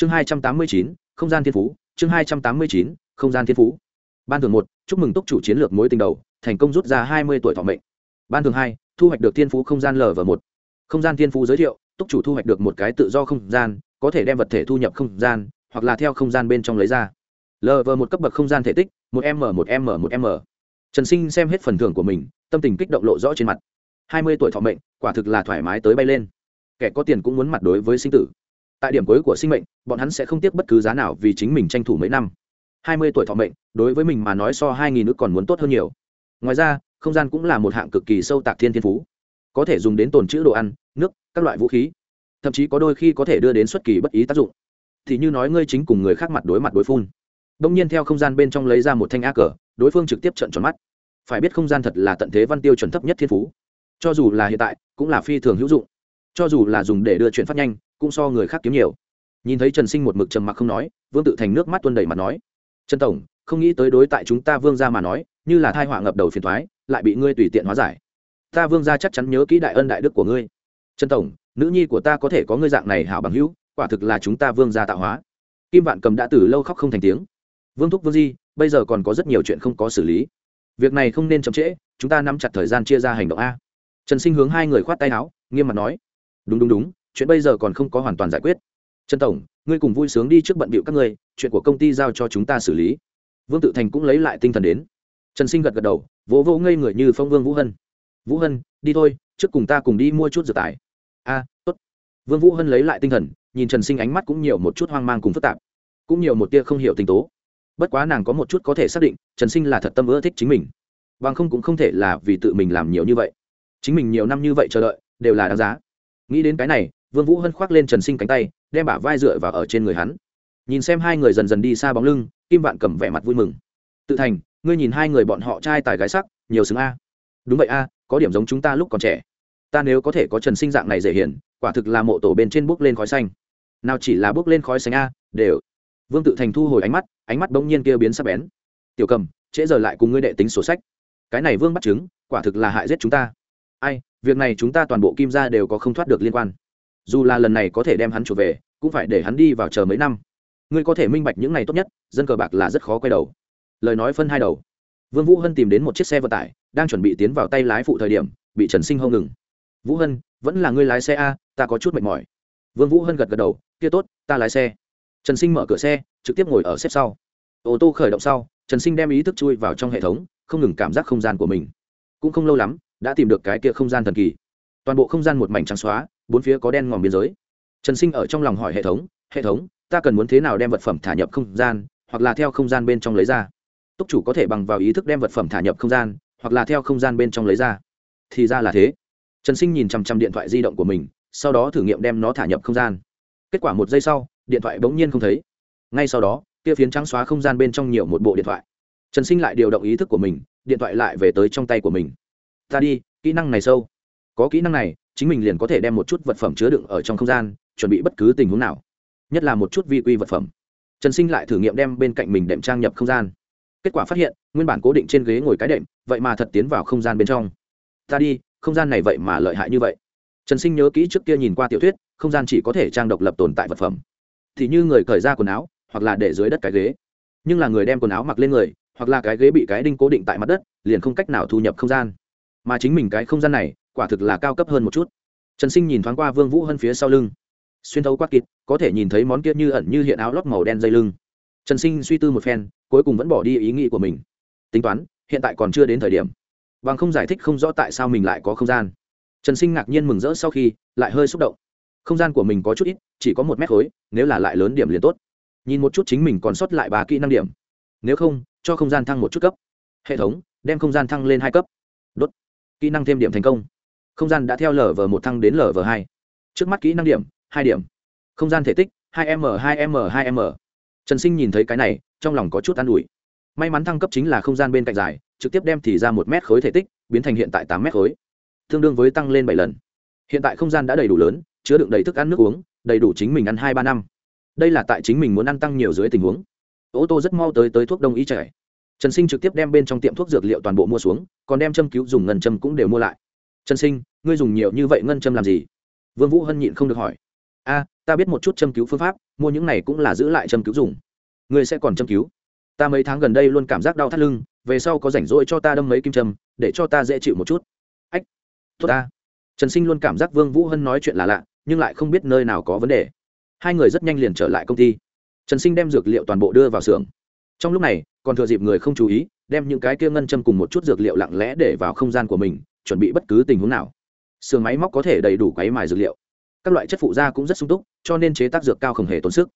chương hai trăm tám mươi chín, không gian thiên phú, chương hai trăm tám mươi chín, không gian thiên phú. Ban thường một, chúc mừng túc chủ chiến lược mối tình đầu, thành công rút ra hai mươi tuổi thọ mệnh. Ban thường hai, thu hoạch được thiên phú không gian l và một. Không gian thiên phú giới thiệu túc chủ thu hoạch được một cái tự do không gian, có thể đem vật thể thu nhập không gian, hoặc là theo không gian bên trong lấy ra. Lv một cấp bậc không gian thể tích, một m một m một m. Trần sinh xem hết phần thưởng của mình, tâm tình kích động lộ rõ trên mặt. hai mươi tuổi thọ mệnh, quả thực là thoải mái tới bay lên. Kẻ có tiền cũng muốn mặt đối với sinh tử tại điểm cuối của sinh mệnh, bọn hắn sẽ không tiếc bất cứ giá nào vì chính mình tranh thủ mấy năm. Hai mươi tuổi thọ mệnh, đối với mình mà nói so hai nghìn nước còn muốn tốt hơn nhiều. Ngoài ra, không gian cũng là một hạng cực kỳ sâu tạc thiên thiên phú. Có thể dùng đến tồn trữ đồ ăn, nước, các loại vũ khí. Thậm chí có đôi khi có thể đưa đến xuất kỳ bất ý tác dụng. Thì như nói ngươi chính cùng người khác mặt đối mặt đối phun. Đông nhiên theo không gian bên trong lấy ra một thanh a cờ, đối phương trực tiếp trận tròn mắt. Phải biết không gian thật là tận thế văn tiêu chuẩn thấp nhất thiên phú. Cho dù là hiện tại, cũng là phi thường hữu dụng cho dù là dùng để đưa chuyện phát nhanh, cũng so người khác kiếm nhiều. Nhìn thấy trần sinh một mực trầm mặc không nói, vương tự thành nước mắt tuân đầy mặt nói, trần tổng, không nghĩ tới đối tại chúng ta vương ra mà nói, như là thai họa ngập đầu phiền thoái lại bị ngươi tùy tiện hóa giải. Ta vương ra chắc chắn nhớ kỹ đại ân đại đức của ngươi. Trần tổng, nữ nhi của ta có thể có ngươi dạng này hảo bằng hữu, quả thực là chúng ta vương gia tạo hóa. Kim vạn cầm đã từ lâu khóc không thành tiếng. Vương thúc vương di, bây giờ còn có rất nhiều chuyện không có xử lý. Việc này không nên chậm trễ, chúng ta nắm chặt thời gian chia ra hành động a. Trần sinh hướng hai người khoát tay áo, nghiêm mặt nói đúng đúng đúng, chuyện bây giờ còn không có hoàn toàn giải quyết. Trần tổng, ngươi cùng vui sướng đi trước bận bịu các ngươi, chuyện của công ty giao cho chúng ta xử lý. Vương tự thành cũng lấy lại tinh thần đến. Trần sinh gật gật đầu, vỗ vỗ ngây người như phong vương vũ hân. Vũ hân, đi thôi, trước cùng ta cùng đi mua chút dược tài. A, tốt. Vương vũ hân lấy lại tinh thần, nhìn trần sinh ánh mắt cũng nhiều một chút hoang mang cùng phức tạp. Cũng nhiều một tia không hiểu tình tố. Bất quá nàng có một chút có thể xác định, trần sinh là thật tâm ưa thích chính mình. Bằng không cũng không thể là vì tự mình làm nhiều như vậy. Chính mình nhiều năm như vậy chờ đợi, đều là đáng giá nghĩ đến cái này, vương vũ hân khoác lên trần sinh cánh tay, đem bả vai dựa vào ở trên người hắn. Nhìn xem hai người dần dần đi xa bóng lưng, kim vạn cầm vẻ mặt vui mừng. Tự thành, ngươi nhìn hai người bọn họ trai tài gái sắc, nhiều xứng a. Đúng vậy a, có điểm giống chúng ta lúc còn trẻ. Ta nếu có thể có trần sinh dạng này dễ hiển quả thực là mộ tổ bên trên bước lên khói xanh. Nào chỉ là bước lên khói xanh a, đều. Vương tự thành thu hồi ánh mắt ánh mắt bỗng nhiên kia biến sắc bén. Tiểu cầm, trễ giờ lại cùng ngươi đệ tính sổ sách. Cái này vương bắt chứng, quả thực là hại giết chúng ta. Ai việc này chúng ta toàn bộ kim gia đều có không thoát được liên quan. Dù là lần này có thể đem hắn trở về, cũng phải để hắn đi vào chờ mấy năm. Ngươi có thể minh bạch những này tốt nhất, dân cờ bạc là rất khó quay đầu. Lời nói phân hai đầu. Vương vũ hân tìm đến một chiếc xe vận tải, đang chuẩn bị tiến vào tay lái phụ thời điểm, bị trần sinh hông ngừng. Vũ hân, vẫn là ngươi lái xe a, ta có chút mệt mỏi. Vương vũ hân gật gật đầu, kia tốt, ta lái xe. Trần sinh mở cửa xe, trực tiếp ngồi ở xếp sau. Ô tô khởi động sau, trần sinh đem ý thức chui vào trong hệ thống, không ngừng cảm giác không gian của mình. Cũng không lâu lắm đã tìm được cái kia không gian thần kỳ. Toàn bộ không gian một mảnh trắng xóa, bốn phía có đen ngòm biên giới. Trần sinh ở trong lòng hỏi hệ thống hệ thống, ta cần muốn thế nào đem vật phẩm thả nhập không gian, hoặc là theo không gian bên trong lấy ra? Túc chủ có thể bằng vào ý thức đem vật phẩm thả nhập không gian, hoặc là theo không gian bên trong lấy ra. Thì ra là thế. Trần sinh nhìn chằm chằm điện thoại di động của mình, sau đó thử nghiệm đem nó thả nhập không gian. Kết quả một giây sau, điện thoại bỗng nhiên không thấy. Ngay sau đó, kia phiến trắng xóa không gian bên trong nhiều một bộ điện thoại. Trần sinh lại điều động ý thức của mình, điện thoại lại về tới trong tay của mình ta đi, kỹ năng này sâu. Có kỹ năng này, chính mình liền có thể đem một chút vật phẩm chứa đựng ở trong không gian, chuẩn bị bất cứ tình huống nào. Nhất là một chút vi quy vật phẩm. Trần sinh lại thử nghiệm đem bên cạnh mình đệm trang nhập không gian. Kết quả phát hiện, nguyên bản cố định trên ghế ngồi cái đệm, vậy mà thật tiến vào không gian bên trong. Ta đi, không gian này vậy mà lợi hại như vậy. Trần sinh nhớ kỹ trước kia nhìn qua tiểu thuyết, không gian chỉ có thể trang độc lập tồn tại vật phẩm. Thì như người cởi ra quần áo, hoặc là để dưới đất cái ghế. Nhưng là người đem quần áo mặc lên người, hoặc là cái ghế bị cái đinh cố định tại mặt đất, liền không cách nào thu nhập không gian mà chính mình cái không gian này quả thực là cao cấp hơn một chút. Trần sinh nhìn thoáng qua vương vũ hơn phía sau lưng. Xuyên thấu quát kịt có thể nhìn thấy món kia như ẩn như hiện áo lót màu đen dây lưng. Trần sinh suy tư một phen, cuối cùng vẫn bỏ đi ý nghĩ của mình. Tính toán, hiện tại còn chưa đến thời điểm. Bằng không giải thích không rõ tại sao mình lại có không gian. Trần sinh ngạc nhiên mừng rỡ sau khi, lại hơi xúc động. Không gian của mình có chút ít, chỉ có một mét khối, nếu là lại lớn điểm liền tốt. Nhìn một chút chính mình còn sót lại ba kỹ năng điểm. Nếu không, cho không gian thăng một chút cấp. Hệ thống, đem không gian thăng lên hai cấp. Đốt kỹ năng thêm điểm thành công. Không gian đã theo lở vờ một thăng đến lở vờ hai. Trước mắt kỹ năng điểm, hai điểm. Không gian thể tích, hai m hai m hai m. Trần sinh nhìn thấy cái này, trong lòng có chút an ủi. May mắn thăng cấp chính là không gian bên cạnh dài, trực tiếp đem thì ra một mét khối thể tích, biến thành hiện tại tám mét khối. Tương đương với tăng lên bảy lần. Hiện tại không gian đã đầy đủ lớn, chứa đựng đầy thức ăn nước uống, đầy đủ chính mình ăn hai ba năm. Đây là tại chính mình muốn ăn tăng nhiều dưới tình huống. Ô tô rất mau tới tới thuốc đông y trẻ trần sinh trực tiếp đem bên trong tiệm thuốc dược liệu toàn bộ mua xuống, còn đem châm cứu dùng ngân châm cũng đều mua lại. Trần sinh, ngươi dùng nhiều như vậy ngân châm làm gì? Vương vũ hân nhịn không được hỏi. A, ta biết một chút châm cứu phương pháp, mua những này cũng là giữ lại châm cứu dùng. Ngươi sẽ còn châm cứu. Ta mấy tháng gần đây luôn cảm giác đau thắt lưng, về sau có rảnh rỗi cho ta đâm mấy kim châm, để cho ta dễ chịu một chút. Ách, tốt ta. Trần sinh luôn cảm giác vương vũ hân nói chuyện là lạ, nhưng lại không biết nơi nào có vấn đề. Hai người rất nhanh liền trở lại công ty. Trần sinh đem dược liệu toàn bộ đưa vào xưởng trong lúc này, còn thừa dịp người không chú ý, đem những cái kia ngân châm cùng một chút dược liệu lặng lẽ để vào không gian của mình, chuẩn bị bất cứ tình huống nào. Sườn máy móc có thể đầy đủ quấy mài dược liệu. Các loại chất phụ da cũng rất sung túc, cho nên chế tác dược cao không hề tốn sức.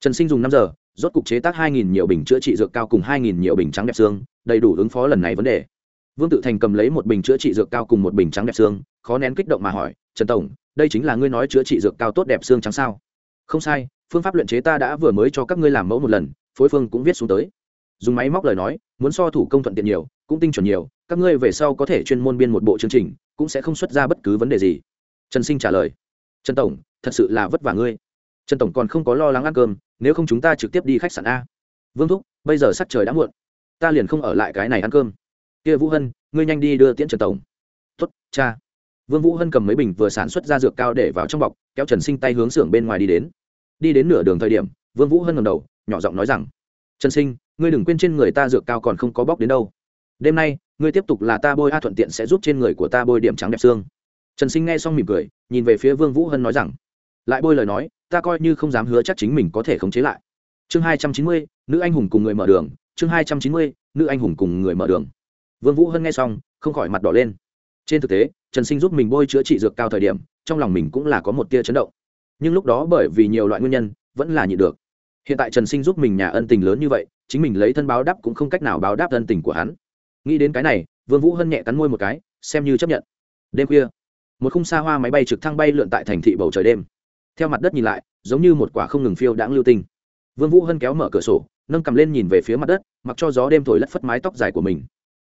Trần sinh dùng năm giờ, rốt cục chế tác hai nghìn nhiều bình chữa trị dược cao cùng hai nghìn nhiều bình trắng đẹp xương, đầy đủ ứng phó lần này vấn đề. Vương tự thành cầm lấy một bình chữa trị dược cao cùng một bình trắng đẹp xương, khó nén kích động mà hỏi, trần tổng, đây chính là ngươi nói chữa trị dược cao tốt đẹp xương trắng sao? Không sai, phương pháp luyện chế ta đã vừa mới cho các ngươi làm mẫu một lần phối phương cũng viết xuống tới. Dùng máy móc lời nói, muốn so thủ công thuận tiện nhiều, cũng tinh chuẩn nhiều, các ngươi về sau có thể chuyên môn biên một bộ chương trình, cũng sẽ không xuất ra bất cứ vấn đề gì. Trần sinh trả lời, trần tổng, thật sự là vất vả ngươi. Trần tổng còn không có lo lắng ăn cơm, nếu không chúng ta trực tiếp đi khách sạn a. Vương thúc, bây giờ sắc trời đã muộn, ta liền không ở lại cái này ăn cơm. Kia vũ hân, ngươi nhanh đi đưa tiễn trần tổng. Tuất cha. Vương vũ hân cầm mấy bình vừa sản xuất ra dược cao để vào trong bọc, kéo trần sinh tay hướng xưởng bên ngoài đi đến. Đi đến nửa đường thời điểm, vương vũ hân ngầm đầu nhỏ giọng nói rằng, trần sinh, ngươi đừng quên trên người ta dược cao còn không có bóc đến đâu. Đêm nay, ngươi tiếp tục là ta bôi a thuận tiện sẽ giúp trên người của ta bôi điểm trắng đẹp xương. Trần sinh nghe xong mỉm cười, nhìn về phía vương vũ hân nói rằng, lại bôi lời nói, ta coi như không dám hứa chắc chính mình có thể khống chế lại. Chương hai trăm chín mươi, nữ anh hùng cùng người mở đường. Chương hai trăm chín mươi, nữ anh hùng cùng người mở đường. Vương vũ hân nghe xong, không khỏi mặt đỏ lên. Trên thực tế, trần sinh giúp mình bôi chữa trị dược cao thời điểm, trong lòng mình cũng là có một tia chấn động. Nhưng lúc đó bởi vì nhiều loại nguyên nhân, vẫn là nhịn được hiện tại trần sinh giúp mình nhà ân tình lớn như vậy, chính mình lấy thân báo đáp cũng không cách nào báo đáp ân tình của hắn. Nghĩ đến cái này, vương vũ hân nhẹ cắn môi một cái, xem như chấp nhận. Đêm khuya, một khung xa hoa máy bay trực thăng bay lượn tại thành thị bầu trời đêm. Theo mặt đất nhìn lại, giống như một quả không ngừng phiêu đãng lưu tinh. Vương vũ hân kéo mở cửa sổ, nâng cầm lên nhìn về phía mặt đất, mặc cho gió đêm thổi lất phất mái tóc dài của mình.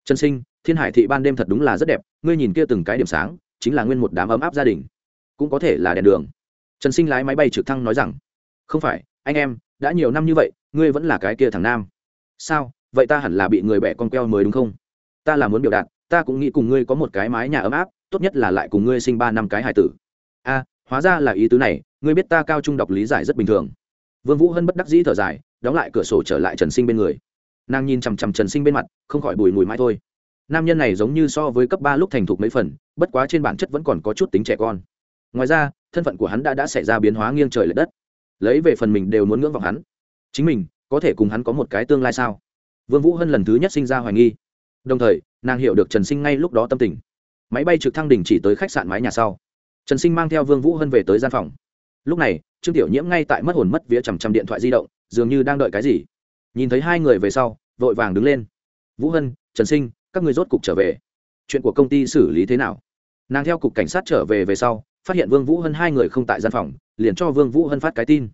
Trần sinh, thiên hải thị ban đêm thật đúng là rất đẹp, ngươi nhìn kia từng cái điểm sáng, chính là nguyên một đám ấm áp gia đình. Cũng có thể là đèn đường. Trần sinh lái máy bay trực thăng nói rằng, không phải, anh em đã nhiều năm như vậy, ngươi vẫn là cái kia thằng nam. Sao? Vậy ta hẳn là bị người bẻ con keo mới đúng không? Ta là muốn biểu đạt, ta cũng nghĩ cùng ngươi có một cái mái nhà ấm áp, tốt nhất là lại cùng ngươi sinh ba năm cái hải tử. A, hóa ra là ý tứ này, ngươi biết ta cao trung đọc lý giải rất bình thường. Vương vũ hân bất đắc dĩ thở dài, đóng lại cửa sổ trở lại trần sinh bên người. Nàng nhìn chằm chằm trần sinh bên mặt, không khỏi bùi mùi mãi thôi. Nam nhân này giống như so với cấp ba lúc thành thục mấy phần, bất quá trên bản chất vẫn còn có chút tính trẻ con. Ngoài ra, thân phận của hắn đã đã xảy ra biến hóa nghiêng trời l ệ đất lấy về phần mình đều muốn ngưỡng vọng hắn. Chính mình, có thể cùng hắn có một cái tương lai sao? Vương vũ hân lần thứ nhất sinh ra hoài nghi. Đồng thời, nàng hiểu được trần sinh ngay lúc đó tâm tình. Máy bay trực thăng đình chỉ tới khách sạn mái nhà sau. Trần sinh mang theo vương vũ hân về tới gian phòng. Lúc này, trương tiểu nhiễm ngay tại mất hồn mất vía chằm chằm điện thoại di động, dường như đang đợi cái gì. Nhìn thấy hai người về sau, vội vàng đứng lên. Vũ hân, trần sinh, các người rốt cục trở về. Chuyện của công ty xử lý thế nào? Nàng theo cục cảnh sát trở về về sau, phát hiện vương vũ hân hai người không tại gian phòng liền cho vương vũ hân phát cái tin.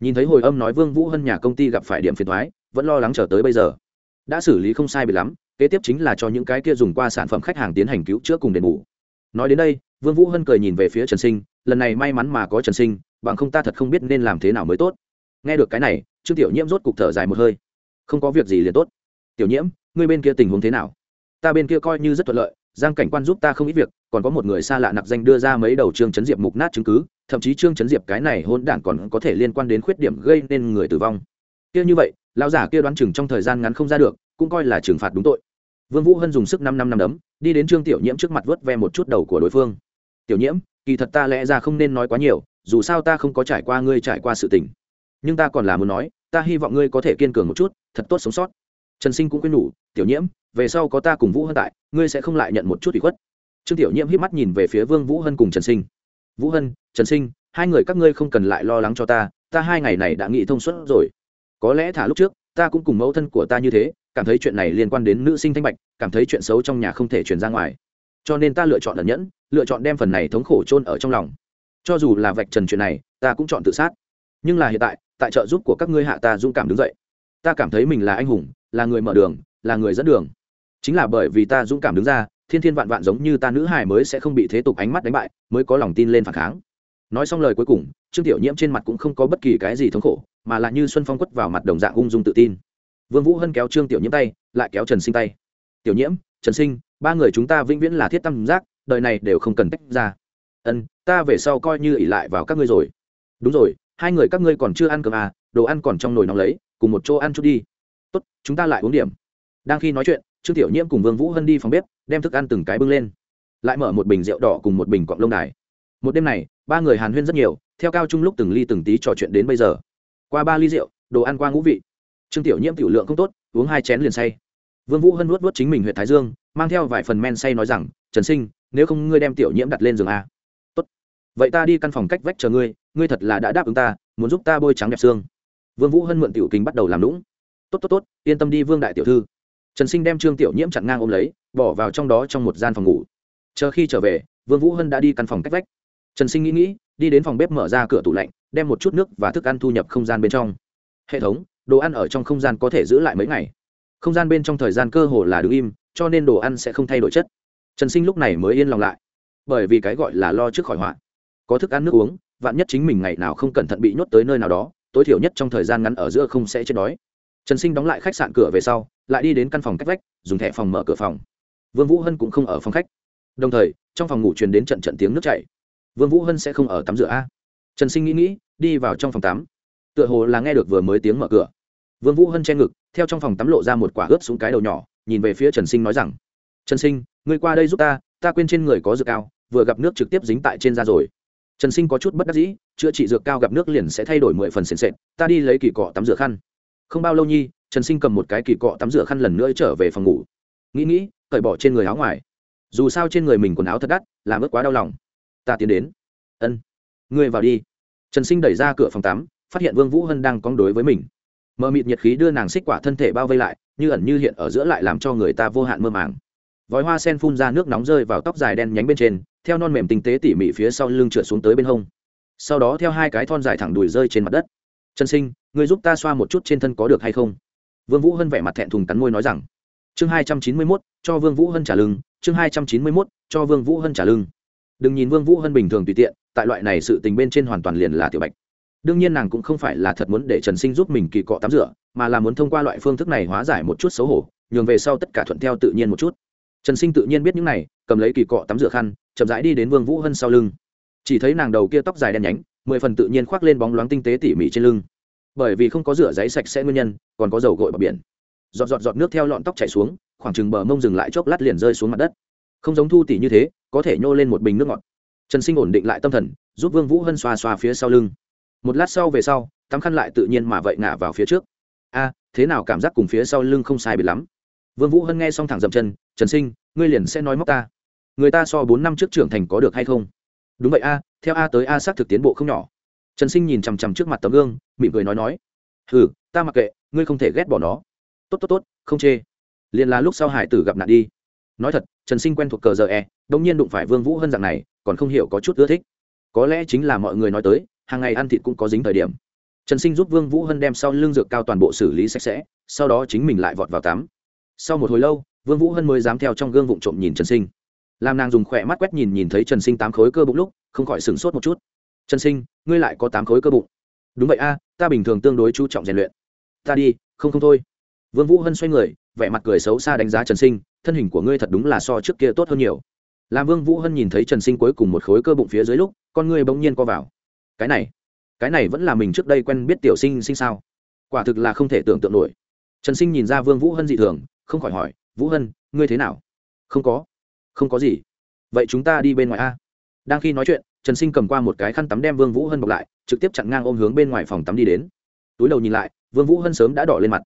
Nhìn thấy hồi âm nói vương vũ hân nhà công ty gặp phải điểm phiền thoái vẫn lo lắng chờ tới bây giờ. Đã xử lý không sai bị lắm, kế tiếp chính là cho những cái kia dùng qua sản phẩm khách hàng tiến hành cứu chữa cùng đền bù. Nói đến đây, vương vũ hân cười nhìn về phía trần sinh, lần này may mắn mà có trần sinh, bằng không ta thật không biết nên làm thế nào mới tốt. Nghe được cái này, trương tiểu nhiễm rốt cục thở dài một hơi. Không có việc gì liền tốt. Tiểu nhiễm, ngươi bên kia tình huống thế nào? Ta bên kia coi như rất thuận lợi, giang cảnh quan giúp ta không ít việc, còn có một người xa lạ nặc danh đưa ra mấy đầu trương chấn diệp mục nát chứng cứ thậm chí trương chấn diệp cái này hôn đản còn có thể liên quan đến khuyết điểm gây nên người tử vong. Kia như vậy, lão giả kia đoán chừng trong thời gian ngắn không ra được, cũng coi là trừng phạt đúng tội. Vương vũ hân dùng sức năm năm năm đấm, đi đến trương tiểu nhiễm trước mặt vớt ve một chút đầu của đối phương. Tiểu nhiễm, kỳ thật ta lẽ ra không nên nói quá nhiều, dù sao ta không có trải qua ngươi trải qua sự tình. Nhưng ta còn là muốn nói, ta hy vọng ngươi có thể kiên cường một chút, thật tốt sống sót. Trần sinh cũng quên đủ tiểu nhiễm, về sau có ta cùng vũ hân tại, ngươi sẽ không lại nhận một chút ủy khuất. Trương tiểu nhiễm hít mắt nhìn về phía vương vũ hân cùng trần sinh vũ hân, trần sinh, hai người các ngươi không cần lại lo lắng cho ta ta hai ngày này đã nghĩ thông suốt rồi. Có lẽ thả lúc trước, ta cũng cùng mẫu thân của ta như thế, cảm thấy chuyện này liên quan đến nữ sinh thanh bạch, cảm thấy chuyện xấu trong nhà không thể truyền ra ngoài. Cho nên ta lựa chọn ẩn nhẫn, lựa chọn đem phần này thống khổ chôn ở trong lòng. Cho dù là vạch trần chuyện này, ta cũng chọn tự sát. Nhưng là hiện tại tại trợ giúp của các ngươi hạ ta dũng cảm đứng dậy. Ta cảm thấy mình là anh hùng, là người mở đường, là người dẫn đường. Chính là bởi vì ta dũng cảm đứng ra thiên thiên vạn vạn giống như ta nữ hài mới sẽ không bị thế tục ánh mắt đánh bại, mới có lòng tin lên phản kháng. Nói xong lời cuối cùng, trương tiểu nhiễm trên mặt cũng không có bất kỳ cái gì thống khổ, mà là như xuân phong quất vào mặt đồng dạng ung dung tự tin. Vương vũ hân kéo trương tiểu nhiễm tay, lại kéo trần sinh tay. Tiểu nhiễm, trần sinh, ba người chúng ta vĩnh viễn là thiết tâm giác, đời này đều không cần tách ra. Ân, ta về sau coi như ỉ lại vào các ngươi rồi. Đúng rồi, hai người các ngươi còn chưa ăn cơm à đồ ăn còn trong nồi nóng lấy, cùng một chỗ ăn chút đi. Tốt, chúng ta lại uống điểm. Đang khi nói chuyện trương tiểu nhiễm cùng vương vũ hân đi phòng bếp, đem thức ăn từng cái bưng lên. Lại mở một bình rượu đỏ cùng một bình quặng lông đài. Một đêm này, ba người hàn huyên rất nhiều, theo cao trung lúc từng ly từng tí trò chuyện đến bây giờ. Qua ba ly rượu, đồ ăn qua ngũ vị. Trương tiểu nhiễm tiểu lượng không tốt, uống hai chén liền say. Vương vũ hân nuốt nuốt chính mình huyện thái dương, mang theo vài phần men say nói rằng, trần sinh, nếu không ngươi đem tiểu nhiễm đặt lên giường a. Tốt. Vậy ta đi căn phòng cách vách chờ ngươi ngươi thật là đã đáp ứng ta, muốn giúp ta bôi trắng đẹp xương. Vương vũ hân mượn tiểu kính bắt đầu làm lũng tốt tốt tốt, yên tâm đi vương đại tiểu thư trần sinh đem trương tiểu nhiễm chặn ngang ôm lấy, bỏ vào trong đó trong một gian phòng ngủ. Chờ khi trở về, vương vũ hân đã đi căn phòng cách vách. Trần sinh nghĩ nghĩ, đi đến phòng bếp mở ra cửa tủ lạnh, đem một chút nước và thức ăn thu nhập không gian bên trong. Hệ thống, đồ ăn ở trong không gian có thể giữ lại mấy ngày. Không gian bên trong thời gian cơ hồ là đứng im, cho nên đồ ăn sẽ không thay đổi chất. Trần sinh lúc này mới yên lòng lại. Bởi vì cái gọi là lo trước khỏi họa. Có thức ăn nước uống, vạn nhất chính mình ngày nào không cẩn thận bị nhốt tới nơi nào đó, tối thiểu nhất trong thời gian ngắn ở giữa không sẽ chết đói. Trần sinh đóng lại khách sạn cửa về sau lại đi đến căn phòng cách vách, dùng thẻ phòng mở cửa phòng. Vương vũ hân cũng không ở phòng khách. Đồng thời, trong phòng ngủ truyền đến trận trận tiếng nước chảy. Vương vũ hân sẽ không ở tắm rửa a. Trần sinh nghĩ nghĩ, đi vào trong phòng tắm. Tựa hồ là nghe được vừa mới tiếng mở cửa. Vương vũ hân che ngực, theo trong phòng tắm lộ ra một quả ướp xuống cái đầu nhỏ, nhìn về phía trần sinh nói rằng, trần sinh, ngươi qua đây giúp ta ta quên trên người có dược cao, vừa gặp nước trực tiếp dính tại trên da rồi. Trần sinh có chút bất đắc dĩ, chữa trị dược cao gặp nước liền sẽ thay đổi mười phần sền sệt, ta đi lấy kỳ cọ tắm rửa khăn. Không bao lâu nhi trần sinh cầm một cái kỳ cọ tắm rửa khăn lần nữa trở về phòng ngủ. Nghĩ nghĩ, cởi bỏ trên người áo ngoài. Dù sao trên người mình quần áo thật đắt, làm ướt quá đau lòng. Ta tiến đến. Ân. Ngươi vào đi. Trần sinh đẩy ra cửa phòng tắm, phát hiện vương vũ hân đang cong đối với mình. Mờ mịt nhiệt khí đưa nàng xích quả thân thể bao vây lại, như ẩn như hiện ở giữa lại làm cho người ta vô hạn mơ màng. Vòi hoa sen phun ra nước nóng rơi vào tóc dài đen nhánh bên trên, theo non mềm tinh tế tỉ mỉ phía sau lưng trượt xuống tới bên hông. Sau đó theo hai cái thon dài thẳng đùi rơi trên mặt đất. Trần sinh người giúp ta xoa một chút trên thân có được hay không? Vương vũ hân vẻ mặt thẹn thùng cắn môi nói rằng, chương hai trăm chín mươi mốt, cho vương vũ hân trả lưng chương hai trăm chín mươi mốt, cho vương vũ hân trả lưng đừng nhìn vương vũ hân bình thường tùy tiện, tại loại này sự tình bên trên hoàn toàn liền là tiểu bạch. Đương nhiên nàng cũng không phải là thật muốn để trần sinh giúp mình kỳ cọ tắm rửa, mà là muốn thông qua loại phương thức này hóa giải một chút xấu hổ, nhường về sau tất cả thuận theo tự nhiên một chút. Trần sinh tự nhiên biết những này, cầm lấy kỳ cọ tắm rửa khăn, chậm rãi đi đến vương vũ hân sau lưng. Chỉ thấy nàng đầu kia tóc dài đen nhánh, mười phần tự nhiên khoác lên bóng loáng tinh tế tỉ mỉ trên lưng bởi vì không có rửa giấy sạch sẽ nguyên nhân, còn có dầu gội bờ biển. Giọt giọt giọt nước theo lọn tóc chảy xuống, khoảng chừng bờ mông dừng lại chốc lát liền rơi xuống mặt đất. Không giống thu tỉ như thế, có thể nhô lên một bình nước ngọt. Trần sinh ổn định lại tâm thần, giúp vương vũ hân xoa xoa phía sau lưng. Một lát sau về sau, tắm khăn lại tự nhiên mà vậy ngả vào phía trước. A, thế nào cảm giác cùng phía sau lưng không sai biệt lắm. Vương vũ hân nghe xong thẳng dậm chân, trần sinh, ngươi liền sẽ nói móc ta. Người ta so bốn năm trước trưởng thành có được hay không? Đúng vậy a, theo a tới a xác thực tiến bộ không nhỏ trần sinh nhìn chằm chằm trước mặt tấm gương, mỉm cười nói nói, hừ, ta mặc kệ, ngươi không thể ghét bỏ nó. Tốt tốt tốt, không chê. Liền là lúc sau hải tử gặp nạn đi. Nói thật, trần sinh quen thuộc cờ giờ e đông nhiên đụng phải vương vũ hân dạng này, còn không hiểu có chút ưa thích. Có lẽ chính là mọi người nói tới, hàng ngày ăn thịt cũng có dính thời điểm. Trần sinh giúp vương vũ hân đem sau lưng dược cao toàn bộ xử lý sạch sẽ, sau đó chính mình lại vọt vào tắm. Sau một hồi lâu, vương vũ hân mới dám theo trong gương vụng trộm nhìn trần sinh. Làm nàng dùng khỏe mắt quét nhìn nhìn thấy trần sinh tám khối cơ bụng lúc, không khỏi sửng sốt một chút trần sinh, ngươi lại có tám khối cơ bụng. Đúng vậy a, ta bình thường tương đối chú trọng rèn luyện. Ta đi, không không thôi. Vương vũ hân xoay người, vẻ mặt cười xấu xa đánh giá trần sinh, thân hình của ngươi thật đúng là so trước kia tốt hơn nhiều. Làm vương vũ hân nhìn thấy trần sinh cuối cùng một khối cơ bụng phía dưới lúc, con ngươi bỗng nhiên co vào. Cái này cái này vẫn là mình trước đây quen biết tiểu sinh sinh sao? Quả thực là không thể tưởng tượng nổi. Trần sinh nhìn ra vương vũ hân dị thường, không khỏi hỏi, vũ hân, ngươi thế nào? Không có không có gì. Vậy chúng ta đi bên ngoài a. Đang khi nói chuyện trần sinh cầm qua một cái khăn tắm đem vương vũ hân bọc lại, trực tiếp chặn ngang ôm hướng bên ngoài phòng tắm đi đến. Túi đầu nhìn lại, vương vũ hân sớm đã đỏ lên mặt.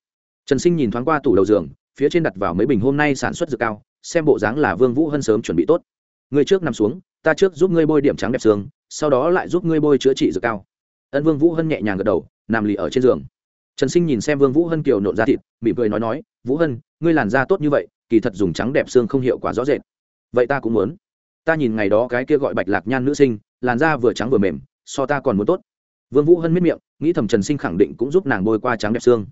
Trần sinh nhìn thoáng qua tủ đầu giường, phía trên đặt vào mấy bình hôm nay sản xuất dược cao, xem bộ dáng là vương vũ hân sớm chuẩn bị tốt. Người trước nằm xuống, ta trước giúp ngươi bôi điểm trắng đẹp xương, sau đó lại giúp ngươi bôi chữa trị dược cao. Ân vương vũ hân nhẹ nhàng gật đầu, nằm lì ở trên giường. Trần sinh nhìn xem vương vũ hân kiều nộn ra thịt, mỉm cười nói nói, vũ hân, ngươi làn da tốt như vậy, kỳ thật dùng trắng đẹp xương không hiệu quả rõ rệt. Vậy ta cũng muốn. Ta nhìn ngày đó cái kia gọi bạch lạc nhan nữ sinh làn da vừa trắng vừa mềm, so ta còn muốn tốt. Vương vũ hân miết miệng, nghĩ thầm trần sinh khẳng định cũng giúp nàng bôi qua trắng đẹp xương.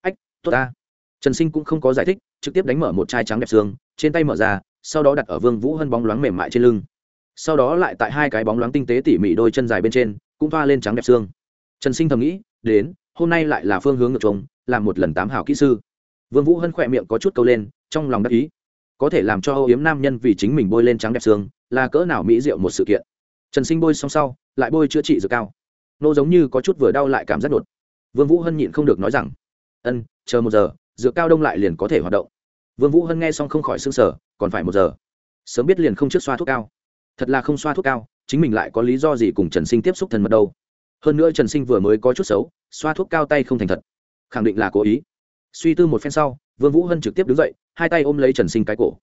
Ách, tốt ta. Trần sinh cũng không có giải thích, trực tiếp đánh mở một chai trắng đẹp xương, trên tay mở ra, sau đó đặt ở vương vũ hân bóng loáng mềm mại trên lưng. Sau đó lại tại hai cái bóng loáng tinh tế tỉ mỉ đôi chân dài bên trên, cũng thoa lên trắng đẹp xương. Trần sinh thầm nghĩ, đến, hôm nay lại là phương hướng ngược trống làm một lần tám hảo kỹ sư. Vương vũ hân khỏe miệng có chút câu lên, trong lòng đắc ý. Có thể làm cho âu yếm nam nhân vì chính mình bôi lên trắng đẹp xương, là cỡ nào mỹ diệu một sự kiện trần sinh bôi xong sau, lại bôi chữa trị dược cao. Nô giống như có chút vừa đau lại cảm giác đột. Vương vũ hân nhịn không được nói rằng, ân, chờ một giờ, dược cao đông lại liền có thể hoạt động. Vương vũ hân nghe xong không khỏi sưng sở còn phải một giờ. Sớm biết liền không trước xoa thuốc cao. Thật là không xoa thuốc cao, chính mình lại có lý do gì cùng trần sinh tiếp xúc thân mật đâu. Hơn nữa trần sinh vừa mới có chút xấu, xoa thuốc cao tay không thành thật. Khẳng định là cố ý. Suy tư một phen sau, vương vũ hân trực tiếp đứng dậy, hai tay ôm lấy trần sinh cái cổ.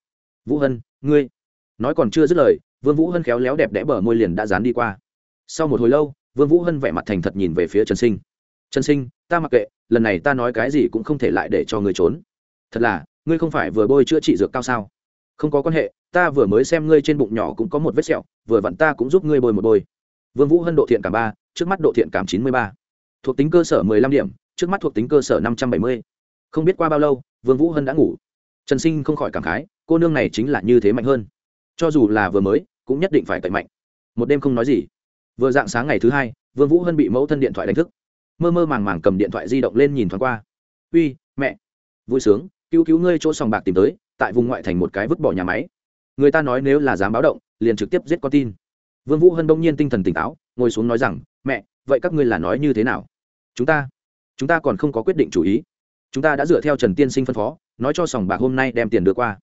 Vũ hân, ngươi nói còn chưa dứt lời, vương vũ hân khéo léo đẹp đẽ bờ môi liền đã dán đi qua. Sau một hồi lâu, vương vũ hân vẻ mặt thành thật nhìn về phía trần sinh. Trần sinh, ta mặc kệ, lần này ta nói cái gì cũng không thể lại để cho ngươi trốn. Thật là, ngươi không phải vừa bôi chữa trị dược cao sao? Không có quan hệ, ta vừa mới xem ngươi trên bụng nhỏ cũng có một vết sẹo, vừa vặn ta cũng giúp ngươi bôi một bôi. Vương vũ hân độ thiện cảm ba, trước mắt độ thiện cảm chín mươi ba. Thuộc tính cơ sở mười lăm điểm, trước mắt thuộc tính cơ sở năm trăm bảy mươi. Không biết qua bao lâu, vương vũ hân đã ngủ. Trần sinh không khỏi cảm khái, cô nương này chính là như thế mạnh hơn cho dù là vừa mới, cũng nhất định phải cậy mạnh. Một đêm không nói gì. Vừa dạng sáng ngày thứ hai, vương vũ hân bị mẫu thân điện thoại đánh thức. Mơ mơ màng màng cầm điện thoại di động lên nhìn thoáng qua. Uy, mẹ. Vui sướng, cứu cứu ngươi chỗ sòng bạc tìm tới, tại vùng ngoại thành một cái vứt bỏ nhà máy. Người ta nói nếu là dám báo động, liền trực tiếp giết con tin. Vương vũ hân đông nhiên tinh thần tỉnh táo, ngồi xuống nói rằng, mẹ, vậy các ngươi là nói như thế nào? Chúng ta chúng ta còn không có quyết định chủ ý. Chúng ta đã dựa theo trần tiên sinh phân phó, nói cho sòng bạc hôm nay đem tiền đưa qua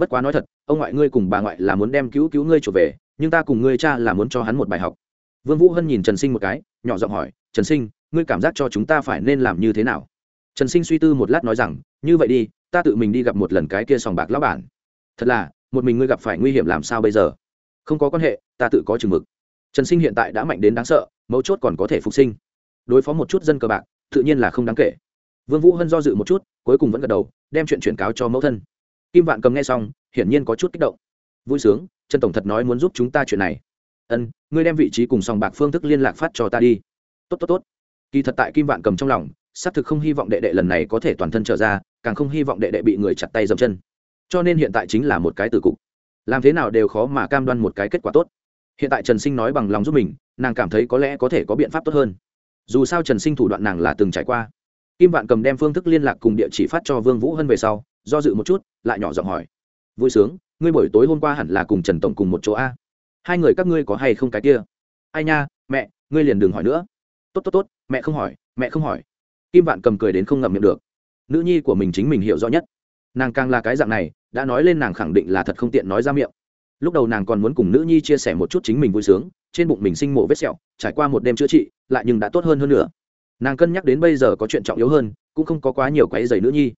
bất quá nói thật, ông ngoại ngươi cùng bà ngoại là muốn đem cứu cứu ngươi trở về, nhưng ta cùng ngươi cha là muốn cho hắn một bài học. Vương vũ hân nhìn trần sinh một cái, nhỏ giọng hỏi, trần sinh, ngươi cảm giác cho chúng ta phải nên làm như thế nào? Trần sinh suy tư một lát nói rằng, như vậy đi, ta tự mình đi gặp một lần cái kia sòng bạc lão bản. Thật là, một mình ngươi gặp phải nguy hiểm làm sao bây giờ? Không có quan hệ, ta tự có chừng mực. Trần sinh hiện tại đã mạnh đến đáng sợ, mấu chốt còn có thể phục sinh. Đối phó một chút dân cờ bạc, tự nhiên là không đáng kể. Vương vũ hân do dự một chút, cuối cùng vẫn gật đầu, đem chuyện chuyển cáo cho mẫu thân kim vạn cầm nghe xong, hiển nhiên có chút kích động. Vui sướng, trần tổng thật nói muốn giúp chúng ta chuyện này. Ân, ngươi đem vị trí cùng sòng bạc phương thức liên lạc phát cho ta đi. Tốt tốt tốt. Kỳ thật tại kim vạn cầm trong lòng, xác thực không hy vọng đệ đệ lần này có thể toàn thân trở ra, càng không hy vọng đệ đệ bị người chặt tay dầm chân. Cho nên hiện tại chính là một cái từ cục. Làm thế nào đều khó mà cam đoan một cái kết quả tốt. Hiện tại trần sinh nói bằng lòng giúp mình, nàng cảm thấy có lẽ có thể có biện pháp tốt hơn. Dù sao trần sinh thủ đoạn nàng là từng trải qua. Kim vạn cầm đem phương thức liên lạc cùng địa chỉ phát cho vương vũ hân về sau do dự một chút, lại nhỏ giọng hỏi. Vui sướng, ngươi buổi tối hôm qua hẳn là cùng trần tổng cùng một chỗ a. Hai người các ngươi có hay không cái kia? Ai nha, mẹ, ngươi liền đừng hỏi nữa. Tốt tốt tốt, mẹ không hỏi, mẹ không hỏi. Kim vạn cầm cười đến không ngậm miệng được. Nữ nhi của mình chính mình hiểu rõ nhất. Nàng càng là cái dạng này, đã nói lên nàng khẳng định là thật không tiện nói ra miệng. Lúc đầu nàng còn muốn cùng nữ nhi chia sẻ một chút chính mình vui sướng, trên bụng mình sinh mổ vết sẹo, trải qua một đêm chữa trị, lại nhưng đã tốt hơn hơn nữa. Nàng cân nhắc đến bây giờ có chuyện trọng yếu hơn, cũng không có quá nhiều quáy dày nữ nhi.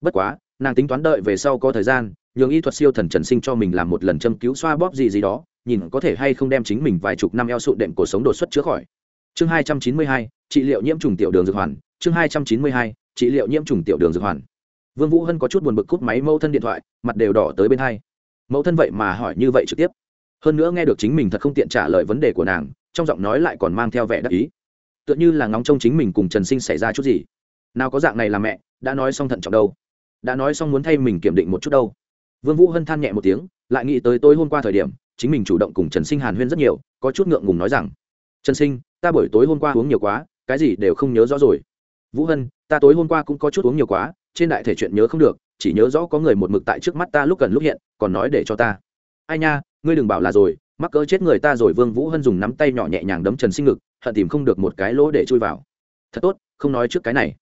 Bất quá nàng tính toán đợi về sau có thời gian, nhường y thuật siêu thần trần sinh cho mình làm một lần châm cứu xoa bóp gì gì đó, nhìn có thể hay không đem chính mình vài chục năm eo sụn đệm cuộc sống đột xuất chữa khỏi. Chương hai trăm chín mươi hai, trị liệu nhiễm trùng tiểu đường dược hoàn. Chương hai trăm chín mươi hai, trị liệu nhiễm trùng tiểu đường dược hoàn. Vương vũ hân có chút buồn bực cút máy mẫu thân điện thoại, mặt đều đỏ tới bên hai. Mẫu thân vậy mà hỏi như vậy trực tiếp. Hơn nữa nghe được chính mình thật không tiện trả lời vấn đề của nàng, trong giọng nói lại còn mang theo vẻ đắc ý. Tựa như là ngóng trông chính mình cùng trần sinh xảy ra chút gì. Nào có dạng này là mẹ, đã nói xong thận trọng đâu đã nói xong muốn thay mình kiểm định một chút đâu. Vương vũ hân than nhẹ một tiếng, lại nghĩ tới tối hôm qua thời điểm, chính mình chủ động cùng trần sinh hàn huyên rất nhiều, có chút ngượng ngùng nói rằng, trần sinh, ta buổi tối hôm qua uống nhiều quá, cái gì đều không nhớ rõ rồi. Vũ hân, ta tối hôm qua cũng có chút uống nhiều quá, trên đại thể chuyện nhớ không được, chỉ nhớ rõ có người một mực tại trước mắt ta lúc gần lúc hiện, còn nói để cho ta. Ai nha, ngươi đừng bảo là rồi, mắc cỡ chết người ta rồi. Vương vũ hân dùng nắm tay nhỏ nhẹ nhàng đấm trần sinh ngực, hận tìm không được một cái lỗ để chui vào. Thật tốt, không nói trước cái này.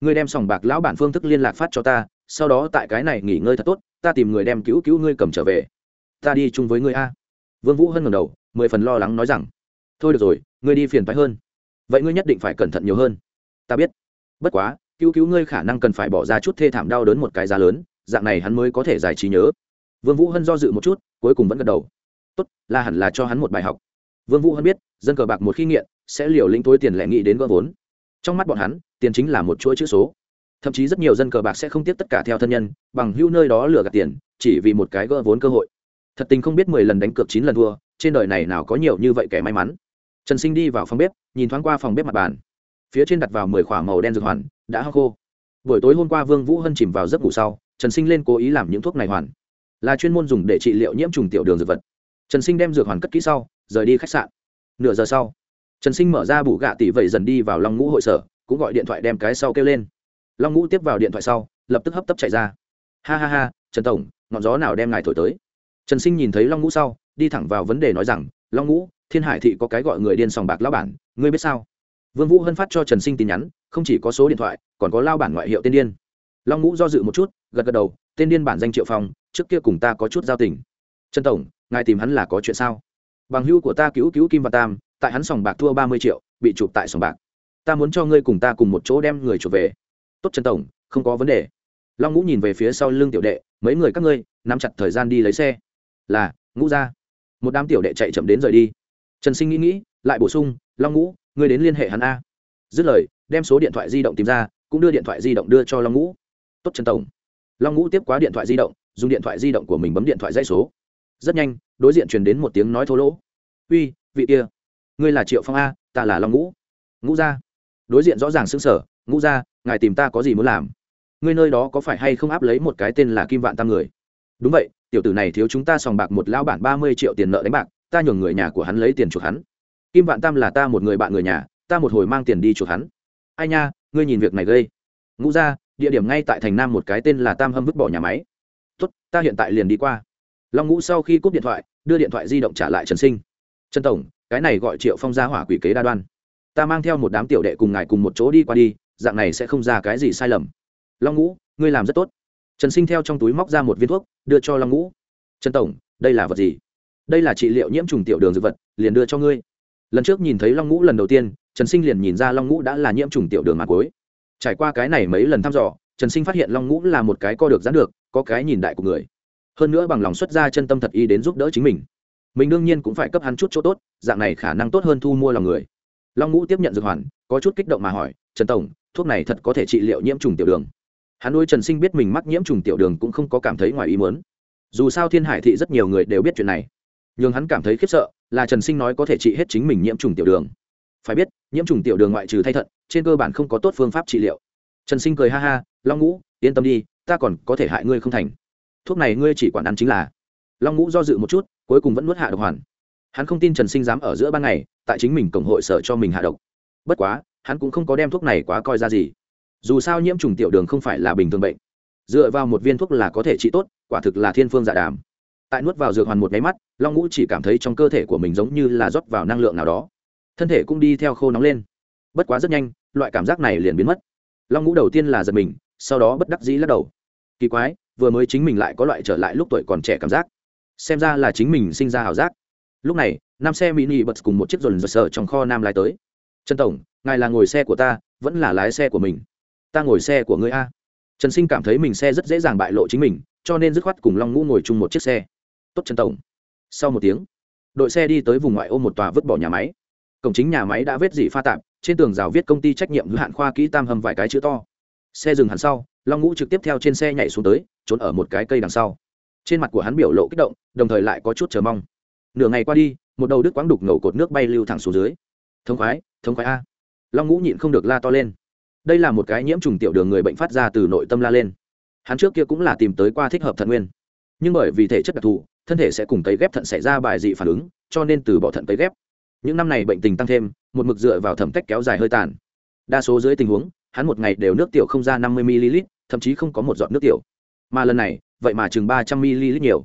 Ngươi đem sòng bạc lão bản phương thức liên lạc phát cho ta sau đó tại cái này nghỉ ngơi thật tốt, ta tìm người đem cứu cứu ngươi cầm trở về. Ta đi chung với ngươi a. Vương vũ hân ngẩng đầu, mười phần lo lắng nói rằng, thôi được rồi, ngươi đi phiền phái hơn. Vậy ngươi nhất định phải cẩn thận nhiều hơn. Ta biết. Bất quá, cứu cứu ngươi khả năng cần phải bỏ ra chút thê thảm đau đớn một cái giá lớn, dạng này hắn mới có thể giải trí nhớ. Vương vũ hân do dự một chút, cuối cùng vẫn gật đầu. Tốt, là hẳn là cho hắn một bài học. Vương vũ hân biết, dân cờ bạc một khi nghiện, sẽ liều lĩnh tối tiền lẻ nghĩ đến gỡ vốn. Trong mắt bọn hắn, tiền chính là một chuỗi chữ số thậm chí rất nhiều dân cờ bạc sẽ không tiếp tất cả theo thân nhân, bằng hữu nơi đó lừa gạt tiền, chỉ vì một cái gỡ vốn cơ hội. Thật tình không biết mười lần đánh cược chín lần thua, trên đời này nào có nhiều như vậy kẻ may mắn. Trần sinh đi vào phòng bếp, nhìn thoáng qua phòng bếp mặt bàn. Phía trên đặt vào mười k h ỏ a màu đen dược hoàn, đã hao khô. Buổi tối hôm qua vương vũ hân chìm vào giấc ngủ sau, trần sinh lên cố ý làm những thuốc này hoàn. Là chuyên môn dùng để trị liệu nhiễm trùng tiểu đường dược vật. Trần sinh đem dược hoàn cất kỹ sau, rời đi khách sạn. Nửa giờ sau, trần sinh mở ra bủ gạ tỷ vẩy dần đi vào long ngũ hội sở, cũng gọi điện thoại đem cái sau kêu lên long ngũ tiếp vào điện thoại sau, lập tức hấp tấp chạy ra. Ha ha ha, trần tổng, ngọn gió nào đem ngài thổi tới? Trần sinh nhìn thấy long ngũ sau, đi thẳng vào vấn đề nói rằng, long ngũ, thiên hải thị có cái gọi người điên sòng bạc lão bản, ngươi biết sao? Vương vũ hân phát cho trần sinh tin nhắn, không chỉ có số điện thoại, còn có lao bản ngoại hiệu tên điên. Long ngũ do dự một chút, gật gật đầu, tên điên bản danh triệu phong, trước kia cùng ta có chút giao tình. Trần tổng, ngài tìm hắn là có chuyện sao? Bằng hưu của ta cứu cứu kim và tam, tại hắn sòng bạc thua ba mươi triệu, bị chụp tại sòng bạc. Ta muốn cho ngươi cùng ta cùng một chỗ đem người chuộc về tốt trần tổng, không có vấn đề. Long ngũ nhìn về phía sau lưng tiểu đệ, mấy người các ngươi, nắm chặt thời gian đi lấy xe. Là, ngũ ra. Một đám tiểu đệ chạy chậm đến rời đi. Trần sinh nghĩ nghĩ, lại bổ sung, long ngũ, ngươi đến liên hệ hắn a. Dứt lời, đem số điện thoại di động tìm ra, cũng đưa điện thoại di động đưa cho long ngũ. Tốt trần tổng. Long ngũ tiếp quá điện thoại di động, dùng điện thoại di động của mình bấm điện thoại dây số. Rất nhanh, đối diện truyền đến một tiếng nói thô lỗ. Uy, vị kia, ngươi là triệu phong a, ta là long ngũ. Ngũ gia đối diện rõ ràng xứng sở ngũ gia ngài tìm ta có gì muốn làm? Ngươi nơi đó có phải hay không áp lấy một cái tên là kim vạn tam người? Đúng vậy, tiểu tử này thiếu chúng ta sòng bạc một lão bản ba mươi triệu tiền nợ đánh bạc, ta nhường người nhà của hắn lấy tiền chuộc hắn. Kim vạn tam là ta một người bạn người nhà, ta một hồi mang tiền đi chuộc hắn. Ai nha, ngươi nhìn việc này gây. Ngũ gia, địa điểm ngay tại thành nam một cái tên là tam hâm vứt bỏ nhà máy. Tốt, ta hiện tại liền đi qua. Long ngũ sau khi cúp điện thoại, đưa điện thoại di động trả lại trần sinh. Trần tổng, cái này gọi triệu phong gia hỏa quỷ kế đa đoan. Ta mang theo một đám tiểu đệ cùng ngài cùng một chỗ đi qua đi dạng này sẽ không ra cái gì sai lầm. Long ngũ, ngươi làm rất tốt. Trần sinh theo trong túi móc ra một viên thuốc, đưa cho long ngũ. Trần tổng, đây là vật gì? Đây là trị liệu nhiễm trùng tiểu đường dược vật, liền đưa cho ngươi. Lần trước nhìn thấy long ngũ lần đầu tiên, trần sinh liền nhìn ra long ngũ đã là nhiễm trùng tiểu đường mặt cuối. Trải qua cái này mấy lần thăm dò, trần sinh phát hiện long ngũ là một cái co được dán được, có cái nhìn đại của người. Hơn nữa bằng lòng xuất ra chân tâm thật ý đến giúp đỡ chính mình. Mình đương nhiên cũng phải cấp hắn chút chỗ tốt, dạng này khả năng tốt hơn thu mua lòng người. Long ngũ tiếp nhận dược hoàn, có chút kích động mà hỏi, trần tổng thuốc này thật có thể trị liệu nhiễm trùng tiểu đường. Hắn nuôi trần sinh biết mình mắc nhiễm trùng tiểu đường cũng không có cảm thấy ngoài ý muốn. Dù sao thiên hải thị rất nhiều người đều biết chuyện này. Nhưng hắn cảm thấy khiếp sợ là trần sinh nói có thể trị hết chính mình nhiễm trùng tiểu đường. Phải biết, nhiễm trùng tiểu đường ngoại trừ thay thận, trên cơ bản không có tốt phương pháp trị liệu. Trần sinh cười ha ha, long ngũ, yên tâm đi, ta còn có thể hại ngươi không thành. Thuốc này ngươi chỉ quản ăn chính là. Long ngũ do dự một chút, cuối cùng vẫn nuốt hạ độc hoàn. Hắn không tin trần sinh dám ở giữa ban ngày, tại chính mình cổng hội sở cho mình hạ độc. Bất quá hắn cũng không có đem thuốc này quá coi ra gì. Dù sao nhiễm trùng tiểu đường không phải là bình thường bệnh. Dựa vào một viên thuốc là có thể trị tốt, quả thực là thiên phương dạ đàm. Tại nuốt vào dược hoàn một nháy mắt, long ngũ chỉ cảm thấy trong cơ thể của mình giống như là rót vào năng lượng nào đó. Thân thể cũng đi theo khô nóng lên. Bất quá rất nhanh, loại cảm giác này liền biến mất. Long ngũ đầu tiên là giật mình, sau đó bất đắc dĩ lắc đầu. Kỳ quái, vừa mới chính mình lại có loại trở lại lúc tuổi còn trẻ cảm giác. Xem ra là chính mình sinh ra ảo giác. Lúc này năm xe mini bật cùng một chiếc dồn dơ sờ trong kho nam lái tới trần tổng, ngài là ngồi xe của ta, vẫn là lái xe của mình. Ta ngồi xe của ngươi a. Trần sinh cảm thấy mình xe rất dễ dàng bại lộ chính mình, cho nên dứt khoát cùng long ngũ ngồi chung một chiếc xe. Tốt trần tổng. Sau một tiếng, đội xe đi tới vùng ngoại ô một tòa vứt bỏ nhà máy. Cổng chính nhà máy đã vết dỉ pha tạp, trên tường rào viết công ty trách nhiệm hữu hạn khoa kỹ tam hầm vài cái chữ to. Xe dừng hẳn sau, long ngũ trực tiếp theo trên xe nhảy xuống tới, trốn ở một cái cây đằng sau. Trên mặt của hắn biểu lộ kích động, đồng thời lại có chút chờ mong. Nửa ngày qua đi, một đầu đứt quãng đục ngầu cột nước bay lưu thẳng xuống dưới thống khoái thống khoái a. Long ngũ nhịn không được la to lên. Đây là một cái nhiễm trùng tiểu đường người bệnh phát ra từ nội tâm la lên. Hắn trước kia cũng là tìm tới qua thích hợp thận nguyên. Nhưng bởi vì thể chất đặc thù, thân thể sẽ cùng cấy ghép thận xảy ra bài dị phản ứng, cho nên từ bỏ thận cấy ghép. Những năm này bệnh tình tăng thêm, một mực dựa vào thẩm cách kéo dài hơi tàn. Đa số dưới tình huống, hắn một ngày đều nước tiểu không ra năm mươi ml thậm chí không có một giọt nước tiểu. Mà lần này, vậy mà chừng ba trăm ml nhiều.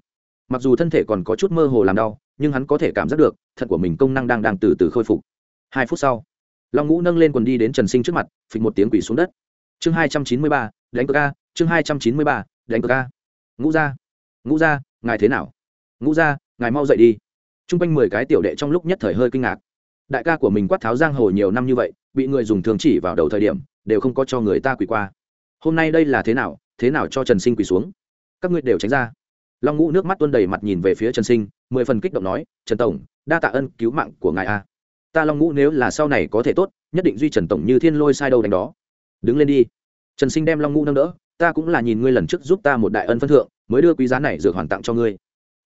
Mặc dù thân thể còn có chút mơ hồ làm đau, nhưng hắn có thể cảm giác được, thận của mình công năng đang đang từ từ khôi phục hai phút sau, long ngũ nâng lên quần đi đến trần sinh trước mặt, phịch một tiếng quỷ xuống đất. Chương hai trăm chín mươi ba, đánh cờ ca, chương hai trăm chín mươi ba, đánh cờ ca. Ngũ ra ngũ ra ngài thế nào? Ngũ ra ngài mau dậy đi. T r u n g quanh mười cái tiểu đệ trong lúc nhất thời hơi kinh ngạc. Đại ca của mình quát tháo giang hồ nhiều năm như vậy, bị người dùng thường chỉ vào đầu thời điểm, đều không có cho người ta quỳ qua. Hôm nay đây là thế nào thế nào cho trần sinh quỳ xuống? Các ngươi đều tránh ra. Long ngũ nước mắt tuôn đầy mặt nhìn về phía trần sinh, mười phần kích động nói, trần tổng, đa tạ ân cứu mạng của ngài a ta long ngũ nếu là sau này có thể tốt nhất định duy trần tổng như thiên lôi sai đâu đánh đó. Đứng lên đi. Trần sinh đem long ngũ nâng đỡ ta cũng là nhìn ngươi lần trước giúp ta một đại ân phân thượng mới đưa quý giá này dược hoàn tặng cho ngươi.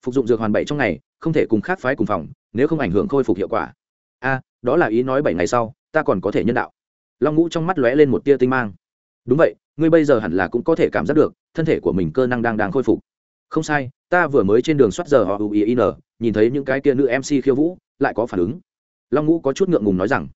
Phục dụng dược hoàn bảy trong ngày không thể cùng khác phái cùng phòng nếu không ảnh hưởng khôi phục hiệu quả. A đó là ý nói bảy ngày sau ta còn có thể nhân đạo. Long ngũ trong mắt lóe lên một tia tinh mang. Đúng vậy ngươi bây giờ hẳn là cũng có thể cảm giác được thân thể của mình cơ năng đang đang khôi phục. Không sai ta vừa mới trên đường soát giờ họ N, nhìn thấy những cái kia nữ mc khiêu vũ lại có phản ứng long ngũ có chút ngượng ngùng nói rằng,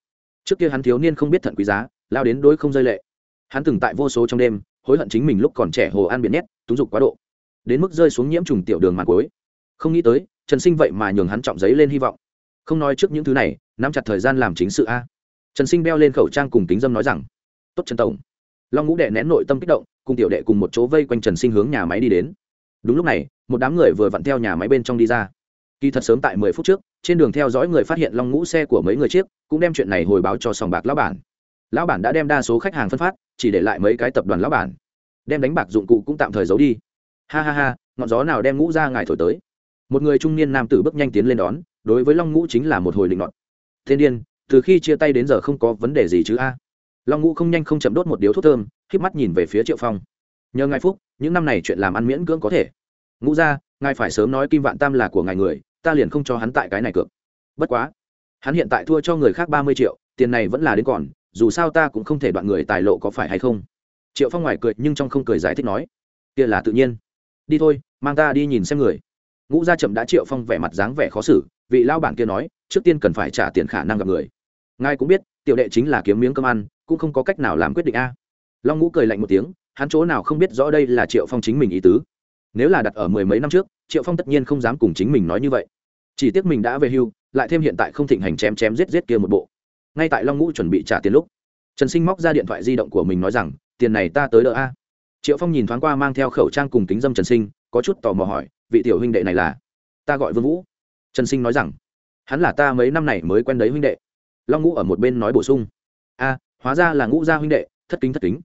trước kia hắn thiếu niên không biết thận quý giá, lao đến đối không rơi lệ. Hắn từng tại vô số trong đêm, hối hận chính mình lúc còn trẻ hồ an biển nhét, túng dục quá độ. Đến mức rơi xuống nhiễm trùng tiểu đường màn cuối. Không nghĩ tới, trần sinh vậy mà nhường hắn trọng giấy lên hy vọng. Không nói trước những thứ này, nắm chặt thời gian làm chính sự a. Trần sinh beo lên khẩu trang cùng kính dâm nói rằng, tốt trần tổng. Long ngũ đệ nén nội tâm kích động, cùng tiểu đệ cùng một chỗ vây quanh trần sinh hướng nhà máy đi đến. Đúng lúc này, một đám người vừa vặn theo nhà máy bên trong đi ra kỳ thật sớm tại mười phút trước, trên đường theo dõi người phát hiện long ngũ xe của mấy người chiếc, cũng đem chuyện này hồi báo cho sòng bạc lão bản. Lão bản đã đem đa số khách hàng phân phát, chỉ để lại mấy cái tập đoàn lão bản. Đem đánh bạc dụng cụ cũng tạm thời giấu đi. Ha ha ha, ngọn gió nào đem ngũ ra ngài thổi tới. Một người trung niên nam tử bước nhanh tiến lên đón, đối với long ngũ chính là một hồi định ngọn thiên điên, từ khi chia tay đến giờ không có vấn đề gì chứ a? Long ngũ không nhanh không chậm đốt một điếu thuốc thơm k mắt nhìn về phía triệu phong. Nhờ ngài phúc, những năm này chuyện làm ăn miễn cưỡng có thể. Ngũ ra ngài phải sớm nói kim vạn tam là của ngài người, ta liền không cho hắn tại cái này cược. Bất quá, hắn hiện tại thua cho người khác ba mươi triệu, tiền này vẫn là đến còn, dù sao ta cũng không thể đoạn người tài lộ có phải hay không. Triệu phong ngoài cười nhưng trong không cười giải thích nói, kia là tự nhiên. Đi thôi, mang ta đi nhìn xem người. Ngũ gia chậm đã triệu phong vẻ mặt dáng vẻ khó xử, vị lao bản kia nói, trước tiên cần phải trả tiền khả năng gặp người. Ngài cũng biết, tiểu đệ chính là kiếm miếng cơm ăn, cũng không có cách nào làm quyết định a. Long ngũ cười lạnh một tiếng, hắn chỗ nào không biết rõ đây là triệu phong chính mình ý tứ nếu là đặt ở mười mấy năm trước, triệu phong tất nhiên không dám cùng chính mình nói như vậy. Chỉ tiếc mình đã về hưu, lại thêm hiện tại không thịnh hành chém chém giết giết kia một bộ. Ngay tại long ngũ chuẩn bị trả tiền lúc, trần sinh móc ra điện thoại di động của mình nói rằng, tiền này ta tới đỡ a. Triệu phong nhìn thoáng qua mang theo khẩu trang cùng kính dâm trần sinh, có chút tò mò hỏi, vị tiểu huynh đệ này là? Ta gọi vương vũ. Trần sinh nói rằng, hắn là ta mấy năm này mới quen đấy huynh đệ. Long ngũ ở một bên nói bổ sung, a, hóa ra là ngũ gia huynh đệ, thất kính thất kính.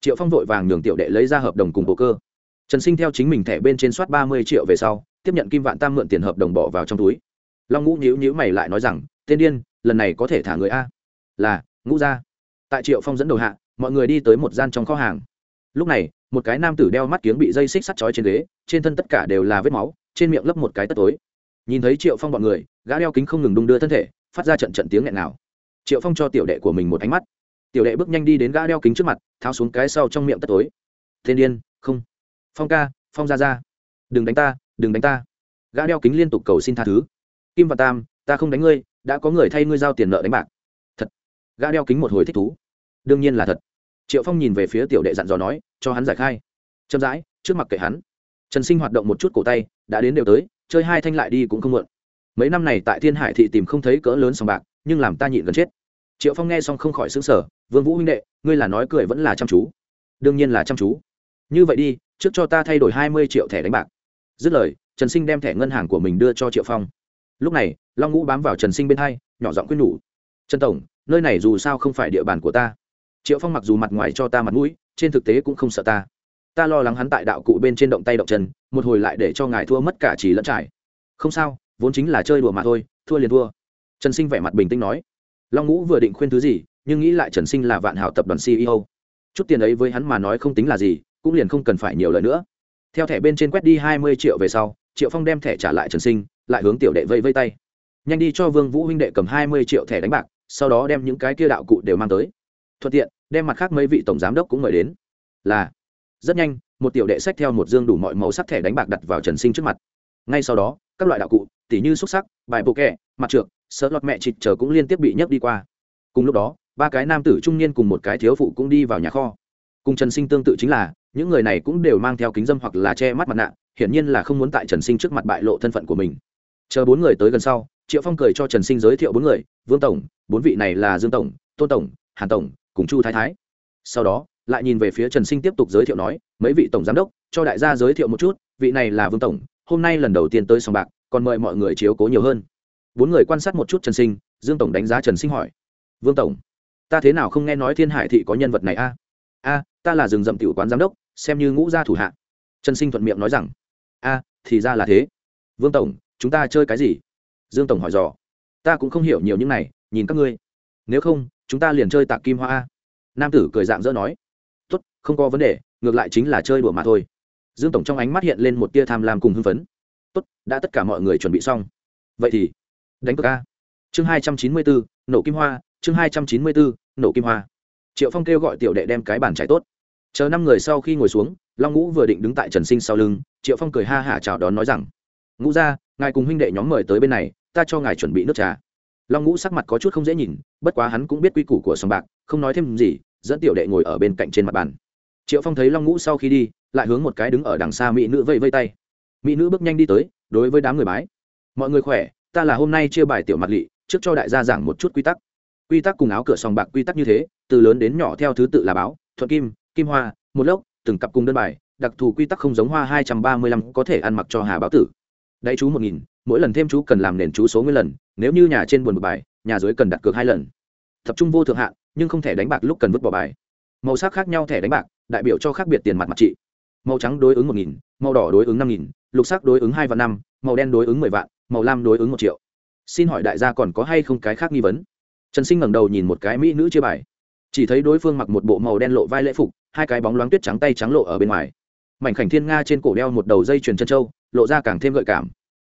Triệu phong vội vàng nhường tiểu đệ lấy ra hợp đồng cùng bộ cơ trần sinh theo chính mình thẻ bên trên soát ba mươi triệu về sau, tiếp nhận kim vạn tam mượn tiền hợp đồng bỏ vào trong túi. Long ngũ nhíu nhíu mày lại nói rằng, tên điên, lần này có thể thả người a. Là, ngũ gia. Tại triệu phong dẫn đầu hạ, mọi người đi tới một gian trong kho hàng. Lúc này, một cái nam tử đeo mắt kiếng bị dây xích sắt chói trên ghế, trên thân tất cả đều là vết máu, trên miệng lấp một cái tất tối. Nhìn thấy triệu phong bọn người, gã đeo kính không ngừng đung đưa thân thể, phát ra trận trận tiếng nghẹn nào triệu phong cho tiểu đệ của mình một ánh mắt. Tiểu đệ bước nhanh đi đến gã đeo kính trước mặt, tháo xuống cái sau trong miệng tất tối. Thiên điên, không phong ca, phong ra ra đừng đánh ta, đừng đánh ta. Gã đeo kính liên tục cầu xin tha thứ. Kim và tam, ta không đánh ngươi, đã có người thay ngươi giao tiền nợ đánh bạc. Thật. Gã đeo kính một hồi thích thú. Đương nhiên là thật. Triệu phong nhìn về phía tiểu đệ dặn dò nói, cho hắn giải khai. Chậm rãi, trước mặt kệ hắn. Trần sinh hoạt động một chút cổ tay, đã đến đều tới, chơi hai thanh lại đi cũng không muộn. Mấy năm này tại thiên hải thị tìm không thấy cỡ lớn sòng bạc, nhưng làm ta nhịn gần chết. Triệu phong nghe xong không khỏi xứng sở vương vũ huynh đệ, ngươi là nói cười vẫn là chăm chú. Đương nhiên là chăm chú. Như vậy đi trước cho ta thay đổi hai mươi triệu thẻ đánh bạc. Dứt lời, trần sinh đem thẻ ngân hàng của mình đưa cho triệu phong. Lúc này, long ngũ bám vào trần sinh bên hai, nhỏ giọng quyết nhủ. Trần tổng, nơi này dù sao không phải địa bàn của ta. Triệu phong mặc dù mặt ngoài cho ta mặt mũi, trên thực tế cũng không sợ ta. Ta lo lắng hắn tại đạo cụ bên trên động tay động chân, một hồi lại để cho ngài thua mất cả chỉ lẫn trải. Không sao, vốn chính là chơi đùa mà thôi, thua liền thua. Trần sinh vẻ mặt bình tĩnh nói. Long ngũ vừa định khuyên thứ gì, nhưng nghĩ lại trần sinh là vạn hảo tập đoàn ceo chút tiền ấy với hắn mà nói không tính là gì cũng liền không cần phải nhiều lời nữa. Theo thẻ bên trên quét đi hai mươi triệu về sau, triệu phong đem thẻ trả lại trần sinh, lại hướng tiểu đệ vây vây tay. Nhanh đi cho vương vũ huynh đệ cầm hai mươi triệu thẻ đánh bạc, sau đó đem những cái kia đạo cụ đều mang tới. Thuận tiện, đem mặt khác mấy vị tổng giám đốc cũng mời đến. Là, rất nhanh, một tiểu đệ sách theo một dương đủ mọi màu sắc thẻ đánh bạc đặt vào trần sinh trước mặt. Ngay sau đó, các loại đạo cụ, tỉ như xúc sắc, bài bộ kẹ, mặt trượt sợ lọt mẹ chịt chờ cũng liên tiếp bị nhấc đi qua. Cùng lúc đó, ba cái nam tử trung niên cùng một cái thiếu phụ cũng đi vào nhà kho. Cùng trần sinh tương tự chính là những người này cũng đều mang theo kính dâm hoặc là che mắt mặt nạ, hiển nhiên là không muốn tại trần sinh trước mặt bại lộ thân phận của mình. Chờ bốn người tới gần sau, triệu phong cười cho trần sinh giới thiệu bốn người, vương tổng, bốn vị này là dương tổng, tôn tổng, hàn tổng, cùng chu thái thái. Sau đó, lại nhìn về phía trần sinh tiếp tục giới thiệu nói, mấy vị tổng giám đốc, cho đại gia giới thiệu một chút, vị này là vương tổng, hôm nay lần đầu tiên tới sòng bạc, còn mời mọi người chiếu cố nhiều hơn. Bốn người quan sát một chút trần sinh, dương tổng đánh giá trần sinh hỏi, vương tổng, ta thế nào không nghe nói thiên hải thị có nhân vật này a? A, ta là rừng rậm tiểu quán giám đốc xem như ngũ gia thủ hạ. Trần sinh thuận miệng nói rằng, a, thì ra là thế. Vương tổng, chúng ta chơi cái gì? Dương tổng hỏi dò. Ta cũng không hiểu nhiều những này, nhìn các ngươi. Nếu không, chúng ta liền chơi tạc kim hoa a. Nam tử cười dạng dỡ nói, tốt, không có vấn đề, ngược lại chính là chơi đùa mà thôi. Dương tổng trong ánh mắt hiện lên một tia tham lam cùng hưng phấn. Tốt, đã tất cả mọi người chuẩn bị xong. Vậy thì, đánh cược a. Chương hai trăm chín mươi bốn, nổ kim hoa, chương hai trăm chín mươi bốn, nổ kim hoa. Triệu phong kêu gọi tiểu đệ đem cái bàn trái tốt chờ năm người sau khi ngồi xuống, long ngũ vừa định đứng tại trần sinh sau lưng, triệu phong cười ha hả chào đón nói rằng, ngũ ra ngài cùng huynh đệ nhóm mời tới bên này, ta cho ngài chuẩn bị nước trà. Long ngũ sắc mặt có chút không dễ nhìn, bất quá hắn cũng biết quy củ của sòng bạc, không nói thêm gì, dẫn tiểu đệ ngồi ở bên cạnh trên mặt bàn. Triệu phong thấy long ngũ sau khi đi, lại hướng một cái đứng ở đằng xa mỹ nữ vây vây tay. Mỹ nữ bước nhanh đi tới, đối với đám người bái, mọi người khỏe, ta là hôm nay chia bài tiểu mặt lỵ trước cho đại gia giảng một chút quy tắc. Quy tắc cùng áo cửa sòng bạc quy tắc như thế, từ lớn đến nhỏ theo thứ tự là báo, thuận kim kim hoa, một lốc, từng cặp cùng đơn bài, đặc thù quy tắc không giống hoa hai trăm ba mươi lăm có thể ăn mặc cho hà báo tử. Đáy chú một nghìn, mỗi lần thêm chú cần làm nền chú số nguyên lần, nếu như nhà trên buồn một bài, nhà dưới cần đặt cược hai lần. Tập trung vô thượng hạn, nhưng không thể đánh bạc lúc cần vứt bỏ bài. Màu sắc khác nhau thẻ đánh bạc, đại biểu cho khác biệt tiền mặt mặt trị. Màu trắng đối ứng một nghìn, màu đỏ đối ứng năm nghìn, lục sắc đối ứng hai vạn năm, màu đen đối ứng mười vạn, màu lam đối ứng một triệu. Xin hỏi đại gia còn có hay không cái khác nghi vấn? Trần sinh ngẩng đầu nhìn một cái mỹ nữ chia bài chỉ thấy đối phương mặc một bộ màu đen lộ vai lễ phục, hai cái bóng loáng tuyết trắng tay trắng lộ ở bên ngoài. Mảnh khảnh thiên nga trên cổ đeo một đầu dây chuyền chân trâu lộ ra càng thêm gợi cảm.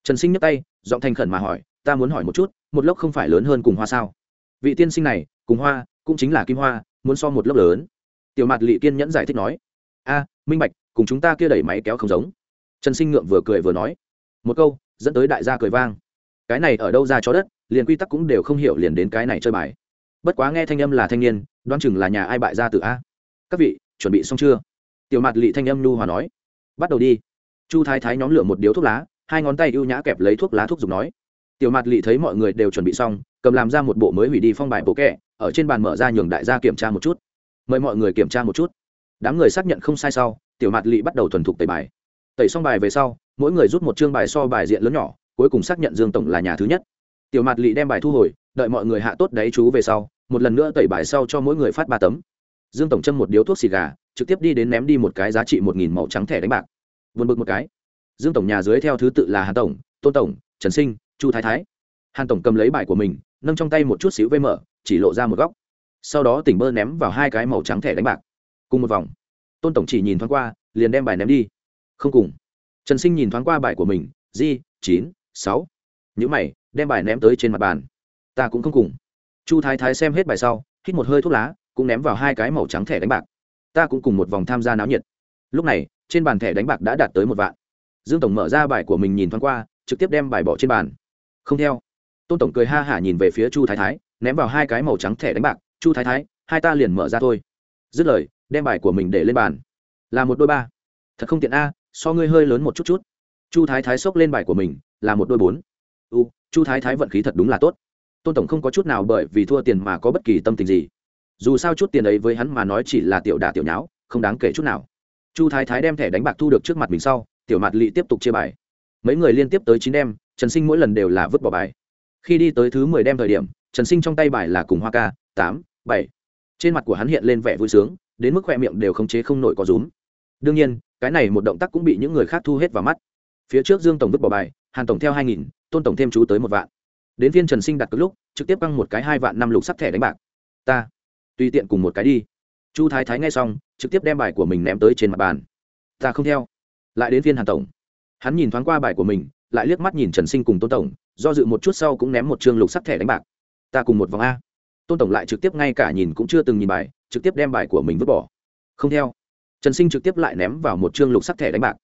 Trần sinh nhấc tay, giọng thành khẩn mà hỏi, ta muốn hỏi một chút, một lốc không phải lớn hơn cùng hoa sao? Vị tiên sinh này, cùng hoa, cũng chính là kim hoa, muốn so một lốc lớn. Tiểu mặt lị kiên nhẫn giải thích nói, a, minh bạch, cùng chúng ta kia đẩy máy kéo không giống. Trần sinh ngượng vừa cười vừa nói, một câu, dẫn tới đại gia cười vang. Cái này ở đâu ra chó đất, liền quy tắc cũng đều không hiểu liền đến cái này chơi bài bất quá nghe thanh âm là thanh niên, đoán chừng là nhà ai bại ra từ a. Các vị, chuẩn bị xong chưa? Tiểu mặt lị thanh âm nhu hòa nói. Bắt đầu đi. Chu thái thái nhóm lửa một điếu thuốc lá, hai ngón tay ưu nhã kẹp lấy thuốc lá thuốc dùng nói. Tiểu mặt lị thấy mọi người đều chuẩn bị xong, cầm làm ra một bộ mới hủy đi phong bài bộ kẹ ở trên bàn mở ra nhường đại gia kiểm tra một chút. Mời mọi người kiểm tra một chút. Đám người xác nhận không sai sau, tiểu mặt lị bắt đầu thuần thục tẩy bài. Tẩy xong bài về sau, mỗi người rút một chương bài so bài diện lớn nhỏ, cuối cùng xác nhận dương tổng là nhà thứ nhất. Tiểu mặt lị đem bài thu hồi đợi mọi người hạ tốt đáy chú về sau, một lần nữa tẩy bài sau cho mỗi người phát ba tấm. Dương tổng châm một điếu thuốc xì gà, trực tiếp đi đến ném đi một cái giá trị một nghìn màu trắng thẻ đánh bạc. Vượt bực một cái. Dương tổng nhà dưới theo thứ tự là hàn tổng, tôn tổng, trần sinh, chu thái thái. Hàn tổng cầm lấy bài của mình, nâng trong tay một chút xíu vây mở, chỉ lộ ra một góc. Sau đó tỉnh bơ ném vào hai cái màu trắng thẻ đánh bạc. Cùng một vòng, tôn tổng chỉ nhìn thoáng qua, liền đem bài ném đi. Không cùng. Trần sinh nhìn thoáng qua bài của mình di chín, sáu. Những mày, đem bài ném tới trên mặt bàn ta cũng không cùng. Chu thái thái xem hết bài sau, hít một hơi thuốc lá, cũng ném vào hai cái màu trắng thẻ đánh bạc. Ta cũng cùng một vòng tham gia náo nhiệt. Lúc này, trên bàn thẻ đánh bạc đã đạt tới một vạn. Dương tổng mở ra bài của mình nhìn thoáng qua, trực tiếp đem bài bỏ trên bàn. Không theo. Tôn tổng cười ha hả nhìn về phía chu thái thái, ném vào hai cái màu trắng thẻ đánh bạc. Chu thái thái, hai ta liền mở ra thôi. Dứt lời, đem bài của mình để lên bàn. Là một đôi ba. Thật không tiện a, so ngươi hơi lớn một chút chút. Chu thái thái xốc lên bài của mình, là một đôi bốn. U, chu thái thái vận khí thật đúng là tốt tôn tổng không có chút nào bởi vì thua tiền mà có bất kỳ tâm tình gì. Dù sao chút tiền ấy với hắn mà nói chỉ là tiểu đà tiểu nháo, không đáng kể chút nào. Chu thái thái đem thẻ đánh bạc thu được trước mặt mình sau, tiểu mặt lị tiếp tục chia bài. Mấy người liên tiếp tới chín đem trần sinh mỗi lần đều là vứt bỏ bài. Khi đi tới thứ mười đem thời điểm, trần sinh trong tay bài là cùng hoa ca, tám, bảy. Trên mặt của hắn hiện lên vẻ vui sướng, đến mức khoe miệng đều không chế không nổi có rúm. Đương nhiên, cái này một động tác cũng bị những người khác thu hết vào mắt. Phía trước dương tổng vứt bỏ bài, hàn tổng theo hai nghìn, tôn tổng thêm chú tới một vạn đến phiên trần sinh đặt cược lúc, trực tiếp căng một cái hai vạn năm lục sắc thẻ đánh bạc. Ta, tùy tiện cùng một cái đi. Chu thái thái nghe xong, trực tiếp đem bài của mình ném tới trên mặt bàn. Ta không theo. Lại đến phiên hàn tổng. Hắn nhìn thoáng qua bài của mình, lại liếc mắt nhìn trần sinh cùng tôn tổng, do dự một chút sau cũng ném một chương lục sắc thẻ đánh bạc. Ta cùng một vòng a. Tôn tổng lại trực tiếp ngay cả nhìn cũng chưa từng nhìn bài, trực tiếp đem bài của mình vứt bỏ. Không theo. Trần sinh trực tiếp lại ném vào một chương lục sắc thẻ đánh bạc.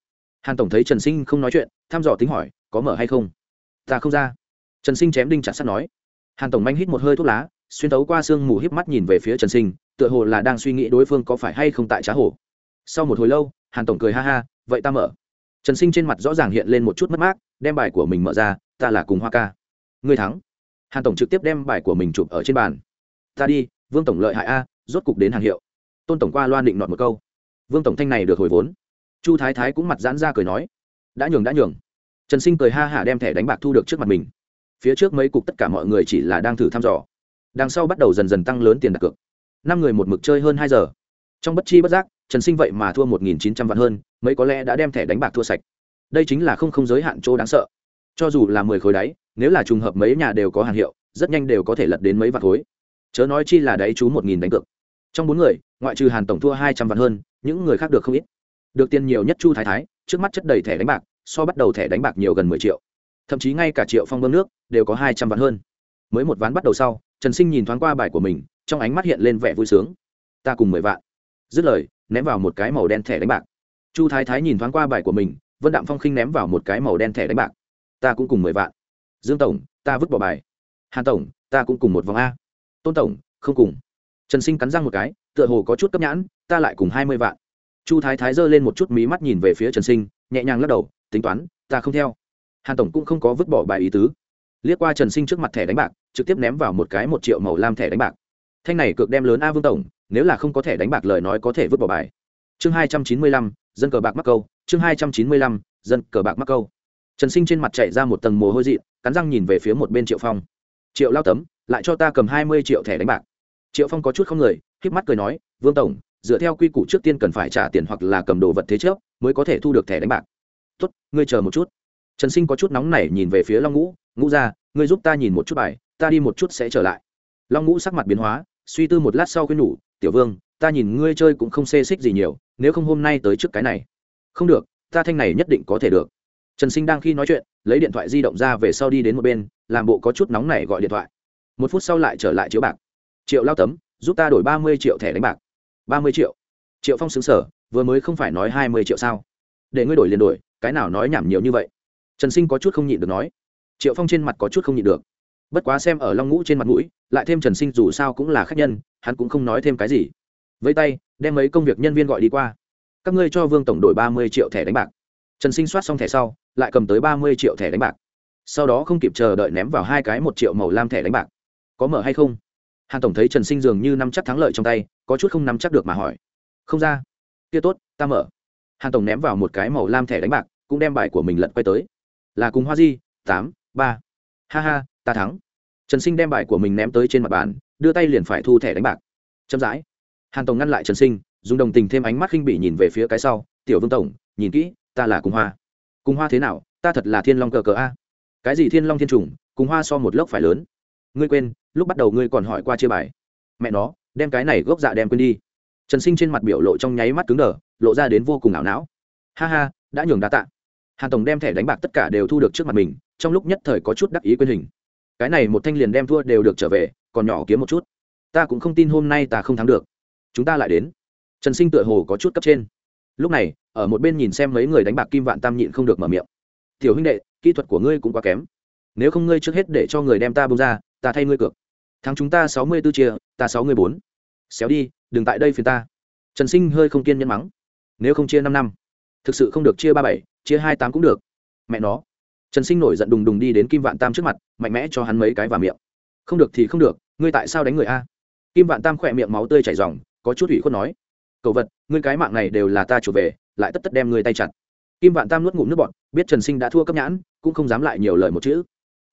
Hàn tổng thấy trần sinh không nói chuyện, thăm dò tính hỏi, có mở hay không? Ta không ra trần sinh chém đinh chặt sắt nói. Hàn tổng manh hít một hơi thuốc lá, xuyên tấu qua sương mù híp mắt nhìn về phía trần sinh, tựa hồ là đang suy nghĩ đối phương có phải hay không tại trá hồ sau một hồi lâu, hàn tổng cười ha ha, vậy ta mở. Trần sinh trên mặt rõ ràng hiện lên một chút mất mát, đem bài của mình mở ra, ta là cùng hoa ca. Ngươi thắng. Hàn tổng trực tiếp đem bài của mình chụp ở trên bàn. Ta đi, vương tổng lợi hại a, rốt cục đến hàng hiệu. Tôn tổng qua loan định nọt một câu. Vương tổng thanh này được hồi vốn. Chu thái thái cũng mặt giãn ra cười nói. Đã nhường đã nhường. Trần sinh cười ha hả đem thẻ đánh bạc thu được trước mặt mình phía trước mấy cục tất cả mọi người chỉ là đang thử thăm dò. Đằng sau bắt đầu dần dần tăng lớn tiền đặt cược. Năm người một mực chơi hơn hai giờ. Trong bất chi bất giác, trần sinh vậy mà thua một nghìn chín trăm vạn hơn, mấy có lẽ đã đem thẻ đánh bạc thua sạch. Đây chính là không không giới hạn chỗ đáng sợ. Cho dù là mười khối đáy, nếu là trùng hợp mấy nhà đều có hàng hiệu, rất nhanh đều có thể lật đến mấy vạn khối. Chớ nói chi là đáy chú một nghìn đánh cược. Trong bốn người, ngoại trừ hàn tổng thua hai trăm vạn hơn, những người khác được không ít. Được tiền nhiều nhất chu thái thái, trước mắt chất đầy thẻ đánh bạc, so bắt đầu thẻ đánh bạc nhiều gần mười triệu thậm chí ngay cả triệu phong bơm nước đều có hai trăm vạn hơn. Mới một ván bắt đầu sau, trần sinh nhìn thoáng qua bài của mình, trong ánh mắt hiện lên vẻ vui sướng. Ta cùng mười vạn. Dứt lời, ném vào một cái màu đen thẻ đánh bạc. Chu thái thái nhìn thoáng qua bài của mình, vân đạm phong khinh ném vào một cái màu đen thẻ đánh bạc. Ta cũng cùng mười vạn. Dương tổng, ta vứt bỏ bài. Hàn tổng, ta cũng cùng một vòng a. Tôn tổng, không cùng. Trần sinh cắn răng một cái, tựa hồ có chút cấp nhãn, ta lại cùng hai mươi vạn. Chu thái thái giơ lên một chút mí mắt nhìn về phía trần sinh, nhẹ nhàng lắc đầu, tính toán, ta không theo hàn tổng cũng không có vứt bỏ bài ý tứ. Liếc qua trần sinh trước mặt thẻ đánh bạc, trực tiếp ném vào một cái một triệu màu lam thẻ đánh bạc. Thanh này cược đem lớn a vương tổng, nếu là không có thẻ đánh bạc lời nói có thể vứt bỏ bài. Chương hai trăm chín mươi lăm, dân cờ bạc mắc câu. Chương hai trăm chín mươi lăm, dân cờ bạc mắc câu. Trần sinh trên mặt chạy ra một tầng mồ hôi dị, cắn răng nhìn về phía một bên triệu phong. Triệu lao tấm, lại cho ta cầm hai mươi triệu thẻ đánh bạc. Triệu phong có chút không người k mắt cười nói, vương tổng, dựa theo quy củ trước tiên cần phải trả tiền hoặc là cầm đồ vật thế trước, mới có thể thu được thẻ đánh bạc. Tuất ngươi chờ một chút trần sinh có chút nóng nảy nhìn về phía long ngũ ngũ ra ngươi giúp ta nhìn một chút bài, ta đi một chút sẽ trở lại. Long ngũ sắc mặt biến hóa, suy tư một lát sau khuyên nhủ, tiểu vương, ta nhìn ngươi chơi cũng không xê xích gì nhiều, nếu không hôm nay tới trước cái này. Không được, ta thanh này nhất định có thể được. Trần sinh đang khi nói chuyện, lấy điện thoại di động ra về sau đi đến một bên, làm bộ có chút nóng này gọi điện thoại. Một phút sau lại trở lại chiếu bạc. Triệu lao tấm, giúp ta đổi ba mươi triệu thẻ đánh bạc. Ba mươi triệu? Triệu phong xứng sở, vừa mới không phải nói hai mươi triệu sao? Để ngươi đổi liền đổi, cái nào nói nhảm nhiều như vậy? Trần sinh có chút không nhịn được nói. Triệu phong trên mặt có chút không nhịn được. Bất quá xem ở long ngũ trên mặt mũi, lại thêm trần sinh dù sao cũng là khách nhân, hắn cũng không nói thêm cái gì. Với tay, đem mấy công việc nhân viên gọi đi qua. Các ngươi cho vương tổng đổi ba mươi triệu thẻ đánh bạc. Trần sinh soát xong thẻ sau, lại cầm tới ba mươi triệu thẻ đánh bạc. Sau đó không kịp chờ đợi ném vào hai cái một triệu màu lam thẻ đánh bạc. Có mở hay không? Hàn tổng thấy trần sinh dường như nắm chắc thắng lợi trong tay, có chút không nắm chắc được mà hỏi. Không ra. Kia tốt, ta mở. Hàn tổng ném vào một cái màu lam thẻ đánh bạc, cũng đem bài của mình lật quay tới là cùng hoa di, tám, ba. Ha ha, ta thắng. Trần sinh đem bài của mình ném tới trên mặt bàn, đưa tay liền phải thu thẻ đánh bạc. Chậm rãi. Hàn tổng ngăn lại trần sinh, dùng đồng tình thêm ánh mắt khinh bị nhìn về phía cái sau, tiểu vương tổng, nhìn kỹ, ta là cùng hoa. Cùng hoa thế nào? Ta thật là thiên long cờ cờ a. Cái gì thiên long thiên trùng cùng hoa so một lốc phải lớn. Ngươi quên, lúc bắt đầu ngươi còn hỏi qua chia bài. Mẹ nó, đem cái này gốc dạ đem quên đi. Trần sinh trên mặt biểu lộ trong nháy mắt cứng đờ, lộ ra đến vô cùng ảo não. Ha ha, đã nhường đa tạ hàn tổng đem thẻ đánh bạc tất cả đều thu được trước mặt mình, trong lúc nhất thời có chút đắc ý quên hình. Cái này một thanh liền đem thua đều được trở về, còn nhỏ kiếm một chút. Ta cũng không tin hôm nay ta không thắng được. Chúng ta lại đến. Trần sinh tựa hồ có chút cấp trên. Lúc này, ở một bên nhìn xem mấy người đánh bạc kim vạn tam nhịn không được mở miệng. Tiểu huynh đệ, kỹ thuật của ngươi cũng quá kém. Nếu không ngươi trước hết để cho người đem ta bông ra, ta thay ngươi cược. Thắng chúng ta sáu mươi b ố chia, ta sáu mươi bốn. Xéo đi, đừng tại đây phiền ta. Trần sinh hơi không kiên nhẫn mắng. Nếu không chia năm năm thực sự không được chia ba bảy, chia hai tám cũng được. Mẹ nó. Trần sinh nổi giận đùng đùng đi đến kim vạn tam trước mặt, mạnh mẽ cho hắn mấy cái vào miệng. Không được thì không được, ngươi tại sao đánh người a? Kim vạn tam khỏe miệng máu tươi chảy r có chút ủy khuất nói. Cậu vật, ngươi cái mạng này đều là ta trở về, lại tất tất đem ngươi tay chặt. Kim vạn tam nuốt ngụm nước bọt, biết trần sinh đã thua cấp nhãn, cũng không dám lại nhiều lời một chữ.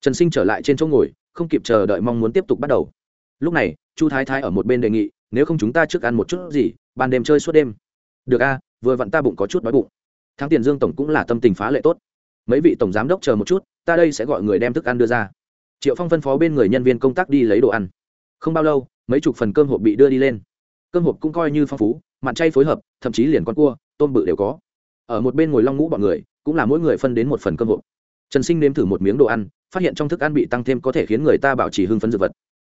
Trần sinh trở lại trên chỗ ngồi, không kịp chờ đợi mong muốn tiếp tục bắt đầu. Lúc này, chu thái thái ở một bên đề nghị, nếu không chúng ta trước ăn một chút gì, ban đêm chơi suốt đêm. Được a, vừa vặn ta bụng có chút đói bụng thắng tiền dương tổng cũng là tâm tình phá lệ tốt. Mấy vị tổng giám đốc chờ một chút, ta đây sẽ gọi người đem thức ăn đưa ra. Triệu phong phân phó bên người nhân viên công tác đi lấy đồ ăn. Không bao lâu, mấy chục phần cơm hộp bị đưa đi lên. Cơm hộp cũng coi như phong phú, mặn chay phối hợp, thậm chí liền con cua, tôm bự đều có. Ở một bên ngồi long ngũ bọn người, cũng là mỗi người phân đến một phần cơm hộp. Trần sinh nếm thử một miếng đồ ăn, phát hiện trong thức ăn bị tăng thêm có thể khiến người ta bảo trì hưng phấn dược vật.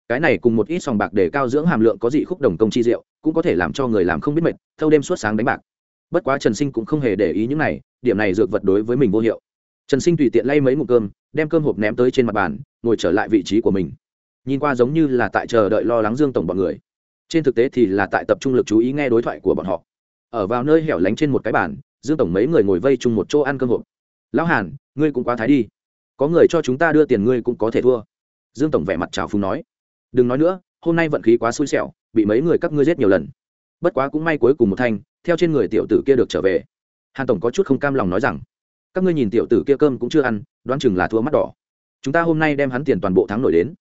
Cái này cùng một ít sòng bạc để cao dưỡng hàm lượng có dị khúc đồng công chi rượu cũng có thể làm cho người làm không biết mệt, thâu đêm suốt sáng đánh bạc bất quá trần sinh cũng không hề để ý những này, điểm này dược vật đối với mình vô hiệu. Trần sinh tùy tiện lay mấy ngụm cơm, đem cơm hộp ném tới trên mặt bàn, ngồi trở lại vị trí của mình. Nhìn qua giống như là tại chờ đợi lo lắng dương tổng bọn người. Trên thực tế thì là tại tập trung lực chú ý nghe đối thoại của bọn họ. Ở vào nơi hẻo lánh trên một cái bàn, dương tổng mấy người ngồi vây chung một chỗ ăn cơm hộp. Lão hàn, ngươi cũng quá thái đi. Có người cho chúng ta đưa tiền ngươi cũng có thể thua. Dương tổng vẻ mặt trào phúng nói. Đừng nói nữa, hôm nay vận khí quá xui xẻo, bị mấy người các ngươi giết nhiều lần. Bất quá cũng may cuối cùng một thanh theo trên người tiểu tử kia được trở về. Hàn tổng có chút không cam lòng nói rằng, các ngươi nhìn tiểu tử kia cơm cũng chưa ăn, đoán chừng là thua mắt đỏ. Chúng ta hôm nay đem hắn tiền toàn bộ thắng nổi đến.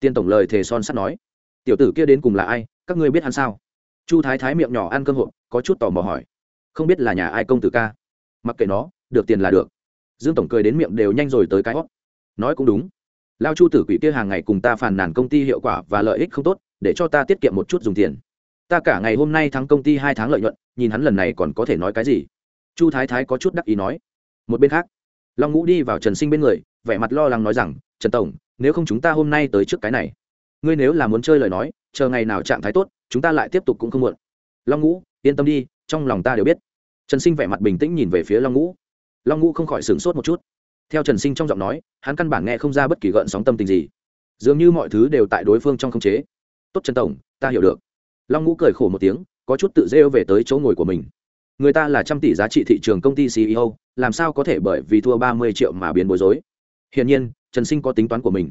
Tiên tổng lời thề son sắt nói. Tiểu tử kia đến cùng là ai, các ngươi biết hắn sao? Chu thái thái miệng nhỏ ăn cơm hộp, có chút tò mò hỏi. Không biết là nhà ai công tử ca. Mặc kệ nó, được tiền là được. Dương tổng cười đến miệng đều nhanh rồi tới cái hót nói cũng đúng. Lao chu tử quỷ kia hàng ngày cùng ta phàn nàn công ty hiệu quả và lợi ích không tốt, để cho ta tiết kiệm một chút dùng tiền ta cả ngày hôm nay thắng công ty hai tháng lợi nhuận, nhìn hắn lần này còn có thể nói cái gì? Chu thái thái có chút đắc ý nói. Một bên khác, long ngũ đi vào trần sinh bên người, vẻ mặt lo lắng nói rằng, trần tổng, nếu không chúng ta hôm nay tới trước cái này, ngươi nếu là muốn chơi lời nói, chờ ngày nào trạng thái tốt, chúng ta lại tiếp tục cũng không muộn. Long ngũ, yên tâm đi, trong lòng ta đều biết. Trần sinh vẻ mặt bình tĩnh nhìn về phía long ngũ. Long ngũ không khỏi sửng sốt một chút. Theo trần sinh trong giọng nói, hắn căn bản nghe không ra bất kỳ gợn sóng tâm tình gì. Dường như mọi thứ đều tại đối phương trong khống chế. Tốt trần tổng, ta hiểu được long ngũ cười khổ một tiếng, có chút tự rêu về tới chỗ ngồi của mình. Người ta là trăm tỷ giá trị thị trường công ty ceo làm sao có thể bởi vì thua ba mươi triệu mà biến bối rối? Hiển nhiên, trần sinh có tính toán của mình.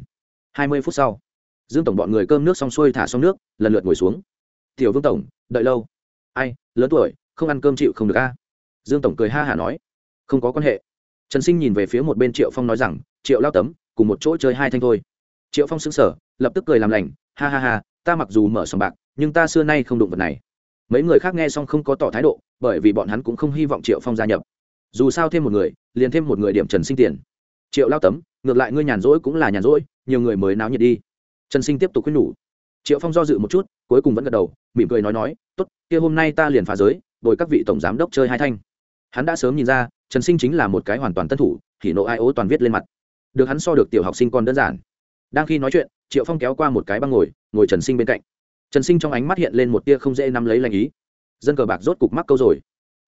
Hai mươi phút sau, dương tổng bọn người cơm nước xong xuôi thả xong nước, lần lượt ngồi xuống. Tiểu vương tổng, đợi lâu. Ai, lớn tuổi, không ăn cơm chịu không được a? Dương tổng cười ha hả nói. Không có quan hệ. Trần sinh nhìn về phía một bên triệu phong nói rằng, triệu lao tấm, cùng một chỗ chơi hai thanh thôi. Triệu phong xứng sở lập tức cười làm lành. Ha ha ha, ta mặc dù mở sòng bạc nhưng ta xưa nay không đụng vật này. Mấy người khác nghe xong không có tỏ thái độ, bởi vì bọn hắn cũng không hy vọng triệu phong gia nhập. Dù sao thêm một người, liền thêm một người điểm trần sinh tiền. Triệu lao tấm, ngược lại ngươi nhàn rỗi cũng là nhàn rỗi, nhiều người mới náo nhiệt đi. Trần sinh tiếp tục khuyên nhủ. Triệu phong do dự một chút, cuối cùng vẫn gật đầu, mỉm cười nói nói, tốt, kia hôm nay ta liền phá giới, bồi các vị tổng giám đốc chơi hai thanh. Hắn đã sớm nhìn ra, trần sinh chính là một cái hoàn toàn tân thủ thì nộ ai ố toàn viết lên mặt. Được hắn so được tiểu học sinh còn đơn giản. Đang khi nói chuyện, triệu phong kéo qua một cái băng ngồi ngồi trần sinh bên cạnh trần sinh trong ánh mắt hiện lên một tia không dễ nắm lấy lành ý. Dân cờ bạc rốt cục mắc câu rồi.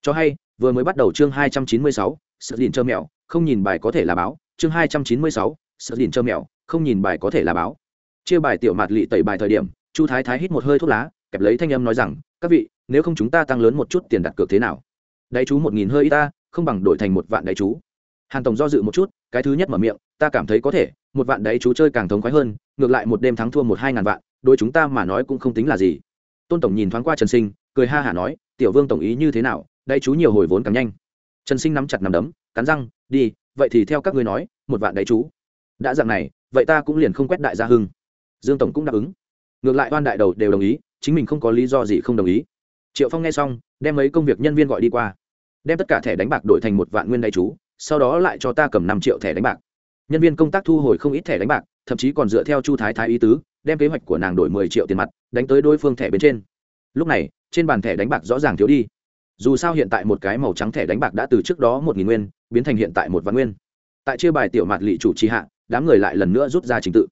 Cho hay, vừa mới bắt đầu chương hai trăm chín mươi sáu, sợ dìn trơ không nhìn bài có thể là báo. Chương hai trăm chín mươi sáu, sợ dìn trơ không nhìn bài có thể là báo. Chia bài tiểu mạt lị tẩy bài thời điểm, chu thái thái hít một hơi thuốc lá, kẹp lấy thanh âm nói rằng, các vị, nếu không chúng ta tăng lớn một chút tiền đặt cược thế nào? Đáy chú một nghìn hơi y ta, không bằng đổi thành một vạn đáy chú. Hàn tổng do dự một chút, cái thứ nhất mở miệng, ta cảm thấy có thể, một vạn đáy chú chơi càng thống khoái hơn, ngược lại một đêm thắng thua một hai ngàn vạn đôi chúng ta mà nói cũng không tính là gì. Tôn tổng nhìn thoáng qua trần sinh, cười ha hả nói, tiểu vương tổng ý như thế nào? Đây chú nhiều hồi vốn càng nhanh. Trần sinh nắm chặt nắm đấm, cắn răng, đi, vậy thì theo các ngươi nói, một vạn đáy chú. Đã dạng này, vậy ta cũng liền không quét đại gia hưng. Dương tổng cũng đáp ứng. Ngược lại oan đại đầu đều đồng ý, chính mình không có lý do gì không đồng ý. Triệu phong nghe xong, đem mấy công việc nhân viên gọi đi qua. Đem tất cả thẻ đánh bạc đổi thành một vạn nguyên đại chú, sau đó lại cho ta cầm năm triệu thẻ đánh bạc. Nhân viên công tác thu hồi không ít thẻ đánh bạc, thậm chí còn dựa theo chu thái thái ý tứ đem kế hoạch của nàng đổi mười triệu tiền mặt, đánh tới đối phương thẻ bên trên. Lúc này, trên bàn thẻ đánh bạc rõ ràng thiếu đi. Dù sao hiện tại một cái màu trắng thẻ đánh bạc đã từ trước đó một nghìn nguyên, biến thành hiện tại một vạn nguyên. Tại chia bài tiểu mạt lị chủ trì hạ, đám người lại lần nữa rút ra trình tự.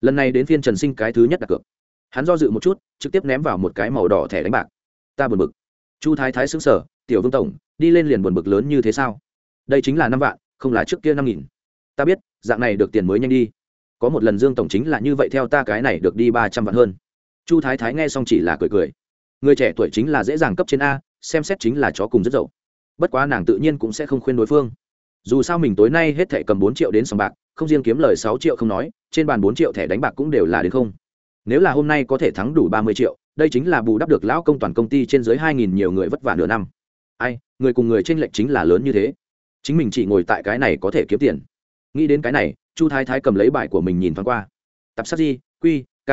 Lần này đến phiên trần sinh cái thứ nhất đặt cược. Hắn do dự một chút, trực tiếp ném vào một cái màu đỏ thẻ đánh bạc. Ta buồn bực. Chu thái thái xứng sở tiểu vương tổng, đi lên liền buồn bực lớn như thế sao? Đây chính là năm vạn, không là trước kia năm nghìn. Ta biết, dạng này được tiền mới nhanh đi có một lần dương tổng chính là như vậy theo ta cái này được đi ba trăm vạn hơn. Chu thái thái nghe xong chỉ là cười cười. Người trẻ tuổi chính là dễ dàng cấp trên a, xem xét chính là chó cùng rất dậu. Bất quá nàng tự nhiên cũng sẽ không khuyên đối phương. Dù sao mình tối nay hết thẻ cầm bốn triệu đến sòng bạc, không riêng kiếm lời sáu triệu không nói, trên bàn bốn triệu thẻ đánh bạc cũng đều là đến không. Nếu là hôm nay có thể thắng đủ ba mươi triệu, đây chính là bù đắp được lão công toàn công ty trên dưới hai nghìn nhiều người vất vả nửa năm. Ai, người cùng người tranh lệch chính là lớn như thế. Chính mình chỉ ngồi tại cái này có thể kiếm tiền nghĩ đến cái này chu thái thái cầm lấy bài của mình nhìn thoáng qua. Tập sát di Q, k.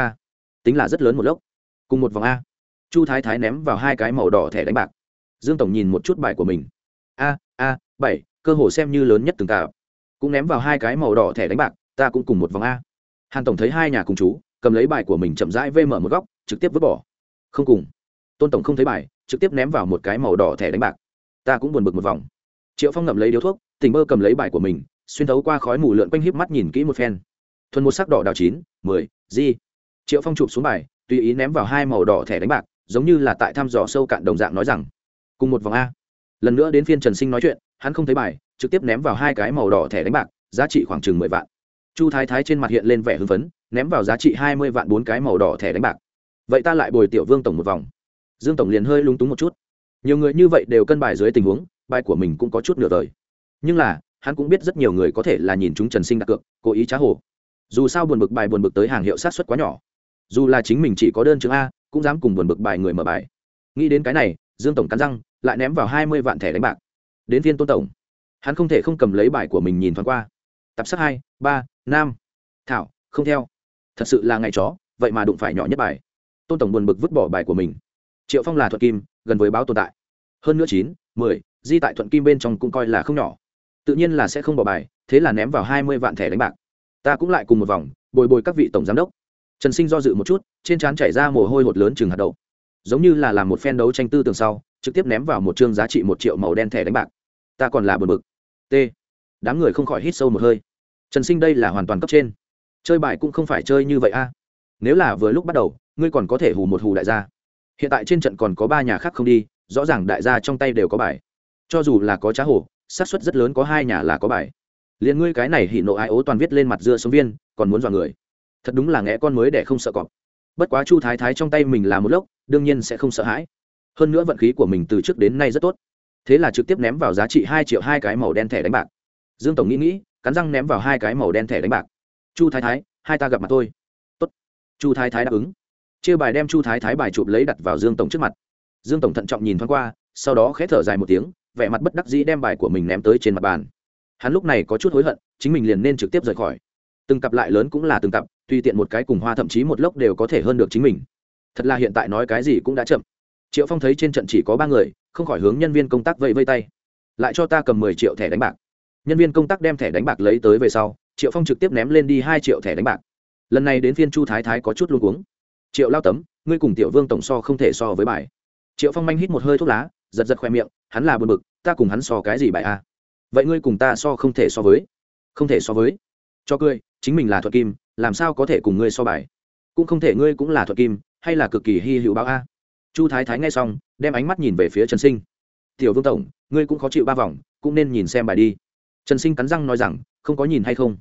Tính là rất lớn một lốc. Cùng một vòng a. Chu thái thái ném vào hai cái màu đỏ thẻ đánh bạc. Dương tổng nhìn một chút bài của mình. A a bảy cơ hồ xem như lớn nhất từng cả cũng ném vào hai cái màu đỏ thẻ đánh bạc ta cũng cùng một vòng a. Hàn tổng thấy hai nhà cùng chú cầm lấy bài của mình chậm rãi vê mở một góc trực tiếp vứt bỏ. Không cùng. Tôn tổng không thấy bài trực tiếp ném vào một cái màu đỏ thẻ đánh bạc. Ta cũng buồn bực một vòng. Triệu phong ngậm lấy điếu thuốc tình mơ cầm lấy bài của mình xuyên thấu qua khói mù lượn quanh híp mắt nhìn kỹ một phen. Thuần một sắc đỏ đào chín, mười, di. Triệu phong chụp xuống bài, tùy ý ném vào hai màu đỏ thẻ đánh bạc, giống như là tại thăm dò sâu cạn đồng dạng nói rằng, cùng một vòng a. Lần nữa đến phiên trần sinh nói chuyện, hắn không thấy bài, trực tiếp ném vào hai cái màu đỏ thẻ đánh bạc, giá trị khoảng chừng mười vạn. Chu thái thái trên mặt hiện lên vẻ hưng phấn, ném vào giá trị hai mươi vạn bốn cái màu đỏ thẻ đánh bạc. Vậy ta lại bồi tiểu vương tổng một vòng. Dương tổng liền hơi lúng túng một chút. Nhiều người như vậy đều cân bài dưới tình huống, bài của mình cũng có chút nửa đời. Nhưng là hắn cũng biết rất nhiều người có thể là nhìn chúng trần sinh đặt cược, cố ý trá hồ. Dù sao buồn bực bài buồn bực tới hàng hiệu sát xuất quá nhỏ. Dù là chính mình chỉ có đơn chứng a, cũng dám cùng buồn bực bài người mở bài. Nghĩ đến cái này, dương tổng cắn răng, lại ném vào hai mươi vạn thẻ đánh bạc. Đến viên tôn tổng. Hắn không thể không cầm lấy bài của mình nhìn thoáng qua. Tập sắc hai, ba nam thảo, không theo. Thật sự là ngày chó, vậy mà đụng phải nhỏ nhất bài. Tôn tổng buồn bực vứt bỏ bài của mình. Triệu phong là thuận kim, gần với báo tồn tại. Hơn nữa chín, mười, di tại thuận kim bên trong cũng coi là không nhỏ tự nhiên là sẽ không bỏ bài, thế là ném vào hai mươi vạn thẻ đánh bạc. Ta cũng lại cùng một vòng, bồi bồi các vị tổng giám đốc. Trần sinh do dự một chút, trên trán chảy ra mồ hôi hột lớn chừng hạt đậu. Giống như là làm một phen đấu tranh tư tường sau, trực tiếp ném vào một chương giá trị một triệu màu đen thẻ đánh bạc. Ta còn là bờ bực. T. Đám người không khỏi hít sâu một hơi. Trần sinh đây là hoàn toàn cấp trên. Chơi bài cũng không phải chơi như vậy a. Nếu là vừa lúc bắt đầu, ngươi còn có thể hù một hù đại gia. Hiện tại trên trận còn có ba nhà khác không đi, rõ ràng đại gia trong tay đều có bài. Cho dù là có trá hổ xác suất rất lớn có hai nhà là có bài. Liền ngươi cái này hỉ nộ ai ố toàn viết lên mặt dưa sống viên, còn muốn dọa người. Thật đúng là nghe con mới để không sợ cọp. Bất quá chu thái thái trong tay mình là một lốc, đương nhiên sẽ không sợ hãi. Hơn nữa vận khí của mình từ trước đến nay rất tốt. Thế là trực tiếp ném vào giá trị hai triệu hai cái màu đen thẻ đánh bạc. Dương tổng nghĩ nghĩ, cắn răng ném vào hai cái màu đen thẻ đánh bạc. Chu thái thái, hai ta gặp mặt tôi tốt. Chu thái thái đáp ứng. Chia bài đem chu thái thái bài chụp lấy đặt vào dương tổng trước mặt. Dương tổng thận trọng nhìn thoáng qua, sau đó khẽ thở dài một tiếng vẻ mặt bất đắc dĩ đem bài của mình ném tới trên mặt bàn. Hắn lúc này có chút hối hận, chính mình liền nên trực tiếp rời khỏi. Từng cặp lại lớn cũng là từng cặp, tùy tiện một cái cùng hoa thậm chí một lốc đều có thể hơn được chính mình. Thật là hiện tại nói cái gì cũng đã chậm. Triệu phong thấy trên trận chỉ có ba người, không khỏi hướng nhân viên công tác vẫy vây tay. Lại cho ta cầm mười triệu thẻ đánh bạc. Nhân viên công tác đem thẻ đánh bạc lấy tới về sau, triệu phong trực tiếp ném lên đi hai triệu thẻ đánh bạc. Lần này đến phiên chu thái thái có chút luôn cuống. Triệu lao tấm, ngươi cùng tiểu vương tổng so không thể so với bài. Triệu phong manh hít một hơi thuốc lá, giật giật khoe miệng hắn là buồn bực, ta cùng hắn so cái gì bài a? Vậy ngươi cùng ta so không thể so với. Không thể so với. Cho cười, chính mình là thuật kim, làm sao có thể cùng ngươi so bài? Cũng không thể ngươi cũng là thuật kim, hay là cực kỳ hy hữu báo a? Chu thái thái nghe xong, đem ánh mắt nhìn về phía trần sinh. Tiểu vương tổng, ngươi cũng khó chịu ba vòng, cũng nên nhìn xem bài đi. Trần sinh cắn răng nói rằng, không có nhìn hay không?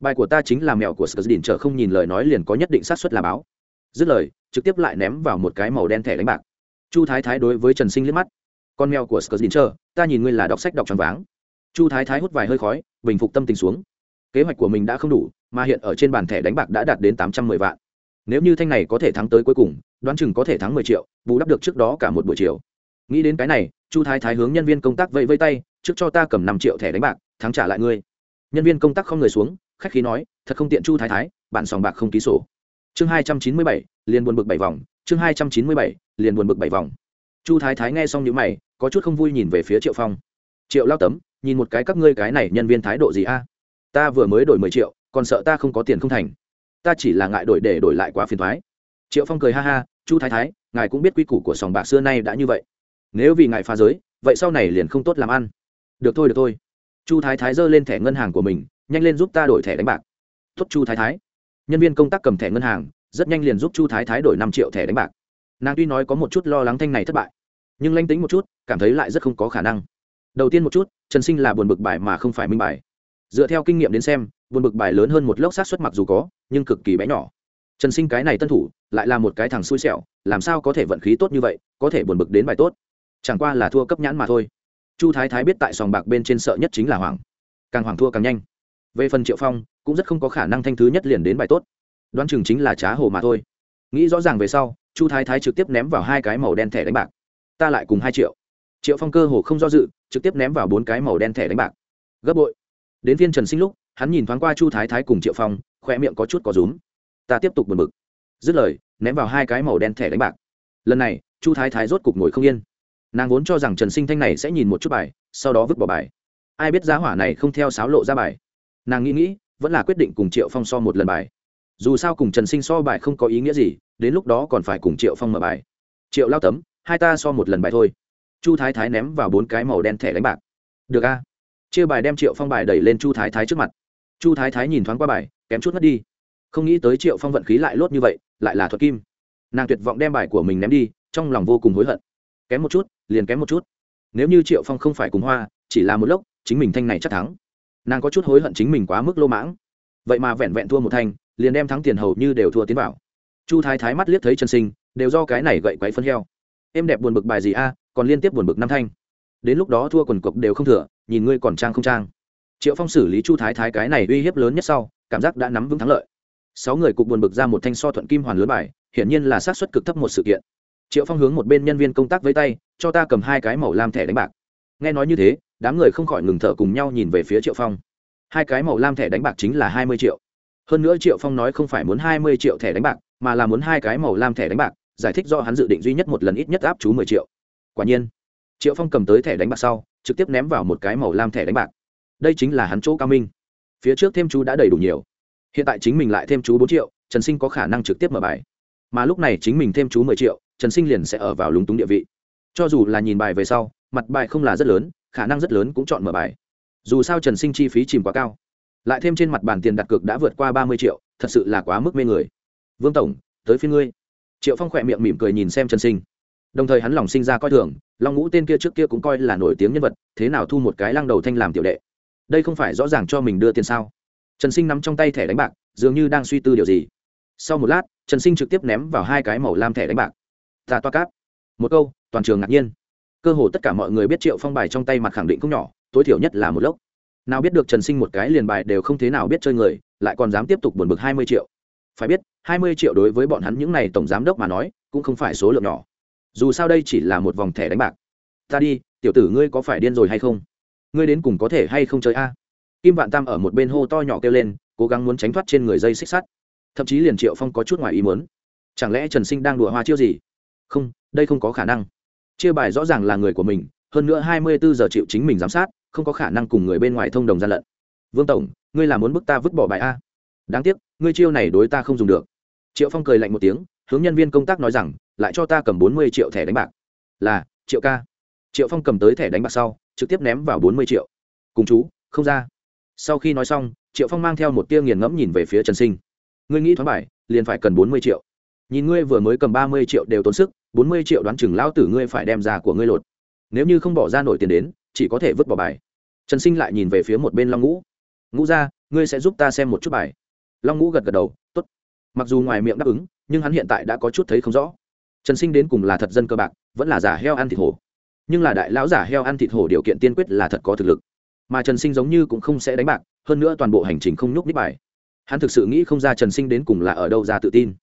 Bài của ta chính là mèo của sờ điển trở không nhìn lời nói liền có nhất định xác suất là báo. Dứt lời, trực tiếp lại ném vào một cái màu đen thẻ đánh bạc. Chu thái thái đối với trần sinh liếc mắt con mèo của sờ ta nhìn ngươi là đọc sách đọc tròn váng. Chu thái thái hút vài hơi khói, bình phục tâm tình xuống. Kế hoạch của mình đã không đủ, mà hiện ở trên bàn thẻ đánh bạc đã đạt đến tám trăm mười vạn. Nếu như thanh này có thể thắng tới cuối cùng, đoán chừng có thể thắng mười triệu, bù đắp được trước đó cả một buổi chiều. Nghĩ đến cái này, chu thái thái hướng nhân viên công tác vẫy vây tay, trước cho ta cầm năm triệu thẻ đánh bạc, thắng trả lại ngươi. Nhân viên công tác không người xuống, khách khí nói, thật không tiện chu thái thái, bạn sòng bạc không ký sổ. Chương hai trăm chín mươi bảy, liền buồn bực bảy vòng, chương hai trăm chín mươi bảy, liền buồn bực bảy vòng. Chu thái thái nghe xong nhíu mày có chút không vui nhìn về phía triệu phong. Triệu lao tấm, nhìn một cái các ngươi cái này nhân viên thái độ gì a? Ta vừa mới đổi mười triệu, còn sợ ta không có tiền không thành. Ta chỉ là ngại đổi để đổi lại quá phiền thoái. Triệu phong cười ha ha, chu thái thái, ngài cũng biết quy củ của sòng bạc xưa nay đã như vậy. Nếu vì ngài phá giới, vậy sau này liền không tốt làm ăn. Được thôi được thôi. Chu thái thái giơ lên thẻ ngân hàng của mình, nhanh lên giúp ta đổi thẻ đánh bạc. Tốt, chu thái thái. Nhân viên công tác cầm thẻ ngân hàng, rất nhanh liền giúp chu thái thái đổi năm triệu thẻ đánh bạc. Nàng tuy nói có một chút lo lắng thanh này thất bại nhưng lanh tính một chút, cảm thấy lại rất không có khả năng. Đầu tiên một chút, trần sinh là buồn bực bài mà không phải minh bài. Dựa theo kinh nghiệm đến xem, buồn bực bài lớn hơn một lốc sát xuất mặc dù có, nhưng cực kỳ bé nhỏ. Trần sinh cái này tân thủ, lại là một cái thằng xui xẻo, làm sao có thể vận khí tốt như vậy, có thể buồn bực đến bài tốt. Chẳng qua là thua cấp nhãn mà thôi. Chu thái thái biết tại sòng bạc bên trên sợ nhất chính là hoàng. Càng hoàng thua càng nhanh. Về phần triệu phong, cũng rất không có khả năng thanh thứ nhất liền đến bài tốt. Đoán chừng chính là trá hồ mà thôi. Nghĩ rõ ràng về sau, chu thái thái trực tiếp ném vào hai cái màu đen thẻ đánh bạc ta lại cùng hai triệu. Triệu phong cơ hồ không do dự, trực tiếp ném vào bốn cái màu đen thẻ đánh bạc. Gấp bội. Đến viên trần sinh lúc, hắn nhìn thoáng qua chu thái thái cùng triệu phong khoe miệng có chút có rúm. Ta tiếp tục bật mực dứt lời, ném vào hai cái màu đen thẻ đánh bạc. Lần này, chu thái thái rốt cục ngồi không yên. Nàng vốn cho rằng trần sinh thanh này sẽ nhìn một chút bài, sau đó vứt bỏ bài. Ai biết giá hỏa này không theo sáo lộ ra bài. Nàng nghĩ nghĩ, vẫn là quyết định cùng triệu phong so một lần bài. Dù sao cùng trần sinh so bài không có ý nghĩa gì, đến lúc đó còn phải cùng triệu phong mở bài. Triệu lao tấm hai ta so một lần bài thôi. Chu thái thái ném vào bốn cái màu đen thẻ đánh bạc. Được a. Chia bài đem triệu phong bài đẩy lên chu thái thái trước mặt. Chu thái thái nhìn thoáng qua bài, kém chút mất đi. Không nghĩ tới triệu phong vận khí lại lốt như vậy, lại là thuật kim. Nàng tuyệt vọng đem bài của mình ném đi, trong lòng vô cùng hối hận. Kém một chút, liền kém một chút. Nếu như triệu phong không phải cùng hoa, chỉ là một lốc, chính mình thanh này chắc thắng. Nàng có chút hối hận chính mình quá mức lô mãng. Vậy mà vẹn vẹn thua một thanh, liền đem thắng tiền hầu như đều thua tiến vào. Chu thái thái mắt liếc thấy chân sinh, đều do cái này gậy quấy phân heo em đẹp buồn bực bài gì a, còn liên tiếp buồn bực năm thanh. Đến lúc đó thua quần cộc đều không thừa, nhìn ngươi còn trang không trang. Triệu phong xử lý chu thái thái cái này uy hiếp lớn nhất sau, cảm giác đã nắm vững thắng lợi. Sáu người cục buồn bực ra một thanh so thuận kim hoàn lớn bài, hiển nhiên là sát xuất cực thấp một sự kiện. Triệu phong hướng một bên nhân viên công tác với tay, cho ta cầm hai cái màu lam thẻ đánh bạc. Nghe nói như thế, đám người không khỏi ngừng thở cùng nhau nhìn về phía triệu phong. Hai cái màu lam thẻ đánh bạc chính là hai mươi triệu. Hơn nữa triệu phong nói không phải muốn hai mươi triệu thẻ đánh bạc, mà là muốn hai cái màu lam thẻ đánh bạc giải thích do hắn dự định duy nhất một lần ít nhất áp chú mười triệu. Quả nhiên, triệu phong cầm tới thẻ đánh bạc sau, trực tiếp ném vào một cái màu lam thẻ đánh bạc. Đây chính là hắn chỗ cao minh. Phía trước thêm chú đã đầy đủ nhiều. Hiện tại chính mình lại thêm chú bốn triệu, trần sinh có khả năng trực tiếp mở bài. Mà lúc này chính mình thêm chú mười triệu, trần sinh liền sẽ ở vào lúng túng địa vị. Cho dù là nhìn bài về sau, mặt bài không là rất lớn, khả năng rất lớn cũng chọn mở bài. Dù sao trần sinh chi phí chìm quá cao. Lại thêm trên mặt bàn tiền đặt cược đã vượt qua ba mươi triệu, thật sự là quá mức mê người. Vương tổng, tới phía ngươi triệu phong khỏe miệng mỉm cười nhìn xem trần sinh đồng thời hắn lòng sinh ra coi thường long ngũ tên kia trước kia cũng coi là nổi tiếng nhân vật thế nào thu một cái lăng đầu thanh làm tiểu đệ đây không phải rõ ràng cho mình đưa tiền sao trần sinh nắm trong tay thẻ đánh bạc dường như đang suy tư điều gì sau một lát trần sinh trực tiếp ném vào hai cái màu lam thẻ đánh bạc ta toa cáp một câu toàn trường ngạc nhiên cơ hồ tất cả mọi người biết triệu phong bài trong tay mặt khẳng định không nhỏ tối thiểu nhất là một lốc nào biết được trần sinh một cái liền bài đều không thế nào biết chơi người lại còn dám tiếp tục buồn bực hai mươi triệu phải biết, hai mươi triệu đối với bọn hắn những n à y tổng giám đốc mà nói, cũng không phải số lượng nhỏ. Dù sao đây chỉ là một vòng thẻ đánh bạc. Ta đi, tiểu tử ngươi có phải điên rồi hay không? Ngươi đến cùng có thể hay không chơi a? Kim vạn tam ở một bên hô to nhỏ kêu lên, cố gắng muốn tránh thoát trên người dây xích sắt. Thậm chí liền triệu phong có chút ngoài ý muốn. Chẳng lẽ trần sinh đang đùa hoa chiêu gì? Không, đây không có khả năng. Chia bài rõ ràng là người của mình, hơn nữa hai mươi bốn giờ chịu chính mình giám sát, không có khả năng cùng người bên ngoài thông đồng gian lận. Vương tổng, ngươi là muốn bức ta vứt bỏ bài a? Đáng tiếc, ngươi chiêu này đối ta không dùng được. Triệu phong cười lạnh một tiếng, hướng nhân viên công tác nói rằng, lại cho ta cầm bốn mươi triệu thẻ đánh bạc. Là, triệu ca. Triệu phong cầm tới thẻ đánh bạc sau, trực tiếp ném vào bốn mươi triệu. Cùng chú, không ra. Sau khi nói xong, triệu phong mang theo một tia nghiền ngẫm nhìn về phía trần sinh. Ngươi nghĩ thoáng bài, liền phải cần bốn mươi triệu. Nhìn ngươi vừa mới cầm ba mươi triệu đều tốn sức, bốn mươi triệu đoán chừng lão tử ngươi phải đem ra của ngươi lột. Nếu như không bỏ ra nổi tiền đến, chỉ có thể vứt bỏ bài. Trần sinh lại nhìn về phía một bên long ngũ. Ngũ ra, ngươi sẽ giúp ta xem một chút bài long ngũ gật gật đầu t ố t mặc dù ngoài miệng đáp ứng, nhưng hắn hiện tại đã có chút thấy không rõ. Trần sinh đến cùng là thật dân cơ bạc, vẫn là giả heo ăn thịt hổ. Nhưng là đại lão giả heo ăn thịt hổ điều kiện tiên quyết là thật có thực lực. Mà trần sinh giống như cũng không sẽ đánh bạc, hơn nữa toàn bộ hành trình không nhúc nít bài. Hắn thực sự nghĩ không ra trần sinh đến cùng là ở đâu ra tự tin.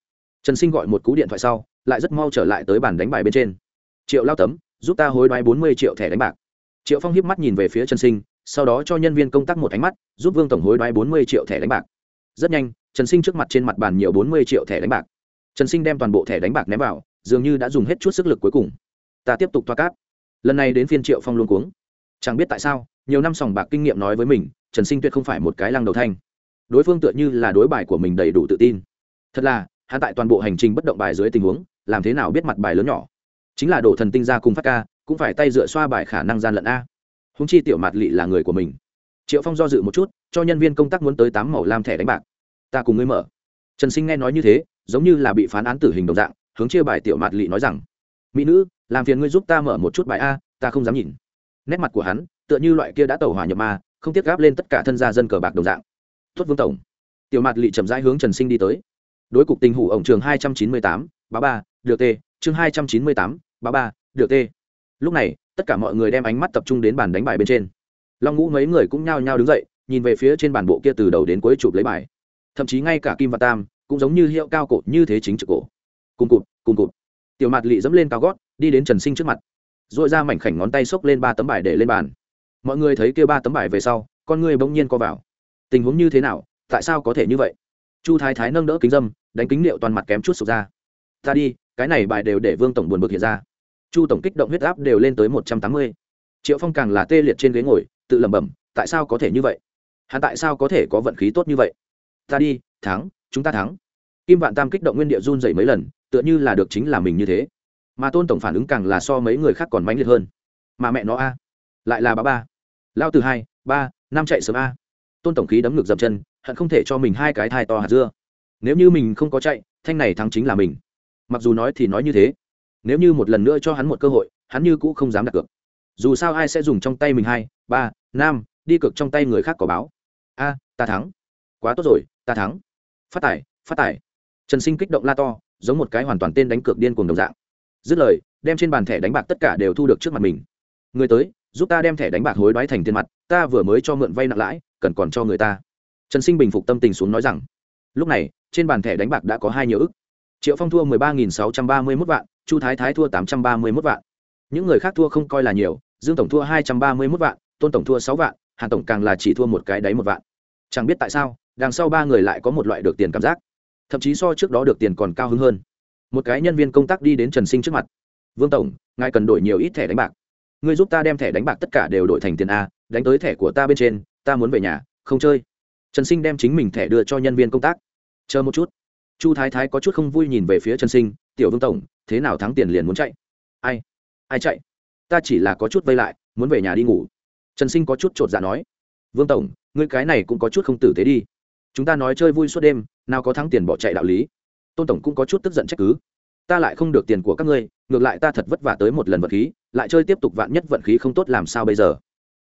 Trần sinh gọi một cú điện thoại sau, lại rất mau trở lại tới bàn đánh bài bên trên. Triệu lao tấm, giúp ta hối đoái bốn mươi triệu thẻ đánh bạc. Triệu phong hiếp mắt nhìn về phía trần sinh, sau đó cho nhân viên công tác một ánh mắt, giúp vương tổng hối đoái bốn mươi triệu thẻ đánh bạc rất nhanh, trần sinh trước mặt trên mặt bàn nhiều bốn mươi triệu thẻ đánh bạc. Trần sinh đem toàn bộ thẻ đánh bạc ném vào, dường như đã dùng hết chút sức lực cuối cùng. Ta tiếp tục toa cáp. Lần này đến phiên triệu phong luôn cuống. Chẳng biết tại sao, nhiều năm sòng bạc kinh nghiệm nói với mình, trần sinh tuyệt không phải một cái lăng đầu thanh. Đối phương tựa như là đối bài của mình đầy đủ tự tin. Thật là hạ tại toàn bộ hành trình bất động bài dưới tình huống, làm thế nào biết mặt bài lớn nhỏ? Chính là đổ thần tinh ra cùng phát ca, cũng phải tay dựa xoa bài khả năng gian lận a. Húng chi tiểu mạt lị là người của mình triệu phong do dự một chút cho nhân viên công tác muốn tới tám màu lam thẻ đánh bạc ta cùng ngươi mở trần sinh nghe nói như thế giống như là bị phán án tử hình đồng dạng hướng chia bài tiểu mạt lị nói rằng mỹ nữ làm phiền ngươi giúp ta mở một chút bài a ta không dám nhìn nét mặt của hắn tựa như loại kia đã tẩu hỏa nhập ma không tiếc gáp lên tất cả thân gia dân cờ bạc đồng dạng tuất vương tổng tiểu Mạt lị chậm rãi hướng trần sinh đi tới đối cục tình hủ ổng trường hai trăm chín mươi tám ba ba được t chương hai trăm chín mươi tám ba ba được t lúc này tất cả mọi người đem ánh mắt tập trung đến bàn đánh bài bên trên long ngũ mấy người cũng nhao nhao đứng dậy, nhìn về phía trên bàn bộ kia từ đầu đến cuối chụp lấy bài. Thậm chí ngay cả kim và tam cũng giống như hiệu cao cổ như thế chính trực cổ. Cùng cụt cùng cụt. Tiểu mặt lị dẫm lên cao gót, đi đến trần sinh trước mặt. R ồ i ra mảnh khảnh ngón tay xốc lên ba tấm bài để lên bàn. Mọi người thấy kêu ba tấm bài về sau, con người bỗng nhiên co vào. Tình huống như thế nào? Tại sao có thể như vậy? Chu thái thái nâng đỡ kính dâm, đánh kính liệu toàn mặt kém chút sụp ra. Ta đi, cái này bài đều để vương tổng buồn bực hiện ra. Chu tổng kích động huyết áp đều lên tới một trăm tám mươi. Triệu phong càng là tê liệt trên ghế ngồi tự lẩm bẩm, tại sao có thể như vậy? Hắn tại sao có thể có vận khí tốt như vậy? Ta đi, thắng, chúng ta thắng. Kim vạn tam kích động nguyên địa run dậy mấy lần, tựa như là được chính là mình như thế. Mà tôn tổng phản ứng càng là so mấy người khác còn mãnh liệt hơn. Mà mẹ nó a, lại là ba ba. Lao từ hai, ba, năm chạy sớm a. Tôn tổng khí đấm ngực dập chân, hận không thể cho mình hai cái thai to hạt dưa. Nếu như mình không có chạy, thanh này thắng chính là mình. Mặc dù nói thì nói như thế. Nếu như một lần nữa cho hắn một cơ hội, hắn như cũ không dám đặt cược dù sao ai sẽ dùng trong tay mình hai, ba, năm, đi cực trong tay người khác có báo. A, ta thắng. Quá tốt rồi, ta thắng. Phát tài phát tài. Trần sinh kích động la to, giống một cái hoàn toàn tên đánh cược điên cùng đồng dạng. Dứt lời, đem trên bàn thẻ đánh bạc tất cả đều thu được trước mặt mình. Người tới, giúp ta đem thẻ đánh bạc hối đoái thành tiền mặt, ta vừa mới cho mượn vay nặng lãi, cần còn cho người ta. Trần sinh bình phục tâm tình xuống nói rằng, lúc này, trên bàn thẻ đánh bạc đã có hai nhiều ức. Triệu phong thua mười ba nghìn sáu trăm ba mươi mốt vạn, chu thái thái thua tám trăm ba mươi mốt vạn những người khác thua không coi là nhiều, dương tổng thua hai trăm ba mươi mốt vạn, tôn tổng thua sáu vạn, hàn tổng càng là chỉ thua một cái đáy một vạn. Chẳng biết tại sao, đằng sau ba người lại có một loại được tiền cảm giác. Thậm chí so trước đó được tiền còn cao hứng hơn. Một cái nhân viên công tác đi đến trần sinh trước mặt. Vương tổng, ngài cần đổi nhiều ít thẻ đánh bạc. Ngươi giúp ta đem thẻ đánh bạc tất cả đều đổi thành tiền a, đánh tới thẻ của ta bên trên, ta muốn về nhà, không chơi. Trần sinh đem chính mình thẻ đưa cho nhân viên công tác. Chờ một chút. Chu thái thái có chút không vui nhìn về phía trần sinh, tiểu vương tổng, thế nào thắng tiền liền muốn chạy? Ai ai chạy? Ta chỉ là có chút vây lại, muốn về nhà đi ngủ. Trần sinh có chút t r ộ t dạ nói. Vương tổng, ngươi cái này cũng có chút không tử tế đi. Chúng ta nói chơi vui suốt đêm, nào có thắng tiền bỏ chạy đạo lý. Tôn tổng cũng có chút tức giận trách cứ. Ta lại không được tiền của các ngươi, ngược lại ta thật vất vả tới một lần vật khí, lại chơi tiếp tục vạn nhất vận khí không tốt làm sao bây giờ?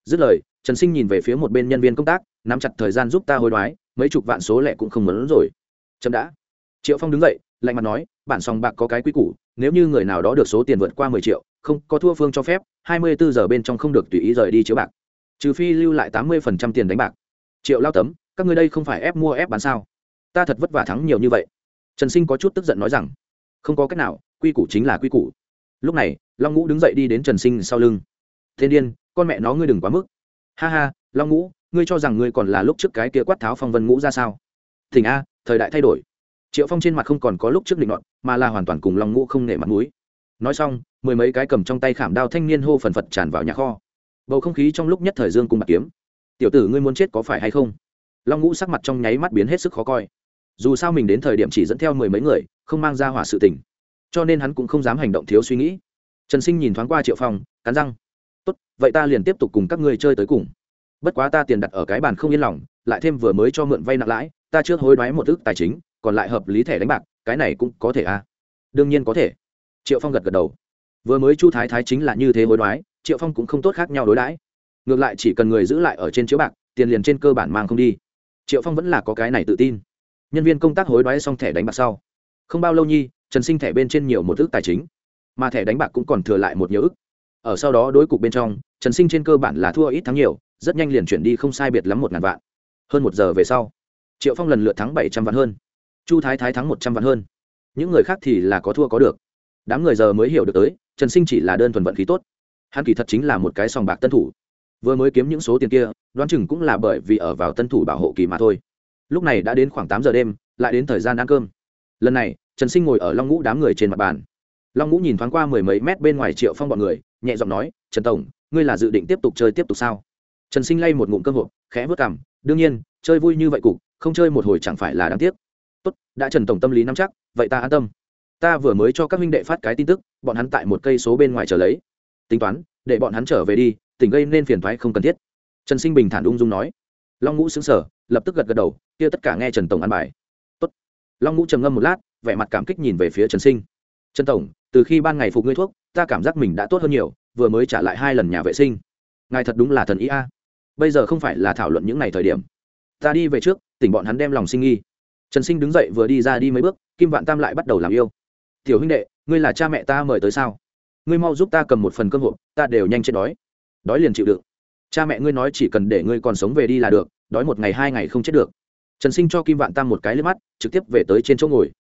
Dứt lời, trần sinh nhìn về phía một bên nhân viên công tác, nắm chặt thời gian giúp ta hối đoái, mấy chục vạn số lẻ cũng không muốn rồi. Chậm đã. Triệu phong đứng dậy lạnh mặt nói, bản sòng bạc có cái quy củ, nếu như người nào đó được số tiền vượt qua mười triệu, không có thua phương cho phép, hai mươi bốn giờ bên trong không được tùy ý rời đi chiếu bạc. Trừ phi lưu lại tám mươi phần trăm tiền đánh bạc. Triệu lao tấm, các ngươi đây không phải ép mua ép bán sao? Ta thật vất vả thắng nhiều như vậy. Trần sinh có chút tức giận nói rằng, không có cách nào, quy củ chính là quy củ. Lúc này, long ngũ đứng dậy đi đến trần sinh sau lưng. Thiên điên, con mẹ nó ngươi đừng quá mức. Ha ha, long ngũ, ngươi cho rằng ngươi còn là lúc trước cái kia quát tháo phong vân ngũ ra sao? Thỉnh a, thời đại thay đổi triệu phong trên mặt không còn có lúc trước định luận mà là hoàn toàn cùng long ngũ không nể mặt mũi. nói xong, mười mấy cái cầm trong tay khảm đao thanh niên hô phần phật tràn vào nhà kho. bầu không khí trong lúc nhất thời dương cùng bạc kiếm. tiểu tử ngươi muốn chết có phải hay không? long ngũ sắc mặt trong nháy mắt biến hết sức khó coi. dù sao mình đến thời điểm chỉ dẫn theo mười mấy người, không mang ra hỏa sự tình. cho nên hắn cũng không dám hành động thiếu suy nghĩ. trần sinh nhìn thoáng qua triệu phong, cắn răng. tốt, vậy ta liền tiếp tục cùng các ngươi chơi tới cùng. bất quá ta tiền đặt ở cái bàn không yên lòng, lại thêm vừa mới cho mượn vay nặng lãi, ta chưa hối đoái một ước tài chính còn lại hợp lý thẻ đánh bạc, cái này cũng có thể à? Đương nhiên có thể. Triệu phong gật gật đầu. Vừa mới chu thái thái chính là như thế hối đoái, triệu phong cũng không tốt khác nhau đối đãi. Ngược lại chỉ cần người giữ lại ở trên chiếu bạc, tiền liền trên cơ bản mang không đi. Triệu phong vẫn là có cái này tự tin. Nhân viên công tác hối đoái xong thẻ đánh bạc sau. Không bao lâu nhi, trần sinh thẻ bên trên nhiều một ước tài chính. Mà thẻ đánh bạc cũng còn thừa lại một nhiều ước. Ở sau đó đối cục bên trong, trần sinh trên cơ bản là thua ít thắng nhiều, rất nhanh liền chuyển đi không sai biệt lắm một ngàn vạn. Hơn một giờ về sau, triệu phong lần lượt thắng bảy trăm vạn hơn chu thái thái thắng một trăm vạn hơn. Những người khác thì là có thua có được. Đám người giờ mới hiểu được tới, trần sinh chỉ là đơn thuần vận khí tốt. Hắn kỳ thật chính là một cái sòng bạc tân thủ. Vừa mới kiếm những số tiền kia, đoán chừng cũng là bởi vì ở vào tân thủ bảo hộ kỳ mà thôi. Lúc này đã đến khoảng tám giờ đêm, lại đến thời gian ăn cơm. Lần này, trần sinh ngồi ở long ngũ đám người trên mặt bàn. Long ngũ nhìn thoáng qua mười mấy mét bên ngoài triệu phong bọn người, nhẹ giọng nói, trần tổng, ngươi là dự định tiếp tục chơi tiếp tục sao? Trần sinh lay một ngụm cơm hộp, khẽ vớt cảm đương nhiên, chơi vui như vậy cục, không chơi một hồi chẳng phải là đáng tiếc tốt, đã trần tổng tâm lý nắm chắc, vậy ta an tâm. Ta vừa mới cho các minh đệ phát cái tin tức, bọn hắn tại một cây số bên ngoài chờ lấy. Tính toán, để bọn hắn trở về đi, tỉnh gây nên phiền thoái không cần thiết. Trần sinh bình thản ung dung nói. Long ngũ xứng sở lập tức gật gật đầu, kia tất cả nghe trần tổng ăn bài. Tốt. long ngũ trầm ngâm một lát, vẻ mặt cảm kích nhìn về phía trần sinh. Trần tổng, từ khi ban ngày phục ngươi thuốc, ta cảm giác mình đã tốt hơn nhiều, vừa mới trả lại hai lần nhà vệ sinh. Ngài thật đúng là thần ý a. Bây giờ không phải là thảo luận những ngày thời điểm. Ta đi về trước, tỉnh bọn hắn đem lòng sinh nghi trần sinh đứng dậy vừa đi ra đi mấy bước, kim vạn tam lại bắt đầu làm yêu. Tiểu huynh đệ, ngươi là cha mẹ ta mời tới sao? Ngươi mau giúp ta cầm một phần cơm hộp, ta đều nhanh chết đói. Đói liền chịu đựng. Cha mẹ ngươi nói chỉ cần để ngươi còn sống về đi là được, đói một ngày hai ngày không chết được. Trần sinh cho kim vạn tam một cái lên mắt, trực tiếp về tới trên chỗ ngồi.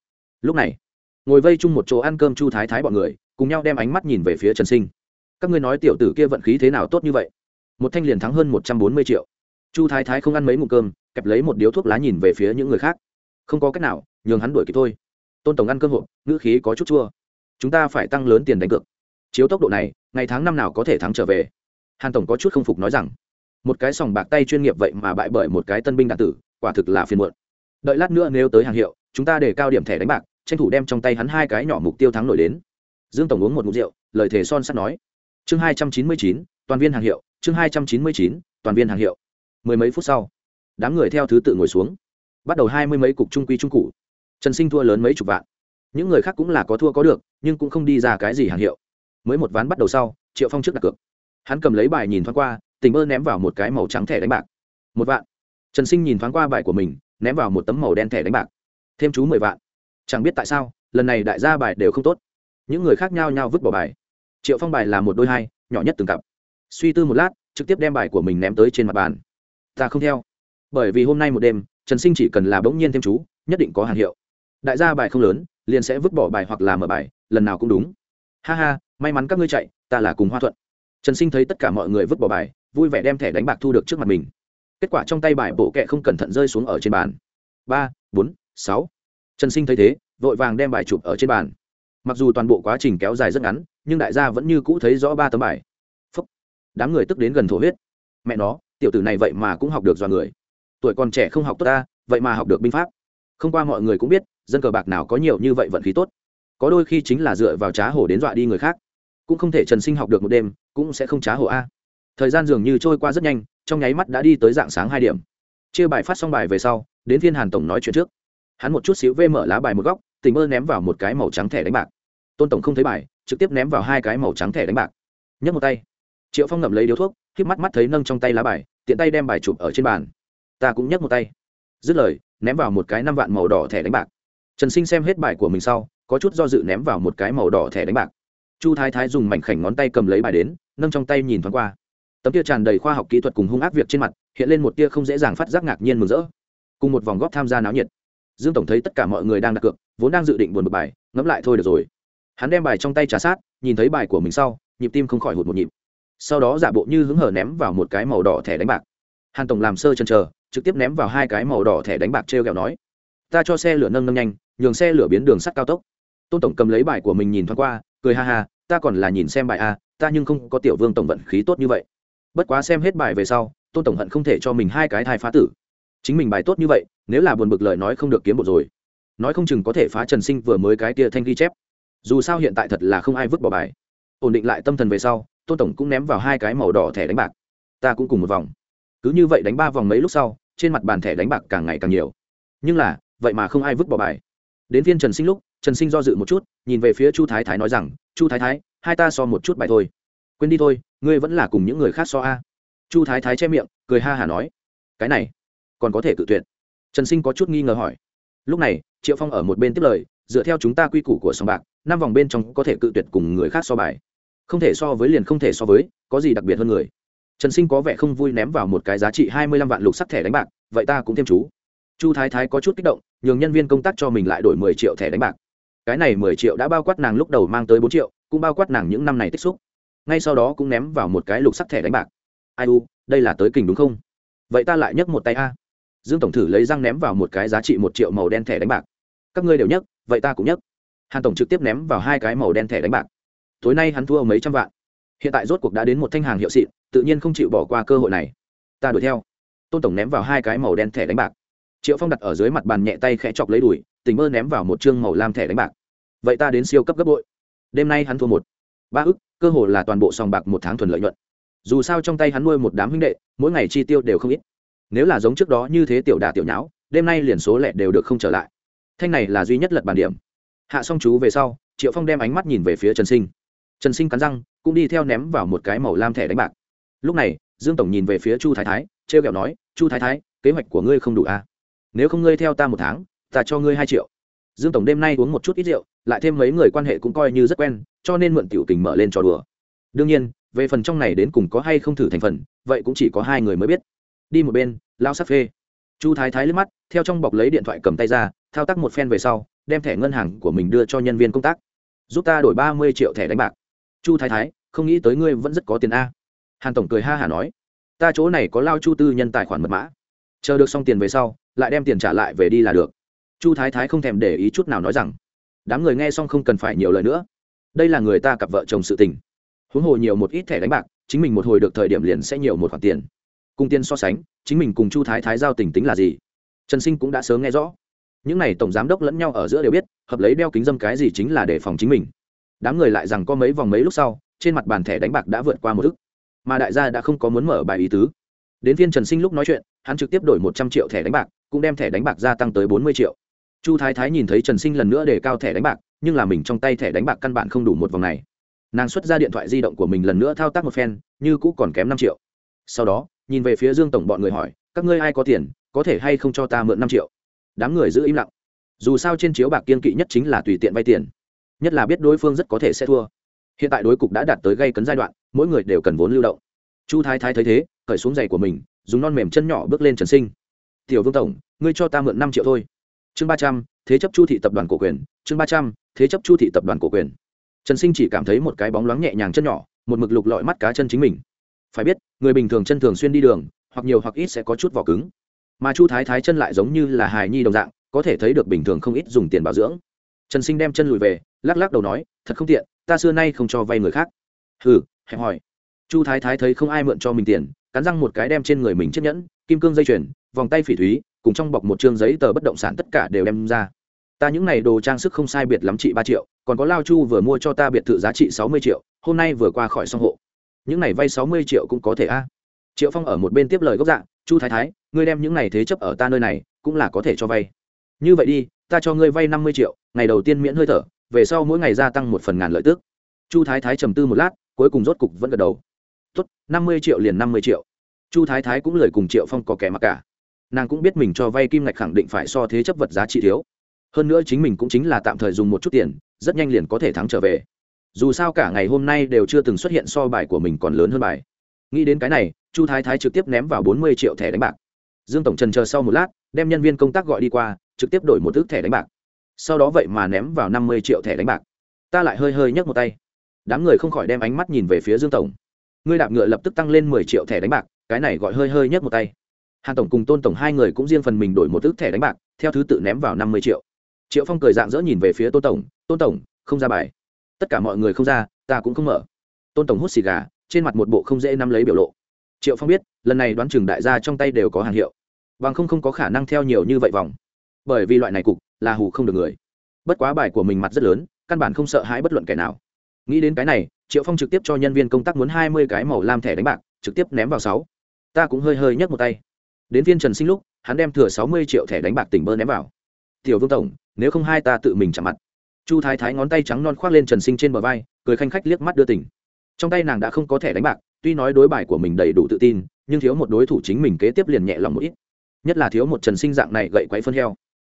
Lúc này, ngồi vây chung một chỗ ăn cơm chu thái thái bọn người, cùng nhau đem ánh mắt nhìn về phía trần sinh. Các ngươi nói tiểu tử kia vận khí thế nào tốt như vậy? Một thanh liền thắng hơn một trăm bốn mươi triệu. Chu thái thái không ăn mấy ngụm cơm, kẹp lấy một điếu thuốc lá nhìn về phía những người khác không có cách nào, nhường hắn đuổi kịp thôi. Tôn tổng ăn cơm hộp, ngữ khí có chút chua. Chúng ta phải tăng lớn tiền đánh cược. Chiếu tốc độ này, ngày tháng năm nào có thể thắng trở về? Hàn tổng có chút không phục nói rằng, một cái sòng bạc tay chuyên nghiệp vậy mà bại bởi một cái tân binh đạn tử, quả thực là phiền muộn. Đợi lát nữa nếu tới hàng hiệu, chúng ta để cao điểm thẻ đánh bạc, tranh thủ đem trong tay hắn hai cái nhỏ mục tiêu thắng nổi đến. Dương tổng uống một mục rượu, lời thề son sắt nói. Chương hai trăm chín mươi chín, toàn viên hàng hiệu, chương hai trăm chín mươi chín, toàn viên hàng hiệu. Mười mấy phút sau, đám người theo thứ tự ngồi xuống bắt đầu hai mươi mấy cục trung quy trung cụ. Trần sinh thua lớn mấy chục vạn. Những người khác cũng là có thua có được, nhưng cũng không đi ra cái gì hàng hiệu. Mới một ván bắt đầu sau, triệu phong trước đặt cược. Hắn cầm lấy bài nhìn thoáng qua, tình mơ ném vào một cái màu trắng thẻ đánh bạc. Một vạn. Trần sinh nhìn thoáng qua bài của mình, ném vào một tấm màu đen thẻ đánh bạc. Thêm chú mười vạn. Chẳng biết tại sao, lần này đại gia bài đều không tốt. Những người khác nhau nhau vứt bỏ bài. Triệu phong bài là một đôi hai, nhỏ nhất từng cặp suy tư một lát, trực tiếp đem bài của mình ném tới trên mặt bàn. Ta không theo. Bởi vì hôm nay một đêm trần sinh chỉ cần là bỗng nhiên thêm chú, nhất định có hàng hiệu. Đại gia bài không lớn, liền sẽ vứt bỏ bài hoặc là mở bài, lần nào cũng đúng. Ha ha, may mắn các ngươi chạy, ta là cùng hoa thuận. Trần sinh thấy tất cả mọi người vứt bỏ bài, vui vẻ đem thẻ đánh bạc thu được trước mặt mình. Kết quả trong tay bài bộ kẹ không cẩn thận rơi xuống ở trên bàn. Ba, bốn, sáu. Trần sinh thấy thế, vội vàng đem bài chụp ở trên bàn. Mặc dù toàn bộ quá trình kéo dài rất ngắn, nhưng đại gia vẫn như cũ thấy rõ ba tấm bài. Phúc. đám người tức đến gần thổ huyết. Mẹ nó, tiểu tử này vậy mà cũng học được do người tuổi còn trẻ không học tốt ta, vậy mà học được binh pháp. Không qua mọi người cũng biết, dân cờ bạc nào có nhiều như vậy vận khí tốt. Có đôi khi chính là dựa vào trá hổ đến dọa đi người khác. Cũng không thể trần sinh học được một đêm, cũng sẽ không trá hổ a. Thời gian dường như trôi qua rất nhanh, trong nháy mắt đã đi tới dạng sáng hai điểm. Chia bài phát xong bài về sau, đến phiên hàn tổng nói chuyện trước. Hắn một chút xíu vê mở lá bài một góc, tình mơ ném vào một cái màu trắng thẻ đánh bạc. Tôn tổng không thấy bài, trực tiếp ném vào hai cái màu trắng thẻ đánh bạc. Nhấc một tay. Triệu phong ngậm lấy điếu thuốc k mắt mắt thấy nâng trong tay lá bài, tiện tay đem bài chụp ở trên bàn ta cũng nhấc một tay. Dứt lời, ném vào một cái năm vạn màu đỏ thẻ đánh bạc. Trần sinh xem hết bài của mình sau, có chút do dự ném vào một cái màu đỏ thẻ đánh bạc. Chu thái thái dùng mảnh khảnh ngón tay cầm lấy bài đến, nâng trong tay nhìn thoáng qua. Tấm tia tràn đầy khoa học kỹ thuật cùng hung ác việc trên mặt, hiện lên một tia không dễ dàng phát giác ngạc nhiên mừng rỡ. Cùng một vòng góp tham gia náo nhiệt. Dương tổng thấy tất cả mọi người đang đặt cược, vốn đang dự định buồn một bài, ngẫm lại thôi được rồi. Hắn đem bài trong tay trả sát, nhìn thấy bài của mình sau, nhịp tim không khỏi hụt một nhịp. Sau đó giả bộ như hứng hở ném vào một cái màu đỏ thẻ đánh bạc. Hàn tổng làm sơ chân chờ trực tiếp ném vào hai cái màu đỏ thẻ đánh bạc t r e o kẹo nói, ta cho xe lửa nâng nâng nhanh, nhường xe lửa biến đường sắt cao tốc. Tôn tổng cầm lấy bài của mình nhìn thoáng qua, cười ha ha, ta còn là nhìn xem bài a, ta nhưng không có tiểu vương tổng vận khí tốt như vậy. Bất quá xem hết bài về sau, tôn tổng hận không thể cho mình hai cái thai phá tử. Chính mình bài tốt như vậy, nếu là buồn bực lời nói không được kiếm bộ rồi. Nói không chừng có thể phá trần sinh vừa mới cái tia thanh ghi chép. Dù sao hiện tại thật là không ai vứt bỏ bài. Ổn định lại tâm thần về sau, tôn tổng cũng ném vào hai cái màu đỏ thẻ đánh bạc. Ta cũng cùng một vòng cứ như vậy đánh ba vòng mấy lúc sau, trên mặt bàn thẻ đánh bạc càng ngày càng nhiều. Nhưng là, vậy mà không ai vứt bỏ bài. Đến phiên trần sinh lúc, trần sinh do dự một chút, nhìn về phía chu thái thái nói rằng, chu thái thái, hai ta so một chút bài thôi. Quên đi thôi, ngươi vẫn là cùng những người khác so a. Chu thái thái che miệng, cười ha hả nói. Cái này, còn có thể cự tuyệt. Trần sinh có chút nghi ngờ hỏi. Lúc này, triệu phong ở một bên tiếp lời, dựa theo chúng ta quy củ của sòng bạc, năm vòng bên trong có thể cự tuyệt cùng người khác so bài. Không thể so với liền không thể so với, có gì đặc biệt hơn người? Trần sinh có vẻ không vui ném vào một cái giá trị hai mươi lăm vạn lục sắc thẻ đánh bạc, vậy ta cũng thêm chú. Chu thái thái có chút kích động, nhường nhân viên công tác cho mình lại đổi mười triệu thẻ đánh bạc. Cái này mười triệu đã bao quát nàng lúc đầu mang tới bốn triệu, cũng bao quát nàng những năm này tích xúc. Ngay sau đó cũng ném vào một cái lục sắc thẻ đánh bạc. Ai u, đây là tới kình đúng không? Vậy ta lại nhấc một tay a. Dương tổng thử lấy răng ném vào một cái giá trị một triệu màu đen thẻ đánh bạc. Các ngươi đều nhấc, vậy ta cũng nhấc. Hàn tổng trực tiếp ném vào hai cái màu đen thẻ đánh bạc. Tối nay hắn thua mấy trăm vạn hiện tại rốt cuộc đã đến một thanh hàng hiệu xịn, tự nhiên không chịu bỏ qua cơ hội này. Ta đuổi theo. Tôn tổng ném vào hai cái màu đen thẻ đánh bạc. Triệu phong đặt ở dưới mặt bàn nhẹ tay khẽ chọc lấy đùi, tình mơ ném vào một chương màu lam thẻ đánh bạc. Vậy ta đến siêu cấp gấp bội. Đêm nay hắn thua một. Ba ức, cơ hội là toàn bộ sòng bạc một tháng thuần lợi nhuận. Dù sao trong tay hắn nuôi một đám huynh đệ, mỗi ngày chi tiêu đều không ít. Nếu là giống trước đó như thế tiểu đà tiểu nháo, đêm nay liền số lẻ đều được không trở lại. Thanh này là duy nhất lật bàn điểm. Hạ xong chú về sau, triệu phong đem ánh mắt nhìn về phía trần sinh. Trần sinh cắn răng cũng đi theo ném vào một cái màu lam thẻ đánh bạc. Lúc này, dương tổng nhìn về phía chu thái thái t r e o kẹo nói, chu thái thái, kế hoạch của ngươi không đủ à? nếu không ngươi theo ta một tháng, ta cho ngươi hai triệu. Dương tổng đêm nay uống một chút ít rượu, lại thêm mấy người quan hệ cũng coi như rất quen, cho nên mượn tiểu tình mở lên trò đùa. Đương nhiên, về phần trong này đến cùng có hay không thử thành phần, vậy cũng chỉ có hai người mới biết. Đi một bên lao sắc phê. Chu thái thái liếc mắt, theo trong bọc lấy điện thoại cầm tay ra, thao tác một phen về sau, đem thẻ ngân hàng của mình đưa cho nhân viên công tác. Giúp ta đổi ba mươi triệu thẻ đánh bạc chu thái thái, không nghĩ tới ngươi vẫn rất có tiền a. Hàn tổng cười ha hả nói, ta chỗ này có lao chu tư nhân tài khoản mật mã. Chờ được xong tiền về sau, lại đem tiền trả lại về đi là được. Chu thái thái không thèm để ý chút nào nói rằng, đám người nghe xong không cần phải nhiều lời nữa. Đây là người ta cặp vợ chồng sự tình. Huống hồ nhiều một ít thẻ đánh bạc, chính mình một hồi được thời điểm liền sẽ nhiều một khoản tiền. Cùng tiền so sánh, chính mình cùng chu thái thái giao tình tính là gì? Trần sinh cũng đã sớm nghe rõ. Những n à y tổng giám đốc lẫn nhau ở giữa đều biết, hợp lấy đeo kính dâm cái gì chính là để phòng chính mình đám người lại rằng có mấy vòng mấy lúc sau, trên mặt bàn thẻ đánh bạc đã vượt qua một thức mà đại gia đã không có muốn mở bài ý tứ. Đến phiên trần sinh lúc nói chuyện, hắn trực tiếp đổi một trăm triệu thẻ đánh bạc, cũng đem thẻ đánh bạc gia tăng tới bốn mươi triệu. Chu thái thái nhìn thấy trần sinh lần nữa để cao thẻ đánh bạc, nhưng là mình trong tay thẻ đánh bạc căn bản không đủ một vòng này. Nàng xuất ra điện thoại di động của mình lần nữa thao tác một phen, như cũ còn kém năm triệu. Sau đó, nhìn về phía dương tổng bọn người hỏi, các ngươi ai có tiền, có thể hay không cho ta mượn năm triệu? Đám người giữ im lặng. Dù sao trên chiếu bạc kiên kỵ nhất chính là tùy tiện vay tiền nhất là biết đối phương rất có thể sẽ thua. Hiện tại đối cục đã đạt tới gây cấn giai đoạn, mỗi người đều cần vốn lưu động. Chu thái thái thấy thế, cởi xuống giày của mình, dùng non mềm chân nhỏ bước lên trần sinh. Tiểu vương tổng, ngươi cho ta mượn năm triệu thôi. Chương ba trăm, thế chấp chu thị tập đoàn cổ quyền. Chương ba trăm, thế chấp chu thị tập đoàn cổ quyền. Trần sinh chỉ cảm thấy một cái bóng loáng nhẹ nhàng chân nhỏ, một mực lục lọi mắt cá chân chính mình. Phải biết, người bình thường chân thường xuyên đi đường, hoặc nhiều hoặc ít sẽ có chút vỏ cứng. Mà chu thái thái chân lại giống như là hài nhi đồng dạng, có thể thấy được bình thường không ít dùng tiền bảo dưỡng trần sinh đem chân lùi về, lắc lắc đầu nói, thật không tiện, ta xưa nay không cho vay người khác. Hừ, hẹp hỏi. Chu thái thái thấy không ai mượn cho mình tiền, cắn răng một cái đem trên người mình chiếc nhẫn, kim cương dây chuyền, vòng tay phỉ thúy, cùng trong bọc một chương giấy tờ bất động sản tất cả đều đem ra. Ta những này đồ trang sức không sai biệt lắm trị ba triệu, còn có lao chu vừa mua cho ta biệt thự giá trị sáu mươi triệu, hôm nay vừa qua khỏi xong hộ. Những này vay sáu mươi triệu cũng có thể a. Triệu phong ở một bên tiếp lời gốc dạng, chu thái thái, ngươi đem những này thế chấp ở ta nơi này, cũng là có thể cho vay như vậy đi, ta cho ngươi vay năm mươi triệu, ngày đầu tiên miễn hơi thở, về sau mỗi ngày gia tăng một phần ngàn lợi tức. Chu thái thái trầm tư một lát, cuối cùng rốt cục vẫn gật đầu. Tốt, năm mươi triệu liền năm mươi triệu. Chu thái thái cũng lời cùng triệu phong có kẻ mặc cả. Nàng cũng biết mình cho vay kim ngạch khẳng định phải so thế chấp vật giá trị thiếu. Hơn nữa chính mình cũng chính là tạm thời dùng một chút tiền, rất nhanh liền có thể thắng trở về. Dù sao cả ngày hôm nay đều chưa từng xuất hiện so bài của mình còn lớn hơn bài. Nghĩ đến cái này, chu thái thái trực tiếp ném vào bốn mươi triệu thẻ đánh bạc. Dương tổng trần chờ sau một lát, đem nhân viên công tác gọi đi qua trực tiếp đổi một thước thẻ đánh bạc. Sau đó vậy mà ném vào năm mươi triệu thẻ đánh bạc. Ta lại hơi hơi nhấc một tay. Đám người không khỏi đem ánh mắt nhìn về phía dương tổng. Ngươi đạp ngựa lập tức tăng lên mười triệu thẻ đánh bạc, cái này gọi hơi hơi nhấc một tay. Hàn tổng cùng tôn tổng hai người cũng riêng phần mình đổi một thước thẻ đánh bạc, theo thứ tự ném vào năm mươi triệu. Triệu phong cười dạng dỡ nhìn về phía tôn tổng tôn tổng, không ra bài. Tất cả mọi người không ra, ta cũng không mở. Tôn tổng hút xì gà, trên mặt một bộ không dễ nắm lấy biểu lộ. Triệu phong biết, lần này đoán chừng đại gia trong tay đều có hàng hiệu. Bằng không không có khả năng theo nhiều như vậy vòng bởi vì loại này cục là hù không được người. Bất quá bài của mình mặt rất lớn, căn bản không sợ hãi bất luận kẻ nào. Nghĩ đến cái này, triệu phong trực tiếp cho nhân viên công tác muốn hai mươi cái màu lam thẻ đánh bạc, trực tiếp ném vào sáu. Ta cũng hơi hơi nhấc một tay. Đến viên trần sinh lúc, hắn đem thừa sáu mươi triệu thẻ đánh bạc tỉnh bơ ném vào. Tiểu vương tổng, nếu không hai ta tự mình chạm mặt. Chu thái thái ngón tay trắng non khoác lên trần sinh trên bờ vai, cười khanh khách liếc mắt đưa tỉnh. Trong tay nàng đã không có thẻ đánh bạc, tuy nói đối bài của mình đầy đủ tự tin, nhưng thiếu một đối thủ chính mình kế tiếp liền nhẹ lòng một ít. Nhất là thiếu một trần sinh dạng này gậy quáy phân heo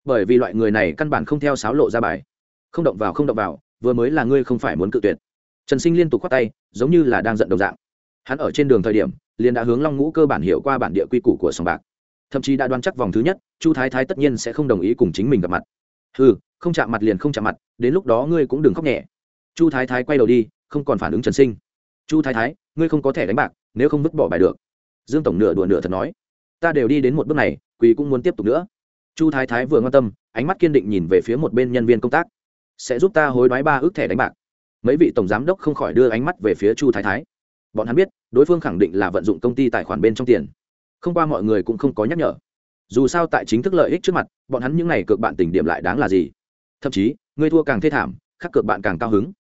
bởi vì loại người này căn bản không theo sáo lộ ra bài. Không động vào, không động vào, vừa mới là ngươi không phải muốn cự tuyệt. Trần sinh liên tục khoát tay, giống như là đang giận đồng dạng. Hắn ở trên đường thời điểm, liền đã hướng long ngũ cơ bản hiểu qua bản địa quy củ của sòng bạc. Thậm chí đã đoán chắc vòng thứ nhất, chu thái thái tất nhiên sẽ không đồng ý cùng chính mình gặp mặt. Ừ không chạm mặt liền không chạm mặt, đến lúc đó ngươi cũng đừng khóc nhẹ. Chu thái thái quay đầu đi, không còn phản ứng trần sinh. Chu thái thái, ngươi không có thẻ đánh bạc, nếu không vứt bỏ bài được. Dương tổng nửa đùa nửa thật nói. Ta đều đi đến một bước này, quỳ cũng muốn tiếp tục nữa chu thái thái vừa quan tâm, ánh mắt kiên định nhìn về phía một bên nhân viên công tác. Sẽ giúp ta hối đoái ba ước thẻ đánh bạc. Mấy vị tổng giám đốc không khỏi đưa ánh mắt về phía chu thái thái. Bọn hắn biết, đối phương khẳng định là vận dụng công ty tài khoản bên trong tiền. Không qua mọi người cũng không có nhắc nhở. Dù sao tại chính thức lợi ích trước mặt, bọn hắn những n à y cược bạn tình điểm lại đáng là gì? Thậm chí, người thua càng thê thảm, khắc cược bạn càng cao hứng.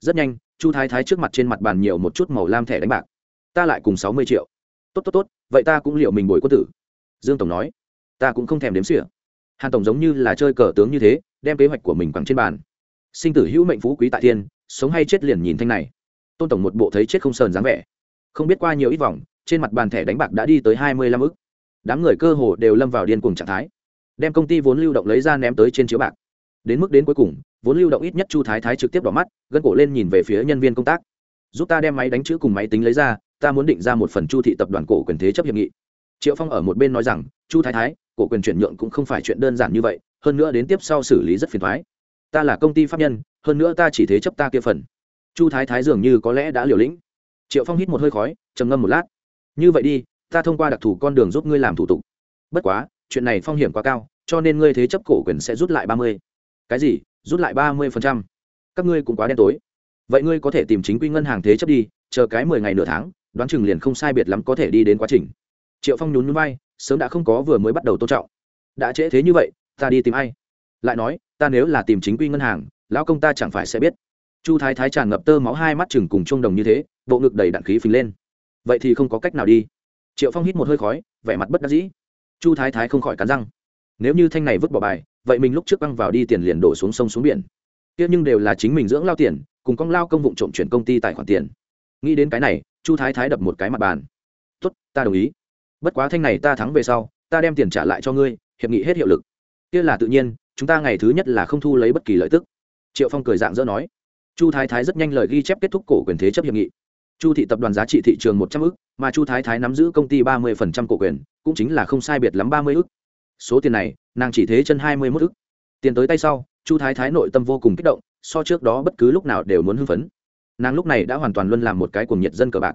Rất nhanh, chu thái thái trước mặt trên mặt bàn nhiều một chút màu lam thẻ đánh bạc. Ta lại cùng sáu mươi triệu. Tốt tốt tốt, vậy ta cũng liệu mình bồi quân tử. Dương tổng nói. Ta cũng không thèm đếm xỉa hàn tổng giống như là chơi cờ tướng như thế, đem kế hoạch của mình quẳng trên bàn. Sinh tử hữu mệnh phú quý tại thiên, sống hay chết liền nhìn thanh này. Tôn tổng một bộ thấy chết không sờn dáng vẻ. Không biết qua nhiều ít vòng, trên mặt bàn thẻ đánh bạc đã đi tới hai mươi lăm ức. Đám người cơ hồ đều lâm vào điên cùng trạng thái. Đem công ty vốn lưu động lấy ra ném tới trên chiếu bạc. Đến mức đến cuối cùng, vốn lưu động ít nhất chu thái thái trực tiếp đỏ mắt, gân cổ lên nhìn về phía nhân viên công tác. Giúp ta đem máy đánh chữ cùng máy tính lấy ra, ta muốn định ra một phần chu thị tập đoàn cổ quyền thế chấp hiệp nghị. Triệu phong ở một bên nói rằng, chu thái thái cổ quyền chuyển nhượng cũng không phải chuyện đơn giản như vậy, hơn nữa đến tiếp sau xử lý rất phiền thoái. Ta là công ty pháp nhân, hơn nữa ta chỉ thế chấp ta kia phần. Chu thái thái dường như có lẽ đã liều lĩnh. Triệu phong hít một hơi khói, trầm ngâm một lát. Như vậy đi, ta thông qua đặc thù con đường giúp ngươi làm thủ tục. Bất quá, chuyện này phong hiểm quá cao, cho nên ngươi thế chấp cổ quyền sẽ rút lại ba mươi. Cái gì? Rút lại ba mươi phần trăm? Các ngươi cũng quá đen tối. Vậy ngươi có thể tìm chính quy ngân hàng thế chấp đi, chờ cái mười ngày nửa tháng, đoán chừng liền không sai biệt lắm có thể đi đến quá trình. Triệu phong nhún núi vai sớm đã không có vừa mới bắt đầu tôn trọng. Đã trễ thế như vậy, ta đi tìm ai? Lại nói, ta nếu là tìm chính quy ngân hàng, lão công ta chẳng phải sẽ biết. Chu thái thái tràn ngập tơ máu hai mắt chừng cùng trung đồng như thế, bộ ngực đầy đạn khí phình lên. Vậy thì không có cách nào đi. Triệu phong hít một hơi khói, vẻ mặt bất đắc dĩ. Chu thái thái không khỏi cắn răng. Nếu như thanh này vứt bỏ bài, vậy mình lúc trước băng vào đi tiền liền đổ xuống sông xuống biển. Tiếc nhưng đều là chính mình dưỡng lao tiền, cùng con lao công vụ trộm chuyển công ty tài khoản tiền. Nghĩ đến cái này, chu thái thái đập một cái mặt bàn. Tốt, ta đồng ý bất quá thanh này ta thắng về sau, ta đem tiền trả lại cho ngươi, hiệp nghị hết hiệu lực. Kia là tự nhiên, chúng ta ngày thứ nhất là không thu lấy bất kỳ lợi tức. Triệu phong cười dạng dỡ nói. Chu thái thái rất nhanh lời ghi chép kết thúc cổ quyền thế chấp hiệp nghị. Chu thị tập đoàn giá trị thị trường một trăm ư c mà chu thái thái nắm giữ công ty ba mươi phần trăm cổ quyền, cũng chính là không sai biệt lắm ba mươi ư c số tiền này, nàng chỉ thế chân hai mươi mốt ức. Tiền tới tay sau, chu thái thái nội tâm vô cùng kích động, so trước đó bất cứ lúc nào đều muốn hưng phấn. Nàng lúc này đã hoàn toàn luân làm một cái cuồng nhiệt dân cờ bạc.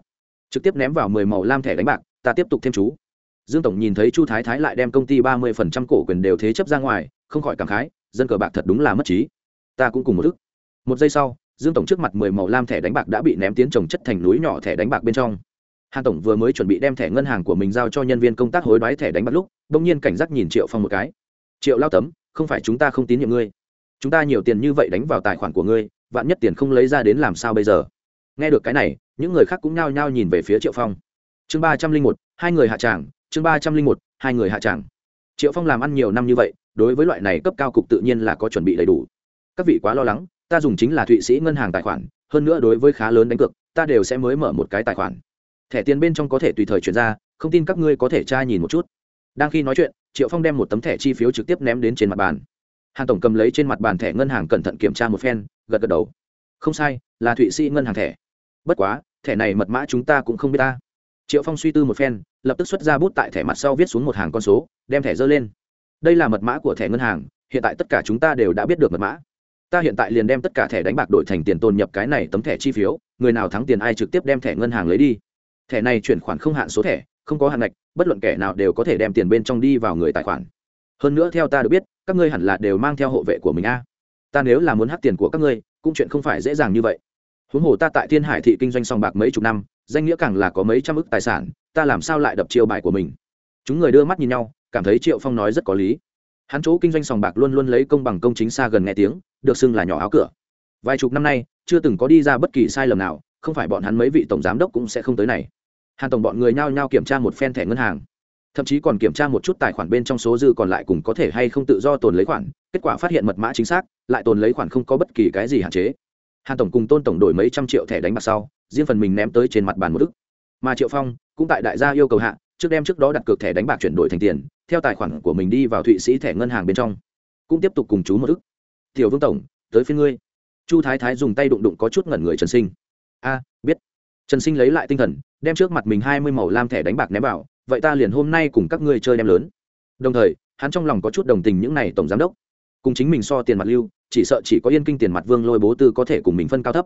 Trực tiếp ném vào mười màu lam thẻ đánh bạc ta tiếp tục thêm chú. Dương tổng nhìn thấy chu thái thái lại đem công ty ba mươi phần trăm cổ quyền đều thế chấp ra ngoài, không khỏi cảm khái, dân cờ bạc thật đúng là mất trí. Ta cũng cùng một thức. một giây sau, dương tổng trước mặt mười màu lam thẻ đánh bạc đã bị ném tiến trồng chất thành núi nhỏ thẻ đánh bạc bên trong. Hàn tổng vừa mới chuẩn bị đem thẻ ngân hàng của mình giao cho nhân viên công tác hối đoái thẻ đánh bạc lúc, bỗng nhiên cảnh giác nhìn triệu phong một cái. Triệu lao tấm, không phải chúng ta không tín nhiệm ngươi. Chúng ta nhiều tiền như vậy đánh vào tài khoản của ngươi, vạn nhất tiền không lấy ra đến làm sao bây giờ? Nghe được cái này, những người khác cũng nhao nhao nhìn về phía triệu phong chương ba trăm linh một, hai người hạ tràng, chương ba trăm linh một, hai người hạ tràng. Triệu phong làm ăn nhiều năm như vậy, đối với loại này cấp cao cục tự nhiên là có chuẩn bị đầy đủ. Các vị quá lo lắng, ta dùng chính là thụy sĩ ngân hàng tài khoản, hơn nữa đối với khá lớn đánh cược, ta đều sẽ mới mở một cái tài khoản. Thẻ tiền bên trong có thể tùy thời chuyển ra, không tin các ngươi có thể tra nhìn một chút. Đang khi nói chuyện, triệu phong đem một tấm thẻ chi phiếu trực tiếp ném đến trên mặt bàn. Hàn tổng cầm lấy trên mặt bàn thẻ ngân hàng cẩn thận kiểm tra một phen, gật gật đầu. Không sai, là thụy sĩ ngân hàng thẻ. Bất quá, thẻ này mật mã chúng ta cũng không biết ta triệu phong suy tư một phen lập tức xuất ra bút tại thẻ mặt sau viết xuống một hàng con số đem thẻ dơ lên đây là mật mã của thẻ ngân hàng hiện tại tất cả chúng ta đều đã biết được mật mã ta hiện tại liền đem tất cả thẻ đánh bạc đổi thành tiền tồn nhập cái này tấm thẻ chi phiếu người nào thắng tiền ai trực tiếp đem thẻ ngân hàng lấy đi thẻ này chuyển khoản không hạn số thẻ không có hạn ngạch bất luận kẻ nào đều có thể đem tiền bên trong đi vào người tài khoản hơn nữa theo ta được biết các ngươi hẳn là đều mang theo hộ vệ của mình a ta nếu là muốn hát tiền của các ngươi cũng chuyện không phải dễ dàng như vậy huống hồ ta tại thiên hải thị kinh doanh song bạc mấy chục năm, danh nghĩa càng là có mấy trăm ức tài sản, ta làm sao lại đập chiêu bài của mình? Chúng người đưa mắt nhìn nhau, cảm thấy triệu phong nói rất có lý. Hắn chỗ kinh doanh sòng bạc luôn luôn lấy công bằng công chính xa gần nghe tiếng, được xưng là nhỏ áo cửa. Vài chục năm nay, chưa từng có đi ra bất kỳ sai lầm nào, không phải bọn hắn mấy vị tổng giám đốc cũng sẽ không tới này. Hàn tổng bọn người nhao nhao kiểm tra một phen thẻ ngân hàng. Thậm chí còn kiểm tra một chút tài khoản bên trong số dư còn lại cùng có thể hay không tự do tồn lấy khoản, kết quả phát hiện mật mã chính xác, lại tồn lấy khoản không có bất kỳ cái gì hạn chế hàn tổng cùng tôn tổng đổi mấy trăm triệu thẻ đánh bạc sau, riêng phần mình ném tới trên mặt bàn một ức. Mà triệu phong cũng tại đại gia yêu cầu hạ, trước đem trước đó đặt cược thẻ đánh bạc chuyển đổi thành tiền, theo tài khoản của mình đi vào thụy sĩ thẻ ngân hàng bên trong. Cũng tiếp tục cùng chú một ức. Tiểu vương tổng, tới phía ngươi. Chu thái thái dùng tay đụng đụng có chút ngẩn người trần sinh. A, biết. Trần sinh lấy lại tinh thần, đem trước mặt mình hai mươi màu lam thẻ đánh bạc ném vào, vậy ta liền hôm nay cùng các ngươi chơi đem lớn. Đồng thời, hắn trong lòng có chút đồng tình những n à y tổng giám đốc, cùng chính mình so tiền mặt lưu chỉ sợ chỉ có yên kinh tiền mặt vương lôi bố tư có thể cùng mình phân cao thấp.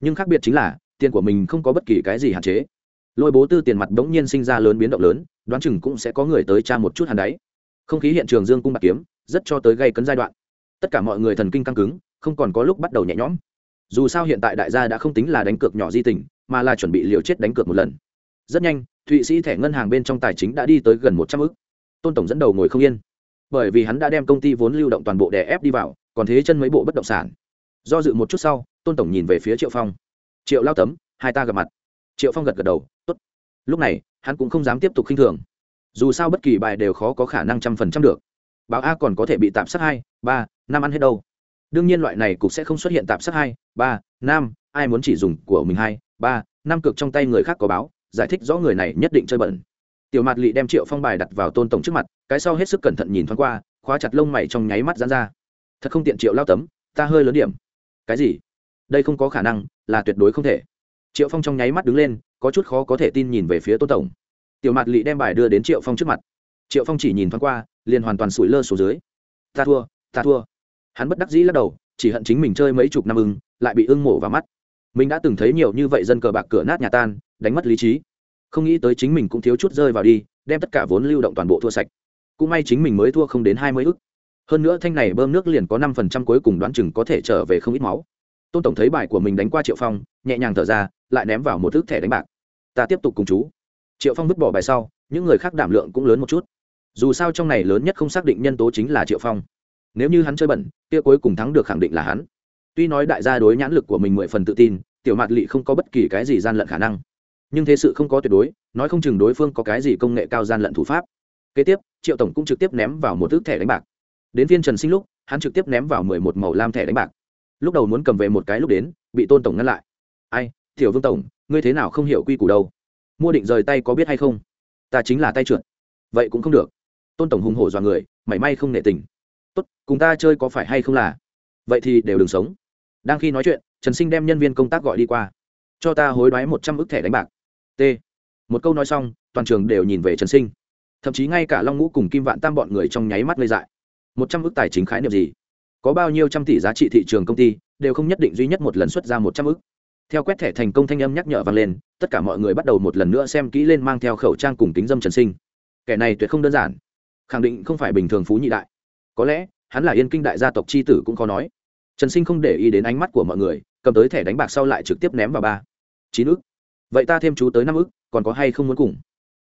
Nhưng khác biệt chính là, tiền của mình không có bất kỳ cái gì hạn chế. Lôi bố tư tiền mặt đ ố n g nhiên sinh ra lớn biến động lớn, đoán chừng cũng sẽ có người tới tra một chút hàn đáy không khí hiện trường dương cung bạc kiếm, rất cho tới gây cấn giai đoạn. Tất cả mọi người thần kinh căng cứng, không còn có lúc bắt đầu nhẹ nhõm. Dù sao hiện tại đại gia đã không tính là đánh cược nhỏ di tình, mà là chuẩn bị liều chết đánh cược một lần. Rất nhanh, thụy sĩ thẻ ngân hàng bên trong tài chính đã đi tới gần một trăm ư c tôn tổng dẫn đầu ngồi không yên. Bởi vì hắn đã đem công ty vốn lưu động toàn bộ đè ép đi vào còn thế chân mấy bộ bất động sản. Do dự một chút sau, tôn tổng nhìn về phía triệu phong. Triệu lao tấm, hai ta gặp mặt. Triệu phong gật gật đầu t ố t lúc này, hắn cũng không dám tiếp tục khinh thường. Dù sao bất kỳ bài đều khó có khả năng trăm phần trăm được. Báo a còn có thể bị tạm sát hai, ba, năm ăn hết đâu. Đương nhiên loại này cục sẽ không xuất hiện tạm sát hai, ba, năm, ai muốn chỉ dùng của mình hai, ba, năm cực trong tay người khác có báo, giải thích rõ người này nhất định chơi bẩn. Tiểu mạt lị đem triệu phong bài đặt vào tôn tổng trước mặt, cái sau hết sức cẩn thận nhìn thoáng qua, khóa chặt lông mày trong nháy mắt dán ra thật không tiện triệu lao tấm, ta hơi lớn điểm. Cái gì? Đây không có khả năng, là tuyệt đối không thể. Triệu phong trong nháy mắt đứng lên, có chút khó có thể tin nhìn về phía tôn tổng. Tiểu mạt lị đem bài đưa đến triệu phong trước mặt. Triệu phong chỉ nhìn thoáng qua, liền hoàn toàn sủi lơ xuống dưới. Ta thua ta thua. Hắn bất đắc dĩ lắc đầu, chỉ hận chính mình chơi mấy chục năm ưng, lại bị ưng mổ vào mắt. Mình đã từng thấy nhiều như vậy dân cờ bạc cửa nát nhà tan, đánh mất lý trí. Không nghĩ tới chính mình cũng thiếu chút rơi vào đi, đem tất cả vốn lưu động toàn bộ thua sạch. Cũng may chính mình mới thua không đến hai mươi ức hơn nữa thanh này bơm nước liền có năm phần trăm cuối cùng đoán chừng có thể trở về không ít máu. Tôn tổng thấy bài của mình đánh qua triệu phong, nhẹ nhàng thở ra, lại ném vào một thước thẻ đánh bạc. Ta tiếp tục cùng chú. Triệu phong vứt bỏ bài sau, những người khác đảm lượng cũng lớn một chút. Dù sao trong này lớn nhất không xác định nhân tố chính là triệu phong. Nếu như hắn chơi bẩn, kia cuối cùng thắng được khẳng định là hắn. Tuy nói đại gia đối nhãn lực của mình mười phần tự tin, tiểu mạt lị không có bất kỳ cái gì gian lận khả năng. Nhưng thế sự không có tuyệt đối, nói không chừng đối phương có cái gì công nghệ cao gian lận thủ pháp. Kế tiếp, triệu tổng cũng trực tiếp ném vào một thước thẻ đánh bạc đến viên trần sinh lúc, hắn trực tiếp ném vào mười một màu lam thẻ đánh bạc. Lúc đầu muốn cầm về một cái lúc đến, bị tôn tổng ngăn lại. Ai, tiểu vương tổng, ngươi thế nào không hiểu quy củ đâu? Mua định rời tay có biết hay không? Ta chính là tay trượt. Vậy cũng không được. Tôn tổng hùng hổ dọa người, mảy may không nệ tình. Tốt, cùng ta chơi có phải hay không là? Vậy thì đều đừng sống. Đang khi nói chuyện, trần sinh đem nhân viên công tác gọi đi qua. Cho ta hối đoái một trăm ức thẻ đánh bạc. T. Một câu nói xong, toàn trường đều nhìn về trần sinh. Thậm chí ngay cả long ngũ cùng kim vạn tam bọn người trong nháy mắt lây dại một trăm ước tài chính khái niệm gì? Có bao nhiêu trăm tỷ giá trị thị trường công ty, đều không nhất định duy nhất một lần xuất ra một trăm ước. Theo quét thẻ thành công thanh âm nhắc nhở vang lên, tất cả mọi người bắt đầu một lần nữa xem kỹ lên mang theo khẩu trang cùng kính dâm trần sinh. Kẻ này tuyệt không đơn giản. Khẳng định không phải bình thường phú nhị đại. Có lẽ, hắn là yên kinh đại gia tộc c h i tử cũng khó nói. Trần sinh không để ý đến ánh mắt của mọi người, cầm tới thẻ đánh bạc sau lại trực tiếp ném vào ba. Chín ước. Vậy ta thêm chú tới năm ước, còn có hay không muốn cùng?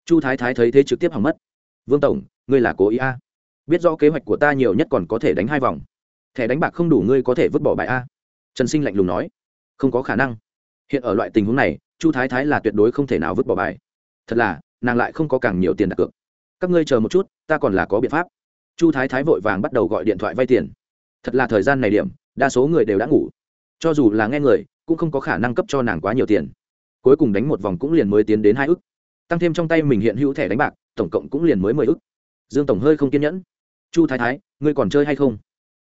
Chu thái thái thấy thế trực tiếp hỏng mất. Vương tổng, ngươi là cố ý a? Biết rõ kế hoạch của ta nhiều nhất còn có thể đánh hai vòng. Thẻ đánh bạc không đủ ngươi có thể vứt bỏ bài a. Trần sinh lạnh lùng nói. Không có khả năng. Hiện ở loại tình huống này, chu thái thái là tuyệt đối không thể nào vứt bỏ bài. Thật là, nàng lại không có càng nhiều tiền đặt cược. Các ngươi chờ một chút, ta còn là có biện pháp. Chu thái thái vội vàng bắt đầu gọi điện thoại vay tiền. Thật là thời gian này điểm, đa số người đều đã ngủ. Cho dù là nghe người, cũng không có khả năng cấp cho nàng quá nhiều tiền. Cuối cùng đánh một vòng cũng liền mới tiến đến hai ức. Tăng thêm trong tay mình hiện hữu thẻ đánh bạc, tổng cộng cũng liền mới mười ức. Dương tổng hơi không kiên nhẫn chu thái thái, ngươi còn chơi hay không?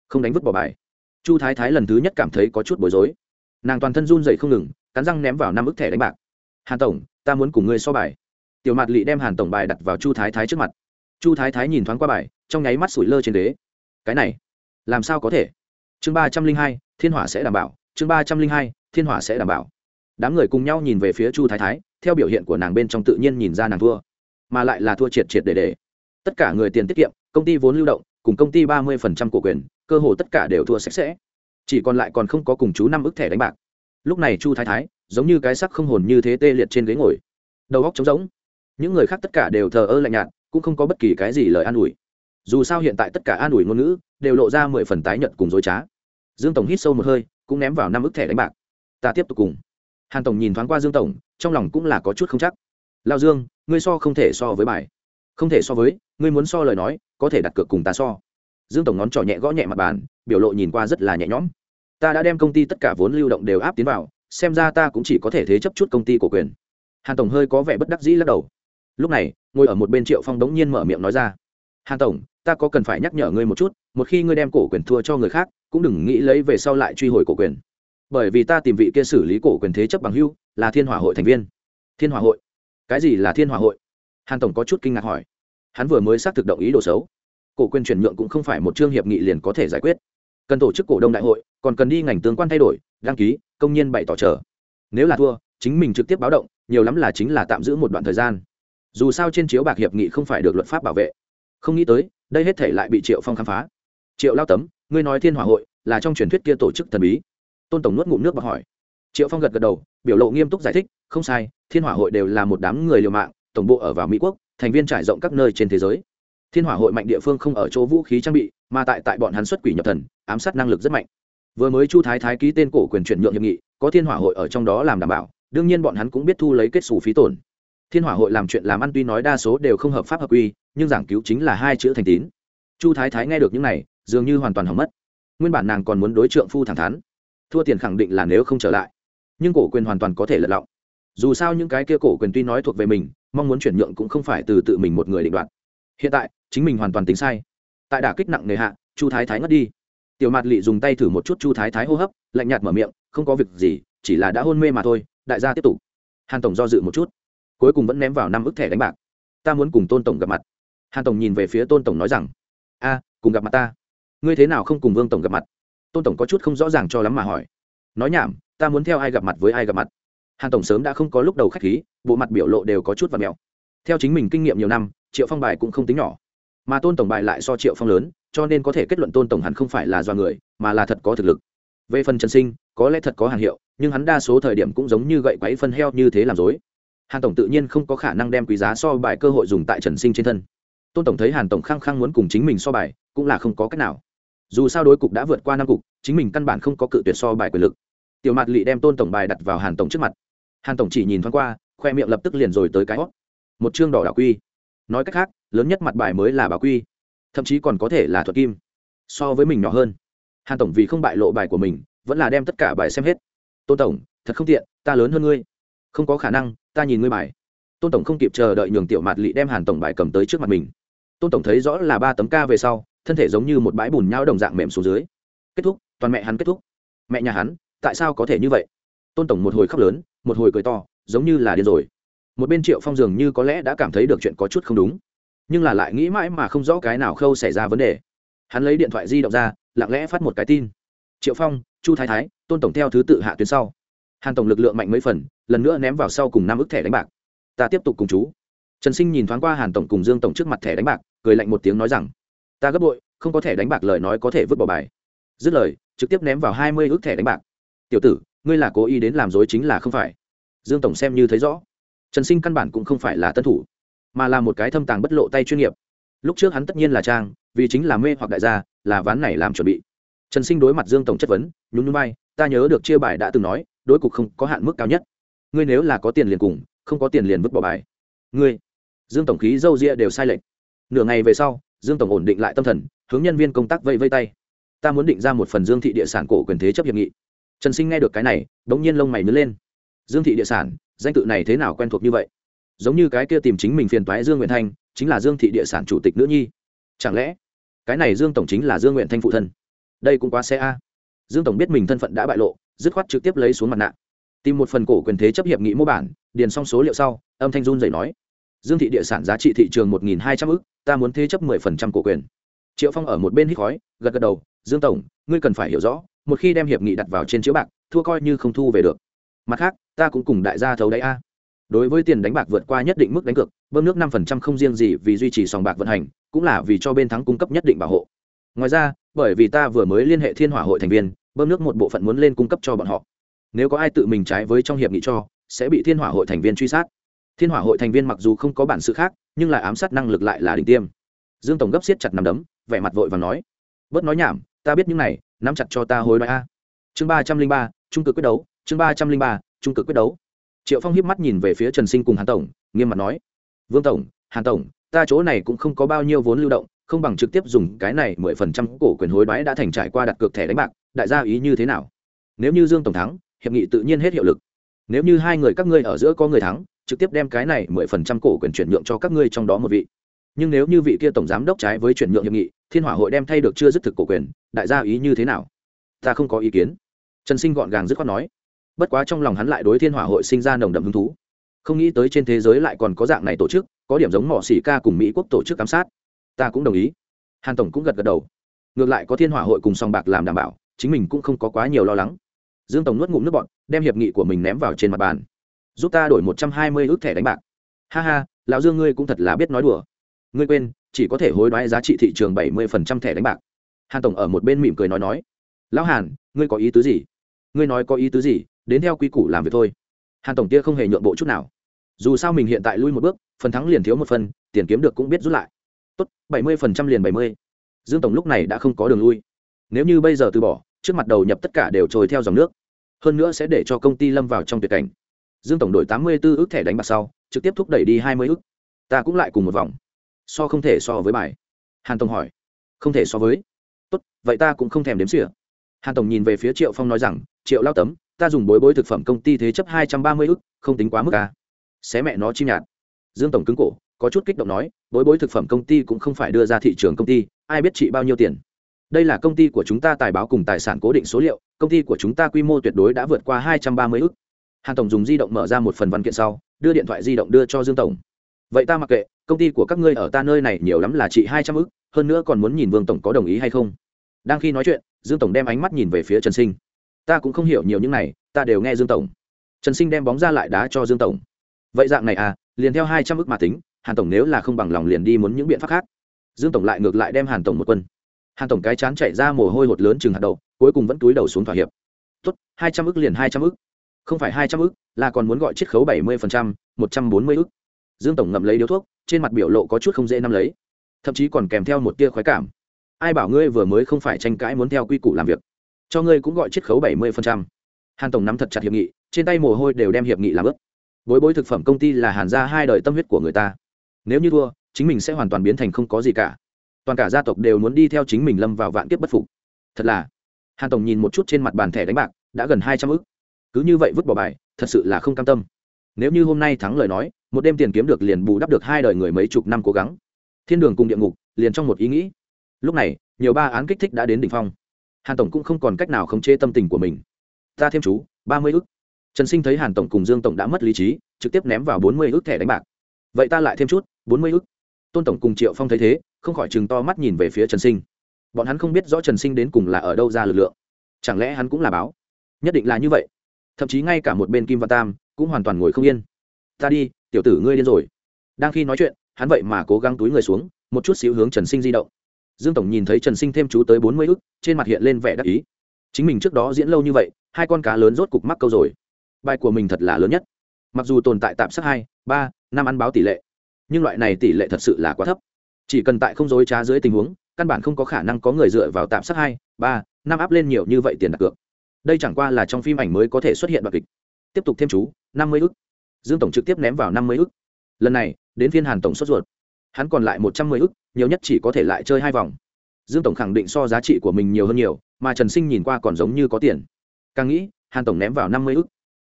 Không đánh vứt bỏ bài. Chu thái thái lần thứ nhất cảm thấy có chút bối rối. Nàng toàn thân run dậy không ngừng, cắn răng ném vào năm ức thẻ đánh bạc. Hàn tổng, ta muốn cùng ngươi so bài. Tiểu mạt lị đem hàn tổng bài đặt vào chu thái thái trước mặt. Chu thái thái nhìn thoáng qua bài, trong nháy mắt sủi lơ trên đế. Cái này, làm sao có thể? Chương ba trăm linh hai, thiên hỏa sẽ đảm bảo. Chương ba trăm linh hai, thiên hỏa sẽ đảm bảo. Đám người cùng nhau nhìn về phía chu thái thái, theo biểu hiện của nàng bên trong tự nhiên nhìn ra nàng thua, mà lại là thua triệt triệt để để. Tất cả người tiền tiết kiệm công ty vốn lưu động, cùng công ty ba mươi phần trăm cổ quyền, cơ hồ tất cả đều thua sạch sẽ. Chỉ còn lại còn không có cùng chú năm ức thẻ đánh bạc. Lúc này chu thái thái, giống như cái sắc không hồn như thế tê liệt trên ghế ngồi. Đầu góc trống rỗng. Những người khác tất cả đều thờ ơ lạnh nhạt, cũng không có bất kỳ cái gì lời an ủi. Dù sao hiện tại tất cả an ủi ngôn ngữ, đều lộ ra mười phần tái nhận cùng dối trá. Dương tổng hít sâu một hơi, cũng ném vào năm ức thẻ đánh bạc. Ta tiếp tục cùng. Hàn tổng nhìn thoáng qua dương tổng, trong lòng cũng là có chút không chắc. Lao dương, ngươi so không thể so với bài không thể so với, ngươi muốn so lời nói, có thể đặt cược cùng ta so. Dương tổng ngón trỏ nhẹ gõ nhẹ mặt bàn, biểu lộ nhìn qua rất là nhẹ nhõm. Ta đã đem công ty tất cả vốn lưu động đều áp tiến vào, xem ra ta cũng chỉ có thể thế chấp chút công ty của quyền. Hàn tổng hơi có vẻ bất đắc dĩ lắc đầu. Lúc này, ngồi ở một bên triệu phong đống nhiên mở miệng nói ra. Hàn tổng, ta có cần phải nhắc nhở ngươi một chút, một khi ngươi đem cổ quyền thua cho người khác, cũng đừng nghĩ lấy về sau lại truy hồi cổ quyền. Bởi vì ta tìm vị kia xử lý cổ quyền thế chấp bằng hưu, là thiên Hòa hội thành viên. Thiên Hòa hội? Cái gì là thiên Hòa hội? Hàn tổng có chút kinh ngạc hỏi. Hắn vừa mới xác thực động ý đồ xấu. Cổ quyền chuyển nhượng cũng không phải một chương hiệp nghị liền có thể giải quyết. Cần tổ chức cổ đông đại hội, còn cần đi ngành tướng quan thay đổi, đăng ký, công nhân bày tỏ chờ. nếu là thua, chính mình trực tiếp báo động, nhiều lắm là chính là tạm giữ một đoạn thời gian. Dù sao trên chiếu bạc hiệp nghị không phải được luật pháp bảo vệ. Không nghĩ tới, đây hết thể lại bị triệu phong khám phá. Triệu lao tấm, ngươi nói thiên hỏa hội, là trong truyền thuyết kia tổ chức thần bí. Tôn tổng nuốt ngụm nước và hỏi. Triệu phong gật gật đầu, biểu lộ nghiêm túc giải thích, không sai, thiên hỏa hội đều là một đám người liều mạng tổng bộ ở vào mỹ quốc, thành viên trải rộng các nơi trên thế giới. Thiên hỏa hội mạnh địa phương không ở chỗ vũ khí trang bị, mà tại tại bọn hắn xuất quỷ nhập thần, ám sát năng lực rất mạnh. Vừa mới chu thái thái ký tên cổ quyền chuyển nhượng hiệp nghị, có thiên hỏa hội ở trong đó làm đảm bảo, đương nhiên bọn hắn cũng biết thu lấy kết xù phí tổn. Thiên hỏa hội làm chuyện làm ăn tuy nói đa số đều không hợp pháp hợp quy, nhưng giảng cứu chính là hai chữ thành tín. Chu thái thái nghe được những này, dường như hoàn toàn hỏng mất. Nguyên bản nàng còn muốn đối trượng phu thẳng thắn. Thua tiền khẳng định là nếu không trở lại. Nhưng cổ quyền hoàn toàn có thể lật lọng. Dù sao những cái kia cổ quyền tuy nói thuộc về mình mong muốn chuyển nhượng cũng không phải từ tự mình một người định đoạt. Hiện tại, chính mình hoàn toàn tính sai. Tại đả kích nặng nề hạ, chu thái thái ngất đi. Tiểu mạt lị dùng tay thử một chút chu thái thái hô hấp, lạnh nhạt mở miệng, không có việc gì, chỉ là đã hôn mê mà thôi, đại gia tiếp tục. Hàn tổng do dự một chút, cuối cùng vẫn ném vào năm ức thẻ đánh bạc. Ta muốn cùng tôn tổng gặp mặt. Hàn tổng nhìn về phía tôn tổng nói rằng, a, cùng gặp mặt ta. Ngươi thế nào không cùng vương tổng gặp mặt? Tôn tổng có chút không rõ ràng cho lắm mà hỏi. Nói nhảm, ta muốn theo ai gặp mặt với ai gặp mặt? Hàn tổng sớm đã không có lúc đầu k h á c h khí bộ mặt biểu lộ đều có chút và mẹo. Theo chính mình kinh nghiệm nhiều năm, triệu phong bài cũng không tính nhỏ. Mà tôn tổng bài lại so triệu phong lớn, cho nên có thể kết luận tôn tổng hẳn không phải là do người, mà là thật có thực lực. Về phần trần sinh, có lẽ thật có hàng hiệu, nhưng hắn đa số thời điểm cũng giống như gậy quáy phân heo như thế làm dối hàn tổng tự nhiên không có khả năng đem quý giá so bài cơ hội dùng tại trần sinh trên thân. Tôn tổng thấy hàn tổng khăng khăng muốn cùng chính mình so bài, cũng là không có cách nào. Dù sao đối cục đã vượt qua năm cục, chính mình căn bản không có cự tuyệt so bài quyền lực. Tiểu mạt lỵ đem tôn tổng bài đặt vào hàn tổng trước mặt. Hàn tổng chỉ nhìn thoáng qua khoe miệng lập tức liền rồi tới cái hót. Một chương đỏ đảo quy. Nói cách khác, lớn nhất mặt bài mới là bà quy. Thậm chí còn có thể là thuật kim. So với mình nhỏ hơn. Hàn tổng vì không bại lộ bài của mình, vẫn là đem tất cả bài xem hết. Tôn tổng, thật không tiện, ta lớn hơn ngươi. Không có khả năng, ta nhìn ngươi bài. Tôn tổng không kịp chờ đợi nhường tiểu mạt lị đem hàn tổng bài cầm tới trước mặt mình. Tôn tổng thấy rõ là ba tấm ca về sau, thân thể giống như một bãi bùn nhau đồng dạng mềm xuống dưới. Kết thúc, toàn mẹ hắn kết thúc. Mẹ nhà hắn, tại sao có thể như vậy? Tôn tổng một hồi khóc lớn, một hồi cười to giống như là điên rồi. Một bên triệu phong dường như có lẽ đã cảm thấy được chuyện có chút không đúng, nhưng là lại nghĩ mãi mà không rõ cái nào khâu xảy ra vấn đề. Hắn lấy điện thoại di động ra, lặng lẽ phát một cái tin. Triệu phong, chu thái thái, tôn tổng theo thứ tự hạ tuyến sau. Hàn tổng lực lượng mạnh mấy phần, lần nữa ném vào sau cùng năm ức thẻ đánh bạc. Ta tiếp tục cùng chú. Trần sinh nhìn thoáng qua hàn tổng cùng dương tổng trước mặt thẻ đánh bạc, cười lạnh một tiếng nói rằng, ta gấp bội, không có thẻ đánh bạc lời nói có thể vứt bỏ bài. Dứt lời, trực tiếp ném vào hai mươi ước thẻ đánh bạc. Tiểu tử, ngươi là cố ý đến làm dối chính là không phải dương tổng xem như thấy rõ. Trần sinh căn bản cũng không phải là tân thủ, mà là một cái thâm tàng bất lộ tay chuyên nghiệp. Lúc trước hắn tất nhiên là trang, vì chính là mê hoặc đại gia, là ván này làm chuẩn bị. Trần sinh đối mặt dương tổng chất vấn, nhún nhún bay ta nhớ được chia bài đã từng nói, đối cục không có hạn mức cao nhất. Ngươi nếu là có tiền liền cùng, không có tiền liền vứt bỏ bài. Ngươi. Dương tổng khí dâu ria đều sai lệch. Nửa ngày về sau, dương tổng ổn định lại tâm thần, hướng nhân viên công tác vây vây tay. Ta muốn định ra một phần dương thị địa sản cổ quyền thế chấp hiệp nghị. Trần sinh nghe được cái này đ ố n g nhiên lông mày nứt lên dương thị địa sản, danh tự này thế nào quen thuộc như vậy? Giống như cái kia tìm chính mình phiền toái dương nguyện thanh, chính là dương thị địa sản chủ tịch nữ nhi. Chẳng lẽ, cái này dương tổng chính là dương nguyện thanh phụ thân? Đây cũng quá xe a. Dương tổng biết mình thân phận đã bại lộ, dứt khoát trực tiếp lấy xuống mặt nạ. Tìm một phần cổ quyền thế chấp hiệp nghị mô bản, điền xong số liệu sau, âm thanh run dày nói. Dương thị địa sản giá trị thị trường một nghìn hai trăm ư ta muốn thế chấp mười phần trăm cổ quyền. Triệu phong ở một bên hít khói, gật gật đầu. Dương tổng, ngươi cần phải hiểu rõ, một khi đem hiệp nghị đặt vào trên chiếu bạc, thua coi như không thu về được mặt khác, ta cũng cùng đại gia thấu đáy a. Đối với tiền đánh bạc vượt qua nhất định mức đánh cược, bơm nước năm phần trăm không riêng gì vì duy trì sòng bạc vận hành, cũng là vì cho bên thắng cung cấp nhất định bảo hộ. Ngoài ra, bởi vì ta vừa mới liên hệ thiên hỏa hội thành viên, bơm nước một bộ phận muốn lên cung cấp cho bọn họ. Nếu có ai tự mình trái với trong hiệp nghị cho, sẽ bị thiên hỏa hội thành viên truy sát. Thiên hỏa hội thành viên mặc dù không có bản sự khác, nhưng lại ám sát năng lực lại là đỉnh tiêm. Dương tổng gấp siết chặt nằm đấm, vẻ mặt vội và nói, bớt nói nhảm, ta biết những này, nắm chặt cho ta hối đoái a. Chương ba trăm linh ba, trung cực quyết đấu chương ba trăm linh ba, trung cực quyết đấu. Triệu phong hiếp mắt nhìn về phía trần sinh cùng hàn tổng, nghiêm mặt nói, vương tổng, hàn tổng, ta chỗ này cũng không có bao nhiêu vốn lưu động, không bằng trực tiếp dùng cái này mười phần trăm cổ quyền hối đoái đã thành trải qua đặt cược thẻ đánh bạc, đại gia ý như thế nào? Nếu như dương tổng thắng, hiệp nghị tự nhiên hết hiệu lực. Nếu như hai người các ngươi ở giữa có người thắng, trực tiếp đem cái này mười phần trăm cổ quyền chuyển nhượng cho các ngươi trong đó một vị. Nhưng nếu như vị kia tổng giám đốc trái với chuyển nhượng hiệp nghị, thiên hỏa hội đem thay được chưa dứt thực cổ quyền, đại gia ý như thế nào? Ta không có ý kiến. Trần sinh gọn gàng dứt khoát nói bất quá trong lòng hắn lại đối thiên hỏa hội sinh ra nồng đậm hứng thú. Không nghĩ tới trên thế giới lại còn có dạng này tổ chức, có điểm giống mỏ xỉ ca cùng mỹ quốc tổ chức giám sát. Ta cũng đồng ý. Hàn tổng cũng gật gật đầu. Ngược lại có thiên hỏa hội cùng song bạc làm đảm bảo, chính mình cũng không có quá nhiều lo lắng. Dương tổng nuốt ngụm nước bọn đem hiệp nghị của mình ném vào trên mặt bàn. Giúp ta đổi một trăm hai mươi ước thẻ đánh bạc. Ha ha, lão dương ngươi cũng thật là biết nói đùa. Ngươi quên, chỉ có thể hối đoái giá trị thị trường bảy mươi phần trăm thẻ đánh bạc. Hàn tổng ở một bên mỉm cười nói nói. Lão hàn, ngươi có ý tứ gì? Ngươi nói có ý tứ gì? Đến theo quy củ làm việc thôi. Hàn tổng kia không hề nhượng bộ chút nào. Dù sao mình hiện tại lui một bước, phần thắng liền thiếu một phần, tiền kiếm được cũng biết rút lại. Tốt, bảy mươi phần trăm liền bảy mươi. Dương tổng lúc này đã không có đường lui. Nếu như bây giờ từ bỏ, trước mặt đầu nhập tất cả đều trôi theo dòng nước. Hơn nữa sẽ để cho công ty lâm vào trong tuyệt cảnh. Dương tổng đổi tám mươi 84 ước thẻ đánh bạc sau, trực tiếp thúc đẩy đi hai mươi ước. Ta cũng lại cùng một vòng. So không thể so với bài. Hàn tổng hỏi. Không thể so với. Tốt, vậy ta cũng không thèm đếm xỉa. Hàn tổng nhìn về phía triệu phong nói rằng, triệu lao tấm ta dùng bối bối thực phẩm công ty thế chấp hai trăm ba mươi không tính quá mức à. xé mẹ nó chim nhạt. Dương tổng cứng cổ, có chút kích động nói, bối bối thực phẩm công ty cũng không phải đưa ra thị trường công ty, ai biết trị bao nhiêu tiền. Đây là công ty của chúng ta tài báo cùng tài sản cố định số liệu, công ty của chúng ta quy mô tuyệt đối đã vượt qua hai trăm ba mươi hàn tổng dùng di động mở ra một phần văn kiện sau, đưa điện thoại di động đưa cho dương tổng. Vậy ta mặc kệ, công ty của các ngươi ở ta nơi này nhiều lắm là trị hai trăm hơn nữa còn muốn nhìn vương tổng có đồng ý hay không. Đang khi nói chuyện, dương tổng đem ánh mắt nhìn về phía trần sinh ta cũng không hiểu nhiều những này, ta đều nghe dương tổng. Trần sinh đem bóng ra lại đá cho dương tổng. Vậy dạng này à liền theo hai trăm ước mà tính, hàn tổng nếu là không bằng lòng liền đi muốn những biện pháp khác. Dương tổng lại ngược lại đem hàn tổng một quân. Hàn tổng cái chán chạy ra mồ hôi hột lớn chừng hạt đậu, cuối cùng vẫn túi đầu xuống thỏa hiệp. Tốt, hai trăm ước liền hai trăm ước không phải hai trăm ước là còn muốn gọi chiết khấu bảy mươi phần trăm, một trăm bốn mươi ước dương tổng ngậm lấy điếu thuốc, trên mặt biểu lộ có chút không dễ nắm lấy. Thậm chí còn kèm theo một tia khoái cảm. Ai bảo ngươi vừa mới không phải tranh cãi muốn theo quy củ làm việc cho ngươi cũng gọi chiết khấu bảy mươi phần trăm. Hàn tổng nắm thật chặt hiệp nghị, trên tay mồ hôi đều đem hiệp nghị làm ướp bối bối thực phẩm công ty là hàn ra hai đời tâm huyết của người ta. Nếu như thua, chính mình sẽ hoàn toàn biến thành không có gì cả. Toàn cả gia tộc đều muốn đi theo chính mình lâm vào vạn kiếp bất phục. Thật là, hàn tổng nhìn một chút trên mặt bàn thẻ đánh bạc, đã gần hai trăm ư c cứ như vậy vứt bỏ bài, thật sự là không cam tâm. Nếu như hôm nay thắng lời nói, một đêm tiền kiếm được liền bù đắp được hai đời người mấy chục năm cố gắng. Thiên đường cùng địa ngục, liền trong một ý nghĩ. Lúc này, nhiều ba án kích thích đã đến đ ỉ n h phong hàn tổng cũng không còn cách nào khống chế tâm tình của mình. Ta thêm chú, ba mươi ức. Trần sinh thấy hàn tổng cùng dương tổng đã mất lý trí, trực tiếp ném vào bốn mươi ức thẻ đánh bạc. Vậy ta lại thêm chút, bốn mươi ức. Tôn tổng cùng triệu phong thấy thế, không khỏi chừng to mắt nhìn về phía trần sinh. Bọn hắn không biết rõ trần sinh đến cùng là ở đâu ra lực lượng. Chẳng lẽ hắn cũng là báo? Nhất định là như vậy. Thậm chí ngay cả một bên kim văn tam cũng hoàn toàn ngồi không yên. Ta đi, tiểu tử ngươi điên rồi. Đang khi nói chuyện, hắn vậy mà cố gắng túi người xuống, một chút xíu hướng trần sinh di động dương tổng nhìn thấy trần sinh thêm chú tới bốn mươi ức, trên mặt hiện lên vẻ đắc ý. Chính mình trước đó diễn lâu như vậy, hai con cá lớn rốt cục mắc câu rồi. Bài của mình thật là lớn nhất. Mặc dù tồn tại tạm sắc hai, ba, năm ăn báo tỷ lệ, nhưng loại này tỷ lệ thật sự là quá thấp. Chỉ cần tại không dối trá dưới tình huống, căn bản không có khả năng có người dựa vào tạm sắc hai, ba, năm áp lên nhiều như vậy tiền đặt cược. Đây chẳng qua là trong phim ảnh mới có thể xuất hiện đoạn kịch. Tiếp tục thêm chú, năm mươi ức. Dương tổng trực tiếp ném vào năm mươi ức. Lần này, đến phiên hàn tổng sốt ruột hắn còn lại một trăm mười ức, nhiều nhất chỉ có thể lại chơi hai vòng. Dương tổng khẳng định so giá trị của mình nhiều hơn nhiều, mà trần sinh nhìn qua còn giống như có tiền. Càng nghĩ, hàn tổng ném vào năm mươi ức.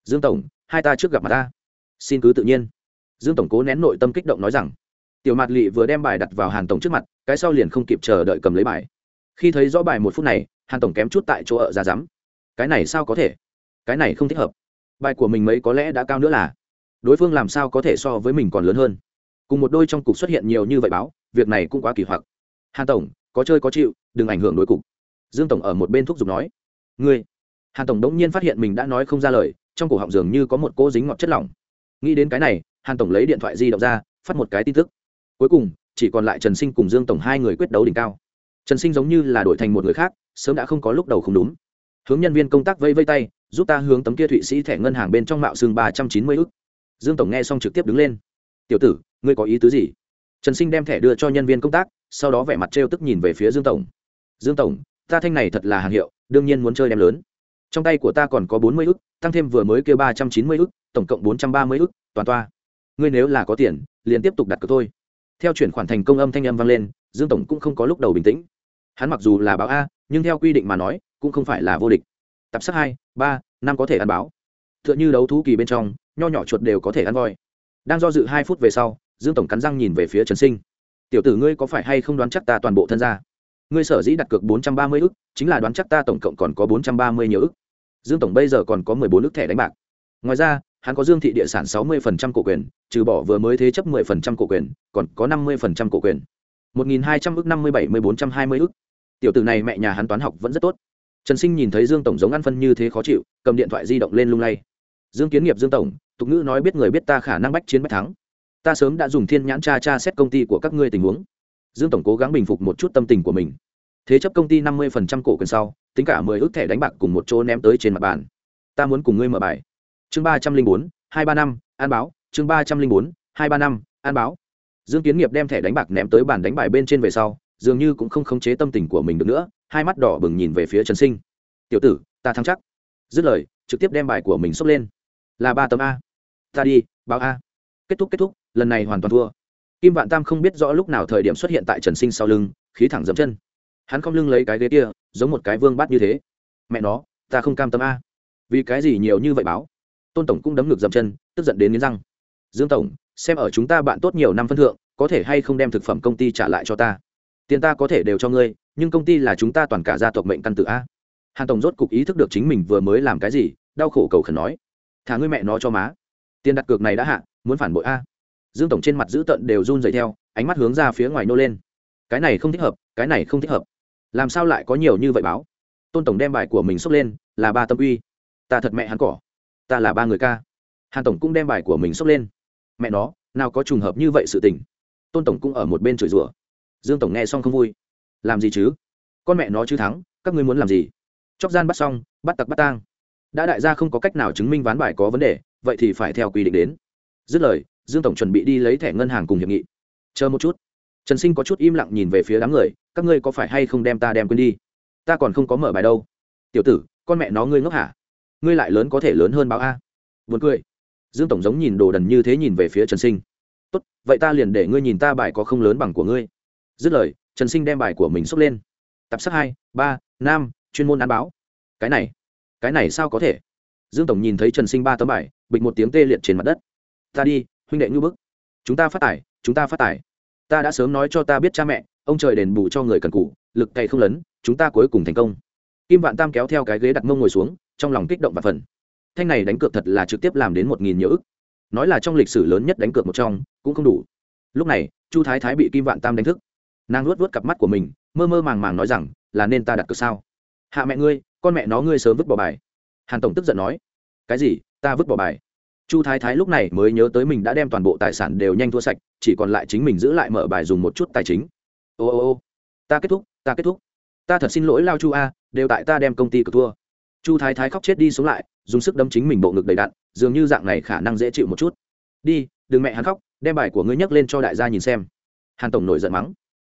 Dương tổng, hai ta trước gặp mặt ta. Xin cứ tự nhiên. Dương tổng cố nén nội tâm kích động nói rằng, tiểu mạt lỵ vừa đem bài đặt vào hàn tổng trước mặt, cái sau liền không kịp chờ đợi cầm lấy bài. Khi thấy rõ bài một phút này, hàn tổng kém chút tại chỗ ở ra rắm cái này sao có thể? Cái này không thích hợp. Bài của mình mấy có lẽ đã cao nữa là. Đối phương làm sao có thể so với mình còn lớn hơn? Cùng một đôi trong cục xuất hiện nhiều như vậy báo, việc này cũng quá kỳ hoặc. Hàn tổng, có chơi có chịu, đừng ảnh hưởng đối cục. Dương tổng ở một bên thúc giục nói. Ngươi. Hàn tổng đống nhiên phát hiện mình đã nói không ra lời, trong cổ họng dường như có một cô dính ngọt chất lỏng. Nghĩ đến cái này, hàn tổng lấy điện thoại di động ra, phát một cái tin tức. Cuối cùng, chỉ còn lại trần sinh cùng dương tổng hai người quyết đấu đỉnh cao. Trần sinh giống như là đổi thành một người khác, sớm đã không có lúc đầu không đúng. Hướng nhân viên công tác vây vây tay, giúp ta hướng tấm kia thụy sĩ thẻ ngân hàng bên trong mạo xương ba trăm chín mươi ức. Dương tổng nghe xong trực tiếp đứng lên. Tiểu tử ngươi có ý tứ gì? Trần sinh đem thẻ đưa cho nhân viên công tác, sau đó vẻ mặt trêu tức nhìn về phía dương tổng. Dương tổng, ta thanh này thật là hàng hiệu, đương nhiên muốn chơi đem lớn. Trong tay của ta còn có bốn mươi ức, tăng thêm vừa mới kêu ba trăm chín mươi ức, tổng cộng bốn trăm ba mươi ức, toàn toa. Ngươi nếu là có tiền, liền tiếp tục đặt cược thôi. Theo chuyển khoản thành công âm thanh âm vang lên, dương tổng cũng không có lúc đầu bình tĩnh. Hắn mặc dù là báo a, nhưng theo quy định mà nói, cũng không phải là vô địch. Tập sắc hai, ba, năm có thể ăn báo. T h ư ợ n h ư đấu thú kỳ bên trong, nho nhỏ chuột đều có thể ăn voi. Đang do dự hai phút về sau dương tổng cắn răng nhìn về phía trần sinh. Tiểu tử ngươi có phải hay không đoán chắc ta toàn bộ thân gia? Ngươi sở dĩ đặt cược bốn trăm ba mươi ức, chính là đoán chắc ta tổng cộng còn có bốn trăm ba mươi nhiều ức. Dương tổng bây giờ còn có mười bốn ức thẻ đánh bạc. Ngoài ra, hắn có dương thị địa sản sáu mươi cổ quyền, trừ bỏ vừa mới thế chấp mười phần trăm cổ quyền, còn có năm mươi cổ quyền. một nghìn hai trăm ức năm mươi bảy mươi bốn trăm hai mươi ức. Tiểu tử này mẹ nhà hắn toán học vẫn rất tốt. Trần sinh nhìn thấy dương tổng giống ăn phân như thế khó chịu, cầm điện thoại di động lên lung lay. Dương kiến nghiệp dương tổng, tục ngữ nói biết người biết ta khả năng bách chiến bách thắng ta sớm đã dùng thiên nhãn tra tra xét công ty của các ngươi tình huống. Dương tổng cố gắng bình phục một chút tâm tình của mình. Thế chấp công ty năm mươi cổ quyền sau, tính cả mười ước thẻ đánh bạc cùng một chỗ ném tới trên mặt bàn. Ta muốn cùng ngươi mở bài. Chương ba trăm linh bốn, hai ba năm, an báo. Chương ba trăm linh bốn, hai ba năm, an báo. Dương kiến nghiệp đem thẻ đánh bạc ném tới bàn đánh bài bên trên về sau, dường như cũng không khống chế tâm tình của mình được nữa, hai mắt đỏ bừng nhìn về phía trần sinh. Tiểu tử, ta thắng chắc. Dứt lời, trực tiếp đem bài của mình xốc lên. Là ba tấm a. Ta đi, báo a kết thúc kết thúc, lần này hoàn toàn thua. Kim vạn tam không biết rõ lúc nào thời điểm xuất hiện tại trần sinh sau lưng, khí thẳng dẫm chân. Hắn không lưng lấy cái ghế kia, giống một cái vương bát như thế. Mẹ nó, ta không cam tâm a. Vì cái gì nhiều như vậy báo? Tôn tổng cũng đấm ngược dậm chân, tức giận đến nghiến răng. Dương tổng, xem ở chúng ta bạn tốt nhiều năm phân thượng, có thể hay không đem thực phẩm công ty trả lại cho ta? Tiền ta có thể đều cho ngươi, nhưng công ty là chúng ta toàn cả gia tộc mệnh căn tự a. Hàn tổng rốt cục ý thức được chính mình vừa mới làm cái gì, đau khổ cầu khẩn nói. Thả ngươi mẹ nó cho má tiền đặt cược này đã hạ, muốn phản bội a. Dương tổng trên mặt dữ tợn đều run dày theo, ánh mắt hướng ra phía ngoài nô lên. Cái này không thích hợp, cái này không thích hợp. Làm sao lại có nhiều như vậy báo? Tôn tổng đem bài của mình xốc lên, là ba tâm uy. Ta thật mẹ hắn cỏ. Ta là ba người ca. Hàn tổng cũng đem bài của mình xốc lên. Mẹ nó, nào có trùng hợp như vậy sự tình. Tôn tổng cũng ở một bên chửi rủa. Dương tổng nghe xong không vui. Làm gì chứ? Con mẹ nó chứ thắng, các ngươi muốn làm gì? Chóc gian bắt xong, bắt tặc bắt tang. Đã đại gia không có cách nào chứng minh ván bài có vấn đề vậy thì phải theo quy định đến. Dứt lời, dương tổng chuẩn bị đi lấy thẻ ngân hàng cùng hiệp nghị. Chờ một chút. Trần sinh có chút im lặng nhìn về phía đám người, các ngươi có phải hay không đem ta đem quên đi? Ta còn không có mở bài đâu. Tiểu tử, con mẹ nó ngươi ngốc hả? Ngươi lại lớn có thể lớn hơn báo a. Vượt cười. Dương tổng giống nhìn đồ đần như thế nhìn về phía trần sinh. Tốt, vậy ta liền để ngươi nhìn ta bài có không lớn bằng của ngươi. Dứt lời, trần sinh đem bài của mình xốc lên. Tập sắc hai, ba, năm, chuyên môn ăn báo. Cái này cái này sao có thể? Dương tổng nhìn thấy trần sinh ba tấm bài bịch một tiếng tê liệt trên mặt đất. Ta đi huynh đệ ngư bức. Chúng ta phát tài chúng ta phát tài. Ta đã sớm nói cho ta biết cha mẹ ông trời đền bù cho người cần cù, lực cày không lớn chúng ta cuối cùng thành công. Kim vạn tam kéo theo cái ghế đặt mông ngồi xuống trong lòng kích động và phần thanh này đánh cược thật là trực tiếp làm đến một nghìn nhớ ức. Nói là trong lịch sử lớn nhất đánh cược một trong cũng không đủ. Lúc này chu thái thái bị kim vạn tam đánh thức. Nàng luốt luốt cặp mắt của mình mơ mơ màng màng nói rằng là nên ta đặt cược sao? Hạ mẹ ngươi con mẹ nó ngươi sớm vứt bỏ bài. Hàn tổng tức giận nói cái gì? Ta vứt bỏ bài. Chu thái thái lúc này mới nhớ tới mình đã đem toàn bộ tài sản đều nhanh thua sạch, chỉ còn lại chính mình giữ lại mở bài dùng một chút tài chính. Ô ô ô, ta kết thúc, ta kết thúc. Ta thật xin lỗi lao chu a, đều tại ta đem công ty cực thua. Chu thái thái khóc chết đi sống lại, dùng sức đâm chính mình bộ ngực đầy đặn dường như dạng này khả năng dễ chịu một chút. Đi, đừng mẹ hắn khóc, đem bài của ngươi nhấc lên cho đại gia nhìn xem. Hàn tổng nổi giận mắng.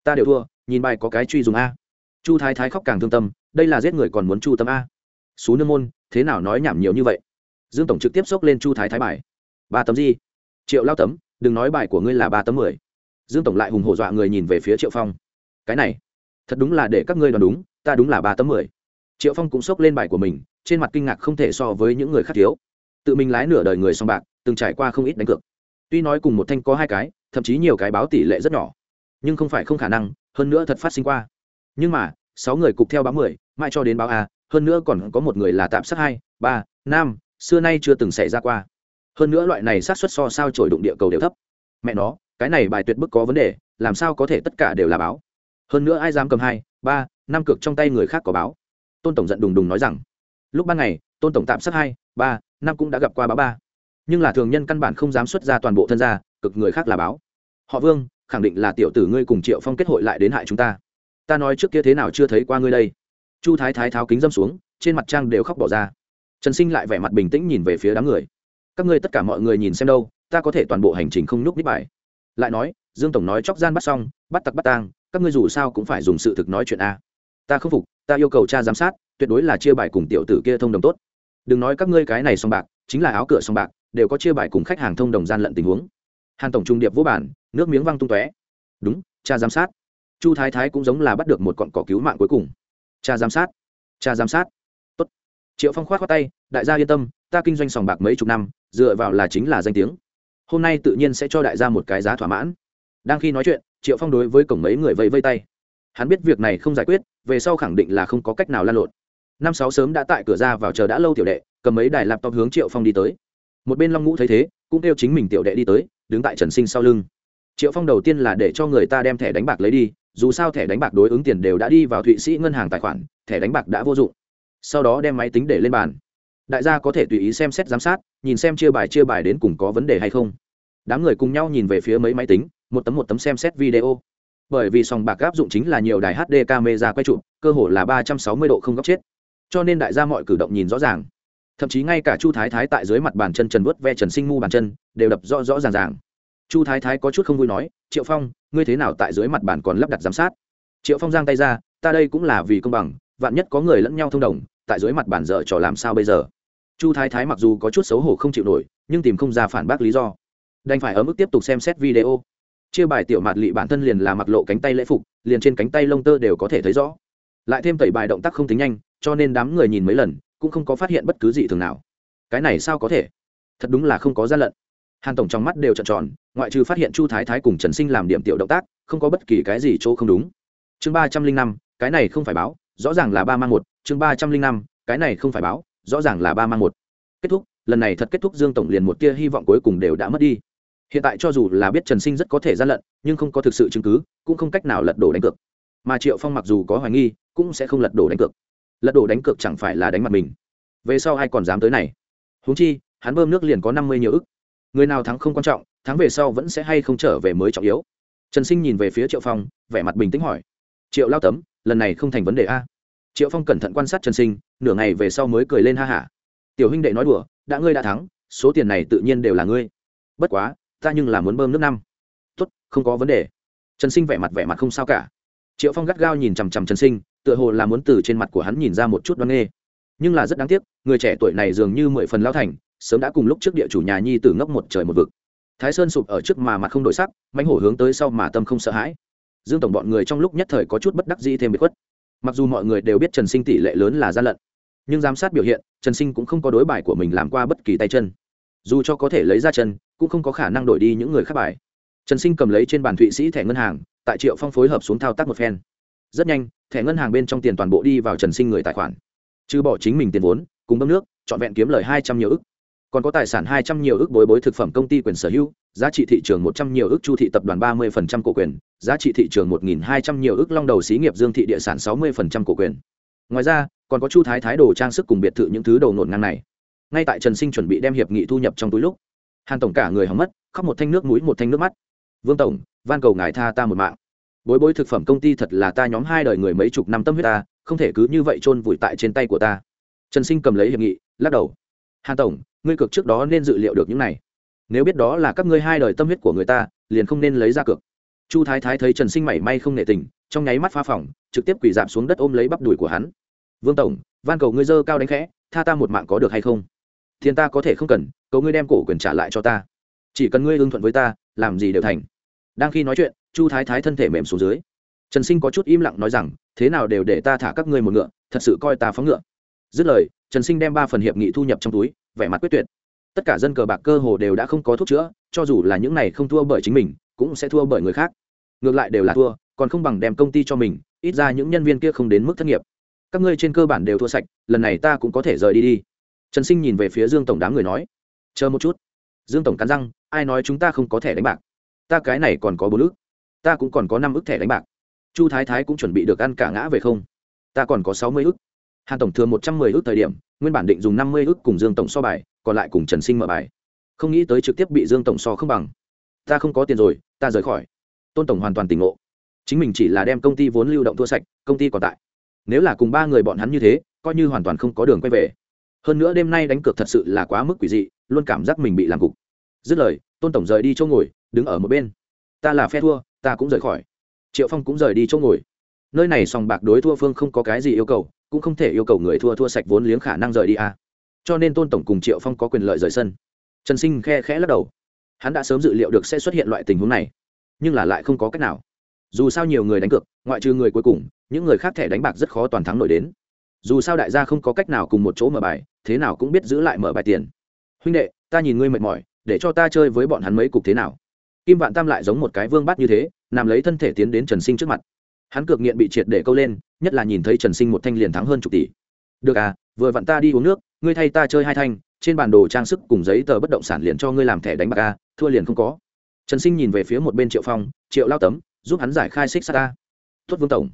Ta đều thua, nhìn bài có cái truy dùng a. Chu thái thái khóc càng thương tâm, đây là giết người còn muốn chu tâm a. Xú nương môn, thế nào nói nhảm nhiều như vậy? Dương tổng trực tiếp xốc lên chu thái thái bài. Ba tấm gì? Triệu lao tấm, đừng nói bài của ngươi là ba tấm mười. Dương tổng lại hùng hổ dọa người nhìn về phía triệu phong. Cái này, thật đúng là để các ngươi đoán đúng, ta đúng là ba tấm mười. Triệu phong cũng xốc lên bài của mình, trên mặt kinh ngạc không thể so với những người khác thiếu. Tự mình lái nửa đời người song bạc, từng trải qua không ít đánh cược. Tuy nói cùng một thanh có hai cái, thậm chí nhiều cái báo tỷ lệ rất nhỏ, nhưng không phải không khả năng, hơn nữa thật phát sinh qua. Nhưng mà, sáu người cục theo báo mười, mãi cho đến báo a, hơn nữa còn có một người là tạm sát hai, ba, năm xưa nay chưa từng xảy ra qua. Hơn nữa loại này sát xuất so sao trổi đụng địa cầu đều thấp. Mẹ nó, cái này bài tuyệt bức có vấn đề, làm sao có thể tất cả đều là báo? Hơn nữa ai dám cầm hai, ba, năm cược trong tay người khác có báo? Tôn tổng giận đùng đùng nói rằng, lúc ban ngày, tôn tổng tạm sát hai, ba, năm cũng đã gặp qua báo ba. Nhưng là thường nhân căn bản không dám xuất ra toàn bộ thân gia, cực người khác là báo. Họ vương, khẳng định là tiểu tử ngươi cùng triệu phong kết hội lại đến hại chúng ta. Ta nói trước kia thế nào chưa thấy qua ngươi đây. Chu thái thái tháo kính dâm xuống, trên mặt trang đều khóc bỏ ra trần sinh lại vẻ mặt bình tĩnh nhìn về phía đám người. Các ngươi tất cả mọi người nhìn xem đâu, ta có thể toàn bộ hành trình không nhúc nít bài. Lại nói, dương tổng nói chóc gian bắt xong, bắt tặc bắt tang, các ngươi dù sao cũng phải dùng sự thực nói chuyện a. Ta không phục, ta yêu cầu cha giám sát, tuyệt đối là chia bài cùng tiểu tử kia thông đồng tốt. Đừng nói các ngươi cái này song bạc, chính là áo cửa song bạc, đều có chia bài cùng khách hàng thông đồng gian lận tình huống. Hàn tổng trung điệp vô bản, nước miếng văng tung tóe. Đúng, cha giám sát. Chu thái thái cũng giống là bắt được một cọn cỏ cứu mạng cuối cùng. Cha giám sát, cha giám sát triệu phong khoát khoát tay, đại gia yên tâm, ta kinh doanh sòng bạc mấy chục năm, dựa vào là chính là danh tiếng. Hôm nay tự nhiên sẽ cho đại gia một cái giá thỏa mãn. Đang khi nói chuyện, triệu phong đối với cổng mấy người vẫy vây tay. Hắn biết việc này không giải quyết, về sau khẳng định là không có cách nào lan lộn. Năm sáu sớm đã tại cửa ra vào chờ đã lâu tiểu đệ, cầm mấy đài laptop hướng triệu phong đi tới. Một bên long ngũ thấy thế, cũng kêu chính mình tiểu đệ đi tới, đứng tại trần sinh sau lưng. Triệu phong đầu tiên là để cho người ta đem thẻ đánh bạc lấy đi, dù sao thẻ đánh bạc đối ứng tiền đều đã đi vào thụy sĩ ngân hàng tài khoản, thẻ đánh bạc đã vô dụng sau đó đem máy tính để lên bàn. Đại gia có thể tùy ý xem xét giám sát, nhìn xem chia bài chia bài đến cùng có vấn đề hay không. Đám người cùng nhau nhìn về phía mấy máy tính, một tấm một tấm xem xét video. Bởi vì sòng bạc áp dụng chính là nhiều đài hd camera quay chụp, cơ hồ là ba trăm sáu mươi độ không góc chết. Cho nên đại gia mọi cử động nhìn rõ ràng. Thậm chí ngay cả chu thái thái tại dưới mặt bàn chân trần vớt ve trần sinh mu bàn chân, đều đập rõ rõ ràng ràng. Chu thái thái có chút không vui nói, triệu phong, ngươi thế nào tại dưới mặt bàn còn lắp đặt giám sát? Triệu phong giang tay ra, ta đây cũng là vì công bằng vạn nhất có người lẫn nhau thông đồng, tại dưới mặt bản dở trò làm sao bây giờ? Chu thái thái mặc dù có chút xấu hổ không chịu nổi, nhưng tìm không ra phản bác lý do. Đành phải ở mức tiếp tục xem xét video. Chia bài tiểu mạt lị bản thân liền là mặc lộ cánh tay lễ phục, liền trên cánh tay lông tơ đều có thể thấy rõ. Lại thêm tẩy bài động tác không tính nhanh, cho nên đám người nhìn mấy lần, cũng không có phát hiện bất cứ gì thường nào. Cái này sao có thể? Thật đúng là không có gian lận. Hàn tổng trong mắt đều trợn tròn, ngoại trừ phát hiện chu thái thái cùng trần sinh làm điểm tiểu động tác, không có bất kỳ cái gì chỗ không đúng. Chương ba trăm linh năm, cái này không phải báo rõ ràng là ba mang một, chương ba trăm linh năm, cái này không phải báo, rõ ràng là ba mang một. Kết thúc, lần này thật kết thúc dương tổng liền một tia hy vọng cuối cùng đều đã mất đi. Hiện tại cho dù là biết trần sinh rất có thể gian lận, nhưng không có thực sự chứng cứ, cũng không cách nào lật đổ đánh cược. Mà triệu phong mặc dù có hoài nghi, cũng sẽ không lật đổ đánh cược. Lật đổ đánh cược chẳng phải là đánh mặt mình. Về sau ai còn dám tới này? Húng chi, hắn bơm nước liền có năm mươi nhiều ức. Người nào thắng không quan trọng, thắng về sau vẫn sẽ hay không trở về mới trọng yếu. Trần sinh nhìn về phía triệu phong, vẻ mặt bình tĩnh hỏi triệu lao tấm, lần này không thành vấn đề a. Triệu phong cẩn thận quan sát trần sinh, nửa ngày về sau mới cười lên ha hả. Tiểu huynh đệ nói đùa, đã ngươi đã thắng, số tiền này tự nhiên đều là ngươi. Bất quá, ta nhưng là muốn bơm nước năm. Tốt, không có vấn đề. Trần sinh vẻ mặt vẻ mặt không sao cả. Triệu phong gắt gao nhìn chằm chằm trần sinh, tựa hồ là muốn từ trên mặt của hắn nhìn ra một chút đoan nghê. Nhưng là rất đáng tiếc, người trẻ tuổi này dường như mười phần lao thành, sớm đã cùng lúc trước địa chủ nhà nhi từ ngốc một trời một vực. Thái sơn sụp ở trước mà mặt không đổi sắc, mãnh hổ hướng tới sau mà tâm không sợ hãi dương tổng bọn người trong lúc nhất thời có chút bất đắc dĩ thêm bị khuất. Mặc dù mọi người đều biết trần sinh tỷ lệ lớn là gian lận, nhưng giám sát biểu hiện, trần sinh cũng không có đối bài của mình làm qua bất kỳ tay chân. Dù cho có thể lấy ra chân, cũng không có khả năng đổi đi những người khác bài. Trần sinh cầm lấy trên bàn thụy sĩ thẻ ngân hàng, tại triệu phong phối hợp xuống thao tác một phen. Rất nhanh, thẻ ngân hàng bên trong tiền toàn bộ đi vào trần sinh người tài khoản. Trừ bỏ chính mình tiền vốn, cùng bơm nước, trọn vẹn kiếm lời hai trăm nhiều ức còn có tài sản hai trăm nhiều ức bối bối thực phẩm công ty quyền sở hữu, giá trị thị trường một trăm nhiều ức chu thị tập đoàn ba mươi phần trăm cổ quyền, giá trị thị trường một nghìn hai trăm nhiều ức long đầu xí nghiệp dương thị địa sản sáu mươi phần trăm cổ quyền. Ngoài ra, còn có chu thái thái đồ trang sức cùng biệt thự những thứ đầu nổn ngang này. Ngay tại trần sinh chuẩn bị đem hiệp nghị thu nhập trong túi lúc, hàn tổng cả người hỏng mất, khóc một thanh nước mũi một thanh nước mắt. Vương tổng, van cầu ngài tha ta một mạng. Bối bối thực phẩm công ty thật là ta nhóm hai đời người mấy chục năm tâm huyết ta, không thể cứ như vậy chôn vùi tại trên tay của ta. Trần sinh cầm lấy hiệp nghị, lắc đầu. Hàn tổng ngươi cược trước đó nên dự liệu được những này. Nếu biết đó là các ngươi hai đời tâm huyết của người ta, liền không nên lấy ra cược. Chu thái thái thấy trần sinh mảy may không nể tình, trong nháy mắt phá phòng, trực tiếp quỳ giảm xuống đất ôm lấy bắp đùi của hắn. Vương tổng, van cầu ngươi dơ cao đánh khẽ, tha ta một mạng có được hay không? Thiên ta có thể không cần, cầu ngươi đem cổ quyền trả lại cho ta. Chỉ cần ngươi ưng thuận với ta, làm gì đều thành. Đang khi nói chuyện, chu thái thái thân thể mềm xuống dưới. Trần sinh có chút im lặng nói rằng, thế nào đều để ta thả các ngươi một ngựa, thật sự coi ta phóng ngựa. Dứt lời trần sinh đem ba phần hiệp nghị thu nhập trong túi vẻ mặt quyết tuyệt. Tất cả dân cờ bạc cơ hồ đều đã không có thuốc chữa cho dù là những này không thua bởi chính mình cũng sẽ thua bởi người khác. Ngược lại đều là thua còn không bằng đem công ty cho mình ít ra những nhân viên kia không đến mức thất nghiệp. Các ngươi trên cơ bản đều thua sạch lần này ta cũng có thể rời đi đi. Trần sinh nhìn về phía dương tổng đám người nói chờ một chút. Dương tổng cắn răng ai nói chúng ta không có thẻ đánh bạc? Ta cái này còn có bốn ức, ta cũng còn có năm ức thẻ đánh bạc. Chu thái thái cũng chuẩn bị được ăn cả ngã về không? Ta còn có sáu mươi ức hàn tổng thừa một trăm mười ức thời điểm, nguyên bản định dùng năm mươi ức cùng dương tổng so bài, còn lại cùng trần sinh mở bài. Không nghĩ tới trực tiếp bị dương tổng so không bằng. Ta không có tiền rồi, ta rời khỏi. Tôn tổng hoàn toàn tỉnh ngộ. Chính mình chỉ là đem công ty vốn lưu động thua sạch, công ty còn tại. Nếu là cùng ba người bọn hắn như thế, coi như hoàn toàn không có đường quay về. Hơn nữa đêm nay đánh cược thật sự là quá mức quỷ dị, luôn cảm giác mình bị làm cục. Dứt lời, tôn tổng rời đi chỗ ngồi, đứng ở một bên. Ta là phe thua, ta cũng rời khỏi. Triệu phong cũng rời đi chỗ ngồi. Nơi này sòng bạc đối thua phương không có cái gì yêu cầu cũng không thể yêu cầu người thua thua sạch vốn liếng khả năng rời đi à. cho nên tôn tổng cùng triệu phong có quyền lợi rời sân. Trần sinh khe khẽ lắc đầu. Hắn đã sớm dự liệu được sẽ xuất hiện loại tình huống này, nhưng là lại không có cách nào. Dù sao nhiều người đánh cược, ngoại trừ người cuối cùng, những người khác thẻ đánh bạc rất khó toàn thắng nổi đến. Dù sao đại gia không có cách nào cùng một chỗ mở bài, thế nào cũng biết giữ lại mở bài tiền. Huynh đệ, ta nhìn ngươi mệt mỏi, để cho ta chơi với bọn hắn mấy cục thế nào? Kim vạn tam lại giống một cái vương bát như thế, nằm lấy thân thể tiến đến trần sinh trước mặt hắn cược nghiện bị triệt để câu lên, nhất là nhìn thấy trần sinh một thanh liền thắng hơn chục tỷ. Được à vừa vặn ta đi uống nước, ngươi thay ta chơi hai thanh, trên bản đồ trang sức cùng giấy tờ bất động sản liền cho ngươi làm thẻ đánh bạc a thua liền không có. Trần sinh nhìn về phía một bên triệu phong, triệu lao tấm, giúp hắn giải khai xích sắt a tuất vương tổng.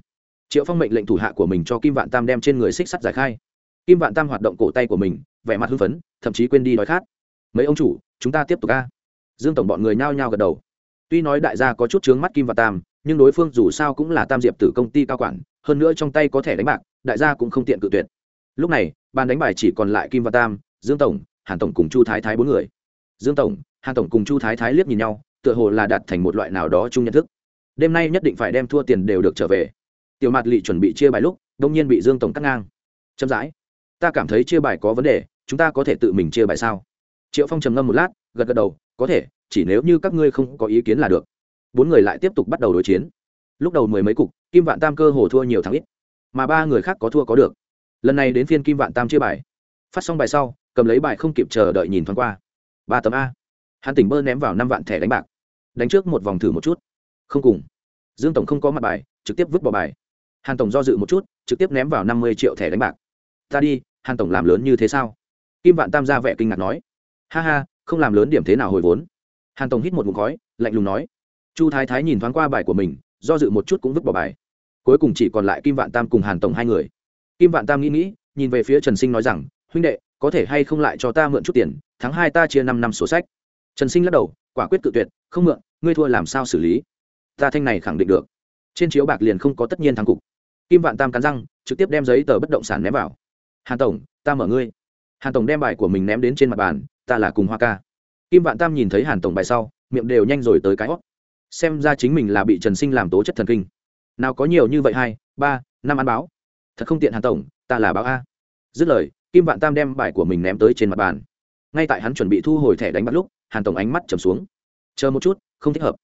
Triệu phong mệnh lệnh thủ hạ của mình cho kim vạn tam đem trên người xích sắt giải khai. Kim vạn tam hoạt động cổ tay của mình, vẻ mặt hưng phấn, thậm chí quên đi đói khát. Mấy ông chủ, chúng ta tiếp tục a. Dương tổng bọn người nhao nhao gật đầu. Tuy nói đại gia có chút chướng mắt kim vạn tam nhưng đối phương dù sao cũng là tam diệp Tử công ty cao quản, hơn nữa trong tay có thẻ đánh bạc, đại gia cũng không tiện cự tuyệt. Lúc này ban đánh bài chỉ còn lại kim và tam, dương tổng, hàn tổng cùng chu thái thái bốn người. Dương tổng, hàn tổng cùng chu thái thái liếc nhìn nhau, tựa hồ là đạt thành một loại nào đó chung nhận thức. Đêm nay nhất định phải đem thua tiền đều được trở về. Tiểu mạt lị chuẩn bị chia bài lúc, đông nhiên bị dương tổng cắt ngang. Chậm rãi, ta cảm thấy chia bài có vấn đề, chúng ta có thể tự mình chia bài sao? Triệu phong trầm ngâm một lát, gật gật đầu, có thể, chỉ nếu như các ngươi không có ý kiến là được bốn người lại tiếp tục bắt đầu đối chiến. Lúc đầu mười mấy cục, kim vạn tam cơ hồ thua nhiều thắng ít, mà ba người khác có thua có được. Lần này đến phiên kim vạn tam chia bài. Phát xong bài sau, cầm lấy bài không kịp chờ đợi nhìn thoáng qua. Ba tấm a. Hắn tỉnh bơ ném vào năm vạn thẻ đánh bạc. Đánh trước một vòng thử một chút. Không cùng. Dương tổng không có mặt bài, trực tiếp vứt bỏ bài. Hàn tổng do dự một chút, trực tiếp ném vào năm mươi triệu thẻ đánh bạc. Ta đi, hàn tổng làm lớn như thế sao? Kim vạn tam ra vẻ kinh ngạc nói. Ha ha, không làm lớn điểm thế nào hồi vốn. Hàn tổng hít một mụn khói, lạnh lùng nói chu thái thái nhìn thoáng qua bài của mình, do dự một chút cũng vứt bỏ bài. Cuối cùng chỉ còn lại kim vạn tam cùng hàn tổng hai người. Kim vạn tam nghĩ nghĩ, nhìn về phía trần sinh nói rằng, huynh đệ, có thể hay không lại cho ta mượn chút tiền, tháng hai ta chia năm năm sổ sách. Trần sinh lắc đầu, quả quyết cự tuyệt, không mượn, ngươi thua làm sao xử lý? Ta thanh này khẳng định được. Trên chiếu bạc liền không có tất nhiên thắng cục. Kim vạn tam cắn răng, trực tiếp đem giấy tờ bất động sản ném vào. Hàn tổng, ta mở ngươi. Hàn tổng đem bài của mình ném đến trên mặt bàn, ta là cùng hoa ca. Kim vạn tam nhìn thấy hàn tổng bài sau, miệng đều nhanh rồi tới cái hót xem ra chính mình là bị trần sinh làm tố chất thần kinh. Nào có nhiều như vậy hai, ba, năm ăn báo. Thật không tiện hàn tổng, ta là báo a. Dứt lời, kim vạn tam đem bài của mình ném tới trên mặt bàn. Ngay tại hắn chuẩn bị thu hồi thẻ đánh bắt lúc, hàn tổng ánh mắt trầm xuống. Chờ một chút, không thích hợp.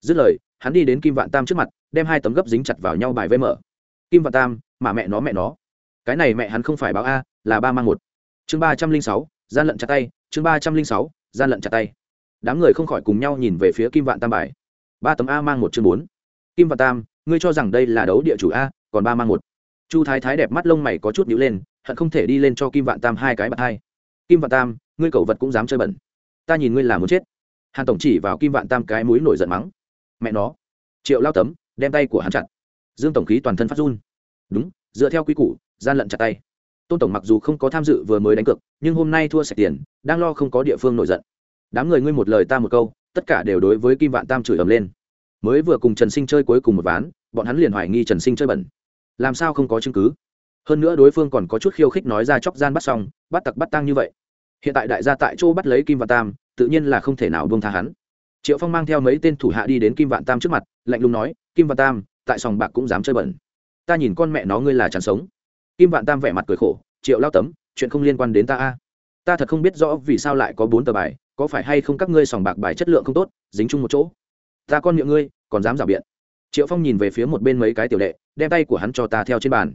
Dứt lời, hắn đi đến kim vạn tam trước mặt, đem hai tấm gấp dính chặt vào nhau bài vây mở. Kim vạn tam, mà mẹ nó mẹ nó. Cái này mẹ hắn không phải báo a, là ba mang một. Chương ba trăm linh sáu, gian lận chặt tay, chương ba trăm linh sáu, gian lận chặt tay. Đám người không khỏi cùng nhau nhìn về phía kim vạn tam bài ba tấm a mang một chương bốn. Kim vạn tam, ngươi cho rằng đây là đấu địa chủ a, còn ba mang một. Chu thái thái đẹp mắt lông mày có chút nhữ lên, hận không thể đi lên cho kim vạn tam hai cái bạc hai. Kim vạn tam, ngươi cẩu vật cũng dám chơi bẩn. Ta nhìn ngươi là muốn chết. Hàn tổng chỉ vào kim vạn tam cái mũi nổi giận mắng. Mẹ nó. Triệu lao tấm, đem tay của hắn chặt. Dương tổng khí toàn thân phát run. Đúng, dựa theo quy củ, gian lận chặt tay. Tôn tổng mặc dù không có tham dự vừa mới đánh cược, nhưng hôm nay thua sạch tiền, đang lo không có địa phương nổi giận. Đám người ngươi một lời ta một câu tất cả đều đối với kim vạn tam chửi ầm lên. Mới vừa cùng trần sinh chơi cuối cùng một ván, bọn hắn liền hoài nghi trần sinh chơi bẩn. Làm sao không có chứng cứ? Hơn nữa đối phương còn có chút khiêu khích nói ra chóc gian bắt xong, bắt tặc bắt tăng như vậy. Hiện tại đại gia tại chỗ bắt lấy kim vạn tam, tự nhiên là không thể nào buông tha hắn. Triệu phong mang theo mấy tên thủ hạ đi đến kim vạn tam trước mặt, lạnh lùng nói, kim vạn tam, tại sòng bạc cũng dám chơi bẩn. Ta nhìn con mẹ nó ngươi là chẳng sống. Kim vạn tam vẻ mặt cười khổ, triệu lao tấm, chuyện không liên quan đến ta a. Ta thật không biết rõ vì sao lại có bốn tờ bài có phải hay không các ngươi sòng bạc bài chất lượng không tốt, dính chung một chỗ? Ta con miệng ngươi, còn dám rảo biện. Triệu phong nhìn về phía một bên mấy cái tiểu đệ, đem tay của hắn cho ta theo trên bàn.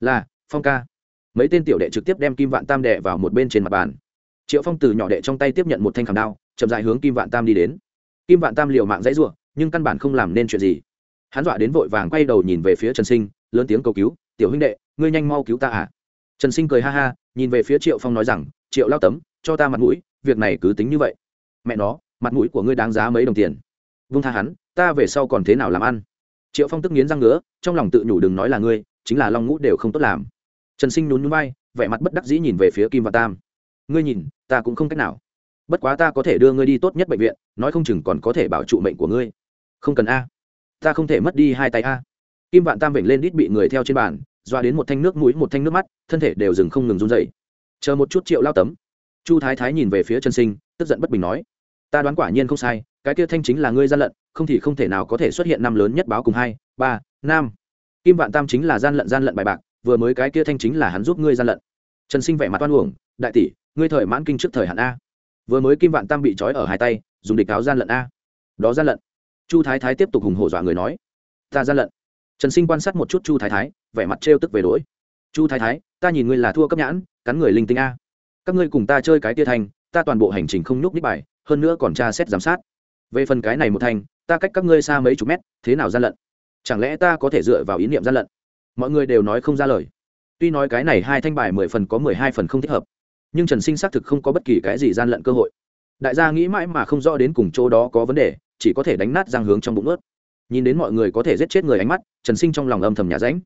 Là, phong ca. Mấy tên tiểu đệ trực tiếp đem kim vạn tam đệ vào một bên trên mặt bàn. Triệu phong từ nhỏ đệ trong tay tiếp nhận một thanh khảm đao, chậm dài hướng kim vạn tam đi đến. Kim vạn tam liều mạng dãy r u ộ nhưng căn bản không làm nên chuyện gì. Hắn dọa đến vội vàng quay đầu nhìn về phía trần sinh, lớn tiếng cầu cứu, tiểu huynh đệ, ngươi nhanh mau cứu ta à? Trần sinh cười ha ha, nhìn về phía triệu phong nói rằng, triệu lao tấm cho ta mặt mũi, việc này cứ tính như vậy. Mẹ nó, mặt mũi của ngươi đáng giá mấy đồng tiền. Vung tha hắn, ta về sau còn thế nào làm ăn? Triệu phong tức nghiến răng ngứa, trong lòng tự nhủ đừng nói là ngươi, chính là long ngũ đều không tốt làm. Trần sinh nhún nhún vai, vẻ mặt bất đắc dĩ nhìn về phía kim và tam. Ngươi nhìn, ta cũng không cách nào. Bất quá ta có thể đưa ngươi đi tốt nhất bệnh viện, nói không chừng còn có thể bảo trụ mệnh của ngươi. Không cần a. Ta không thể mất đi hai tay a. Kim vạn tam vểnh lên đít bị người theo trên bàn, doa đến một thanh nước mũi, một thanh nước mắt, thân thể đều dừng không ngừng run dậy chờ một chút triệu lao tấm chu thái thái nhìn về phía trần sinh, tức giận bất bình nói, ta đoán quả nhiên không sai, cái kia thanh chính là ngươi gian lận, không thì không thể nào có thể xuất hiện năm lớn nhất báo cùng hai, ba, năm. Kim vạn tam chính là gian lận gian lận bài bạc, vừa mới cái kia thanh chính là hắn giúp ngươi gian lận. Trần sinh vẻ mặt oan uổng, đại tỷ, ngươi thời mãn kinh trước thời hạn a. Vừa mới kim vạn tam bị trói ở hai tay, dùng địch áo gian lận a. Đó gian lận. Chu thái thái tiếp tục hùng hổ dọa người nói, ta gian lận. Trần sinh quan sát một chút chu thái thái, vẻ mặt trêu tức về đỗi chu thái thái, ta nhìn ngươi là thua cấp nhãn, cắn người linh tinh a các ngươi cùng ta chơi cái tia thanh, ta toàn bộ hành trình không nhúc nhích bài, hơn nữa còn tra xét giám sát. Về phần cái này một thanh, ta cách các ngươi xa mấy chục mét, thế nào gian lận? Chẳng lẽ ta có thể dựa vào ý niệm gian lận? Mọi người đều nói không ra lời. Tuy nói cái này hai thanh bài mười phần có mười hai phần không thích hợp, nhưng trần sinh xác thực không có bất kỳ cái gì gian lận cơ hội. Đại gia nghĩ mãi mà không rõ đến cùng chỗ đó có vấn đề, chỉ có thể đánh nát răng hướng trong bụng ướt. Nhìn đến mọi người có thể giết chết người ánh mắt, trần sinh trong lòng âm thầm nhà ránh.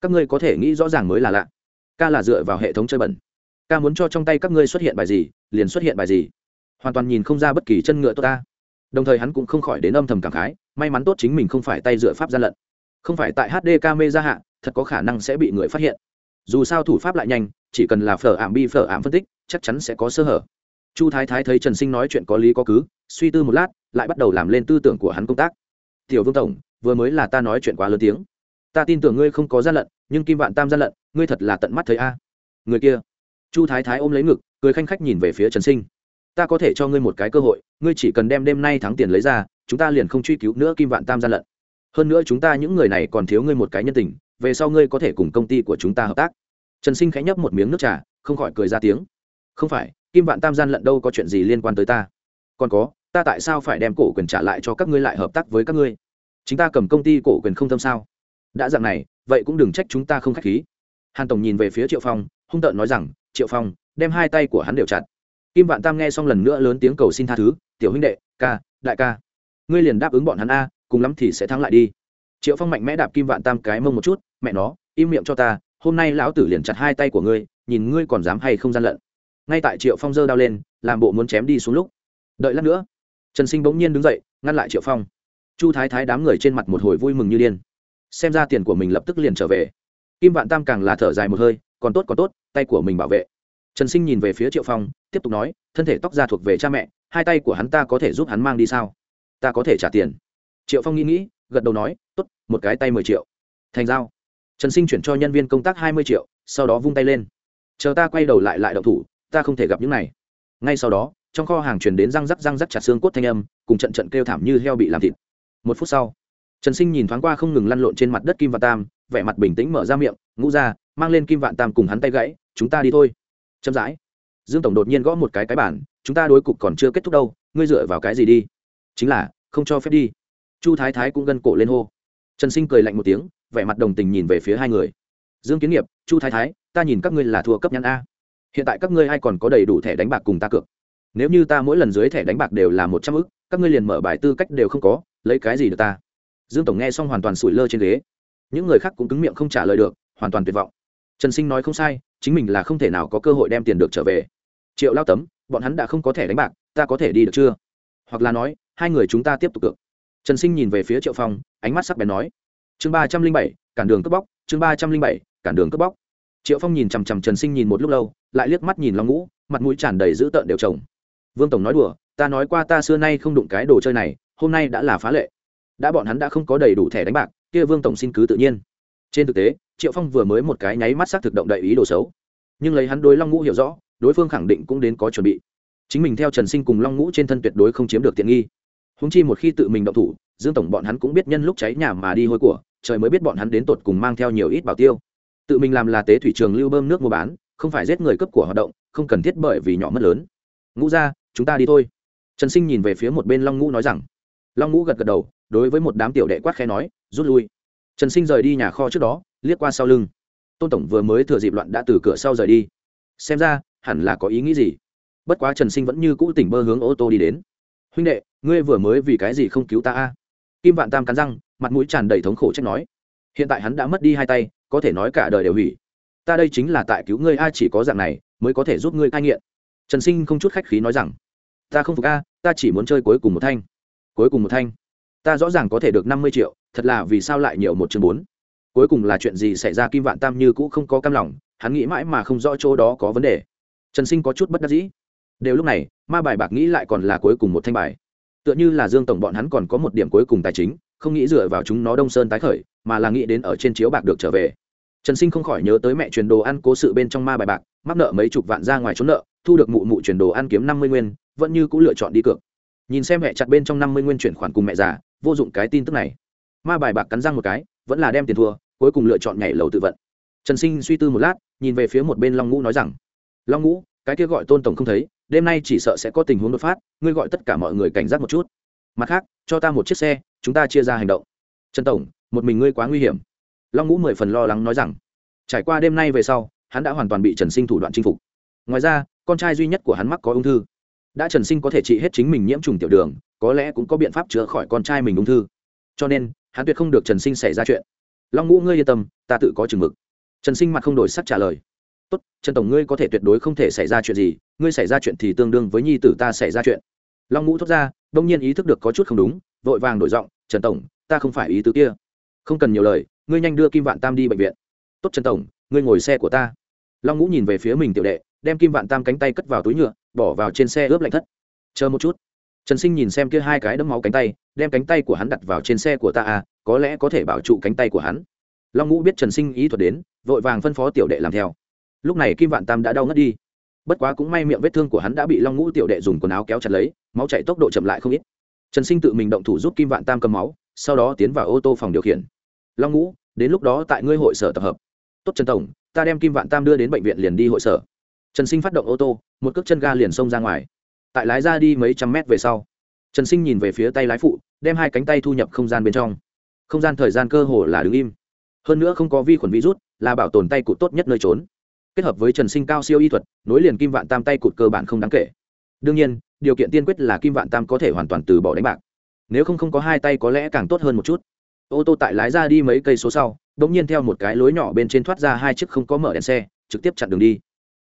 Các ngươi có thể nghĩ rõ ràng mới là lạ. Ca là dựa vào hệ thống chơi bẩn ca muốn cho trong tay các ngươi xuất hiện bài gì, liền xuất hiện bài gì. Hoàn toàn nhìn không ra bất kỳ chân ngựa tốt ta. Đồng thời hắn cũng không khỏi đến âm thầm cảm khái, may mắn tốt chính mình không phải tay dựa pháp gian lận. Không phải tại hd ca mê gia hạ, thật có khả năng sẽ bị người phát hiện. Dù sao thủ pháp lại nhanh, chỉ cần là phở ảm bi phở ảm phân tích, chắc chắn sẽ có sơ hở. Chu thái thái thấy trần sinh nói chuyện có lý có cứ, suy tư một lát, lại bắt đầu làm lên tư tưởng của hắn công tác. Tiểu vương tổng, vừa mới là ta nói chuyện quá lớn tiếng. Ta tin tưởng ngươi không có gian lận, nhưng kim vạn tam gian lận, ngươi thật là tận mắt thấy a. Người kia chu thái thái ôm lấy ngực, cười khanh khách nhìn về phía trần sinh. Ta có thể cho ngươi một cái cơ hội, ngươi chỉ cần đem đêm nay thắng tiền lấy ra, chúng ta liền không truy cứu nữa kim vạn tam gian lận. Hơn nữa chúng ta những người này còn thiếu ngươi một cái nhân tình, về sau ngươi có thể cùng công ty của chúng ta hợp tác. Trần sinh khẽ nhấp một miếng nước trà, không khỏi cười ra tiếng. Không phải, kim vạn tam gian lận đâu có chuyện gì liên quan tới ta. Còn có, ta tại sao phải đem cổ quyền trả lại cho các ngươi lại hợp tác với các ngươi? Chúng ta cầm công ty cổ quyền không thâm sao? Đã dạng này, vậy cũng đừng trách chúng ta không k h á c h khí. Hàn tổng nhìn về phía triệu phong hung tợn nói rằng, triệu phong, đem hai tay của hắn đều chặt. Kim vạn tam nghe xong lần nữa lớn tiếng cầu xin tha thứ, tiểu huynh đệ, ca, đại ca, ngươi liền đáp ứng bọn hắn a, cùng lắm thì sẽ thắng lại đi. Triệu phong mạnh mẽ đạp kim vạn tam cái mông một chút, mẹ nó, im miệng cho ta, hôm nay lão tử liền chặt hai tay của ngươi, nhìn ngươi còn dám hay không gian lận. Ngay tại triệu phong giơ đao lên, làm bộ muốn chém đi xuống lúc. Đợi lát nữa, trần sinh bỗng nhiên đứng dậy, ngăn lại triệu phong. Chu thái thái đám người trên mặt một hồi vui mừng như điên. Xem ra tiền của mình lập tức liền trở về. Kim vạn tam càng là thở dài một hơi còn tốt còn tốt, tay của mình bảo vệ. Trần sinh nhìn về phía triệu phong, tiếp tục nói, thân thể tóc da thuộc về cha mẹ, hai tay của hắn ta có thể giúp hắn mang đi sao? Ta có thể trả tiền. Triệu phong nghĩ nghĩ, gật đầu nói t ố t một cái tay mười triệu. Thành giao. Trần sinh chuyển cho nhân viên công tác hai mươi triệu, sau đó vung tay lên. Chờ ta quay đầu lại lại đậu thủ, ta không thể gặp những này. Ngay sau đó, trong kho hàng chuyển đến răng rắc răng rắc chặt xương cốt thanh âm, cùng trận trận kêu thảm như heo bị làm thịt. Một phút sau, trần sinh nhìn thoáng qua không ngừng lăn lộn trên mặt đất kim và tam, vẻ mặt bình tĩnh mở ra miệng, ngũ ra mang lên kim vạn tam cùng hắn tay gãy, chúng ta đi thôi. Chậm rãi. Dương tổng đột nhiên gõ một cái cái bản chúng ta đối cục còn chưa kết thúc đâu, ngươi dựa vào cái gì đi? Chính là, không cho phép đi. Chu thái thái cũng gân cổ lên hô. Trần sinh cười lạnh một tiếng, vẻ mặt đồng tình nhìn về phía hai người. Dương kiến nghiệp, chu thái thái, ta nhìn các ngươi là thua cấp nhãn a. Hiện tại các ngươi ai còn có đầy đủ thẻ đánh bạc cùng ta cược? Nếu như ta mỗi lần dưới thẻ đánh bạc đều là một trăm ức, các ngươi liền mở bài tư cách đều không có, lấy cái gì được ta? Dương tổng nghe xong hoàn toàn sủi lơ trên ghế. Những người khác cũng cứng miệng không trả lời được, hoàn toàn tuyệt vọng trần sinh nói không sai, chính mình là không thể nào có cơ hội đem tiền được trở về. Triệu lao tấm, bọn hắn đã không có thẻ đánh bạc, ta có thể đi được chưa? Hoặc là nói, hai người chúng ta tiếp tục cược. Trần sinh nhìn về phía triệu phong, ánh mắt sắc bén nói. Chương ba trăm linh bảy, cản đường cướp bóc, chương ba trăm linh bảy, cản đường cướp bóc. Triệu phong nhìn chằm chằm trần sinh nhìn một lúc lâu, lại liếc mắt nhìn long ngũ, mặt mũi tràn đầy dữ tợn đều chồng. vương tổng nói đùa, ta nói qua ta xưa nay không đụng cái đồ chơi này, hôm nay đã là phá lệ. Đã bọn hắn đã không có đầy đủ thẻ đánh bạc, kia vương tổng xin cứ tự nhiên. Trên thực tế triệu phong vừa mới một cái nháy mắt xác thực động đại ý đồ xấu. Nhưng lấy hắn đối long ngũ hiểu rõ, đối phương khẳng định cũng đến có chuẩn bị. Chính mình theo trần sinh cùng long ngũ trên thân tuyệt đối không chiếm được tiện nghi. Húng chi một khi tự mình động thủ, dương tổng bọn hắn cũng biết nhân lúc cháy nhà mà đi hôi của, trời mới biết bọn hắn đến tột cùng mang theo nhiều ít bảo tiêu. Tự mình làm là tế thủy trường lưu bơm nước mua bán, không phải giết người cấp của hoạt động, không cần thiết bởi vì nhỏ mất lớn. Ngũ ra, chúng ta đi thôi. Trần sinh nhìn về phía một bên long ngũ nói rằng. Long ngũ gật gật đầu, đối với một đám tiểu đệ quát khe nói, rút lui trần sinh rời đi nhà kho trước đó, liếc qua sau lưng. Tôn tổng vừa mới thừa dịp loạn đã từ cửa sau rời đi. Xem ra, hẳn là có ý nghĩ gì. Bất quá trần sinh vẫn như cũ tỉnh bơ hướng ô tô đi đến. Huynh đệ, ngươi vừa mới vì cái gì không cứu ta a? Kim vạn tam cắn răng, mặt mũi tràn đầy thống khổ trách nói. Hiện tại hắn đã mất đi hai tay, có thể nói cả đời đều hủy. Ta đây chính là tại cứu ngươi a, chỉ có dạng này mới có thể giúp ngươi cai nghiện. Trần sinh không chút khách khí nói rằng. Ta không phục a, ta chỉ muốn chơi cuối cùng một thanh. Cuối cùng một thanh? Ta rõ ràng có thể được năm mươi triệu thật là vì sao lại nhiều một chương bốn? Cuối cùng là chuyện gì xảy ra kim vạn tam như cũ không có cam lòng, hắn nghĩ mãi mà không rõ chỗ đó có vấn đề. Trần sinh có chút bất đắc dĩ. Đều lúc này, ma bài bạc nghĩ lại còn là cuối cùng một thanh bài. Tựa như là dương tổng bọn hắn còn có một điểm cuối cùng tài chính, không nghĩ dựa vào chúng nó đông sơn tái khởi, mà là nghĩ đến ở trên chiếu bạc được trở về. Trần sinh không khỏi nhớ tới mẹ truyền đồ ăn cố sự bên trong ma bài bạc, mắc nợ mấy chục vạn ra ngoài trốn nợ, thu được mụ mụ truyền đồ ăn kiếm năm mươi nguyên, vẫn như cũng lựa chọn đi cược. Nhìn xem mẹ chặt bên trong năm mươi nguyên chuyển khoản cùng mẹ già, vô dụng cái tin tức này ma bài bạc cắn răng một cái, vẫn là đem tiền thua, cuối cùng lựa chọn nhảy lầu tự vận. Trần sinh suy tư một lát, nhìn về phía một bên long ngũ nói rằng, long ngũ, cái kia gọi tôn tổng không thấy, đêm nay chỉ sợ sẽ có tình huống đột phát, ngươi gọi tất cả mọi người cảnh giác một chút. Mặt khác, cho ta một chiếc xe, chúng ta chia ra hành động. Trần tổng, một mình ngươi quá nguy hiểm. Long ngũ mười phần lo lắng nói rằng. Trải qua đêm nay về sau, hắn đã hoàn toàn bị trần sinh thủ đoạn chinh phục. Ngoài ra, con trai duy nhất của hắn mắc có ung thư. Đã trần sinh có thể trị hết chính mình nhiễm trùng tiểu đường, có lẽ cũng có biện pháp chữa khỏi con trai mình ung thư. Cho nên hắn tuyệt không được trần sinh xảy ra chuyện. Long ngũ, ngươi yên tâm, ta tự có chừng mực. Trần sinh mặt không đổi sắc trả lời. Tốt, trần tổng ngươi có thể tuyệt đối không thể xảy ra chuyện gì, ngươi xảy ra chuyện thì tương đương với nhi tử ta xảy ra chuyện. Long ngũ thốt ra, đông nhiên ý thức được có chút không đúng, vội vàng đổi giọng, trần tổng, ta không phải ý tứ kia. Không cần nhiều lời, ngươi nhanh đưa kim vạn tam đi bệnh viện. Tốt trần tổng, ngươi ngồi xe của ta. Long ngũ nhìn về phía mình tiểu đệ, đem kim vạn tam cánh tay cất vào túi nhựa, bỏ vào trên xe ướp lạnh thất. Chờ một chút trần sinh nhìn xem kia hai cái đấm máu cánh tay, đem cánh tay của hắn đặt vào trên xe của ta à có lẽ có thể bảo trụ cánh tay của hắn. Long ngũ biết trần sinh ý thuật đến, vội vàng phân phó tiểu đệ làm theo. Lúc này kim vạn tam đã đau ngất đi. Bất quá cũng may miệng vết thương của hắn đã bị long ngũ tiểu đệ dùng quần áo kéo chặt lấy, máu chạy tốc độ chậm lại không ít. Trần sinh tự mình động thủ giúp kim vạn tam cầm máu, sau đó tiến vào ô tô phòng điều khiển. Long ngũ, đến lúc đó tại ngươi hội sở tập hợp. Tốt trần tổng, ta đem kim vạn tam đưa đến bệnh viện liền đi hội sở. Trần sinh phát động ô tô, một cước chân ga liền xông ra ngoài tại lái ra đi mấy trăm mét về sau. Trần sinh nhìn về phía tay lái phụ, đem hai cánh tay thu nhập không gian bên trong. Không gian thời gian cơ hồ là đứng im. Hơn nữa không có vi khuẩn virus, là bảo tồn tay cụt tốt nhất nơi trốn. Kết hợp với trần sinh cao siêu y thuật, nối liền kim vạn tam tay cụt cơ bản không đáng kể. Đương nhiên, điều kiện tiên quyết là kim vạn tam có thể hoàn toàn từ bỏ đánh bạc. Nếu không không có hai tay có lẽ càng tốt hơn một chút. Ô tô tại lái ra đi mấy cây số sau đ ỗ n g nhiên theo một cái lối nhỏ bên trên thoát ra hai chiếc không có mở đèn xe, trực tiếp chặn đường đi.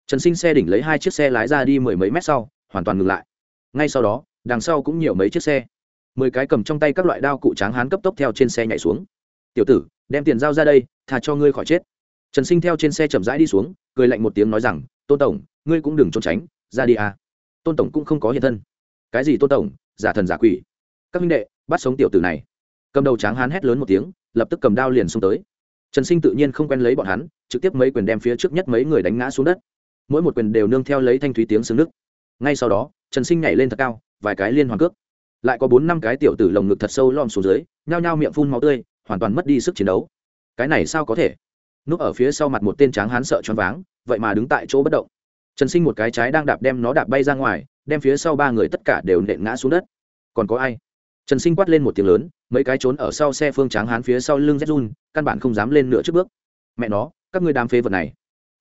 Trần sinh xe đỉnh lấy hai chiếc xe lái ra đi mười mấy mét sau hoàn toàn ngừng lại. Ngay sau đó, đằng sau cũng nhiều mấy chiếc xe. Mười cái cầm trong tay các loại đao cụ tráng hán cấp tốc theo trên xe nhảy xuống. Tiểu tử, đem tiền giao ra đây thà cho ngươi khỏi chết. Trần sinh theo trên xe chậm rãi đi xuống, cười lạnh một tiếng nói rằng, tôn tổng, ngươi cũng đừng trốn tránh, ra đi à. tôn tổng cũng không có hiện thân. Cái gì tôn tổng? Giả thần giả quỷ. Các minh đệ, bắt sống tiểu tử này. Cầm đầu tráng hán hét lớn một tiếng, lập tức cầm đao liền xông tới. Trần sinh tự nhiên không quen lấy bọn hắn, trực tiếp mấy quyền đem phía trước nhất mấy người đánh ngã xuống đất. Mỗi một quyền đều nương theo lấy thanh thúy tiếng xương nước ngay sau đó, trần sinh nhảy lên thật cao, vài cái liên hoàn cước. Lại có bốn năm cái tiểu tử lồng ngực thật sâu lom xuống dưới, nhao nhao miệng phun máu tươi, hoàn toàn mất đi sức chiến đấu. Cái này sao có thể? Núp ở phía sau mặt một tên tráng hán sợ choáng váng, vậy mà đứng tại chỗ bất động. Trần sinh một cái trái đang đạp đem nó đạp bay ra ngoài, đem phía sau ba người tất cả đều nện ngã xuống đất. Còn có ai? Trần sinh quát lên một tiếng lớn, mấy cái trốn ở sau xe phương tráng hán phía sau lưng zhun căn bản không dám lên nửa trước bước. Mẹ nó, các ngươi đam phế vật này.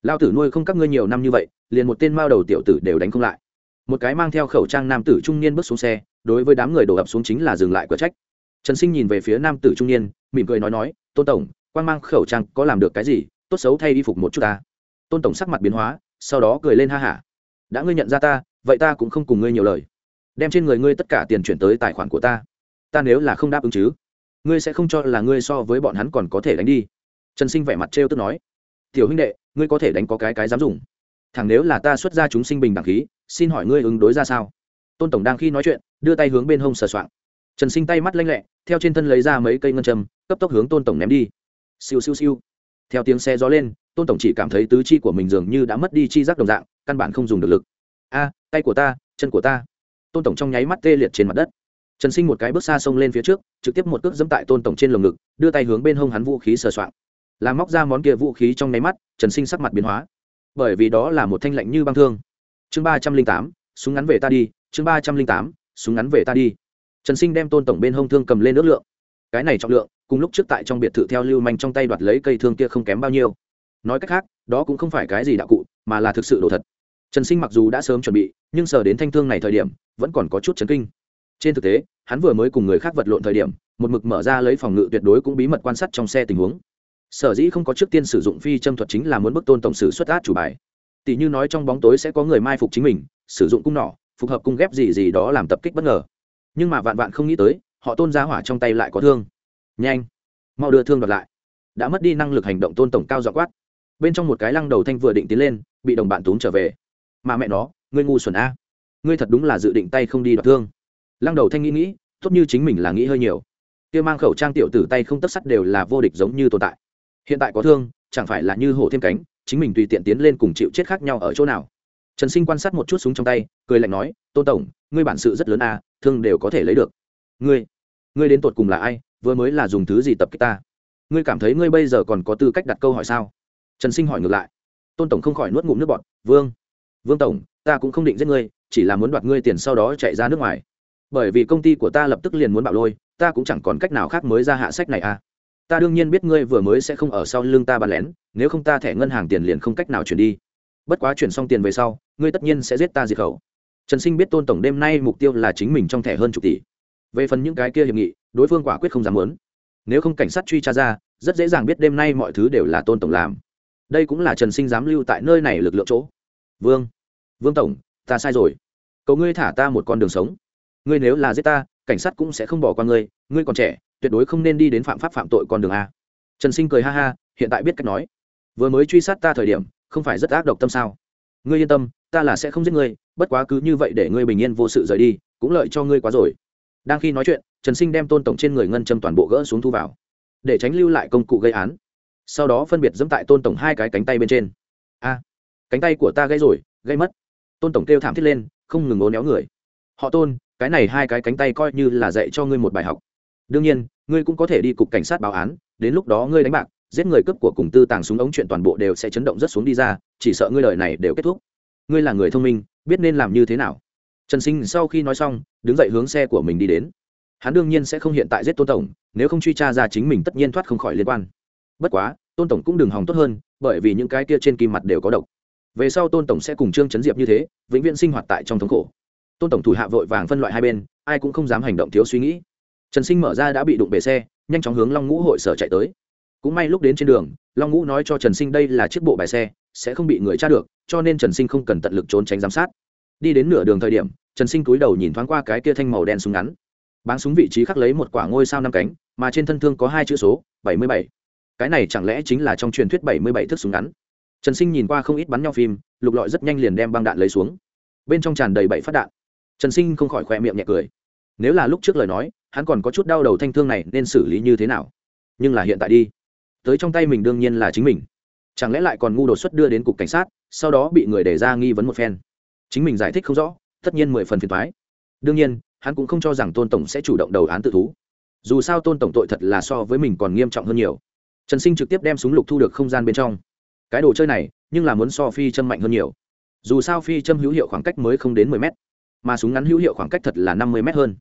Lao tử nuôi không các ngươi nhiều năm như vậy, liền một tên mao đầu tiểu tử đều đánh không lại một cái mang theo khẩu trang nam tử trung niên bước xuống xe, đối với đám người đổ ập xuống chính là dừng lại cửa trách. Trần sinh nhìn về phía nam tử trung niên, mỉm cười nói nói, tôn tổng quan mang khẩu trang có làm được cái gì? Tốt xấu thay y phục một chút ta. Tôn tổng sắc mặt biến hóa, sau đó cười lên ha hả. Đã ngươi nhận ra ta, vậy ta cũng không cùng ngươi nhiều lời. Đem trên người ngươi tất cả tiền chuyển tới tài khoản của ta. Ta nếu là không đáp ứng chứ, ngươi sẽ không cho là ngươi so với bọn hắn còn có thể đánh đi. Trần sinh vẻ mặt trêu tức nói, tiểu huynh đệ, ngươi có thể đánh có cái cái dám dùng thẳng nếu là ta xuất ra chúng sinh bình đẳng khí, xin hỏi ngươi ứng đối ra sao? Tôn tổng đang khi nói chuyện, đưa tay hướng bên hông sờ soạng. Trần sinh tay mắt lanh lẹ, theo trên thân lấy ra mấy cây ngân châm, cấp tốc hướng tôn tổng ném đi. Siêu siêu siêu. Theo tiếng xe gió lên, tôn tổng chỉ cảm thấy tứ chi của mình dường như đã mất đi chi giác đồng dạng, căn bản không dùng được lực. A, tay của ta, chân của ta. Tôn tổng trong nháy mắt tê liệt trên mặt đất. Trần sinh một cái bước xa xông lên phía trước, trực tiếp một cước dẫm tại tôn tổng trên lồng ngực, đưa tay hướng bên hông hắn vũ khí sờ soạn làm móc ra món kia vũ khí trong nháy mắt, trần sinh sắc mặt biến hóa bởi vì đó là một thanh lạnh như băng thương. Chương ba trăm linh tám, súng ngắn về ta đi, chương ba trăm linh tám, súng ngắn về ta đi. Trần sinh đem tôn tổng bên hông thương cầm lên ước lượng. Cái này trọng lượng, cùng lúc trước tại trong biệt thự theo lưu manh trong tay đoạt lấy cây thương kia không kém bao nhiêu. Nói cách khác, đó cũng không phải cái gì đạo cụ, mà là thực sự đồ thật. Trần sinh mặc dù đã sớm chuẩn bị, nhưng sờ đến thanh thương này thời điểm, vẫn còn có chút chấn kinh. Trên thực tế, hắn vừa mới cùng người khác vật lộn thời điểm, một mực mở ra lấy phòng ngự tuyệt đối cũng bí mật quan sát trong xe tình huống sở dĩ không có trước tiên sử dụng phi châm thuật chính là muốn bức tôn tổng sử xuất át chủ bài. Tỷ như nói trong bóng tối sẽ có người mai phục chính mình, sử dụng cung nỏ, phục hợp cung ghép gì gì đó làm tập kích bất ngờ. Nhưng mà vạn vạn không nghĩ tới, họ tôn ra hỏa trong tay lại có thương. Nhanh, mau đưa thương đoạt lại. Đã mất đi năng lực hành động tôn tổng cao dọ quát. Bên trong một cái lăng đầu thanh vừa định tiến lên, bị đồng bạn túm trở về. Mà mẹ nó, ngươi ngu xuẩn a. Ngươi thật đúng là dự định tay không đi đoạt thương. Lăng đầu thanh nghĩ nghĩ, tốt như chính mình là nghĩ hơi nhiều. Kia mang khẩu trang tiểu tử tay không tất sắt đều là vô địch giống như tồn tại hiện tại có thương chẳng phải là như hổ thêm cánh chính mình tùy tiện tiến lên cùng chịu chết khác nhau ở chỗ nào. Trần sinh quan sát một chút súng trong tay cười lạnh nói tôn tổng ngươi bản sự rất lớn à, thương đều có thể lấy được. Ngươi ngươi đến tột cùng là ai vừa mới là dùng thứ gì tập kích ta? Ngươi cảm thấy ngươi bây giờ còn có tư cách đặt câu hỏi sao? Trần sinh hỏi ngược lại. Tôn tổng không khỏi nuốt ngụm nước bọt vương vương tổng ta cũng không định giết ngươi chỉ là muốn đoạt ngươi tiền sau đó chạy ra nước ngoài. Bởi vì công ty của ta lập tức liền muốn bạo lôi ta cũng chẳng còn cách nào khác mới ra hạ sách này à ta đương nhiên biết ngươi vừa mới sẽ không ở sau lưng ta bàn lén, nếu không ta thẻ ngân hàng tiền liền không cách nào chuyển đi. Bất quá chuyển xong tiền về sau, ngươi tất nhiên sẽ giết ta diệt khẩu. Trần sinh biết tôn tổng đêm nay mục tiêu là chính mình trong thẻ hơn chục tỷ. Về phần những cái kia hiệp nghị, đối phương quả quyết không dám muốn. Nếu không cảnh sát truy tra ra, rất dễ dàng biết đêm nay mọi thứ đều là tôn tổng làm. Đây cũng là trần sinh dám lưu tại nơi này lực lượng chỗ. Vương vương tổng, ta sai rồi. Cầu ngươi thả ta một con đường sống. Ngươi nếu là giết ta, cảnh sát cũng sẽ không bỏ qua ngươi ngươi còn trẻ tuyệt đối không nên đi đến phạm pháp phạm tội con đường a. Trần sinh cười ha ha, hiện tại biết cách nói. Vừa mới truy sát ta thời điểm, không phải rất ác độc tâm sao? Ngươi yên tâm, ta là sẽ không giết ngươi, bất quá cứ như vậy để ngươi bình yên vô sự rời đi, cũng lợi cho ngươi quá rồi. Đang khi nói chuyện, trần sinh đem tôn tổng trên người ngân châm toàn bộ gỡ xuống thu vào, để tránh lưu lại công cụ gây án. Sau đó phân biệt dẫm tại tôn tổng hai cái cánh tay bên trên. A, cánh tay của ta gây rồi gây mất. Tôn tổng kêu thảm thiết lên, không ngừng ố néo người. Họ tôn, cái này hai cái cánh tay coi như là dạy cho ngươi một bài học đương nhiên, ngươi cũng có thể đi cục cảnh sát báo án, đến lúc đó ngươi đánh bạc, giết người cướp của cùng tư tàng súng ống chuyện toàn bộ đều sẽ chấn động rất xuống đi ra, chỉ sợ ngươi lời này đều kết thúc. Ngươi là người thông minh, biết nên làm như thế nào. Trần sinh sau khi nói xong, đứng dậy hướng xe của mình đi đến. Hắn đương nhiên sẽ không hiện tại giết tôn tổng, nếu không truy tra ra chính mình tất nhiên thoát không khỏi liên quan. Bất quá, tôn tổng cũng đừng hòng tốt hơn, bởi vì những cái kia trên kim mặt đều có độc. Về sau tôn tổng sẽ cùng trương chấn diệp như thế, vĩnh viễn sinh hoạt tại trong thống khổ. Tôn tổng thủ hạ vội vàng phân loại hai bên, ai cũng không dám hành động thiếu suy nghĩ trần sinh mở ra đã bị đụng bể xe, nhanh chóng hướng long ngũ hội sở chạy tới. Cũng may lúc đến trên đường, long ngũ nói cho trần sinh đây là chiếc bộ bài xe, sẽ không bị người tra được, cho nên trần sinh không cần tận lực trốn tránh giám sát. Đi đến nửa đường thời điểm, trần sinh cúi đầu nhìn thoáng qua cái kia thanh màu đen súng ngắn. Báng súng vị trí khắc lấy một quả ngôi sao năm cánh, mà trên thân thương có hai chữ số, bảy mươi bảy. Cái này chẳng lẽ chính là trong truyền thuyết bảy mươi bảy thước súng ngắn? Trần sinh nhìn qua không ít bắn nhau phim, lục lọi rất nhanh liền đem băng đạn lấy xuống. Bên trong tràn đầy bảy phát đạn. Trần sinh không khỏi khoe miệng nhẹ cười. Nếu là lúc trước lời nói hắn còn có chút đau đầu thanh thương này nên xử lý như thế nào? Nhưng là hiện tại đi. Tới trong tay mình đương nhiên là chính mình. Chẳng lẽ lại còn ngu đột xuất đưa đến cục cảnh sát, sau đó bị người đề ra nghi vấn một phen? Chính mình giải thích không rõ, tất nhiên mười phần phiền thoái đương nhiên, hắn cũng không cho rằng tôn tổng sẽ chủ động đầu án tự thú. Dù sao tôn tổng tội thật là so với mình còn nghiêm trọng hơn nhiều. Trần sinh trực tiếp đem súng lục thu được không gian bên trong. Cái đồ chơi này, nhưng là muốn so phi châm mạnh hơn nhiều. Dù sao phi châm hữu hiệu khoảng cách mới không đến mười mét, mà súng ngắn hữu hiệu khoảng cách thật là năm mươi mét hơn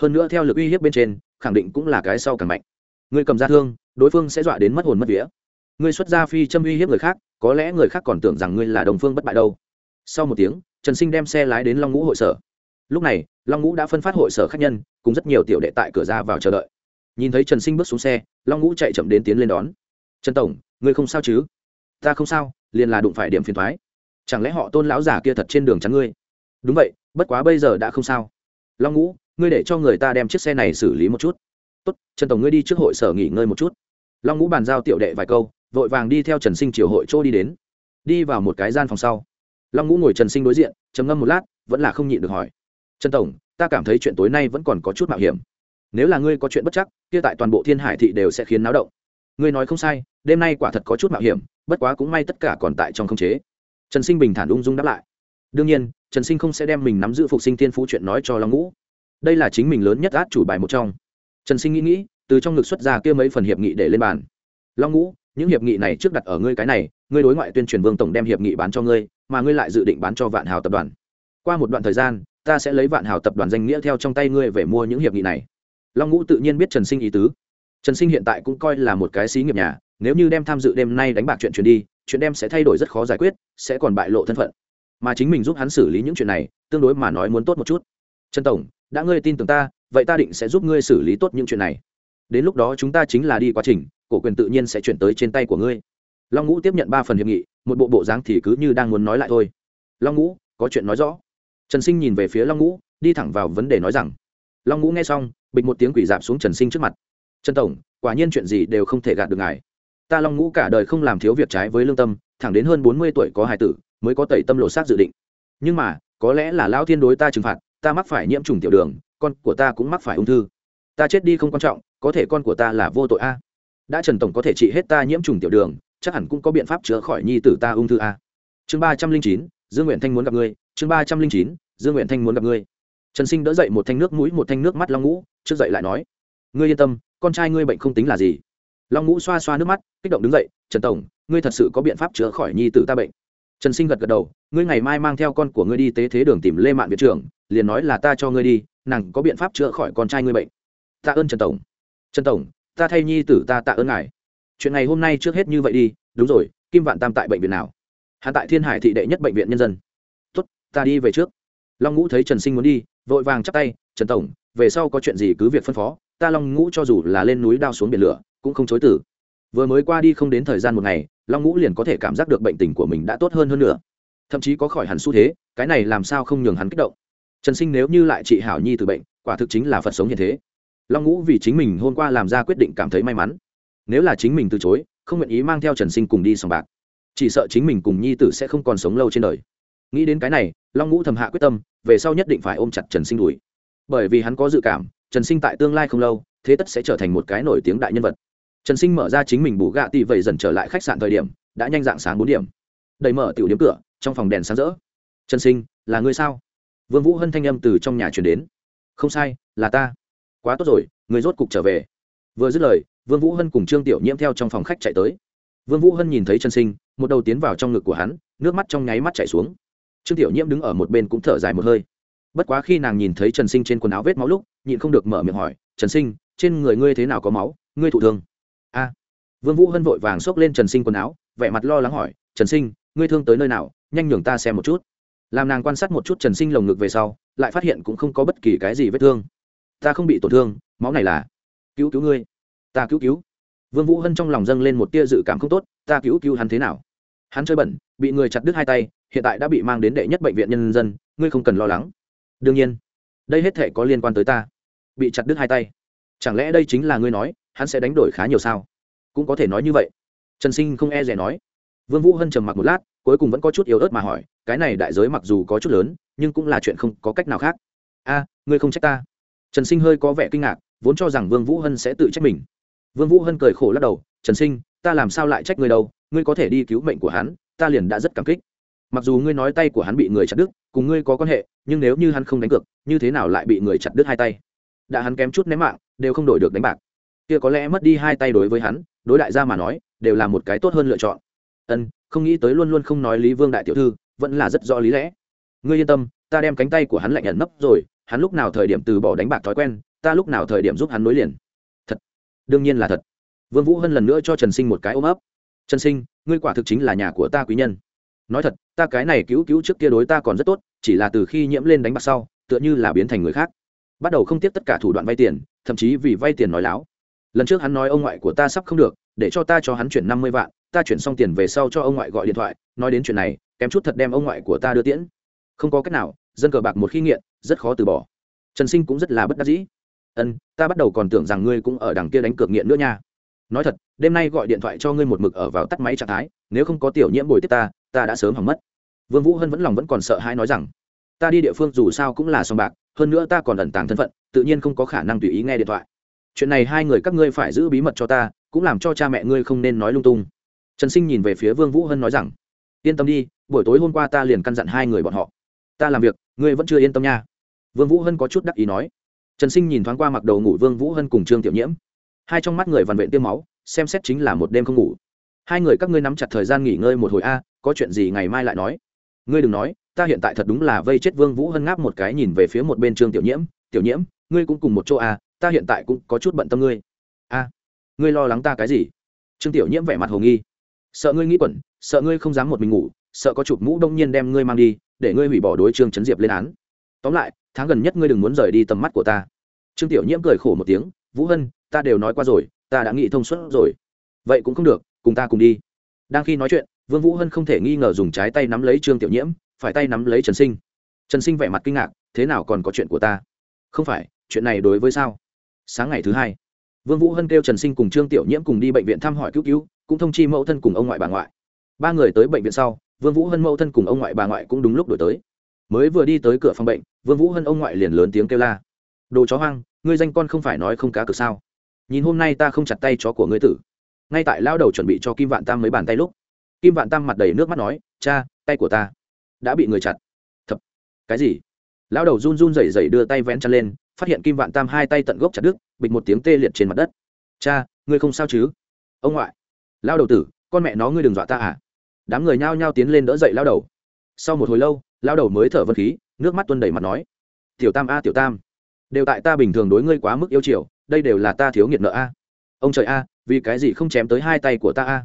hơn nữa theo lực uy hiếp bên trên, khẳng định cũng là cái sau càng mạnh. Người cầm ra thương, đối phương sẽ dọa đến mất hồn mất vía. Ngươi xuất ra phi châm uy hiếp người khác, có lẽ người khác còn tưởng rằng ngươi là đồng phương bất bại đâu. Sau một tiếng, trần sinh đem xe lái đến long ngũ hội sở. Lúc này, long ngũ đã phân phát hội sở khách nhân, cùng rất nhiều tiểu đệ tại cửa ra vào chờ đợi. Nhìn thấy trần sinh bước xuống xe, long ngũ chạy chậm đến tiến lên đón. Trần tổng, ngươi không sao chứ? Ta không sao, liền là đụng phải điểm phiền thoái chẳng lẽ họ tôn lão giả kia thật trên đường chắn ngươi? Đúng vậy, bất quá bây giờ đã không sao. Long ngũ ngươi để cho người ta đem chiếc xe này xử lý một chút. Tốt, trần tổng ngươi đi trước hội sở nghỉ ngơi một chút. Long ngũ bàn giao tiểu đệ vài câu, vội vàng đi theo trần sinh triều hội chỗ đi đến. Đi vào một cái gian phòng sau. Long ngũ ngồi trần sinh đối diện, trầm ngâm một lát, vẫn là không nhịn được hỏi. Trần tổng, ta cảm thấy chuyện tối nay vẫn còn có chút mạo hiểm. Nếu là ngươi có chuyện bất chắc, kia tại toàn bộ thiên hải thị đều sẽ khiến náo động. Ngươi nói không sai, đêm nay quả thật có chút mạo hiểm, bất quá cũng may tất cả còn tại trong không chế. Trần sinh bình thản ung dung đáp lại. Đương nhiên, trần sinh không sẽ đem mình nắm giữ phục sinh tiên phú chuyện nói cho long ngũ đây là chính mình lớn nhất át chủ bài một trong. Trần sinh nghĩ nghĩ, từ trong ngực xuất ra kia mấy phần hiệp nghị để lên bàn. Long ngũ, những hiệp nghị này trước đặt ở ngươi cái này, ngươi đối ngoại tuyên truyền vương tổng đem hiệp nghị bán cho ngươi, mà ngươi lại dự định bán cho vạn hào tập đoàn. Qua một đoạn thời gian, ta sẽ lấy vạn hào tập đoàn danh nghĩa theo trong tay ngươi về mua những hiệp nghị này. Long ngũ tự nhiên biết trần sinh ý tứ. Trần sinh hiện tại cũng coi là một cái xí nghiệp nhà, nếu như đem tham dự đêm nay đánh bạc chuyện truyền đi, chuyện đem sẽ thay đổi rất khó giải quyết, sẽ còn bại lộ thân phận. Mà chính mình giúp hắn xử lý những chuyện này, tương đối mà nói muốn tốt một chút. Trần tổng đã ngươi tin tưởng ta, vậy ta định sẽ giúp ngươi xử lý tốt những chuyện này. Đến lúc đó chúng ta chính là đi quá trình, cổ quyền tự nhiên sẽ chuyển tới trên tay của ngươi. Long ngũ tiếp nhận ba phần hiệp nghị, một bộ bộ dáng thì cứ như đang muốn nói lại thôi. Long ngũ, có chuyện nói rõ. Trần sinh nhìn về phía long ngũ, đi thẳng vào vấn đề nói rằng, long ngũ nghe xong, bịch một tiếng quỷ dạp xuống trần sinh trước mặt. Trần tổng, quả nhiên chuyện gì đều không thể gạt được ngài. Ta long ngũ cả đời không làm thiếu việc trái với lương tâm, thẳng đến hơn bốn mươi tuổi có hài tử, mới có tẩy tâm lộ sát dự định. Nhưng mà, có lẽ là lao thiên đối ta trừng phạt ta mắc phải nhiễm trùng tiểu đường, con của ta cũng mắc phải ung thư. Ta chết đi không quan trọng, có thể con của ta là vô tội a. Đã trần tổng có thể trị hết ta nhiễm trùng tiểu đường, chắc hẳn cũng có biện pháp chữa khỏi nhi tử ta ung thư a. Chương ba trăm linh chín, dương nguyện thanh muốn gặp ngươi. Chương ba trăm linh chín, dương nguyện thanh muốn gặp ngươi. Trần sinh đỡ dậy một thanh nước mũi, một thanh nước mắt long ngũ, trước dậy lại nói, ngươi yên tâm, con trai ngươi bệnh không tính là gì. Long ngũ xoa xoa nước mắt, kích động đứng dậy, trần tổng, ngươi thật sự có biện pháp chữa khỏi nhi tử ta bệnh. Trần sinh gật gật đầu, ngươi ngày mai mang theo con của ngươi đi tế thế đường tìm lê mạn viện trưởng liền nói là ta cho ngươi đi, nàng có biện pháp chữa khỏi con trai ngươi bệnh. Tạ ơn trần tổng. Trần tổng, ta thay nhi tử ta tạ ơn ngài. Chuyện ngày hôm nay trước hết như vậy đi, đúng rồi, kim vạn tam tại bệnh viện nào? Hắn tại thiên hải thị đệ nhất bệnh viện nhân dân. Tốt, ta đi về trước. Long ngũ thấy trần sinh muốn đi, vội vàng chắp tay, trần tổng, về sau có chuyện gì cứ việc phân phó, ta long ngũ cho dù là lên núi đao xuống biển lửa, cũng không chối tử vừa mới qua đi không đến thời gian một ngày, long ngũ liền có thể cảm giác được bệnh tình của mình đã tốt hơn hơn nữa. Thậm chí có khỏi hẳn xu thế, cái này làm sao không nhường hắn kích động trần sinh nếu như lại trị hảo nhi từ bệnh, quả thực chính là phật sống hiện thế. Long ngũ vì chính mình hôm qua làm ra quyết định cảm thấy may mắn. Nếu là chính mình từ chối, không nguyện ý mang theo trần sinh cùng đi sòng bạc. Chỉ sợ chính mình cùng nhi tử sẽ không còn sống lâu trên đời. Nghĩ đến cái này, long ngũ thầm hạ quyết tâm, về sau nhất định phải ôm chặt trần sinh đùi bởi vì hắn có dự cảm, trần sinh tại tương lai không lâu, thế tất sẽ trở thành một cái nổi tiếng đại nhân vật. Trần sinh mở ra chính mình bù gạ tỷ vậy dần trở lại khách sạn thời điểm, đã nhanh dạng sáng bốn điểm. Đầy mở tiểu điểm cửa, trong phòng đèn sáng rỡ. Trần sinh, là ngươi sao? Vương vũ hân thanh âm từ trong nhà truyền đến. Không sai, là ta. Quá tốt rồi, người rốt cục trở về. Vừa dứt lời, vương vũ hân cùng trương tiểu nhiễm theo trong phòng khách chạy tới. Vương vũ hân nhìn thấy trần sinh, một đầu tiến vào trong ngực của hắn, nước mắt trong nháy mắt chảy xuống. Trương tiểu nhiễm đứng ở một bên cũng thở dài một hơi. Bất quá khi nàng nhìn thấy trần sinh trên quần áo vết máu lúc, nhịn không được mở miệng hỏi, trần sinh, trên người ngươi thế nào có máu? Ngươi thụ thương? A. Vương vũ hân vội vàng xốc lên trần sinh quần áo, vẻ mặt lo lắng hỏi, trần sinh, ngươi thương tới nơi nào? Nhanh nhường ta xem một chút làm nàng quan sát một chút trần sinh lồng ngực về sau, lại phát hiện cũng không có bất kỳ cái gì vết thương. Ta không bị tổn thương, máu này là. Cứu cứu ngươi. Ta cứu cứu. Vương vũ hân trong lòng dâng lên một tia dự cảm không tốt, ta cứu cứu hắn thế nào? Hắn chơi bẩn, bị người chặt đứt hai tay, hiện tại đã bị mang đến đệ nhất bệnh viện nhân dân, ngươi không cần lo lắng. Đương nhiên, đây hết thể có liên quan tới ta. Bị chặt đứt hai tay. Chẳng lẽ đây chính là ngươi nói, hắn sẽ đánh đổi khá nhiều sao? Cũng có thể nói như vậy. Trần sinh không e rẻ nói. Vương vũ hân trầm mặc một lát cuối cùng vẫn có chút yếu ớt mà hỏi, cái này đại giới mặc dù có chút lớn, nhưng cũng là chuyện không có cách nào khác. A, ngươi không trách ta. Trần sinh hơi có vẻ kinh ngạc, vốn cho rằng vương vũ hân sẽ tự trách mình. Vương vũ hân cười khổ lắc đầu, trần sinh, ta làm sao lại trách ngươi đâu? Ngươi có thể đi cứu mệnh của hắn, ta liền đã rất cảm kích. Mặc dù ngươi nói tay của hắn bị người chặt đứt, cùng ngươi có quan hệ, nhưng nếu như hắn không đánh cược, như thế nào lại bị người chặt đứt hai tay? Đã hắn kém chút ném mạng, đều không đổi được đánh bạc. Kia có lẽ mất đi hai tay đối với hắn, đối đại gia mà nói, đều là một cái tốt hơn lựa chọn ân, không nghĩ tới luôn luôn không nói lý vương đại tiểu thư, vẫn là rất rõ lý lẽ. Ngươi yên tâm, ta đem cánh tay của hắn lạnh ẩn nấp rồi, hắn lúc nào thời điểm từ bỏ đánh bạc thói quen, ta lúc nào thời điểm giúp hắn nối liền. Thật, đương nhiên là thật. Vương vũ hân lần nữa cho trần sinh một cái ôm ấp. Trần sinh, ngươi quả thực chính là nhà của ta quý nhân. Nói thật, ta cái này cứu cứu trước kia đối ta còn rất tốt, chỉ là từ khi nhiễm lên đánh bạc sau, tựa như là biến thành người khác. Bắt đầu không tiếp tất cả thủ đoạn vay tiền, thậm chí vì vay tiền nói láo. Lần trước hắn nói ông ngoại của ta sắp không được, để cho ta cho hắn chuyển năm mươi vạn ta chuyển xong tiền về sau cho ông ngoại gọi điện thoại, nói đến chuyện này, kém chút thật đem ông ngoại của ta đưa tiễn. Không có cách nào, dân cờ bạc một khi nghiện, rất khó từ bỏ. Trần sinh cũng rất là bất đắc dĩ. Ân, ta bắt đầu còn tưởng rằng ngươi cũng ở đằng kia đánh cược nghiện nữa nha. Nói thật, đêm nay gọi điện thoại cho ngươi một mực ở vào tắt máy trạng thái, nếu không có tiểu nhiễm bồi tiếp ta ta đã sớm hỏng mất. Vương vũ hân vẫn lòng vẫn còn sợ hãi nói rằng, ta đi địa phương dù sao cũng là sòng bạc, hơn nữa ta còn ẩn tàng thân phận, tự nhiên không có khả năng tùy ý nghe điện thoại. Chuyện này hai người các ngươi phải giữ bí mật cho ta, cũng làm cho cha mẹ ngươi không nên nói lung tung trần sinh nhìn về phía vương vũ hân nói rằng, yên tâm đi, buổi tối hôm qua ta liền căn dặn hai người bọn họ. Ta làm việc, ngươi vẫn chưa yên tâm nha. Vương vũ hân có chút đắc ý nói. Trần sinh nhìn thoáng qua mặc đầu ngủ vương vũ hân cùng trương tiểu nhiễm. Hai trong mắt người vằn vện tiêm máu, xem xét chính là một đêm không ngủ. Hai người các ngươi nắm chặt thời gian nghỉ ngơi một hồi a, có chuyện gì ngày mai lại nói. Ngươi đừng nói, ta hiện tại thật đúng là vây chết vương vũ hân ngáp một cái nhìn về phía một bên trương tiểu nhiễm. Tiểu nhiễm, ngươi cũng cùng một chỗ a, ta hiện tại cũng có chút bận tâm ngươi. A, ngươi lo lắng ta cái gì? Trương tiểu nhiễm vẻ mặt hồ nghi sợ ngươi nghĩ quẩn, sợ ngươi không dám một mình ngủ, sợ có chụp mũ đông nhiên đem ngươi mang đi, để ngươi hủy bỏ đối trương chấn diệp lên án. Tóm lại, tháng gần nhất ngươi đừng muốn rời đi tầm mắt của ta. Trương tiểu nhiễm cười khổ một tiếng, vũ hân, ta đều nói qua rồi, ta đã nghĩ thông suốt rồi. Vậy cũng không được, cùng ta cùng đi. Đang khi nói chuyện, vương vũ hân không thể nghi ngờ dùng trái tay nắm lấy trương tiểu nhiễm, phải tay nắm lấy trần sinh. Trần sinh vẻ mặt kinh ngạc, thế nào còn có chuyện của ta? Không phải, chuyện này đối với sao? Sáng ngày thứ hai vương vũ hân kêu trần sinh cùng trương tiểu nhiễm cùng đi bệnh viện thăm hỏi cứu cứu, cũng thông chi mẫu thân cùng ông ngoại bà ngoại. Ba người tới bệnh viện sau, vương vũ hân mẫu thân cùng ông ngoại bà ngoại cũng đúng lúc đổi tới. Mới vừa đi tới cửa phòng bệnh, vương vũ hân ông ngoại liền lớn tiếng kêu la. Đồ chó hoang, ngươi danh con không phải nói không cá cược sao? Nhìn hôm nay ta không chặt tay chó của ngươi tử. Ngay tại lao đầu chuẩn bị cho kim vạn tam mấy bàn tay lúc, kim vạn tam mặt đầy nước mắt nói, cha, tay của ta đã bị người chặt. Thật cái gì? Lao đầu run run rẩy rẩy đưa tay vén chân lên, phát hiện kim vạn tam hai tay tận gốc chặt đứt bịch một tiếng tê liệt trên mặt đất. Cha, ngươi không sao chứ? Ông ngoại. Lao đầu tử, con mẹ nó ngươi đừng dọa ta à? Đám người nhao nhao tiến lên đỡ dậy lao đầu. Sau một hồi lâu, lao đầu mới thở vân khí, nước mắt tuân đầy mặt nói, tiểu tam a, tiểu tam, đều tại ta bình thường đối ngươi quá mức yêu chiều, đây đều là ta thiếu nghiệt nợ a. Ông trời a, vì cái gì không chém tới hai tay của ta a?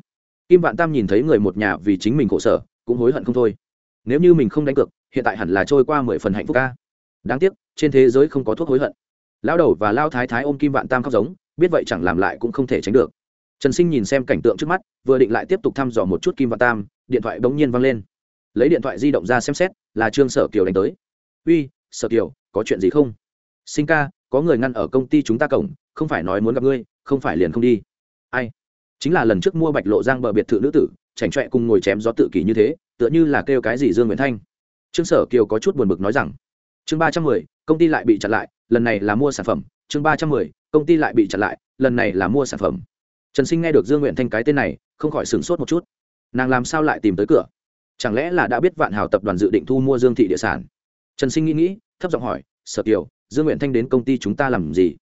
Kim vạn tam nhìn thấy người một nhà vì chính mình khổ sở, cũng hối hận không thôi. Nếu như mình không đánh cược, hiện tại hẳn là trôi qua mười phần hạnh phúc a. Đáng tiếc, trên thế giới không có thuốc hối hận lao đầu và lao thái thái ôm kim vạn tam khóc giống, biết vậy chẳng làm lại cũng không thể tránh được. Trần sinh nhìn xem cảnh tượng trước mắt, vừa định lại tiếp tục thăm dò một chút kim vạn tam, điện thoại bỗng nhiên văng lên. Lấy điện thoại di động ra xem xét, là trương sở kiều đánh tới. Uy, sở kiều, có chuyện gì không? Sinh ca, có người ngăn ở công ty chúng ta cổng, không phải nói muốn gặp ngươi, không phải liền không đi. Ai? Chính là lần trước mua bạch lộ giang bờ biệt thự nữ tử, chảnh trọe cùng ngồi chém gió tự kỷ như thế, tựa như là kêu cái gì dương nguyễn thanh. Trương sở kiều có chút buồn bực nói rằng, chương ba trăm mười, công ty lại bị chặn lại lần này là mua sản phẩm, chương ba trăm mười, công ty lại bị chặn lại, lần này là mua sản phẩm. Trần sinh nghe được dương nguyện thanh cái tên này, không khỏi sửng sốt một chút. Nàng làm sao lại tìm tới cửa? Chẳng lẽ là đã biết vạn hào tập đoàn dự định thu mua dương thị địa sản? Trần sinh nghĩ nghĩ, thấp giọng hỏi, sở kiều, dương nguyện thanh đến công ty chúng ta làm gì?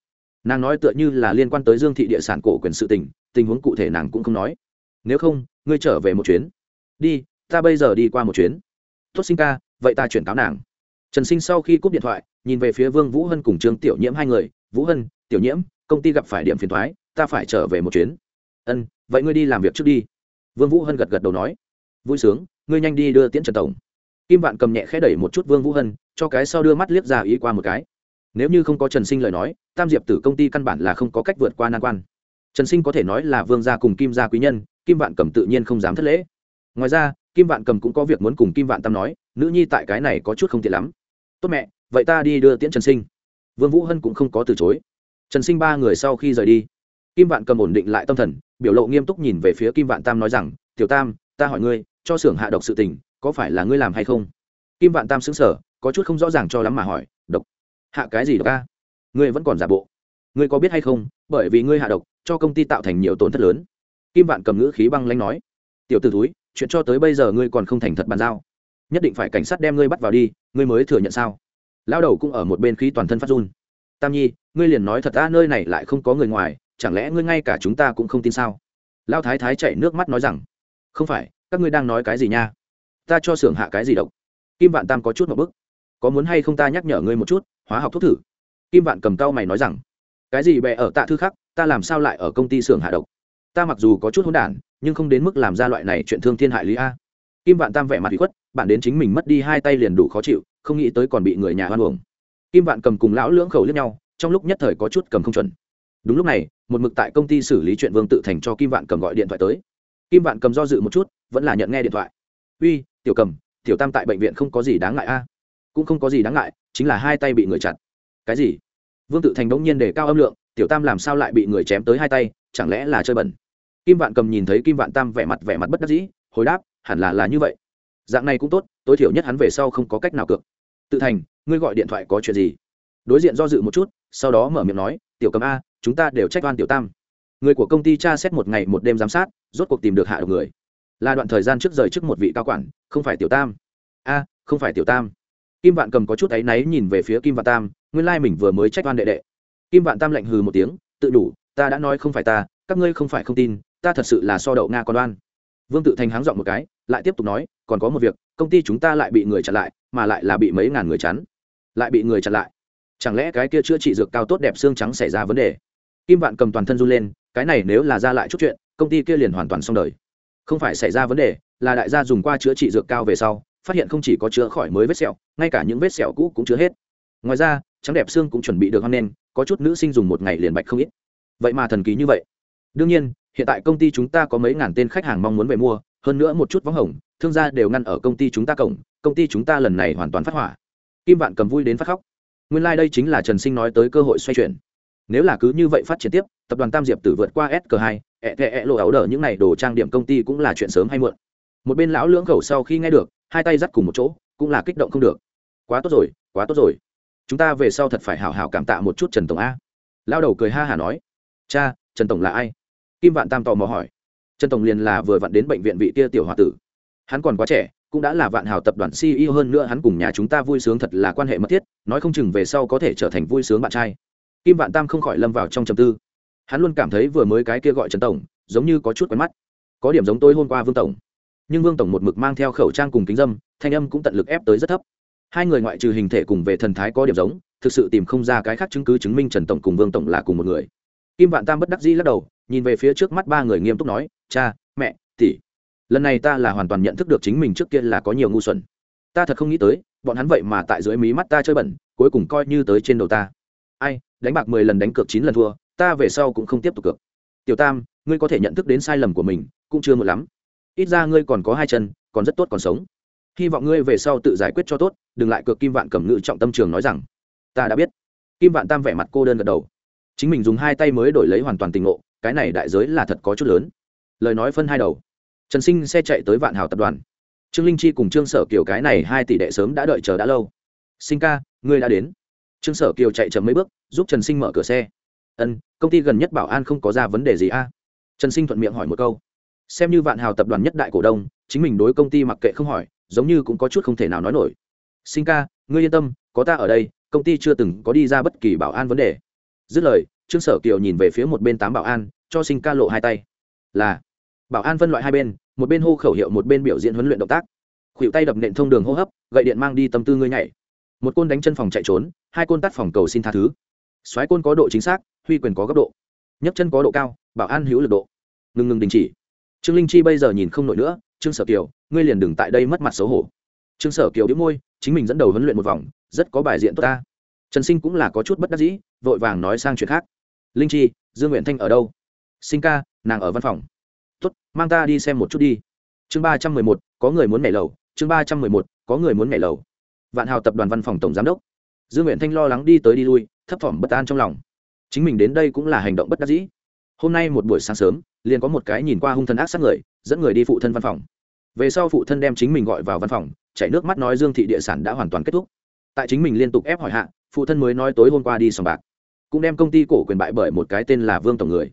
Nàng nói tựa như là liên quan tới dương thị địa sản cổ quyền sự tình tình huống cụ thể nàng cũng không nói. Nếu không, ngươi trở về một chuyến. Đi, ta bây giờ đi qua một chuyến. Tốt sinh ca, vậy ta chuyển cáo nàng trần sinh sau khi cúp điện thoại, nhìn về phía vương vũ hân cùng trương tiểu nhiễm hai người. Vũ hân, tiểu nhiễm, công ty gặp phải điểm phiền thoái ta phải trở về một chuyến. Ân, vậy ngươi đi làm việc trước đi. Vương vũ hân gật gật đầu nói. Vui sướng, ngươi nhanh đi đưa tiễn trần tổng. Kim vạn cầm nhẹ khẽ đẩy một chút vương vũ hân, cho cái sau đưa mắt liếc ra ý qua một cái. Nếu như không có trần sinh lời nói, tam diệp tử công ty căn bản là không có cách vượt qua nan quan. Trần sinh có thể nói là vương gia cùng kim gia quý nhân, kim vạn cầm tự nhiên không dám thất lễ. Ngoài ra, kim vạn cầm cũng có việc muốn cùng kim vạn tam nói, nữ nhi tại cái này có chút không tiện lắm tốt mẹ, vậy ta đi đưa tiễn trần sinh. Vương vũ hân cũng không có từ chối. Trần sinh ba người sau khi rời đi, kim vạn cầm ổn định lại tâm thần, biểu lộ nghiêm túc nhìn về phía kim vạn tam nói rằng, tiểu tam, ta hỏi ngươi, cho xưởng hạ độc sự tình, có phải là ngươi làm hay không? Kim vạn tam xứng sở có chút không rõ ràng cho lắm mà hỏi, độc? Hạ cái gì độc ca ngươi vẫn còn giả bộ. Ngươi có biết hay không, bởi vì ngươi hạ độc, cho công ty tạo thành nhiều tổn thất lớn. Kim vạn cầm ngữ khí băng lanh nói, tiểu t ử túi chuyện cho tới bây giờ ngươi còn không thành thật bàn giao nhất định phải cảnh sát đem ngươi bắt vào đi, ngươi mới thừa nhận sao? Lao đầu cũng ở một bên khí toàn thân phát run. Tam nhi, ngươi liền nói thật ta, nơi này lại không có người ngoài, chẳng lẽ ngươi ngay cả chúng ta cũng không tin sao? Lao thái thái chạy nước mắt nói rằng, không phải, các ngươi đang nói cái gì nha? Ta cho xưởng hạ cái gì độc? Kim vạn tam có chút một bức. Có muốn hay không ta nhắc nhở ngươi một chút, hóa học thuốc thử? Kim vạn cầm cau mày nói rằng, cái gì bè ở tạ thư khắc, ta làm sao lại ở công ty xưởng hạ độc? Ta mặc dù có chút hỗn đản, nhưng không đến mức làm ra loại này chuyện thương thiên hại lý a. Kim vạn tam vẻ mặt bị khuất bạn đến chính mình mất đi hai tay liền đủ khó chịu, không nghĩ tới còn bị người nhà hoan hưởng kim vạn cầm cùng lão lưỡng khẩu lướt nhau, trong lúc nhất thời có chút cầm không chuẩn. Đúng lúc này, một mực tại công ty xử lý chuyện vương tự thành cho kim vạn cầm gọi điện thoại tới. Kim vạn cầm do dự một chút, vẫn là nhận nghe điện thoại. Uy, tiểu cầm, tiểu tam tại bệnh viện không có gì đáng ngại a. Cũng không có gì đáng ngại, chính là hai tay bị người chặt. Cái gì? Vương tự thành đống nhiên để cao âm lượng, tiểu tam làm sao lại bị người chém tới hai tay, chẳng lẽ là chơi bẩn? Kim vạn cầm nhìn thấy kim vạn tam vẻ mặt vẻ mặt bất đắc dĩ, hồi đáp, hẳn là là như vậy dạng này cũng tốt, tối thiểu nhất hắn về sau không có cách nào cược. Tự thành, ngươi gọi điện thoại có chuyện gì? Đối diện do dự một chút, sau đó mở miệng nói, tiểu cầm a, chúng ta đều trách oan tiểu tam. Người của công ty tra xét một ngày một đêm giám sát, rốt cuộc tìm được hạ độc người. Là đoạn thời gian trước rời trước một vị cao quản, không phải tiểu tam. A, không phải tiểu tam. Kim vạn cầm có chút áy náy nhìn về phía kim vạn tam, nguyên lai mình vừa mới trách oan đệ đệ. Kim vạn tam lạnh hừ một tiếng, tự đủ, ta đã nói không phải ta, các ngươi không phải không tin, ta thật sự là so đậu nga con đoan vương tự thành háng dọn một cái lại tiếp tục nói, còn có một việc, công ty chúng ta lại bị người chặn lại, mà lại là bị mấy ngàn người chắn. Lại bị người chặn lại. Chẳng lẽ cái kia chữa trị dược cao tốt đẹp xương trắng xảy ra vấn đề? Kim vạn cầm toàn thân run lên, cái này nếu là ra lại chút chuyện, công ty kia liền hoàn toàn xong đời. Không phải xảy ra vấn đề, là đại gia dùng qua chữa trị dược cao về sau, phát hiện không chỉ có chữa khỏi mới vết sẹo, ngay cả những vết sẹo cũ cũng chữa hết. Ngoài ra, trắng đẹp xương cũng chuẩn bị được hoang nên có chút nữ sinh dùng một ngày liền bạch không ít. Vậy mà thần kỳ như vậy. Đương nhiên, hiện tại công ty chúng ta có mấy ngàn tên khách hàng mong muốn về mua hơn nữa một chút vắng hồng, thương gia đều ngăn ở công ty chúng ta cổng, công ty chúng ta lần này hoàn toàn phát hỏa. Kim vạn cầm vui đến phát khóc. Nguyên lai、like、đây chính là trần sinh nói tới cơ hội xoay chuyển. Nếu là cứ như vậy phát triển tiếp, tập đoàn tam diệp tử vượt qua s cờ hai, ẹ thẹ ẹ lộ áo đờ những n à y đồ trang điểm công ty cũng là chuyện sớm hay muộn. Một bên lão lưỡng khẩu sau khi nghe được, hai tay dắt cùng một chỗ, cũng là kích động không được. Quá tốt rồi, quá tốt rồi. Chúng ta về sau thật phải hảo hảo cảm tạ một chút trần tổng a. Lao đầu cười ha hả nói. Cha, trần tổng là ai? Kim vạn tam tò mò hỏi trần tổng liền là vừa vặn đến bệnh viện vị tia tiểu h o a tử. Hắn còn quá trẻ, cũng đã là vạn hào tập đoàn ceo hơn nữa hắn cùng nhà chúng ta vui sướng thật là quan hệ mật thiết, nói không chừng về sau có thể trở thành vui sướng bạn trai. Kim vạn tam không khỏi lâm vào trong trầm tư. Hắn luôn cảm thấy vừa mới cái kia gọi trần tổng, giống như có chút quen mắt. Có điểm giống tôi hôm qua vương tổng. Nhưng vương tổng một mực mang theo khẩu trang cùng kính dâm, thanh âm cũng tận lực ép tới rất thấp. Hai người ngoại trừ hình thể cùng về thần thái có điểm giống, thực sự tìm không ra cái khác chứng cứ chứng minh trần tổng cùng vương tổng là cùng một người. Kim vạn tam bất đắc dĩ lắc đầu, nhìn về phía trước mắt ba người nghiêm túc nói cha, mẹ, tỷ. Lần này ta là hoàn toàn nhận thức được chính mình trước kia là có nhiều ngu xuẩn. Ta thật không nghĩ tới, bọn hắn vậy mà tại dưới mí mắt ta chơi bẩn, cuối cùng coi như tới trên đầu ta. Ai, đánh bạc mười lần đánh cược chín lần thua, ta về sau cũng không tiếp tục cược. Tiểu tam, ngươi có thể nhận thức đến sai lầm của mình, cũng chưa một lắm. Ít ra ngươi còn có hai chân, còn rất tốt còn sống. Hy vọng ngươi về sau tự giải quyết cho tốt, đừng lại cược kim vạn cầm ngự trọng tâm trường nói rằng, ta đã biết. Kim vạn tam vẻ mặt cô đơn gật đầu. Chính mình dùng hai tay mới đổi lấy hoàn toàn tình ngộ, cái này đại giới là thật có chút lớn lời nói phân hai đầu. Trần sinh xe chạy tới vạn hào tập đoàn. Trương linh chi cùng trương sở kiều cái này hai tỷ đệ sớm đã đợi chờ đã lâu. Sinh ca, ngươi đã đến. Trương sở kiều chạy chậm mấy bước, giúp trần sinh mở cửa xe. Ân, công ty gần nhất bảo an không có ra vấn đề gì a? Trần sinh thuận miệng hỏi một câu. Xem như vạn hào tập đoàn nhất đại cổ đông, chính mình đối công ty mặc kệ không hỏi, giống như cũng có chút không thể nào nói nổi. Sinh ca, ngươi yên tâm, có ta ở đây, công ty chưa từng có đi ra bất kỳ bảo an vấn đề. Dứt lời, trương sở kiều nhìn về phía một bên tám bảo an, cho sinh ca lộ hai tay. Là bảo an phân loại hai bên, một bên hô khẩu hiệu, một bên biểu diễn huấn luyện động tác. Khuỷu tay đập nện thông đường hô hấp, gậy điện mang đi tâm tư ngươi nhảy. Một côn đánh chân phòng chạy trốn, hai côn tắt phòng cầu xin tha thứ. Xoáy côn có độ chính xác, huy quyền có góc độ. Nhấc chân có độ cao, bảo an hữu lực độ. Ngừng ngừng đình chỉ. Trương linh chi bây giờ nhìn không nổi nữa, trương sở kiều, ngươi liền đừng tại đây mất mặt xấu hổ. Trương sở kiều đĩu môi, chính mình dẫn đầu huấn luyện một vòng, rất có bài diện tốt ta. Trần sinh cũng là có chút bất đắc dĩ, vội vàng nói sang chuyện khác. Linh chi, dương nguyện thanh ở đâu? Sinh ca, nàng ở văn phòng tốt, mang ta đi xem một chút đi. Chương ba trăm mười một, có người muốn nhảy lầu. Chương ba trăm mười một, có người muốn nhảy lầu. Vạn hào tập đoàn văn phòng tổng giám đốc. Dương nguyện thanh lo lắng đi tới đi lui, thấp thỏm bất an trong lòng. Chính mình đến đây cũng là hành động bất đắc dĩ. Hôm nay một buổi sáng sớm, liền có một cái nhìn qua hung thần ác sát người, dẫn người đi phụ thân văn phòng. Về sau phụ thân đem chính mình gọi vào văn phòng, chảy nước mắt nói dương thị địa sản đã hoàn toàn kết thúc. Tại chính mình liên tục ép hỏi hạ, phụ thân mới nói tối hôm qua đi sòng bạc. Cũng đem công ty cổ quyền bại bởi một cái tên là vương tổng người.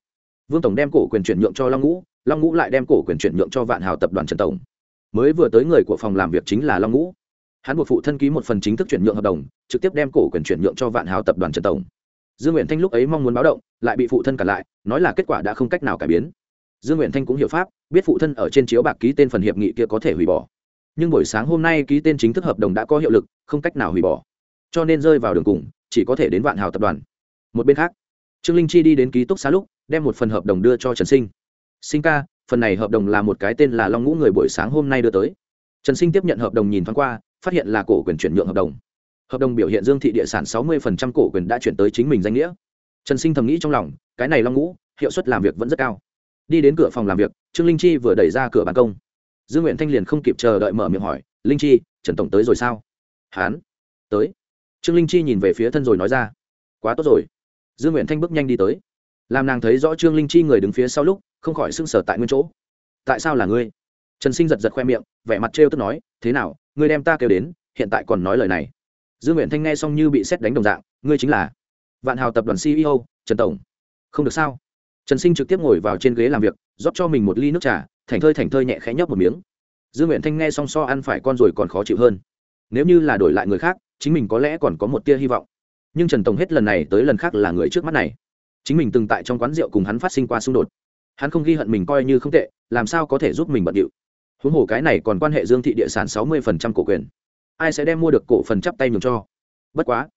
Vương tổng đem cổ quyền chuyển nhượng cho long ngũ long ngũ lại đem cổ quyền chuyển nhượng cho vạn hào tập đoàn trần tổng. Mới vừa tới người của phòng làm việc chính là long ngũ. Hắn buộc phụ thân ký một phần chính thức chuyển nhượng hợp đồng, trực tiếp đem cổ quyền chuyển nhượng cho vạn hào tập đoàn trần tổng. Dương nguyện thanh lúc ấy mong muốn báo động, lại bị phụ thân cản lại, nói là kết quả đã không cách nào cải biến. Dương nguyện thanh cũng hiểu pháp, biết phụ thân ở trên chiếu bạc ký tên phần hiệp nghị kia có thể hủy bỏ. Nhưng buổi sáng hôm nay ký tên chính thức hợp đồng đã có hiệu lực, không cách nào hủy bỏ. Cho nên rơi vào đường cùng, chỉ có thể đến vạn hào tập đoàn. Một bên khác, trương linh chi đi đến ký túc xá lúc, đem một phần hợp đồng đưa cho trần sinh sinh ca, phần này hợp đồng là một cái tên là long ngũ người buổi sáng hôm nay đưa tới. Trần sinh tiếp nhận hợp đồng nhìn thoáng qua, phát hiện là cổ quyền chuyển nhượng hợp đồng. Hợp đồng biểu hiện dương thị địa sản sáu mươi cổ quyền đã chuyển tới chính mình danh nghĩa. Trần sinh thầm nghĩ trong lòng, cái này long ngũ, hiệu suất làm việc vẫn rất cao. Đi đến cửa phòng làm việc, trương linh chi vừa đẩy ra cửa bàn công. Dương nguyện thanh liền không kịp chờ đợi mở miệng hỏi, linh chi, trần tổng tới rồi sao? Hán, tới. Trương linh chi nhìn về phía thân rồi nói ra, quá tốt rồi. Dương nguyện thanh bước nhanh đi tới. Làm nàng thấy rõ trương linh chi người đứng phía sau lúc không khỏi sưng sở tại nguyên chỗ. Tại sao là ngươi? Trần sinh giật giật khoe miệng, vẻ mặt trêu tức nói, thế nào, ngươi đem ta kêu đến, hiện tại còn nói lời này. Dương nguyện thanh nghe xong như bị xét đánh đồng dạng, ngươi chính là vạn hào tập đoàn ceo trần tổng. Không được sao? Trần sinh trực tiếp ngồi vào trên ghế làm việc, rót cho mình một ly nước trà thành thơi thành thơi nhẹ khẽ nhấp một miếng. Dương nguyện thanh nghe xong so ăn phải con rồi còn khó chịu hơn. Nếu như là đổi lại người khác, chính mình có lẽ còn có một tia hy vọng. Nhưng trần tổng hết lần này tới lần khác là người trước mắt này. Chính mình từng tại trong quán rượu cùng hắn phát sinh qua xung đột hắn không ghi hận mình coi như không tệ, làm sao có thể giúp mình bận điệu? Huống hồ cái này còn quan hệ dương thị địa sản sáu mươi phần trăm cổ quyền. Ai sẽ đem mua được cổ phần chắp tay nhường cho? Bất quá,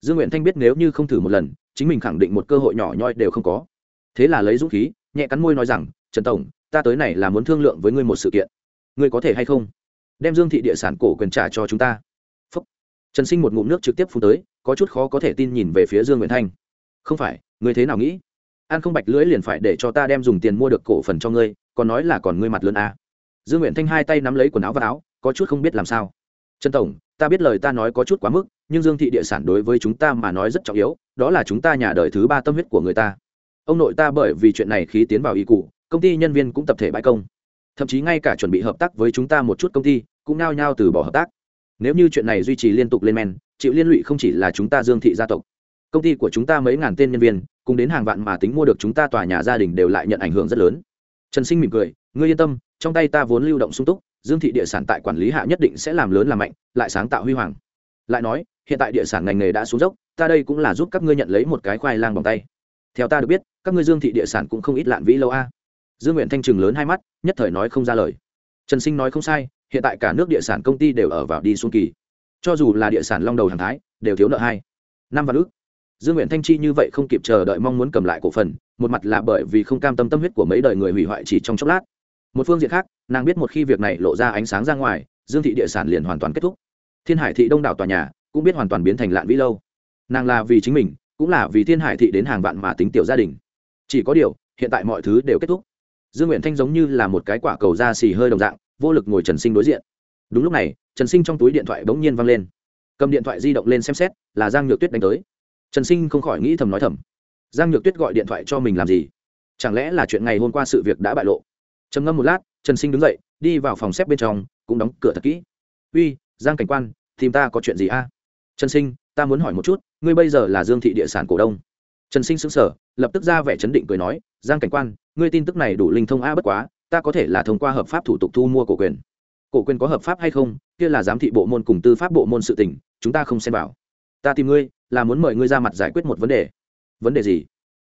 dương nguyện thanh biết nếu như không thử một lần, chính mình khẳng định một cơ hội nhỏ nhoi đều không có. Thế là lấy dũng khí, nhẹ cắn môi nói rằng, trần tổng, ta tới này là muốn thương lượng với ngươi một sự kiện. Ngươi có thể hay không? Đem dương thị địa sản cổ quyền trả cho chúng ta. Phúc. trần sinh một ngụm nước trực tiếp phun tới, có chút khó có thể tin nhìn về phía dương nguyện thanh. Không phải, ngươi thế nào nghĩ? Ăn không bạch lưỡi liền phải để cho ta đem dùng tiền mua được cổ phần cho ngươi, còn nói là còn ngươi mặt lớn à. dương nguyện thanh hai tay nắm lấy quần áo và áo, có chút không biết làm sao. Trần tổng, ta biết lời ta nói có chút quá mức, nhưng dương thị địa sản đối với chúng ta mà nói rất trọng yếu, đó là chúng ta nhà đời thứ ba tâm huyết của người ta. Ông nội ta bởi vì chuyện này khí tiến vào y cụ công ty nhân viên cũng tập thể bãi công. Thậm chí ngay cả chuẩn bị hợp tác với chúng ta một chút công ty, cũng nao nhao từ bỏ hợp tác. Nếu như chuyện này duy trì liên tục lên men, chịu liên lụy không chỉ là chúng ta dương thị gia tộc công ty của chúng ta mấy ngàn tên nhân viên, cùng đến hàng vạn mà tính mua được chúng ta tòa nhà gia đình đều lại nhận ảnh hưởng rất lớn. Trần sinh mỉm cười, ngươi yên tâm, trong tay ta vốn lưu động sung túc, dương thị địa sản tại quản lý hạ nhất định sẽ làm lớn làm mạnh, lại sáng tạo huy hoàng. Lại nói, hiện tại địa sản ngành nghề đã xuống dốc, ta đây cũng là giúp các ngươi nhận lấy một cái khoai lang bằng tay. Theo ta được biết, các ngươi dương thị địa sản cũng không ít lạn vĩ lâu a. Dương nguyện thanh trừng lớn hai mắt, nhất thời nói không ra lời. Trần sinh nói không sai, hiện tại cả nước địa sản công ty đều ở vào đi xuống kỳ. Cho dù là địa sản long đầu hàng thái, đều thiếu nợ hai. Năm vạn ước dương nguyện thanh chi như vậy không kịp chờ đợi mong muốn cầm lại cổ phần, một mặt là bởi vì không cam tâm tâm huyết của mấy đời người hủy hoại chỉ trong chốc lát. Một phương diện khác, nàng biết một khi việc này lộ ra ánh sáng ra ngoài, dương thị địa sản liền hoàn toàn kết thúc. Thiên hải thị đông đảo tòa nhà cũng biết hoàn toàn biến thành lạn vĩ lâu. Nàng là vì chính mình, cũng là vì thiên hải thị đến hàng vạn mà tính tiểu gia đình. Chỉ có điều, hiện tại mọi thứ đều kết thúc. Dương nguyện thanh giống như là một cái quả cầu da xì hơi đồng dạng, vô lực ngồi trần sinh đối diện. Đúng lúc này, trần sinh trong túi điện thoại bỗng nhiên văng lên. Cầm điện thoại di động lên xem xét, là giang nhược tuyết đánh tới trần sinh không khỏi nghĩ thầm nói thầm. Giang nhược tuyết gọi điện thoại cho mình làm gì? Chẳng lẽ là chuyện ngày hôm qua sự việc đã bại lộ? Trầm ngâm một lát, trần sinh đứng dậy, đi vào phòng xếp bên trong, cũng đóng cửa thật kỹ. Uy, giang cảnh quan, tìm ta có chuyện gì a? Trần sinh, ta muốn hỏi một chút, ngươi bây giờ là dương thị địa sản cổ đông? Trần sinh xứng sở lập tức ra vẻ chấn định cười nói, giang cảnh quan, ngươi tin tức này đủ linh thông a bất quá, ta có thể là thông qua hợp pháp thủ tục thu mua cổ quyền. Cổ quyền có hợp pháp hay không? Kia là giám thị bộ môn cùng tư pháp bộ môn sự tỉnh chúng ta không xem vào. Ta tìm ngươi là muốn mời ngươi ra mặt giải quyết một vấn đề. Vấn đề gì?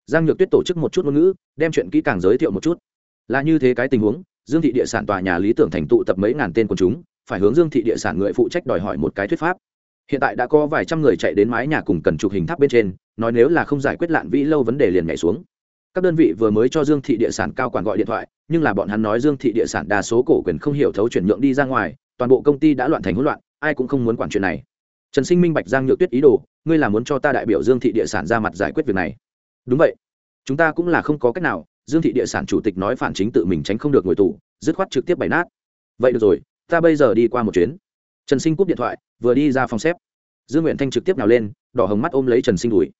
Giang nhược tuyết tổ chức một chút ngôn ngữ, đem chuyện kỹ càng giới thiệu một chút. Là như thế cái tình huống, dương thị địa sản tòa nhà lý tưởng thành tụ tập mấy ngàn tên quần chúng, phải hướng dương thị địa sản người phụ trách đòi hỏi một cái thuyết pháp. Hiện tại đã có vài trăm người chạy đến mái nhà cùng cần chụp hình tháp bên trên, nói nếu là không giải quyết lạn vĩ lâu vấn đề liền nhảy xuống. Các đơn vị vừa mới cho dương thị địa sản cao quản gọi điện thoại, nhưng là bọn hắn nói dương thị địa sản đa số cổ quyền không hiểu thấu chuyển nhượng đi ra ngoài, toàn bộ công ty đã loạn thành hỗn loạn, ai cũng không muốn quản chuyện này trần sinh minh bạch giang nhược tuyết ý đồ, ngươi là muốn cho ta đại biểu dương thị địa sản ra mặt giải quyết việc này? Đúng vậy. Chúng ta cũng là không có cách nào, dương thị địa sản chủ tịch nói phản chính tự mình tránh không được ngồi tù, dứt khoát trực tiếp bày nát. Vậy được rồi, ta bây giờ đi qua một chuyến. Trần sinh cúp điện thoại, vừa đi ra phòng xếp. Dương nguyện thanh trực tiếp nào lên, đỏ hồng mắt ôm lấy trần sinh đùi.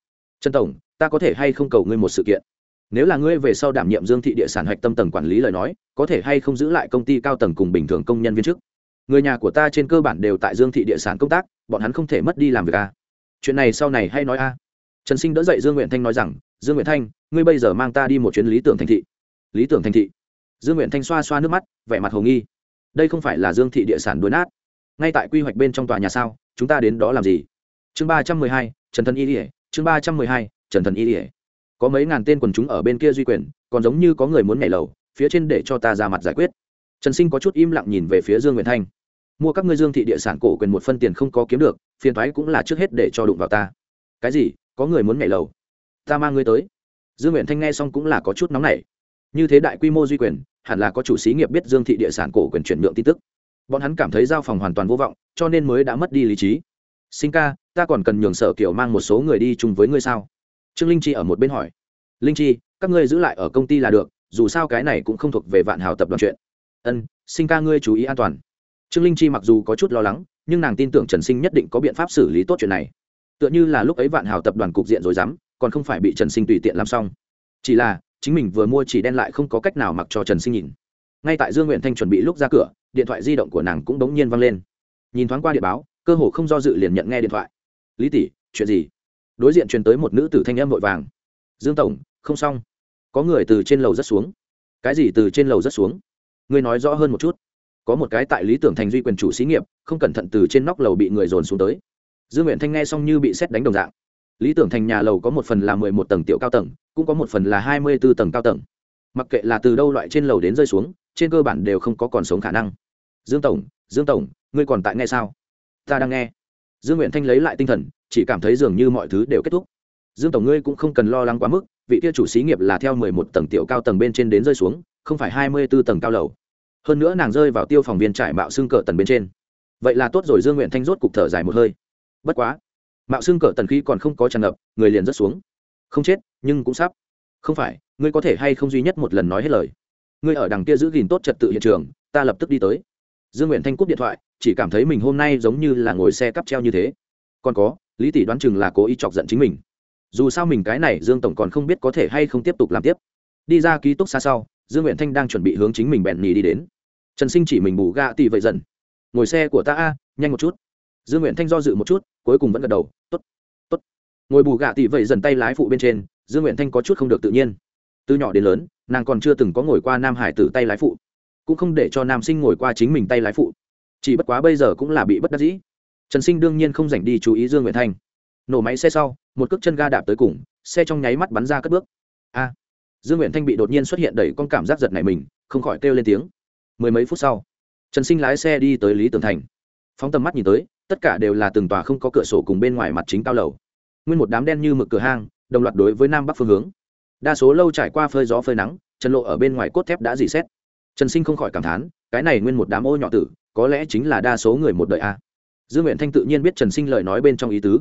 Trần tổng, ta có thể hay không cầu ngươi một sự kiện? Nếu là ngươi về sau đảm nhiệm dương thị địa sản hạch tâm tầng quản lý lời nói, có thể hay không giữ lại công ty cao tầng cùng bình thường công nhân viên chức? Người nhà của ta trên cơ bản đều tại dương thị địa sản công tác, bọn hắn không thể mất đi làm việc a à. chuyện này sau này hay nói a trần sinh đỡ dậy dương nguyện thanh nói rằng, dương nguyện thanh, ngươi bây giờ mang ta đi một chuyến lý tưởng thành thị. Lý tưởng thành thị? Dương nguyện thanh xoa xoa nước mắt, vẻ mặt hồ nghi. Đây không phải là dương thị địa sản đuối nát. Ngay tại quy hoạch bên trong tòa nhà sao, chúng ta đến đó làm gì? Chương ba trăm mười hai, trần thần y ỉa chương ba trăm mười hai, trần thần y ỉa có mấy ngàn tên quần chúng ở bên kia duy quyền, còn giống như có người muốn nhảy lầu, phía trên để cho ta ra mặt giải quyết trần sinh có chút im lặng nhìn về phía dương nguyện thanh. Mua các ngươi dương thị địa sản cổ quyền một phân tiền không có kiếm được, phiền thoái cũng là trước hết để cho đụng vào ta. Cái gì? Có người muốn nhảy lầu? Ta mang ngươi tới. Dương nguyện thanh nghe xong cũng là có chút nóng nảy. Như thế đại quy mô duy quyền, hẳn là có chủ xí nghiệp biết dương thị địa sản cổ quyền chuyển nhượng tin tức. Bọn hắn cảm thấy giao phòng hoàn toàn vô vọng, cho nên mới đã mất đi lý trí. Sinh ca, ta còn cần nhường sở kiểu mang một số người đi chung với ngươi sao? Trương linh chi ở một bên hỏi. Linh chi, các ngươi giữ lại ở công ty là được, dù sao cái này cũng không thuộc về vạn hào tập đoàn chuyện ân, sinh ca ngươi chú ý an toàn. Trương linh chi mặc dù có chút lo lắng, nhưng nàng tin tưởng trần sinh nhất định có biện pháp xử lý tốt chuyện này. Tựa như là lúc ấy vạn hào tập đoàn cục diện rồi dám còn không phải bị trần sinh tùy tiện làm xong. Chỉ là, chính mình vừa mua chỉ đen lại không có cách nào mặc cho trần sinh nhìn. Ngay tại dương nguyện thanh chuẩn bị lúc ra cửa, điện thoại di động của nàng cũng bỗng nhiên văng lên. Nhìn thoáng qua điện báo, cơ hồ không do dự liền nhận nghe điện thoại. Lý tỷ, chuyện gì? Đối diện truyền tới một nữ tử thanh âm vội vàng. Dương tổng, không xong. Có người từ trên lầu rất xuống. Cái gì từ trên lầu rất xuống? Ngươi nói rõ hơn một chút. Có một cái tại lý tưởng thành duy quyền chủ xí nghiệp, không cẩn thận từ trên nóc lầu bị người dồn xuống tới. Dương nguyện thanh nghe xong như bị xét đánh đồng dạng. Lý tưởng thành nhà lầu có một phần là mười một tầng tiểu cao tầng, cũng có một phần là hai mươi b ố tầng cao tầng. Mặc kệ là từ đâu loại trên lầu đến rơi xuống, trên cơ bản đều không có còn sống khả năng. Dương tổng dương tổng, ngươi còn tại nghe sao? Ta đang nghe. Dương nguyện thanh lấy lại tinh thần, chỉ cảm thấy dường như mọi thứ đều kết thúc. Dương tổng ngươi cũng không cần lo lắng quá mức, vị kia chủ xí nghiệp là theo mười một tầng tiểu cao tầng bên trên đến rơi xuống không phải hai mươi b ố tầng cao lầu. Hơn nữa nàng rơi vào tiêu phòng viên trải mạo xương cờ tần bên trên. Vậy là tốt rồi, dương nguyện thanh rốt cục thở dài một hơi. Bất quá, mạo xương cờ tần khi còn không có tràn ngập, người liền rất xuống. Không chết, nhưng cũng sắp. Không phải, ngươi có thể hay không duy nhất một lần nói hết lời. Ngươi ở đằng kia giữ gìn tốt trật tự hiện trường, ta lập tức đi tới. Dương nguyện thanh cúp điện thoại, chỉ cảm thấy mình hôm nay giống như là ngồi xe cắp treo như thế. Còn có, lý tỷ đoán chừng là cố ý chọc giận chính mình. Dù sao mình cái này dương tổng còn không biết có thể hay không tiếp tục làm tiếp. Đi ra ký túc xa sau dương nguyện thanh đang chuẩn bị hướng chính mình bẹn nhì đi đến. Trần sinh chỉ mình bù ga tỷ vậy dần. Ngồi xe của ta a, nhanh một chút. Dương nguyện thanh do dự một chút, cuối cùng vẫn gật đầu t ố t t ố t ngồi bù gạ tỷ vậy dần tay lái phụ bên trên, dương nguyện thanh có chút không được tự nhiên. Từ nhỏ đến lớn, nàng còn chưa từng có ngồi qua nam hải tử tay lái phụ, cũng không để cho nam sinh ngồi qua chính mình tay lái phụ. Chỉ bất quá bây giờ cũng là bị bất đắc dĩ. Trần sinh đương nhiên không dành đi chú ý dương nguyện thanh. Nổ máy xe sau, một cước chân ga đạp tới cùng, xe trong nháy mắt bắn ra cất bước. A dương nguyện thanh bị đột nhiên xuất hiện đẩy con cảm giác giật này mình, không khỏi kêu lên tiếng. Mười mấy phút sau, trần sinh lái xe đi tới lý tường thành. Phóng tầm mắt nhìn tới, tất cả đều là từng tòa không có cửa sổ cùng bên ngoài mặt chính cao lầu. Nguyên một đám đen như mực cửa hang, đồng loạt đối với nam bắc phương hướng. Đa số lâu trải qua phơi gió phơi nắng, trần lộ ở bên ngoài cốt thép đã dì xét. Trần sinh không khỏi cảm thán, cái này nguyên một đám ô nhỏ tử, có lẽ chính là đa số người một đời a dương nguyện thanh tự nhiên biết trần sinh lời nói bên trong ý tứ.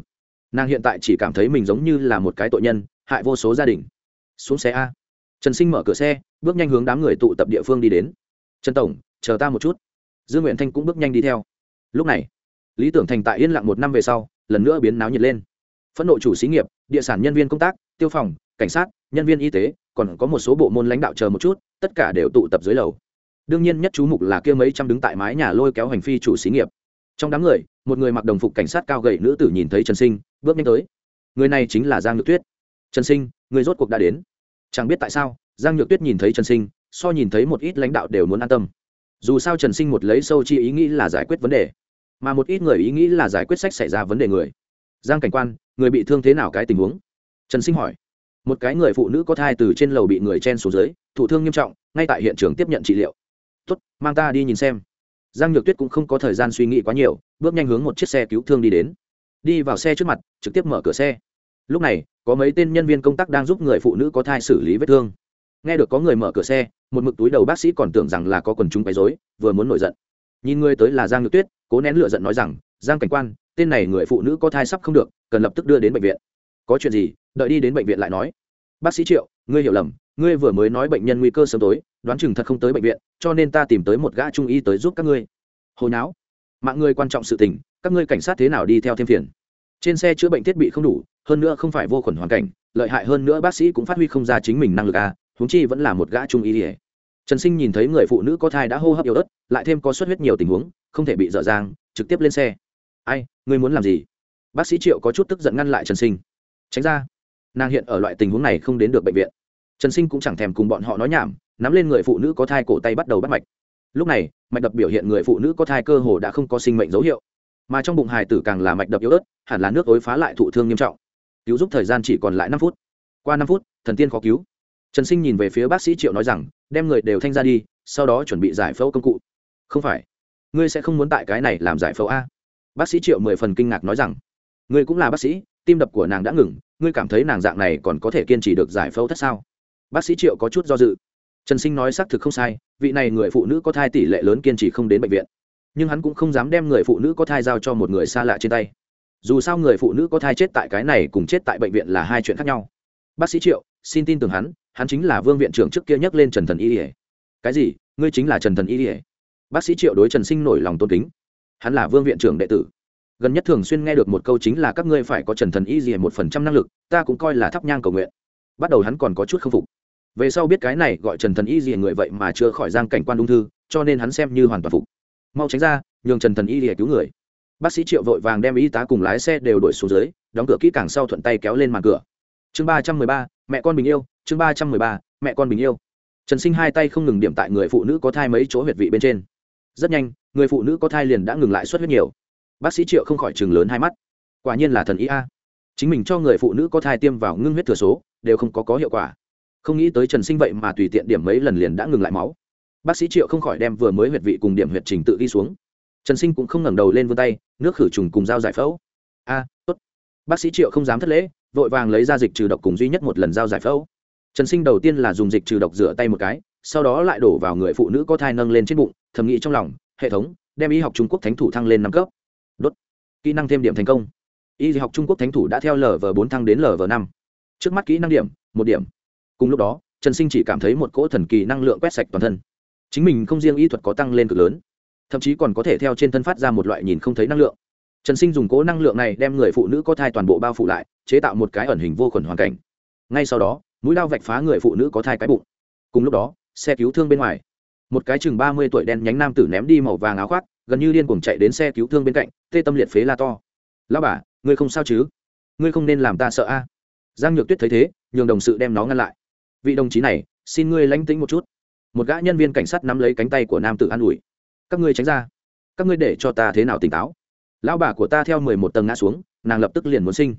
Nàng hiện tại chỉ cảm thấy mình giống như là một cái tội nhân, hại vô số gia đình. Xuống xe a trần sinh mở cửa xe, bước nhanh hướng đám người tụ tập địa phương đi đến. Trần tổng, chờ ta một chút. Dương nguyện thanh cũng bước nhanh đi theo. Lúc này, lý tưởng thành tại yên lặng một năm về sau, lần nữa biến náo nhiệt lên. Phẫn nộ chủ xí nghiệp, địa sản nhân viên công tác, tiêu phòng, cảnh sát, nhân viên y tế, còn có một số bộ môn lãnh đạo chờ một chút, tất cả đều tụ tập dưới lầu. Đương nhiên nhất chú mục là kia mấy trăm đứng tại mái nhà lôi kéo hành phi chủ xí nghiệp. Trong đám người, một người mặc đồng phục cảnh sát cao gậy nữ tử nhìn thấy trần sinh, bước nhanh tới. Người này chính là giang nhược tuyết. Trần sinh, người rốt cuộc đã đến chẳng biết tại sao, giang nhược tuyết nhìn thấy trần sinh, so nhìn thấy một ít lãnh đạo đều muốn an tâm. Dù sao trần sinh một lấy sâu chi ý nghĩ là giải quyết vấn đề, mà một ít người ý nghĩ là giải quyết sách xảy ra vấn đề người. Giang cảnh quan, người bị thương thế nào cái tình huống? Trần sinh hỏi. Một cái người phụ nữ có thai từ trên lầu bị người chen xuống dưới, thụ thương nghiêm trọng, ngay tại hiện trường tiếp nhận trị liệu. Tuất mang ta đi nhìn xem. Giang nhược tuyết cũng không có thời gian suy nghĩ quá nhiều, bước nhanh hướng một chiếc xe cứu thương đi đến. Đi vào xe trước mặt, trực tiếp mở cửa xe. Lúc này có mấy tên nhân viên công tác đang giúp người phụ nữ có thai xử lý vết thương. Nghe được có người mở cửa xe, một mực túi đầu bác sĩ còn tưởng rằng là có quần chúng quấy dối vừa muốn nổi giận. Nhìn người tới là giang nhược tuyết, cố nén lựa giận nói rằng, giang cảnh quan, tên này người phụ nữ có thai sắp không được, cần lập tức đưa đến bệnh viện. Có chuyện gì? Đợi đi đến bệnh viện lại nói. Bác sĩ triệu, ngươi hiểu lầm, ngươi vừa mới nói bệnh nhân nguy cơ sớm tối, đoán chừng thật không tới bệnh viện, cho nên ta tìm tới một gã trung y tới giúp các ngươi. Hồi não mạng ngươi quan trọng sự tình, các ngươi cảnh sát thế nào đi theo thêm phiền? Trên xe chữa bệnh thiết bị không đủ, hơn nữa không phải vô khuẩn hoàn cảnh, lợi hại hơn nữa bác sĩ cũng phát huy không ra chính mình năng lực à huống chi vẫn là một gã trung y ỉa trần sinh nhìn thấy người phụ nữ có thai đã hô hấp yếu ớt, lại thêm có xuất huyết nhiều tình huống, không thể bị dở dang, trực tiếp lên xe. Ai, ngươi muốn làm gì? Bác sĩ triệu có chút tức giận ngăn lại trần sinh. Tránh ra, nàng hiện ở loại tình huống này không đến được bệnh viện. Trần sinh cũng chẳng thèm cùng bọn họ nói nhảm, nắm lên người phụ nữ có thai cổ tay bắt đầu bắt mạch. Lúc này, mạch đập biểu hiện người phụ nữ có thai cơ hồ đã không có sinh mệnh dấu hiệu mà trong bụng hài tử càng là mạch đập yếu ớt, hẳn là nước ối phá lại thụ thương nghiêm trọng. Cứu giúp thời gian chỉ còn lại năm phút. Qua năm phút, thần tiên khó cứu. Trần sinh nhìn về phía bác sĩ triệu nói rằng, đem người đều thanh ra đi, sau đó chuẩn bị giải phẫu công cụ. Không phải. Ngươi sẽ không muốn tại cái này làm giải phẫu a. Bác sĩ triệu mười phần kinh ngạc nói rằng, ngươi cũng là bác sĩ, tim đập của nàng đã ngừng, ngươi cảm thấy nàng dạng này còn có thể kiên trì được giải phẫu thất sao? Bác sĩ triệu có chút do dự. Trần sinh nói xác thực không sai, vị này người phụ nữ có thai tỷ lệ lớn kiên trì không đến bệnh viện nhưng hắn cũng không dám đem người phụ nữ có thai giao cho một người xa lạ trên tay. Dù sao người phụ nữ có thai chết tại cái này cùng chết tại bệnh viện là hai chuyện khác nhau. Bác sĩ triệu, xin tin tưởng hắn hắn chính là vương viện trưởng trước kia nhắc lên trần thần y ỉa cái gì? Ngươi chính là trần thần y ỉa bác sĩ triệu đối trần sinh nổi lòng tôn kính. Hắn là vương viện trưởng đệ tử. Gần nhất thường xuyên nghe được một câu chính là các ngươi phải có trần thần y gì một phần trăm năng lực, ta cũng coi là thắp nhang cầu nguyện. Bắt đầu hắn còn có chút k phục. Về sau biết cái này gọi trần thần y gì người vậy mà chưa khỏi giang cảnh quan ung thư, cho nên hắn xem như hoàn toàn phục mau tránh ra, nhường trần thần y để cứu người. Bác sĩ triệu vội vàng đem y tá cùng lái xe đều đổi xuống dưới, đóng cửa kỹ càng sau thuận tay kéo lên màn cửa. Chương ba trăm mười ba, mẹ con bình yêu, chương ba trăm mười ba, mẹ con bình yêu. Trần sinh hai tay không ngừng điểm tại người phụ nữ có thai mấy chỗ huyệt vị bên trên. Rất nhanh, người phụ nữ có thai liền đã ngừng lại suất huyết nhiều. Bác sĩ triệu không khỏi chừng lớn hai mắt. Quả nhiên là thần ý a. Chính mình cho người phụ nữ có thai tiêm vào ngưng huyết thừa số, đều không có có hiệu quả. Không nghĩ tới trần sinh vậy mà tùy tiện điểm mấy lần liền đã ngừng lại máu bác sĩ triệu không khỏi đem vừa mới huyệt vị cùng điểm huyệt trình tự ghi xuống. Trần sinh cũng không ngẩng đầu lên vươn tay, nước khử trùng cùng dao giải phẫu. A, tốt. Bác sĩ triệu không dám thất lễ, vội vàng lấy ra dịch trừ độc cùng duy nhất một lần dao giải phẫu. Trần sinh đầu tiên là dùng dịch trừ độc rửa tay một cái, sau đó lại đổ vào người phụ nữ có thai nâng lên trên bụng, thầm nghĩ trong lòng, hệ thống, đem y học trung quốc thánh thủ thăng lên năm cấp. Đốt. Kỹ năng thêm điểm thành công. Y học trung quốc thánh thủ đã theo lv bốn thăng đến lv năm. Trước mắt kỹ năng điểm, một điểm. Cùng lúc đó, trần sinh chỉ cảm thấy một cỗ thần kỳ năng lượng quét sạch toàn thân chính mình không riêng y thuật có tăng lên cực lớn, thậm chí còn có thể theo trên thân phát ra một loại nhìn không thấy năng lượng. Trần sinh dùng cố năng lượng này đem người phụ nữ có thai toàn bộ bao phủ lại, chế tạo một cái ẩn hình vô khuẩn hoàn cảnh. Ngay sau đó, mũi lao vạch phá người phụ nữ có thai cái bụng. Cùng lúc đó, xe cứu thương bên ngoài, một cái chừng ba mươi tuổi đen nhánh nam tử ném đi màu vàng áo khoác, gần như điên cuồng chạy đến xe cứu thương bên cạnh, tê tâm liệt phế la to. Lao bà, ngươi không sao chứ? Ngươi không nên làm ta sợ a. Giang nhược tuyết thấy thế, nhường đồng sự đem nó ngăn lại. Vị đồng chí này, xin ngươi lánh tính một chút một gã nhân viên cảnh sát nắm lấy cánh tay của nam tử an ủi. Các ngươi tránh ra. Các ngươi để cho ta thế nào tỉnh táo? Lão bà của ta theo mười một tầng ngã xuống, nàng lập tức liền muốn sinh.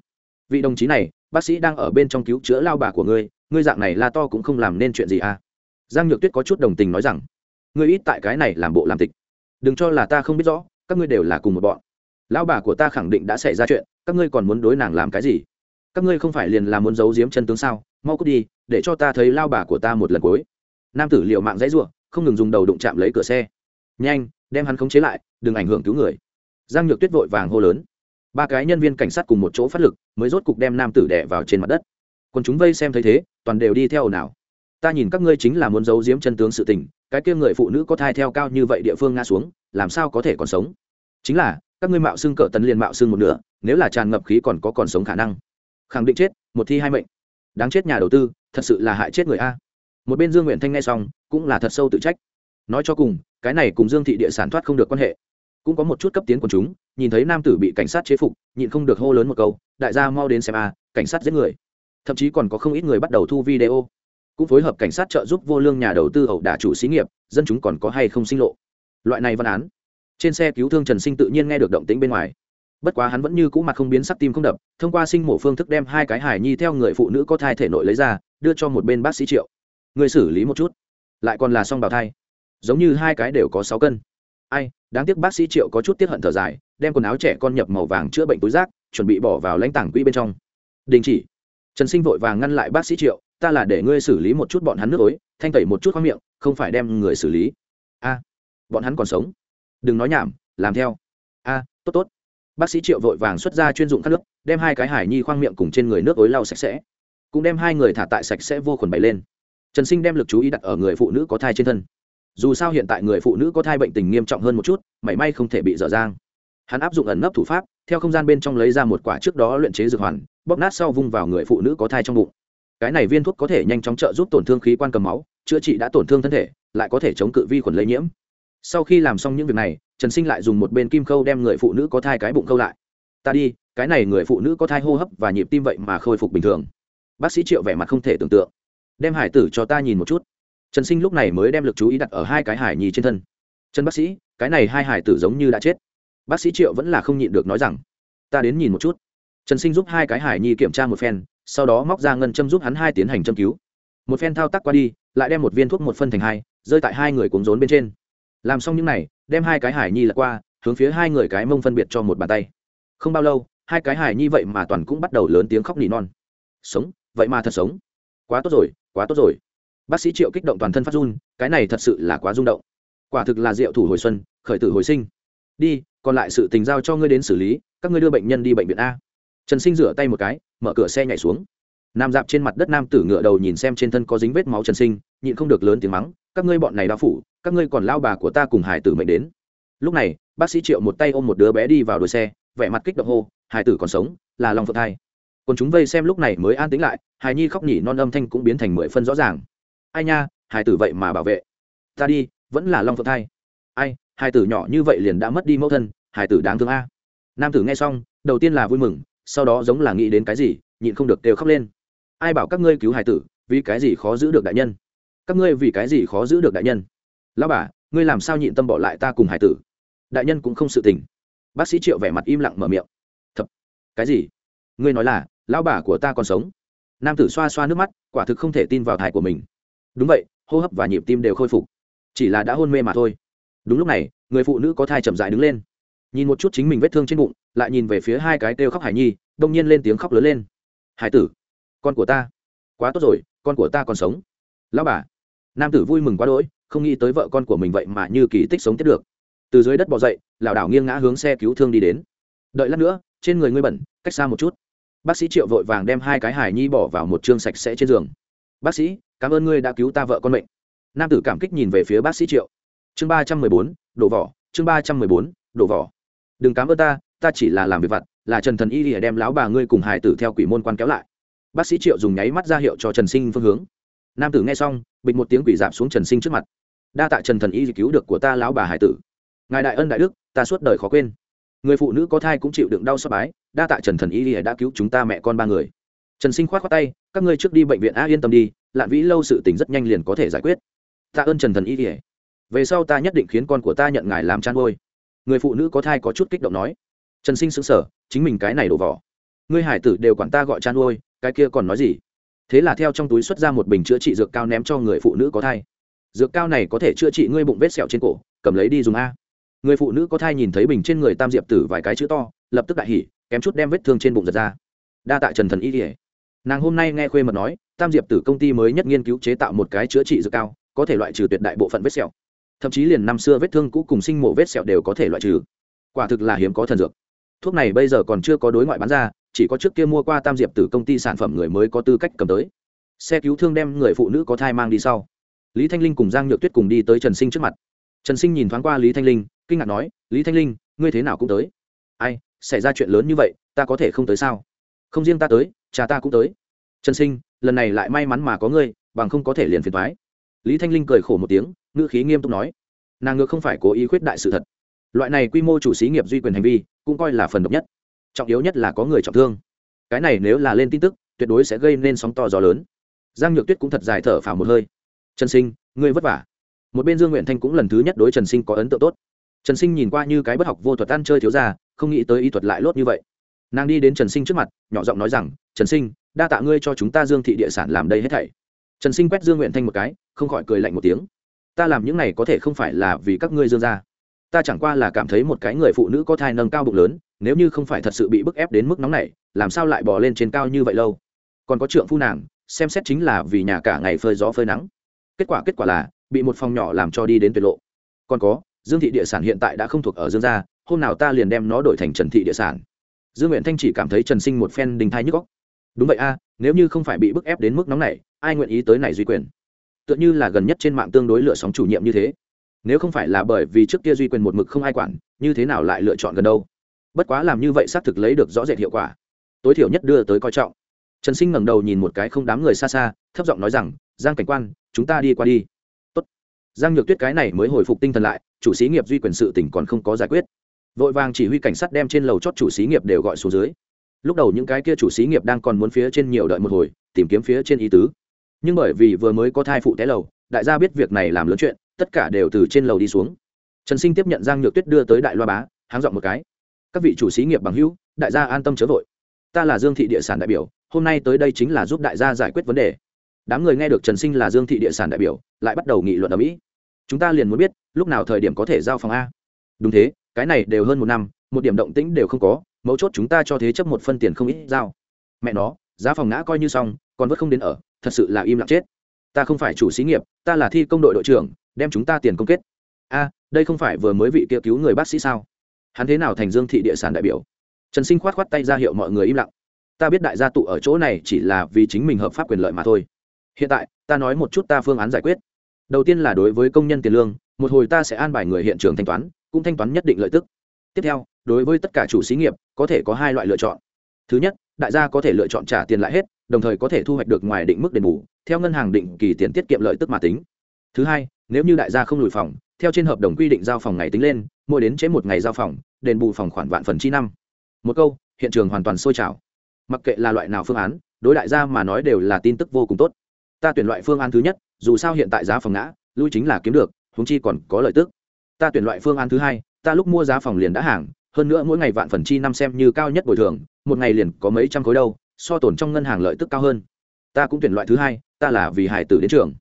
Vị đồng chí này, bác sĩ đang ở bên trong cứu chữa lao bà của ngươi ngươi dạng này la to cũng không làm nên chuyện gì à? Giang nhược tuyết có chút đồng tình nói rằng, ngươi ít tại cái này làm bộ làm tịch. Đừng cho là ta không biết rõ, các ngươi đều là cùng một bọn. Lão bà của ta khẳng định đã xảy ra chuyện, các ngươi còn muốn đối nàng làm cái gì? Các ngươi không phải liền là muốn giấu giếm chân tướng sao? Mau cút đi, để cho ta thấy lao bà của ta một lần cuối nam tử liệu mạng dãy ruộng không ngừng dùng đầu đụng chạm lấy cửa xe. Nhanh, đem hắn khống chế lại, đừng ảnh hưởng cứu người. Giang nhược tuyết vội vàng hô lớn. Ba cái nhân viên cảnh sát cùng một chỗ phát lực, mới rốt cục đem nam tử đẻ vào trên mặt đất. Còn chúng vây xem thấy thế, toàn đều đi theo ồn ào ta nhìn các ngươi chính là muốn giấu giếm chân tướng sự tình, cái kia người phụ nữ có thai theo cao như vậy địa phương ngã xuống, làm sao có thể còn sống? Chính là, các ngươi mạo xưng cỡ tấn liền mạo xưng một nửa, nếu là tràn ngập khí còn có còn sống khả năng. Khẳng định chết, một thi hai mệnh. Đáng chết nhà đầu tư, thật sự là hại chết người a một bên dương nguyện thanh nghe xong, cũng là thật sâu tự trách. Nói cho cùng, cái này cùng dương thị địa sản thoát không được quan hệ. Cũng có một chút cấp tiến của chúng, nhìn thấy nam tử bị cảnh sát chế phục, nhịn không được hô lớn một câu, đại gia mau đến xem a, cảnh sát giết người. Thậm chí còn có không ít người bắt đầu thu video. Cũng phối hợp cảnh sát trợ giúp vô lương nhà đầu tư ẩu đả chủ xí nghiệp, dân chúng còn có hay không sinh lộ. Loại này văn án, trên xe cứu thương trần sinh tự nhiên nghe được động tĩnh bên ngoài. Bất quá hắn vẫn như cũ mặt không biến sắc tim không đập, thông qua sinh mổ phương thức đem hai cái hải nhi theo người phụ nữ có thai thể nội lấy ra, đưa cho một bên bác sĩ triệu. Ngươi xử lý một chút. Lại còn là song bào thai. Giống như hai cái đều có sáu cân. Ai, đáng tiếc bác sĩ triệu có chút tiếp hận thở dài, đem quần áo trẻ con nhập màu vàng chữa bệnh túi rác, chuẩn bị bỏ vào lãnh tảng quỹ bên trong. Đình chỉ. Trần sinh vội vàng ngăn lại bác sĩ triệu, ta là để ngươi xử lý một chút bọn hắn nước ối, thanh tẩy một chút khoang miệng, không phải đem người xử lý. A, bọn hắn còn sống. Đừng nói nhảm, làm theo. A, tốt tốt. Bác sĩ triệu vội vàng xuất ra chuyên dụng khăn nước, đem hai cái hải nhi khoang miệng cùng trên người nước ối lau sạch sẽ. Cũng đem hai người thả tại sạch sẽ vô khuẩn bày lên trần sinh đem lực chú ý đặt ở người phụ nữ có thai trên thân. Dù sao hiện tại người phụ nữ có thai bệnh tình nghiêm trọng hơn một chút, mảy may không thể bị dở dang. Hắn áp dụng ẩn nấp thủ pháp, theo không gian bên trong lấy ra một quả trước đó luyện chế dược hoàn, bóp nát sau vung vào người phụ nữ có thai trong bụng. Cái này viên thuốc có thể nhanh chóng trợ giúp tổn thương khí quan cầm máu, chữa trị đã tổn thương thân thể, lại có thể chống cự vi khuẩn lây nhiễm. Sau khi làm xong những việc này, trần sinh lại dùng một bên kim khâu đem người phụ nữ có thai cái bụng khâu lại. Ta đi, cái này người phụ nữ có thai hô hấp và nhịp tim vậy mà khôi phục bình thường. Bác sĩ triệu vẻ mặt không thể tưởng tượng đem hải tử cho ta nhìn một chút. Trần sinh lúc này mới đem lực chú ý đặt ở hai cái hải nhì trên thân. Trần bác sĩ, cái này hai hải tử giống như đã chết. Bác sĩ triệu vẫn là không nhịn được nói rằng, ta đến nhìn một chút. Trần sinh giúp hai cái hải nhi kiểm tra một phen, sau đó móc ra ngân châm giúp hắn hai tiến hành châm cứu. Một phen thao tác qua đi, lại đem một viên thuốc một phân thành hai, rơi tại hai người cuống rốn bên trên. Làm xong những n à y đem hai cái hải nhi lật qua, hướng phía hai người cái mông phân biệt cho một bàn tay. Không bao lâu, hai cái hải nhi vậy mà toàn cũng bắt đầu lớn tiếng khóc nỉ non. Sống, vậy mà thật sống. Quá tốt rồi quá tốt rồi. Bác sĩ triệu kích động toàn thân phát run, cái này thật sự là quá rung động. Quả thực là diệu thủ hồi xuân, khởi tử hồi sinh. Đi, còn lại sự tình giao cho ngươi đến xử lý, các ngươi đưa bệnh nhân đi bệnh viện a. Trần sinh rửa tay một cái, mở cửa xe nhảy xuống. Nam dạp trên mặt đất nam tử ngựa đầu nhìn xem trên thân có dính vết máu trần sinh, nhịn không được lớn tiếng mắng, các ngươi bọn này đao phủ, các ngươi còn lao bà của ta cùng hải tử mệnh đến. Lúc này, bác sĩ triệu một tay ôm một đứa bé đi vào đuôi xe, vẻ mặt kích động hô, hải tử còn sống, là lòng phượng thai còn chúng vây xem lúc này mới an tĩnh lại hải nhi khóc nhỉ, non âm thanh cũng biến thành mười phân rõ ràng. Ai nha hải tử vậy mà bảo vệ. Ta đi, vẫn là long phượng thai. Ai hải tử nhỏ như vậy liền đã mất đi mẫu thân hải tử đáng thương a. Nam tử nghe xong, đầu tiên là vui mừng, sau đó giống là nghĩ đến cái gì, nhịn không được đều khóc lên. Ai bảo các ngươi cứu hải tử, vì cái gì khó giữ được đại nhân? Các ngươi vì cái gì khó giữ được đại nhân? Lão bà, ngươi làm sao nhịn tâm bỏ lại ta cùng hải tử? Đại nhân cũng không sự tình. Bác sĩ triệu vẻ mặt im lặng mở miệng. Thật, cái gì? Ngươi nói là lão bà của ta còn sống. Nam tử xoa xoa nước mắt, quả thực không thể tin vào thai của mình. Đúng vậy, hô hấp và nhịp tim đều khôi phục. Chỉ là đã hôn mê mà thôi. Đúng lúc này, người phụ nữ có thai chậm dại đứng lên. Nhìn một chút chính mình vết thương trên bụng, lại nhìn về phía hai cái kêu khóc hải nhi, đông nhiên lên tiếng khóc lớn lên. Hải tử, con của ta. Quá tốt rồi, con của ta còn sống. Lão bà. Nam tử vui mừng quá đỗi, không nghĩ tới vợ con của mình vậy mà như kỳ tích sống tiếp được. Từ dưới đất bỏ dậy, lảo đảo nghiêng ngã hướng xe cứu thương đi đến. Đợi lát nữa, trên người ngươi bẩn, cách xa một chút bác sĩ triệu vội vàng đem hai cái hải nhi bỏ vào một chương sạch sẽ trên giường. Bác sĩ, cảm ơn ngươi đã cứu ta vợ con mệnh. Nam tử cảm kích nhìn về phía bác sĩ triệu. Chương ba trăm mười bốn, đổ vỏ, chương ba trăm mười bốn, đổ vỏ. Đừng cảm ơn ta ta chỉ là làm việc vặt, là trần thần y lìa đem lão bà ngươi cùng hải tử theo quỷ môn quan kéo lại. Bác sĩ triệu dùng nháy mắt ra hiệu cho trần sinh phương hướng. Nam tử nghe xong, bịch một tiếng quỷ giảm xuống trần sinh trước mặt. Đa tạ trần thần y cứu được của ta lão bà hải tử. Ngài đại ân đại đức, ta suốt đời khó quên người phụ nữ có thai cũng chịu đựng đau sắp bái, đa tạ trần thần y lìa đã cứu chúng ta mẹ con ba người. Trần sinh khoát khoát tay, các ngươi trước đi bệnh viện a, yên tâm đi, lạn vĩ lâu sự tình rất nhanh liền có thể giải quyết. Tạ ơn trần thần y lìa về sau ta nhất định khiến con của ta nhận ngài làm chăn ngôi người phụ nữ có thai có chút kích động nói. Trần sinh xứng sở chính mình cái này đổ vỏ. Ngươi hải tử đều quản ta gọi chăn ngôi cái kia còn nói gì? Thế là theo trong túi xuất ra một bình chữa trị dược cao ném cho người phụ nữ có thai. Dược cao này có thể chữa trị ngươi bụng vết sẹo trên cổ, cầm lấy đi dùng a người phụ nữ có thai nhìn thấy bình trên người tam diệp tử vài cái chữ to, lập tức đại hỉ, kém chút đem vết thương trên bụng giật ra. Đa tạ trần thần y kỉa nàng hôm nay nghe khuê mật nói, tam diệp tử công ty mới nhất nghiên cứu chế tạo một cái chữa trị dược cao, có thể loại trừ tuyệt đại bộ phận vết sẹo. Thậm chí liền năm xưa vết thương cũ cùng sinh mổ vết sẹo đều có thể loại trừ. Quả thực là hiếm có thần dược. Thuốc này bây giờ còn chưa có đối ngoại bán ra, chỉ có trước kia mua qua tam diệp tử công ty sản phẩm người mới có tư cách cầm tới. Xe cứu thương đem người phụ nữ có thai mang đi sau. Lý thanh linh cùng giang nhược tuyết cùng đi tới trần sinh trước mặt. Trần sinh nhìn thoáng qua lý thanh linh kinh ngạc nói, lý thanh linh, ngươi thế nào cũng tới. Ai, xảy ra chuyện lớn như vậy, ta có thể không tới sao? Không riêng ta tới, cha ta cũng tới. Trần sinh, lần này lại may mắn mà có ngươi, bằng không có thể liền phiền thoái lý thanh linh cười khổ một tiếng, ngữ khí nghiêm túc nói, nàng ngược không phải cố ý khuyết đại sự thật. Loại này quy mô chủ xí nghiệp duy quyền hành vi, cũng coi là phần độc nhất. Trọng yếu nhất là có người trọng thương. Cái này nếu là lên tin tức, tuyệt đối sẽ gây nên sóng to gió lớn. Giang nhược tuyết cũng thật dài thở phào một hơi. Trần sinh, ngươi vất vả. Một bên dương nguyện thanh cũng lần thứ nhất đối trần sinh có ấn tượng tốt trần sinh nhìn qua như cái bất học vô thuật ăn chơi thiếu ra không nghĩ tới y thuật lại lốt như vậy. Nàng đi đến trần sinh trước mặt, nhỏ giọng nói rằng, trần sinh, đa tạ ngươi cho chúng ta dương thị địa sản làm đây hết thảy. Trần sinh quét dương nguyện thanh một cái, không khỏi cười lạnh một tiếng. Ta làm những này có thể không phải là vì các ngươi dương ra ta chẳng qua là cảm thấy một cái người phụ nữ có thai nâng cao bụng lớn, nếu như không phải thật sự bị bức ép đến mức nóng này làm sao lại bỏ lên trên cao như vậy lâu? Còn có trượng phu nàng, xem xét chính là vì nhà cả ngày phơi gió phơi nắng. Kết quả kết quả là, bị một phòng nhỏ làm cho đi đến tuyệt lộ. Còn có dương thị địa sản hiện tại đã không thuộc ở dương gia, hôm nào ta liền đem nó đổi thành trần thị địa sản. Dương nguyện thanh chỉ cảm thấy trần sinh một phen đình thai nhức góc đúng vậy a, nếu như không phải bị bức ép đến mức nóng này, ai nguyện ý tới này duy quyền? Tựa như là gần nhất trên mạng tương đối lựa sóng chủ nhiệm như thế. Nếu không phải là bởi vì trước kia duy quyền một mực không ai quản, như thế nào lại lựa chọn gần đâu? Bất quá làm như vậy xác thực lấy được rõ rệt hiệu quả. Tối thiểu nhất đưa tới coi trọng. Trần sinh ngẩng đầu nhìn một cái không đám người xa xa, thấp giọng nói rằng, giang cảnh quan, chúng ta đi qua đi giang nhược tuyết cái này mới hồi phục tinh thần lại, chủ xí nghiệp duy quyền sự tỉnh còn không có giải quyết. Vội vàng chỉ huy cảnh sát đem trên lầu chót chủ xí nghiệp đều gọi xuống dưới. Lúc đầu những cái kia chủ xí nghiệp đang còn muốn phía trên nhiều đợi một hồi, tìm kiếm phía trên ý tứ. Nhưng bởi vì vừa mới có thai phụ té lầu, đại gia biết việc này làm lớn chuyện, tất cả đều từ trên lầu đi xuống. Trần sinh tiếp nhận giang nhược tuyết đưa tới đại loa bá, háng dọn một cái. Các vị chủ xí nghiệp bằng hữu, đại gia an tâm chớ vội. Ta là dương thị địa sản đại biểu, hôm nay tới đây chính là giúp đại gia giải quyết vấn đề đám người nghe được trần sinh là dương thị địa sản đại biểu, lại bắt đầu nghị luận ở mỹ. Chúng ta liền muốn biết, lúc nào thời điểm có thể giao phòng a? Đúng thế, cái này đều hơn một năm, một điểm động tĩnh đều không có, mấu chốt chúng ta cho thế chấp một phân tiền không ít giao. Mẹ nó, giá phòng ngã coi như xong, còn vẫn không đến ở, thật sự là im lặng chết. Ta không phải chủ xí nghiệp, ta là thi công đội đội trưởng, đem chúng ta tiền công kết. A, đây không phải vừa mới vị kia cứu người bác sĩ sao? Hắn thế nào thành dương thị địa sản đại biểu? Trần sinh khoát khoát tay ra hiệu mọi người im lặng. Ta biết đại gia tụ ở chỗ này chỉ là vì chính mình hợp pháp quyền lợi mà thôi hiện tại, ta nói một chút ta phương án giải quyết. Đầu tiên là đối với công nhân tiền lương, một hồi ta sẽ an bài người hiện trường thanh toán, cũng thanh toán nhất định lợi tức. Tiếp theo, đối với tất cả chủ xí nghiệp, có thể có hai loại lựa chọn. Thứ nhất, đại gia có thể lựa chọn trả tiền lại hết, đồng thời có thể thu hoạch được ngoài định mức đền bù, theo ngân hàng định kỳ tiền tiết kiệm lợi tức mà tính. Thứ hai, nếu như đại gia không lùi phòng, theo trên hợp đồng quy định giao phòng ngày tính lên, mỗi đến chế một ngày giao phòng, đền bù phòng khoản vạn phần chi năm. Một câu, hiện trường hoàn toàn sôi trào. Mặc kệ là loại nào phương án, đối đại gia mà nói đều là tin tức vô cùng tốt ta tuyển loại phương án thứ nhất, dù sao hiện tại giá phòng ngã, lui chính là kiếm được húng chi còn có lợi tức. Ta tuyển loại phương án thứ hai, ta lúc mua giá phòng liền đã hàng, hơn nữa mỗi ngày vạn phần chi năm xem như cao nhất bồi thường, một ngày liền có mấy trăm khối đâu, so tổn trong ngân hàng lợi tức cao hơn. Ta cũng tuyển loại thứ hai, ta là vì hải tử đến trường.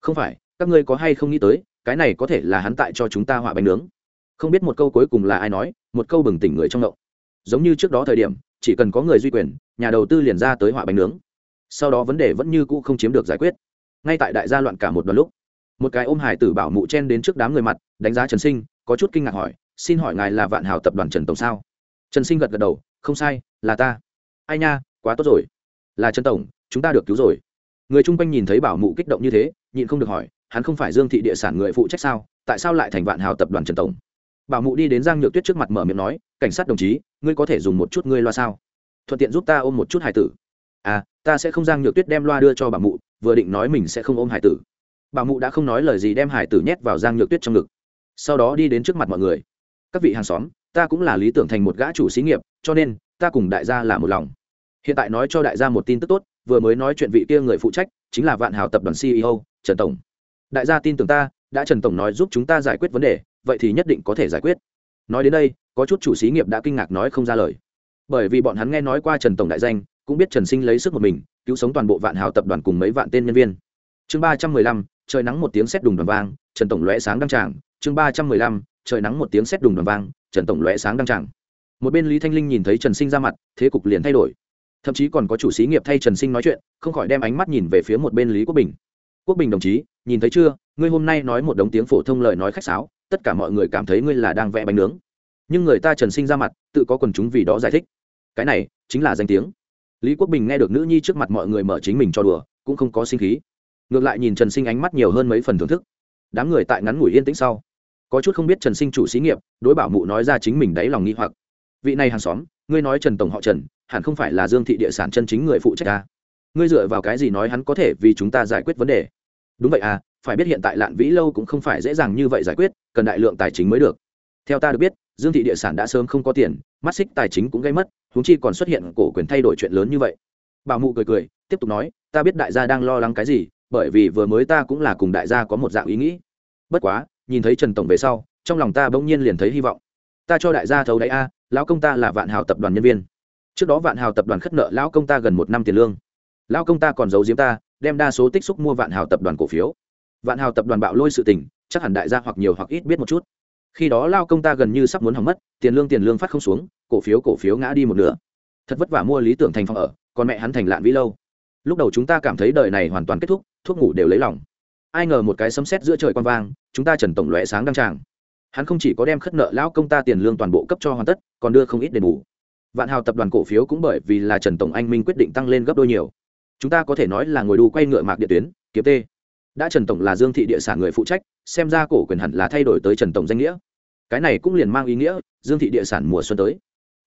Không phải, các ngươi có hay không nghĩ tới, cái này có thể là hắn tại cho chúng ta họa bánh nướng. Không biết một câu cuối cùng là ai nói, một câu bừng tỉnh người trong động giống như trước đó thời điểm, chỉ cần có người duy quyền, nhà đầu tư liền ra tới họa bánh nướng sau đó vấn đề vẫn như cũ không chiếm được giải quyết. Ngay tại đại gia loạn cả một đoạn lúc, một cái ôm hải tử bảo mụ chen đến trước đám người mặt, đánh giá trần sinh, có chút kinh ngạc hỏi, xin hỏi ngài là vạn hào tập đoàn trần tổng sao? Trần sinh gật gật đầu, không sai, là ta. Ai nha, quá tốt rồi. Là trần tổng, chúng ta được cứu rồi. Người chung quanh nhìn thấy bảo mụ kích động như thế, nhịn không được hỏi, hắn không phải dương thị địa sản người phụ trách sao? Tại sao lại thành vạn hào tập đoàn trần tổng? Bảo mụ đi đến giang nhược tuyết trước mặt mở miệng nói, cảnh sát đồng chí, ngươi có thể dùng một chút ngươi loa sao? Thuận tiện giúp ta ôm một chút hải tử à ta sẽ không giang nhược tuyết đem loa đưa cho bà mụ, vừa định nói mình sẽ không ôm hải tử. Bà mụ đã không nói lời gì đem hải tử nhét vào giang nhược tuyết trong ngực. Sau đó đi đến trước mặt mọi người. Các vị hàng xóm, ta cũng là lý tưởng thành một gã chủ xí nghiệp, cho nên, ta cùng đại gia là một lòng. Hiện tại nói cho đại gia một tin tức tốt, vừa mới nói chuyện vị kia người phụ trách, chính là vạn hào tập đoàn ceo trần tổng. Đại gia tin tưởng ta, đã trần tổng nói giúp chúng ta giải quyết vấn đề, vậy thì nhất định có thể giải quyết. Nói đến đây, có chút chủ xí nghiệp đã kinh ngạc nói không ra lời. Bởi vì bọn hắn nghe nói qua trần tổng đại danh cũng biết trần sinh lấy sức một mình, cứu sống toàn bộ vạn hào tập đoàn cùng mấy vạn tên nhân viên. Chương ba trăm mười lăm, trời nắng một tiếng sét đùng đoàn vang, trần tổng lóe sáng đăng tràng. Chương ba trăm mười lăm, trời nắng một tiếng sét đùng đoàn vang, trần tổng lóe sáng đăng tràng. Một bên lý thanh linh nhìn thấy trần sinh ra mặt, thế cục liền thay đổi. Thậm chí còn có chủ xí nghiệp thay trần sinh nói chuyện, không khỏi đem ánh mắt nhìn về phía một bên lý quốc bình. Quốc bình đồng chí, nhìn thấy chưa? Ngươi hôm nay nói một đống tiếng phổ thông lời nói khách sáo, tất cả mọi người cảm thấy ngươi là đang vẽ bánh nướng. Nhưng người ta trần sinh ra mặt, tự có quần chúng vì đó giải thích. Cái này chính là danh tiếng lý quốc bình nghe được nữ nhi trước mặt mọi người mở chính mình cho đùa, cũng không có sinh khí. Ngược lại nhìn trần sinh ánh mắt nhiều hơn mấy phần thưởng thức. Đám người tại ngắn ngủi yên tĩnh sau, có chút không biết trần sinh chủ xí nghiệp, đối bảo mụ nói ra chính mình đáy lòng nghi hoặc. Vị này hàng xóm, ngươi nói trần tổng họ trần, hẳn không phải là dương thị địa sản chân chính người phụ trách ta ngươi dựa vào cái gì nói hắn có thể vì chúng ta giải quyết vấn đề? Đúng vậy à phải biết hiện tại lạn vĩ lâu cũng không phải dễ dàng như vậy giải quyết, cần đại lượng tài chính mới được. Theo ta được biết dương thị địa sản đã sớm không có tiền, mắt xích tài chính cũng gây mất húng chi còn xuất hiện cổ quyền thay đổi chuyện lớn như vậy. Bảo mụ cười cười, tiếp tục nói, ta biết đại gia đang lo lắng cái gì, bởi vì vừa mới ta cũng là cùng đại gia có một dạng ý nghĩ. Bất quá, nhìn thấy trần tổng về sau, trong lòng ta bỗng nhiên liền thấy hy vọng. Ta cho đại gia thấu đáy a, lão công ta là vạn hào tập đoàn nhân viên. Trước đó vạn hào tập đoàn khất nợ lão công ta gần một năm tiền lương. Lão công ta còn giấu giếm ta, đem đa số tích xúc mua vạn hào tập đoàn cổ phiếu. Vạn hào tập đoàn bạo lôi sự tình, chắc hẳn đại gia hoặc nhiều hoặc ít biết một chút khi đó lao công ta gần như sắp muốn hỏng mất, tiền lương tiền lương phát không xuống, cổ phiếu cổ phiếu ngã đi một nửa. Thật vất vả mua lý tưởng thành phòng ở, còn mẹ hắn thành lạn vĩ lâu. Lúc đầu chúng ta cảm thấy đời này hoàn toàn kết thúc, thuốc ngủ đều lấy lòng. Ai ngờ một cái sấm sét giữa trời quan vang, chúng ta trần tổng lóe sáng đăng tràng. Hắn không chỉ có đem khất nợ lão công ta tiền lương toàn bộ cấp cho hoàn tất, còn đưa không ít đền bù. Vạn hào tập đoàn cổ phiếu cũng bởi vì là trần tổng anh minh quyết định tăng lên gấp đôi nhiều. Chúng ta có thể nói là ngồi đu quay ngựa mạc địa tuyến, kiếm t đã trần tổng là dương thị địa sản người phụ trách, xem ra cổ quyền hẳn là thay đổi tới trần tổng danh nghĩa. Cái này cũng liền mang ý nghĩa, dương thị địa sản mùa xuân tới.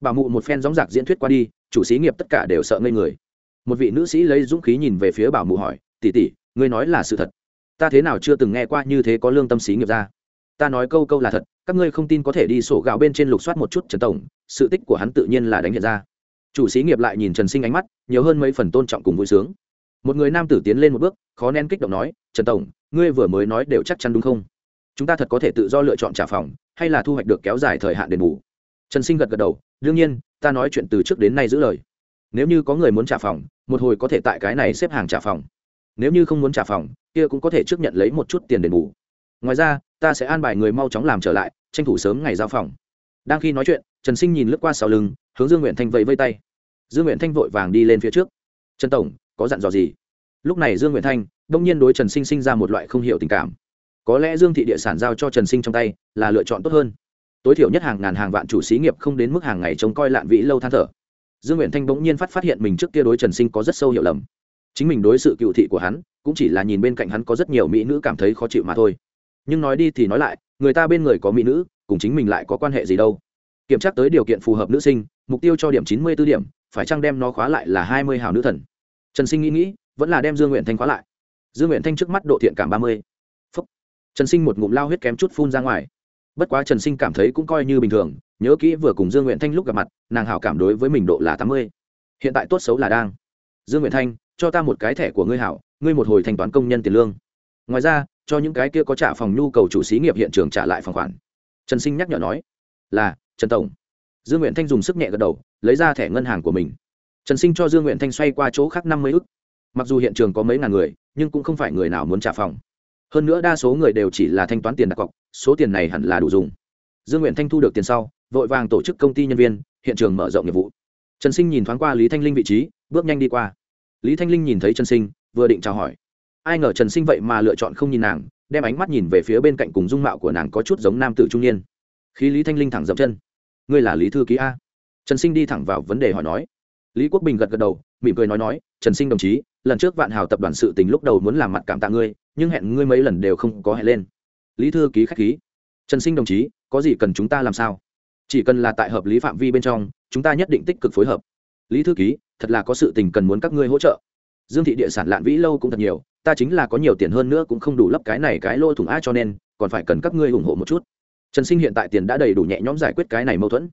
Bà mụ một phen gióng giạc diễn thuyết qua đi, chủ sĩ nghiệp tất cả đều sợ ngây người. Một vị nữ sĩ lấy dũng khí nhìn về phía bảo mụ hỏi, tỷ tỷ, ngươi nói là sự thật. Ta thế nào chưa từng nghe qua như thế có lương tâm sĩ nghiệp ra? Ta nói câu câu là thật, các ngươi không tin có thể đi sổ gạo bên trên lục soát một chút trần tổng, sự tích của hắn tự nhiên là đánh hiện ra. Chủ sĩ nghiệp lại nhìn trần sinh ánh mắt, nhiều hơn mấy phần tôn trọng cùng vui sướng. Một người nam tử tiến lên một bước, khó nén kích động nói trần tổng, ngươi vừa mới nói đều chắc chắn đúng không? Chúng ta thật có thể tự do lựa chọn trả phòng, hay là thu hoạch được kéo dài thời hạn đền bù? Trần sinh gật gật đầu, đương nhiên, ta nói chuyện từ trước đến nay giữ lời. Nếu như có người muốn trả phòng, một hồi có thể tại cái này xếp hàng trả phòng. Nếu như không muốn trả phòng, kia cũng có thể trước nhận lấy một chút tiền đền bù. Ngoài ra, ta sẽ an bài người mau chóng làm trở lại, tranh thủ sớm ngày giao phòng. Đang khi nói chuyện, trần sinh nhìn lướt qua sau lưng, hướng dương nguyện thanh vẫy vây tay. Dương nguyện thanh vội vàng đi lên phía trước. Trần tổng, có dặn dò gì? Lúc này dương nguyện thanh, đông nhiên đối trần sinh sinh ra một loại không hiểu tình cảm. Có lẽ dương thị địa sản giao cho trần sinh trong tay, là lựa chọn tốt hơn. Tối thiểu nhất hàng ngàn hàng vạn chủ xí nghiệp không đến mức hàng ngày trông coi lạn vĩ lâu than thở. Dương nguyện thanh bỗng nhiên phát phát hiện mình trước kia đối trần sinh có rất sâu hiểu lầm. Chính mình đối sự cựu thị của hắn, cũng chỉ là nhìn bên cạnh hắn có rất nhiều mỹ nữ cảm thấy khó chịu mà thôi. Nhưng nói đi thì nói lại, người ta bên người có mỹ nữ, cùng chính mình lại có quan hệ gì đâu. Kiểm tra tới điều kiện phù hợp nữ sinh, mục tiêu cho điểm chín mươi b ố điểm, phải chăng đem nó khóa lại là hai mươi hào nữ thần? Trần sinh nghĩ nghĩ vẫn là đem dương nguyện thanh khóa lại. Dương nguyện thanh trước mắt độ thiện cảm ba mươi. Trần sinh một ngụm lao huyết kém chút phun ra ngoài. Bất quá trần sinh cảm thấy cũng coi như bình thường, nhớ kỹ vừa cùng dương nguyện thanh lúc gặp mặt, nàng hảo cảm đối với mình độ là tám mươi. Hiện tại tốt xấu là đang. Dương nguyện thanh, cho ta một cái thẻ của ngươi hảo, ngươi một hồi thanh toán công nhân tiền lương. Ngoài ra, cho những cái kia có trả phòng nhu cầu chủ xí nghiệp hiện trường trả lại phòng khoản. Trần sinh nhắc nhở nói, là, trần tổng. Dương nguyện thanh dùng sức nhẹ gật đầu, lấy ra thẻ ngân hàng của mình. Trần sinh cho dương nguyện thanh xoay qua chỗ khác năm mươi ức mặc dù hiện trường có mấy ngàn người, nhưng cũng không phải người nào muốn trả phòng. Hơn nữa đa số người đều chỉ là thanh toán tiền đặt cọc, số tiền này hẳn là đủ dùng. Dương nguyện thanh thu được tiền sau, vội vàng tổ chức công ty nhân viên, hiện trường mở rộng nghiệp vụ. Trần sinh nhìn thoáng qua lý thanh linh vị trí, bước nhanh đi qua. Lý thanh linh nhìn thấy trần sinh, vừa định chào hỏi. Ai ngờ trần sinh vậy mà lựa chọn không nhìn nàng, đem ánh mắt nhìn về phía bên cạnh cùng dung mạo của nàng có chút giống nam tử trung niên. Khi lý thanh linh thẳng dậm chân, ngươi là lý thư ký a? Trần sinh đi thẳng vào vấn đề hỏi nói. Lý quốc bình gật gật đầu, mỉm cười nói nói, trần sinh đồng chí lần trước vạn hào tập đoàn sự tình lúc đầu muốn làm mặt cảm tạ ngươi, nhưng hẹn ngươi mấy lần đều không có hẹn lên. Lý thư ký khách khí. Trần sinh đồng chí, có gì cần chúng ta làm sao? Chỉ cần là tại hợp lý phạm vi bên trong, chúng ta nhất định tích cực phối hợp. Lý thư ký, thật là có sự tình cần muốn các ngươi hỗ trợ. Dương thị địa sản lạn vĩ lâu cũng thật nhiều, ta chính là có nhiều tiền hơn nữa cũng không đủ lấp cái này cái lô thủng a cho nên, còn phải cần các ngươi ủng hộ một chút. Trần sinh hiện tại tiền đã đầy đủ nhẹ nhõm giải quyết cái này mâu thuẫn.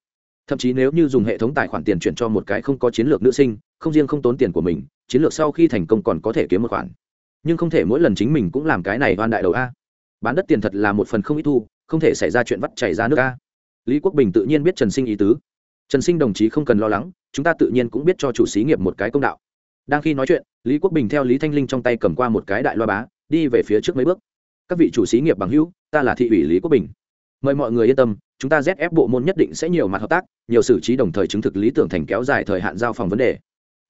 Thậm chí nếu như dùng hệ thống tài khoản tiền chuyển cho một cái không có chiến lược nữ sinh không riêng không tốn tiền của mình, chiến lược sau khi thành công còn có thể kiếm một khoản. Nhưng không thể mỗi lần chính mình cũng làm cái này oan đại đầu a. Bán đất tiền thật là một phần không ít thu, không thể xảy ra chuyện vắt chảy ra nước a. Lý quốc bình tự nhiên biết trần sinh ý tứ. Trần sinh đồng chí không cần lo lắng, chúng ta tự nhiên cũng biết cho chủ xí nghiệp một cái công đạo. Đang khi nói chuyện, lý quốc bình theo lý thanh linh trong tay cầm qua một cái đại loa bá, đi về phía trước mấy bước. Các vị chủ xí nghiệp bằng hữu, ta là thị ủy lý quốc bình. Mời mọi người yên tâm, chúng ta zf bộ môn nhất định sẽ nhiều mặt hợp tác, nhiều xử trí đồng thời chứng thực lý tưởng thành kéo dài thời hạn giao phòng vấn đề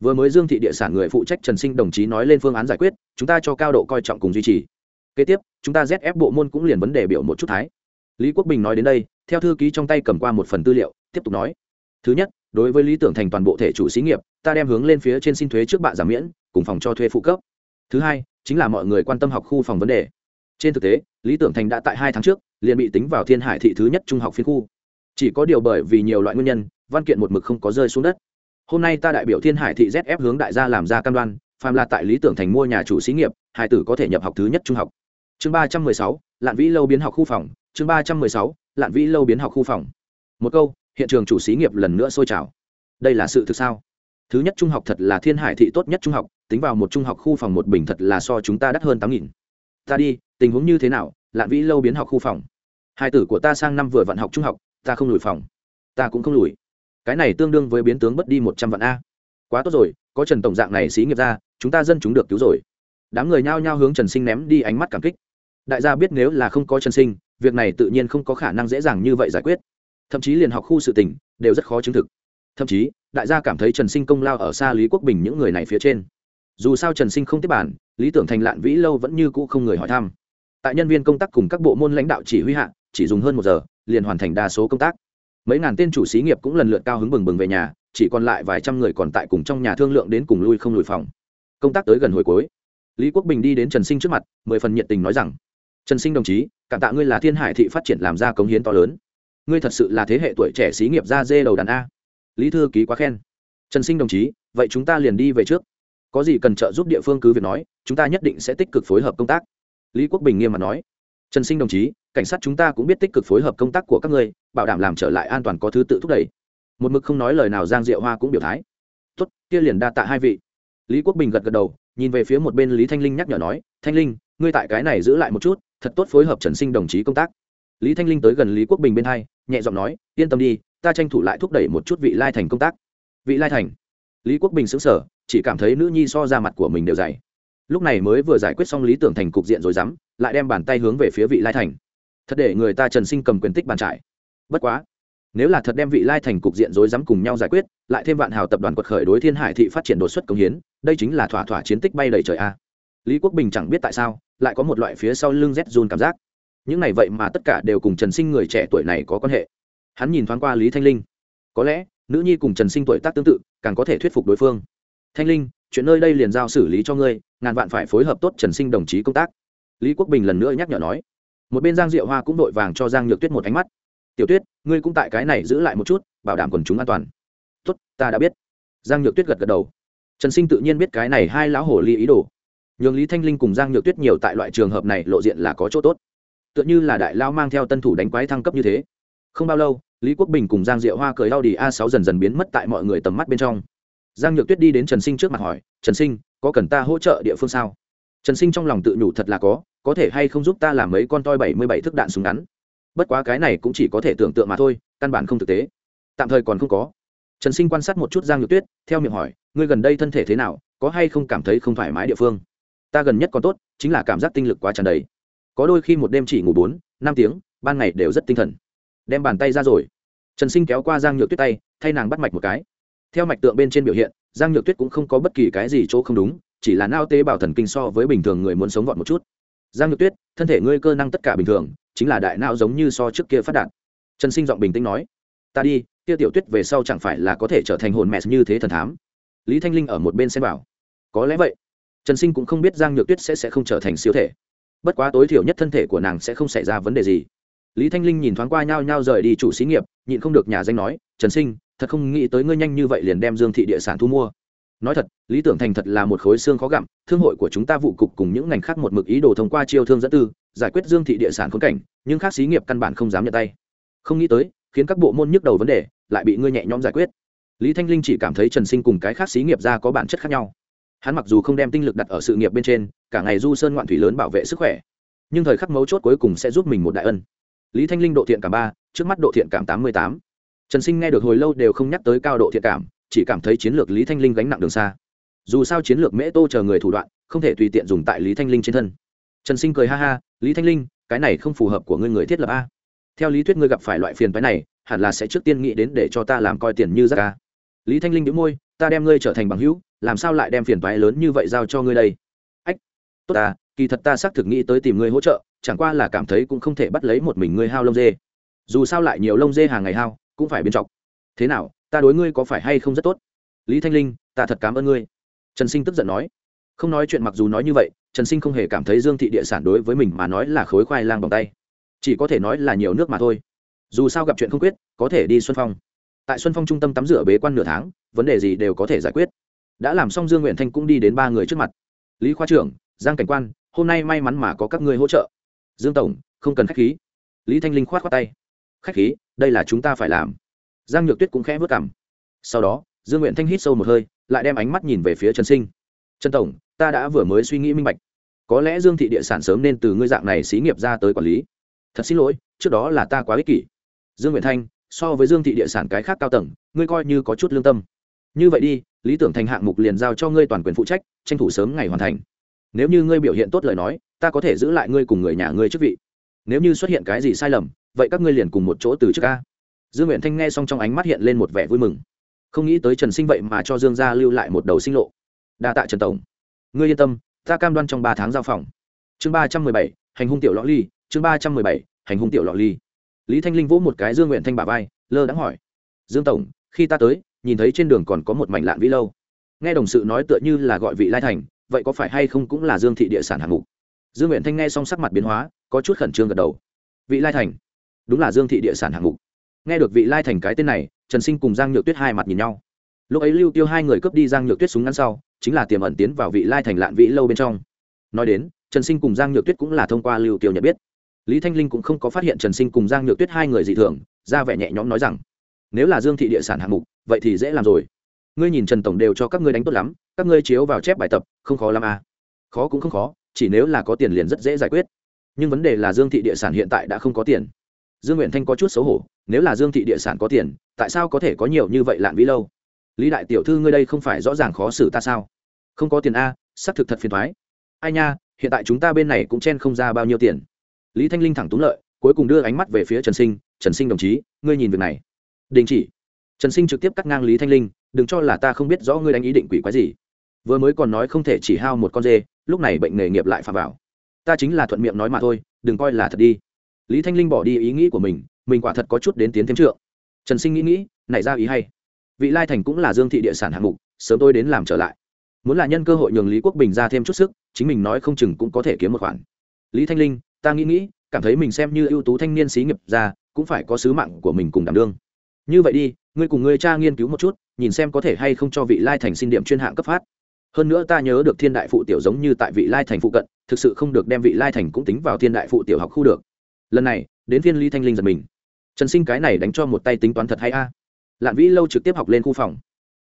vừa mới dương thị địa sản người phụ trách trần sinh đồng chí nói lên phương án giải quyết, chúng ta cho cao độ coi trọng cùng duy trì. Kế tiếp, chúng ta zf bộ môn cũng liền vấn đề biểu một chút thái. Lý quốc bình nói đến đây, theo thư ký trong tay cầm qua một phần tư liệu, tiếp tục nói. Thứ nhất, đối với lý tưởng thành toàn bộ thể chủ xí nghiệp, ta đem hướng lên phía trên xin thuế trước bạ giảm miễn, cùng phòng cho thuê phụ cấp. Thứ hai, chính là mọi người quan tâm học khu phòng vấn đề. Trên thực tế, lý tưởng thành đã tại hai tháng trước, liền bị tính vào thiên hải thị thứ nhất trung học phiên khu. Chỉ có điều bởi vì nhiều loại nguyên nhân, văn kiện một mực không có rơi xuống đất hôm nay ta đại biểu thiên hải thị zf hướng đại gia làm ra cam đoan, phàm là tại lý tưởng thành mua nhà chủ xí nghiệp, hải tử có thể nhập học thứ nhất trung học. Chương ba trăm mười sáu, lạn vĩ lâu biến học khu phòng. Chương ba trăm mười sáu, lạn vĩ lâu biến học khu phòng. Một câu, hiện trường chủ xí nghiệp lần nữa sôi trào. Đây là sự thực sao? Thứ nhất trung học thật là thiên hải thị tốt nhất trung học, tính vào một trung học khu phòng một bình thật là so chúng ta đắt hơn tám nghìn. Ta đi, tình huống như thế nào? Lạn vĩ lâu biến học khu phòng. Hai tử của ta sang năm vừa vặn học trung học, ta không lùi phòng. Ta cũng không lùi cái này tương đương với biến tướng mất đi một trăm vạn a. Quá tốt rồi, có trần tổng dạng này xí nghiệp ra, chúng ta dân chúng được cứu rồi. Đám người nhao nhao hướng trần sinh ném đi ánh mắt cảm kích. Đại gia biết nếu là không có trần sinh, việc này tự nhiên không có khả năng dễ dàng như vậy giải quyết. Thậm chí liền học khu sự tỉnh đều rất khó chứng thực. Thậm chí, đại gia cảm thấy trần sinh công lao ở xa lý quốc bình những người này phía trên. Dù sao trần sinh không tiếp bản, lý tưởng thành lạn vĩ lâu vẫn như cũ không người hỏi thăm. Tại nhân viên công tác cùng các bộ môn lãnh đạo chỉ huy hạ, chỉ dùng hơn một giờ, liền hoàn thành đa số công tác mấy ngàn tên chủ xí nghiệp cũng lần lượt cao hứng bừng bừng về nhà, chỉ còn lại vài trăm người còn tại cùng trong nhà thương lượng đến cùng lui không lùi phòng. Công tác tới gần hồi cuối. Lý quốc bình đi đến trần sinh trước mặt, mười phần nhiệt tình nói rằng, trần sinh đồng chí, cảm tạ ngươi là thiên hải thị phát triển làm ra cống hiến to lớn. Ngươi thật sự là thế hệ tuổi trẻ xí nghiệp ra dê đầu đàn a. Lý thư ký quá khen. Trần sinh đồng chí, vậy chúng ta liền đi về trước. Có gì cần trợ giúp địa phương cứ việc nói, chúng ta nhất định sẽ tích cực phối hợp công tác. Lý quốc bình nghiêm mặt nói. Trần sinh đồng chí cảnh sát chúng ta cũng biết tích cực phối hợp công tác của các ngươi, bảo đảm làm trở lại an toàn có thứ tự thúc đẩy. Một mực không nói lời nào giang diệu hoa cũng biểu thái. Tốt, kia liền đa tạ hai vị. Lý quốc bình gật gật đầu, nhìn về phía một bên lý thanh linh nhắc nhở nói, thanh linh, ngươi tại cái này giữ lại một chút, thật tốt phối hợp trần sinh đồng chí công tác. Lý thanh linh tới gần lý quốc bình bên hai, nhẹ giọng nói, yên tâm đi, ta tranh thủ lại thúc đẩy một chút vị lai thành công tác. Vị lai thành? Lý quốc bình xứng sở chỉ cảm thấy nữ nhi so ra mặt của mình đều dày. Lúc này mới vừa giải quyết xong lý tưởng thành cục diện rồi dám, lại đem bàn tay hướng về phía vị lai thành thật để người ta trần sinh cầm quyền tích bàn trải. Bất quá, nếu là thật đem vị lai thành cục diện rối rắm cùng nhau giải quyết, lại thêm vạn hào tập đoàn quật khởi đối thiên hải thị phát triển đột xuất công hiến, đây chính là thỏa thỏa chiến tích bay đầy trời a. Lý quốc bình chẳng biết tại sao, lại có một loại phía sau lưng rét run cảm giác. Những này vậy mà tất cả đều cùng trần sinh người trẻ tuổi này có quan hệ. Hắn nhìn thoáng qua lý thanh linh. Có lẽ, nữ nhi cùng trần sinh tuổi tác tương tự, càng có thể thuyết phục đối phương. Thanh linh, chuyện nơi đây liền giao xử lý cho ngươi, ngàn vạn phải phối hợp tốt trần sinh đồng chí công tác. Lý quốc bình lần nữa nhắc nhở nói một bên giang diệu hoa cũng đội vàng cho giang nhược tuyết một ánh mắt. Tiểu tuyết, ngươi cũng tại cái này giữ lại một chút, bảo đảm quần chúng an toàn. Tốt, ta đã biết. Giang nhược tuyết gật gật đầu. Trần sinh tự nhiên biết cái này hai lão hồ ly ý đồ. Nhường lý thanh linh cùng giang nhược tuyết nhiều tại loại trường hợp này lộ diện là có chỗ tốt. Tựa như là đại lao mang theo tân thủ đánh quái thăng cấp như thế. Không bao lâu, lý quốc bình cùng giang diệu hoa cười đau đi a sáu dần dần biến mất tại mọi người tầm mắt bên trong. Giang nhược tuyết đi đến trần sinh trước mặt hỏi, trần sinh, có cần ta hỗ trợ địa phương sao? Trần sinh trong lòng tự nhủ thật là có có thể hay không giúp ta làm mấy con toi bảy mươi bảy thức đạn súng ngắn. Bất quá cái này cũng chỉ có thể tưởng tượng mà thôi, căn bản không thực tế. Tạm thời còn không có. Trần sinh quan sát một chút giang nhược tuyết, theo miệng hỏi, ngươi gần đây thân thể thế nào, có hay không cảm thấy không thoải mái địa phương? Ta gần nhất còn tốt, chính là cảm giác tinh lực quá tràn đầy. Có đôi khi một đêm chỉ ngủ bốn, năm tiếng, ban ngày đều rất tinh thần. Đem bàn tay ra rồi. Trần sinh kéo qua giang nhược tuyết tay, thay nàng bắt mạch một cái. Theo mạch tượng bên trên biểu hiện, giang nhược tuyết cũng không có bất kỳ cái gì chỗ không đúng chỉ là nao tế bào thần kinh so với bình thường người muốn sống vọt một chút. Giang nhược tuyết, thân thể ngươi cơ năng tất cả bình thường, chính là đại não giống như so trước kia phát đạt. Trần sinh giọng bình tĩnh nói, ta đi, kia tiểu tuyết về sau chẳng phải là có thể trở thành hồn mẹ như thế thần thám? Lý thanh linh ở một bên xem bảo, có lẽ vậy. Trần sinh cũng không biết giang nhược tuyết sẽ sẽ không trở thành siêu thể. Bất quá tối thiểu nhất thân thể của nàng sẽ không xảy ra vấn đề gì. Lý thanh linh nhìn thoáng qua nhao nhao rời đi chủ xí nghiệp, nhịn không được nhà danh nói, trần sinh, thật không nghĩ tới ngươi nhanh như vậy liền đem dương thị địa sản thu mua nói thật, lý tưởng thành thật là một khối xương khó gặm, thương hội của chúng ta vụ cục cùng những ngành khác một mực ý đồ thông qua chiêu thương dẫn tư, giải quyết dương thị địa sản khốn cảnh, nhưng khác xí nghiệp căn bản không dám nhận tay. Không nghĩ tới, khiến các bộ môn nhức đầu vấn đề, lại bị ngươi nhẹ nhõm giải quyết. Lý thanh linh chỉ cảm thấy trần sinh cùng cái khác xí nghiệp ra có bản chất khác nhau. Hắn mặc dù không đem tinh lực đặt ở sự nghiệp bên trên, cả ngày du sơn ngoạn thủy lớn bảo vệ sức khỏe, nhưng thời khắc mấu chốt cuối cùng sẽ giúp mình một đại ân. Lý thanh linh độ thiện cảm ba, trước mắt độ thiện cảm tám mươi tám. Trần sinh nghe được hồi lâu đều không nhắc tới cao độ thiện cảm chỉ cảm thấy chiến lược lý thanh linh gánh nặng đường xa. Dù sao chiến lược mễ tô chờ người thủ đoạn, không thể tùy tiện dùng tại lý thanh linh trên thân. Trần sinh cười ha ha, lý thanh linh, cái này không phù hợp của ngươi người thiết lập a. Theo lý thuyết ngươi gặp phải loại phiền phái này, hẳn là sẽ trước tiên nghĩ đến để cho ta làm coi tiền như rác ca lý thanh linh đĩu môi, ta đem ngươi trở thành bằng hữu, làm sao lại đem phiền phái lớn như vậy giao cho ngươi đây? Ách, tốt ta, kỳ thật ta xác thực nghĩ tới tìm ngươi hỗ trợ, chẳng qua là cảm thấy cũng không thể bắt lấy một mình ngươi hao lông dê. Dù sao lại nhiều lông dê hàng ngày hao, cũng phải biên trọng thế nào ta đối ngươi có phải hay không rất tốt? Lý thanh linh, ta thật cảm ơn ngươi. Trần sinh tức giận nói. Không nói chuyện mặc dù nói như vậy, trần sinh không hề cảm thấy dương thị địa sản đối với mình mà nói là khối khoai lang bằng tay. Chỉ có thể nói là nhiều nước mà thôi. Dù sao gặp chuyện không quyết, có thể đi xuân phong. Tại xuân phong trung tâm tắm rửa bế quan nửa tháng, vấn đề gì đều có thể giải quyết. Đã làm xong dương nguyện thanh cũng đi đến ba người trước mặt. Lý khoa trưởng, giang cảnh quan, hôm nay may mắn mà có các người hỗ trợ. Dương tổng, không cần k h á c h khí. Lý thanh linh k h o á t khoác tay. Khách khí, đây là chúng ta phải làm giang nhược tuyết cũng khẽ vất cảm sau đó, dương nguyện thanh hít sâu một hơi, lại đem ánh mắt nhìn về phía trần sinh. Trần tổng, ta đã vừa mới suy nghĩ minh bạch. Có lẽ dương thị địa sản sớm nên từ ngươi dạng này xí nghiệp ra tới quản lý. Thật xin lỗi, trước đó là ta quá ích kỷ. Dương nguyện thanh, so với dương thị địa sản cái khác cao tầng, ngươi coi như có chút lương tâm. Như vậy đi, lý tưởng thành hạng mục liền giao cho ngươi toàn quyền phụ trách, tranh thủ sớm ngày hoàn thành. Nếu như ngươi biểu hiện tốt lời nói, ta có thể giữ lại ngươi cùng người nhà ngươi chức vị. Nếu như xuất hiện cái gì sai lầm, vậy các ngươi liền cùng một chỗ từ trước ca dương nguyện thanh nghe xong trong ánh mắt hiện lên một vẻ vui mừng. Không nghĩ tới trần sinh vậy mà cho dương gia lưu lại một đầu sinh lộ. Đa tạ trần tổng. Ngươi yên tâm, ta cam đoan trong ba tháng giao phòng. Chương ba trăm mười bảy, hành hung tiểu lõ ly, chương ba trăm mười bảy, hành hung tiểu lọ ly. Lý thanh linh vỗ một cái dương nguyện thanh bà vai, lơ đãng hỏi. Dương tổng, khi ta tới, nhìn thấy trên đường còn có một mảnh lạn vĩ lâu. Nghe đồng sự nói tựa như là gọi vị lai thành, vậy có phải hay không cũng là dương thị địa sản hạng mục? Dương nguyện thanh nghe xong sắc mặt biến hóa, có chút khẩn trương gật đầu. Vị lai thành? Đúng là dương thị địa sản hạng mục nghe được vị lai thành cái tên này, trần sinh cùng giang nhược tuyết hai mặt nhìn nhau. Lúc ấy lưu tiêu hai người cướp đi giang nhược tuyết súng ngắn sau, chính là tiềm ẩn tiến vào vị lai thành lạn vĩ lâu bên trong. Nói đến, trần sinh cùng giang nhược tuyết cũng là thông qua lưu tiêu nhận biết. Lý thanh linh cũng không có phát hiện trần sinh cùng giang nhược tuyết hai người dị thường, ra vẻ nhẹ nhõm nói rằng, nếu là dương thị địa sản hạng mục, vậy thì dễ làm rồi. Ngươi nhìn trần tổng đều cho các ngươi đánh tốt lắm, các ngươi chiếu vào chép bài tập, không khó lắm à. khó cũng không khó, chỉ nếu là có tiền liền rất dễ giải quyết. Nhưng vấn đề là dương thị địa sản hiện tại đã không có tiền dương nguyện thanh có chút xấu hổ, nếu là dương thị địa sản có tiền, tại sao có thể có nhiều như vậy lạn vĩ lâu? Lý đại tiểu thư ngươi đây không phải rõ ràng khó xử ta sao? Không có tiền a, xác thực thật phiền thoái ai nha, hiện tại chúng ta bên này cũng chen không ra bao nhiêu tiền. Lý thanh linh thẳng túng lợi, cuối cùng đưa ánh mắt về phía trần sinh trần sinh đồng chí, ngươi nhìn việc này. Đình chỉ. Trần sinh trực tiếp cắt ngang lý thanh linh, đừng cho là ta không biết rõ ngươi đánh ý định quỷ quái gì. Vừa mới còn nói không thể chỉ hao một con dê, lúc này bệnh nghề nghiệp lại phà vào. Ta chính là thuận miệng nói mà thôi, đừng coi là thật đi lý thanh linh bỏ đi ý nghĩ của mình mình quả thật có chút đến tiến thêm trượng. Trần sinh nghĩ nghĩ, nảy ra ý hay. Vị lai thành cũng là dương thị địa sản hạng mục, sớm tôi đến làm trở lại. Muốn là nhân cơ hội nhường lý quốc bình ra thêm chút sức, chính mình nói không chừng cũng có thể kiếm một khoản. Lý thanh linh, ta nghĩ nghĩ, cảm thấy mình xem như ưu tú thanh niên xí nghiệp ra, cũng phải có sứ mạng của mình cùng đảm đương. Như vậy đi, ngươi cùng ngươi cha nghiên cứu một chút, nhìn xem có thể hay không cho vị lai thành xin điểm chuyên hạng cấp phát. Hơn nữa ta nhớ được thiên đại phụ tiểu giống như tại vị lai thành phụ cận, thực sự không được đem vị lai thành cũng tính vào thiên đại phụ tiểu học khu được lần này, đến phiên ly thanh linh giật mình. Trần sinh cái này đánh cho một tay tính toán thật hay a? Lạn vĩ lâu trực tiếp học lên khu phòng.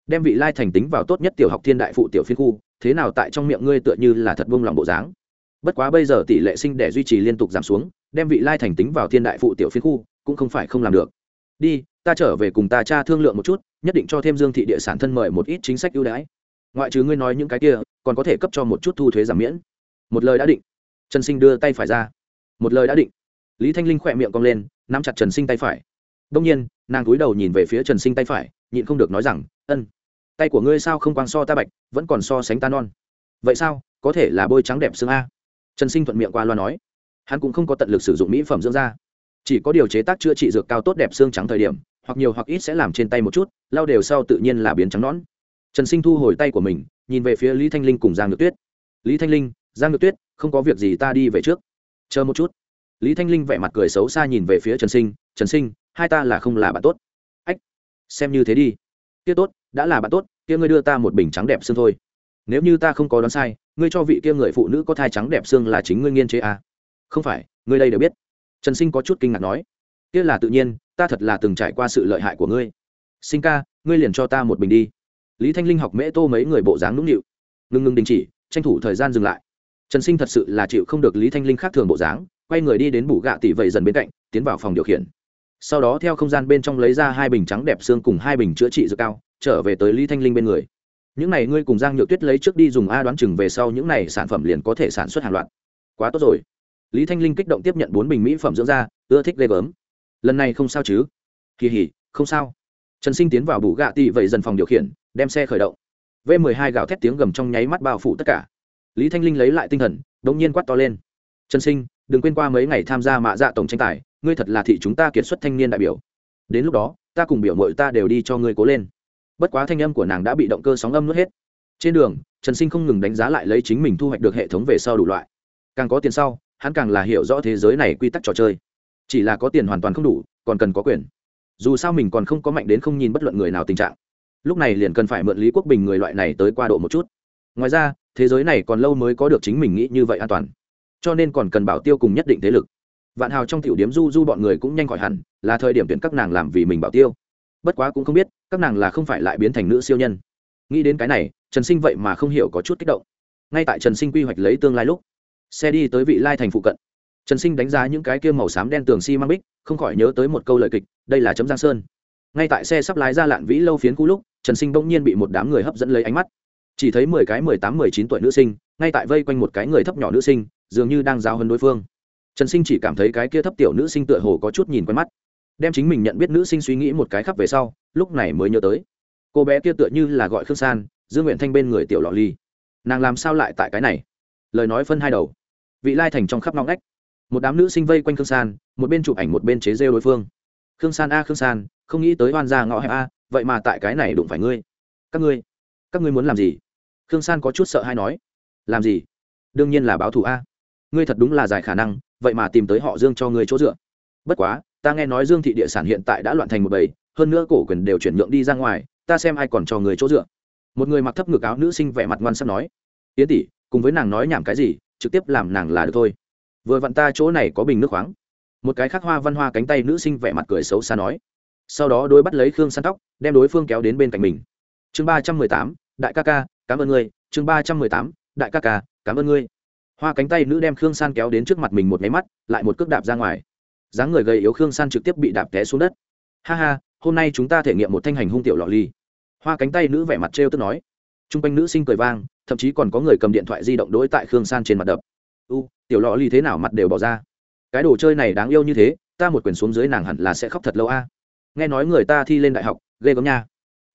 Đem vị lai thành tính vào tốt nhất tiểu học thiên đại phụ tiểu phiên khu, thế nào tại trong miệng ngươi tựa như là thật vung lòng bộ dáng? Bất quá bây giờ tỷ lệ sinh để duy trì liên tục giảm xuống, đem vị lai thành tính vào thiên đại phụ tiểu phiên khu, cũng không phải không làm được. Đi, ta trở về cùng ta cha thương lượng một chút, nhất định cho thêm dương thị địa sản thân mời một ít chính sách ưu đãi. Ngoại trừ ngươi nói những cái kia, còn có thể cấp cho một chút thu thuế giảm miễn. Một lời đã định. Trần sinh đưa tay phải ra. Một lời đã định lý thanh linh khỏe miệng cong lên, nắm chặt trần sinh tay phải. Đông nhiên, nàng cúi đầu nhìn về phía trần sinh tay phải, nhịn không được nói rằng, ân, tay của ngươi sao không quang so ta bạch, vẫn còn so sánh ta non. Vậy sao, có thể là bôi trắng đẹp xương a? Trần sinh thuận miệng qua loa nói. Hắn cũng không có tận lực sử dụng mỹ phẩm dưỡng da. Chỉ có điều chế tác chữa trị dược cao tốt đẹp xương trắng thời điểm, hoặc nhiều hoặc ít sẽ làm trên tay một chút, lau đều sau tự nhiên là biến trắng nón trần sinh thu hồi tay của mình, nhìn về phía lý thanh linh cùng giang ngược tuyết. Lý thanh linh, giang ngược tuyết, không có việc gì ta đi về trước. Chờ một chút lý thanh linh vẻ mặt cười xấu xa nhìn về phía trần sinh trần sinh, hai ta là không là bạn tốt. Ách, xem như thế đi. Kia tốt, đã là bạn tốt, kia ngươi đưa ta một bình trắng đẹp xương thôi. Nếu như ta không có đoán sai, ngươi cho vị kia người phụ nữ có thai trắng đẹp xương là chính ngươi nghiên chế à? không phải, ngươi đây đều biết. Trần sinh có chút kinh ngạc nói. Kia là tự nhiên, ta thật là từng trải qua sự lợi hại của ngươi. Sinh ca, ngươi liền cho ta một bình đi. Lý thanh linh học mễ tô mấy người bộ dáng nũng nịu. Ngừng ngừng đình chỉ, tranh thủ thời gian dừng lại. Trần sinh thật sự là chịu không được lý thanh linh khác thường bộ dáng quay người đi đến bù gạ tỷ vậy dần bên cạnh, tiến vào phòng điều khiển. Sau đó theo không gian bên trong lấy ra hai bình trắng đẹp xương cùng hai bình chữa trị dược cao, trở về tới lý thanh linh bên người. Những này ngươi cùng giang nhược tuyết lấy trước đi dùng a đoán chừng về sau những này sản phẩm liền có thể sản xuất hàng loạt. Quá tốt rồi. Lý thanh linh kích động tiếp nhận bốn bình mỹ phẩm dưỡng da, ưa thích ghê gớm. Lần này không sao chứ? Kỳ hỉ, không sao. Trần sinh tiến vào bù gạ tỷ vậy dần phòng điều khiển, đem xe khởi động. V 12 gạo thét tiếng gầm trong nháy mắt bao phủ tất cả. Lý thanh linh lấy lại tinh thần đ ỗ n g nhiên quát to lên. Trần sinh đừng quên qua mấy ngày tham gia mạ dạ tổng tranh tài, ngươi thật là thị chúng ta kiệt xuất thanh niên đại biểu. Đến lúc đó, ta cùng biểu mội ta đều đi cho ngươi cố lên. Bất quá thanh âm của nàng đã bị động cơ sóng âm nuốt hết. Trên đường, trần sinh không ngừng đánh giá lại lấy chính mình thu hoạch được hệ thống về sau đủ loại. Càng có tiền sau, hắn càng là hiểu rõ thế giới này quy tắc trò chơi. Chỉ là có tiền hoàn toàn không đủ, còn cần có quyền. Dù sao mình còn không có mạnh đến không nhìn bất luận người nào tình trạng. Lúc này liền cần phải mượn lý quốc bình người loại này tới qua độ một chút. Ngoài ra, thế giới này còn lâu mới có được chính mình nghĩ như vậy an toàn cho nên còn cần bảo tiêu cùng nhất định thế lực. Vạn hào trong tiểu điếm du du bọn người cũng nhanh khỏi hẳn, là thời điểm tuyển các nàng làm vì mình bảo tiêu. Bất quá cũng không biết, các nàng là không phải lại biến thành nữ siêu nhân. Nghĩ đến cái này, trần sinh vậy mà không hiểu có chút kích động. Ngay tại trần sinh quy hoạch lấy tương lai lúc, xe đi tới vị lai thành phụ cận. Trần sinh đánh giá những cái kia màu xám đen tường xi、si、măng bích, không khỏi nhớ tới một câu lời kịch, đây là chấm giang sơn. Ngay tại xe sắp lái ra lạn vĩ lâu phiến cũ lúc, trần sinh bỗng nhiên bị một đám người hấp dẫn lấy ánh mắt. Chỉ thấy mười cái mười tám mười chín tuổi nữ sinh, ngay tại vây quanh một cái người thấp nhỏ nữ sinh dường như đang giao hơn đối phương. Trần sinh chỉ cảm thấy cái kia thấp tiểu nữ sinh tựa hồ có chút nhìn quen mắt. Đem chính mình nhận biết nữ sinh suy nghĩ một cái khắp về sau, lúc này mới nhớ tới. Cô bé kia tựa như là gọi khương san, dương nguyện thanh bên người tiểu lọ ly. Nàng làm sao lại tại cái này? Lời nói phân hai đầu. Vị lai thành trong khắp ngóng ngách. Một đám nữ sinh vây quanh khương san, một bên chụp ảnh một bên chế rêu đối phương. Khương san a, khương san, không nghĩ tới oan gia ngõ hẹp a, vậy mà tại cái này đụng phải ngươi. Các ngươi các ngươi muốn làm gì? Khương san có chút sợ hay nói. Làm gì? Đương nhiên là báo thù a ngươi thật đúng là giải khả năng, vậy mà tìm tới họ dương cho ngươi chỗ dựa. Bất quá, ta nghe nói dương thị địa sản hiện tại đã loạn thành một bầy, hơn nữa cổ quyền đều chuyển nhượng đi ra ngoài, ta xem ai còn cho người chỗ dựa. Một người mặc thấp ngực áo nữ sinh vẻ mặt ngoan sắp nói, yến tỷ, cùng với nàng nói nhảm cái gì, trực tiếp làm nàng là được thôi. Vừa vặn ta chỗ này có bình nước khoáng. Một cái khác hoa văn hoa cánh tay nữ sinh vẻ mặt cười xấu xa nói. Sau đó đối bắt lấy khương săn tóc, đem đối phương kéo đến bên cạnh mình. Chương ba trăm mười tám, đại ca ca, cảm ơn ngươi. Chương ba trăm mười tám, đại ca ca, cảm ơn ngươi hoa cánh tay nữ đem khương san kéo đến trước mặt mình một máy mắt, lại một cước đạp ra ngoài. Dáng người gầy yếu khương san trực tiếp bị đạp té xuống đất. Ha ha, hôm nay chúng ta thể nghiệm một thanh hành hung tiểu lọ ly. Hoa cánh tay nữ vẻ mặt trêu tức nói. T r u n g quanh nữ sinh cười vang, thậm chí còn có người cầm điện thoại di động đối tại khương san trên mặt đập. U, tiểu lọ ly thế nào mặt đều bỏ ra. Cái đồ chơi này đáng yêu như thế, ta một quyền xuống dưới nàng hẳn là sẽ khóc thật lâu a. Nghe nói người ta thi lên đại học, ghê gớm nha.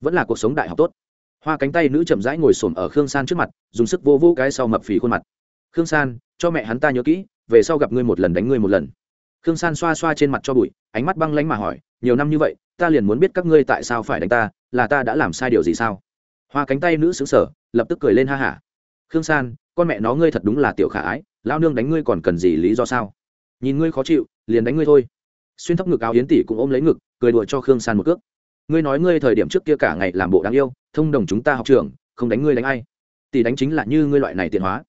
Vẫn là cuộc sống đại học tốt. Hoa cánh tay nữ chậm rãi ngồi xổm ở khương san trước mặt, dùng sức vô vô cái sau mập phì khuôn mặt khương san, cho mẹ hắn ta nhớ kỹ, về sau gặp ngươi một lần đánh ngươi một lần. Khương san xoa xoa trên mặt cho bụi, ánh mắt băng lánh mà hỏi, nhiều năm như vậy, ta liền muốn biết các ngươi tại sao phải đánh ta, là ta đã làm sai điều gì sao? Hoa cánh tay nữ xứng sở lập tức cười lên ha hả. Khương san, con mẹ nó ngươi thật đúng là tiểu khả ái lao nương đánh ngươi còn cần gì lý do sao? Nhìn ngươi khó chịu, liền đánh ngươi thôi. Xuyên thấp ngực áo yến tỷ cũng ôm lấy ngực, cười đùa cho khương san một cước. Ngươi nói ngươi thời điểm trước kia cả ngày làm bộ đáng yêu, thông đồng chúng ta học trường, không đánh ngươi đánh ai. Tỷ đánh chính là như ngươi loại này tiện hóa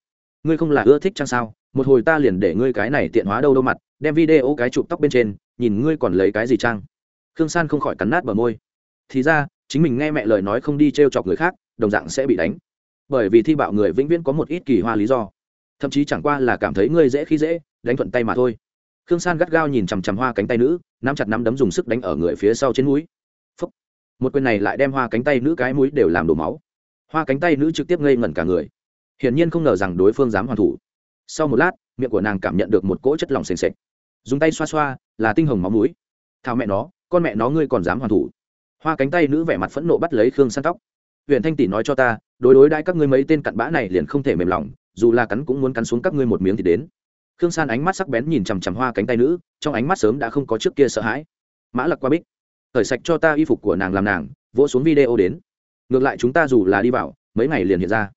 ngươi không là ưa thích chăng sao? Một hồi ta liền để ngươi cái này tiện hóa đâu đâu mặt, đem video cái chụp tóc bên trên, nhìn ngươi còn lấy cái gì trang? Khương san không khỏi cắn nát bờ môi. Thì ra, chính mình nghe mẹ lời nói không đi t r e o chọc người khác, đồng dạng sẽ bị đánh. Bởi vì thi bạo người vĩnh viễn có một ít kỳ hoa lý do. Thậm chí chẳng qua là cảm thấy ngươi dễ khi dễ, đánh thuận tay mà thôi. Khương san gắt gao nhìn chằm chằm hoa cánh tay nữ, nắm chặt nắm đấm dùng sức đánh ở người phía sau trên mũi. Phúc. một quyền này lại đem hoa cánh tay nữ cái mũi đều làm đổ máu. Hoa cánh tay nữ trực tiếp ngây ngẩn cả người hiển nhiên không ngờ rằng đối phương dám hoàn thủ. Sau một lát, miệng của nàng cảm nhận được một cỗ chất lỏng s ề n s ệ c dùng tay xoa xoa, là tinh hồng máu mũi. Thao mẹ nó, con mẹ nó ngươi còn dám hoàn thủ? Hoa cánh tay nữ vẻ mặt phẫn nộ bắt lấy khương săn tóc. Huyện thanh tỷ nói cho ta, đối đối đãi các ngươi mấy tên cặn bã này liền không thể mềm lòng, dù là cắn cũng muốn cắn xuống các ngươi một miếng thì đến. Khương san ánh mắt sắc bén nhìn chằm chằm hoa cánh tay nữ, trong ánh mắt sớm đã không có trước kia sợ hãi. Mã lặc qua bích, thời sạch cho ta y phục của nàng làm nàng, vỗ xuống video đến. Ngược lại chúng ta dù là đi vào, mấy ngày liền hiện ra.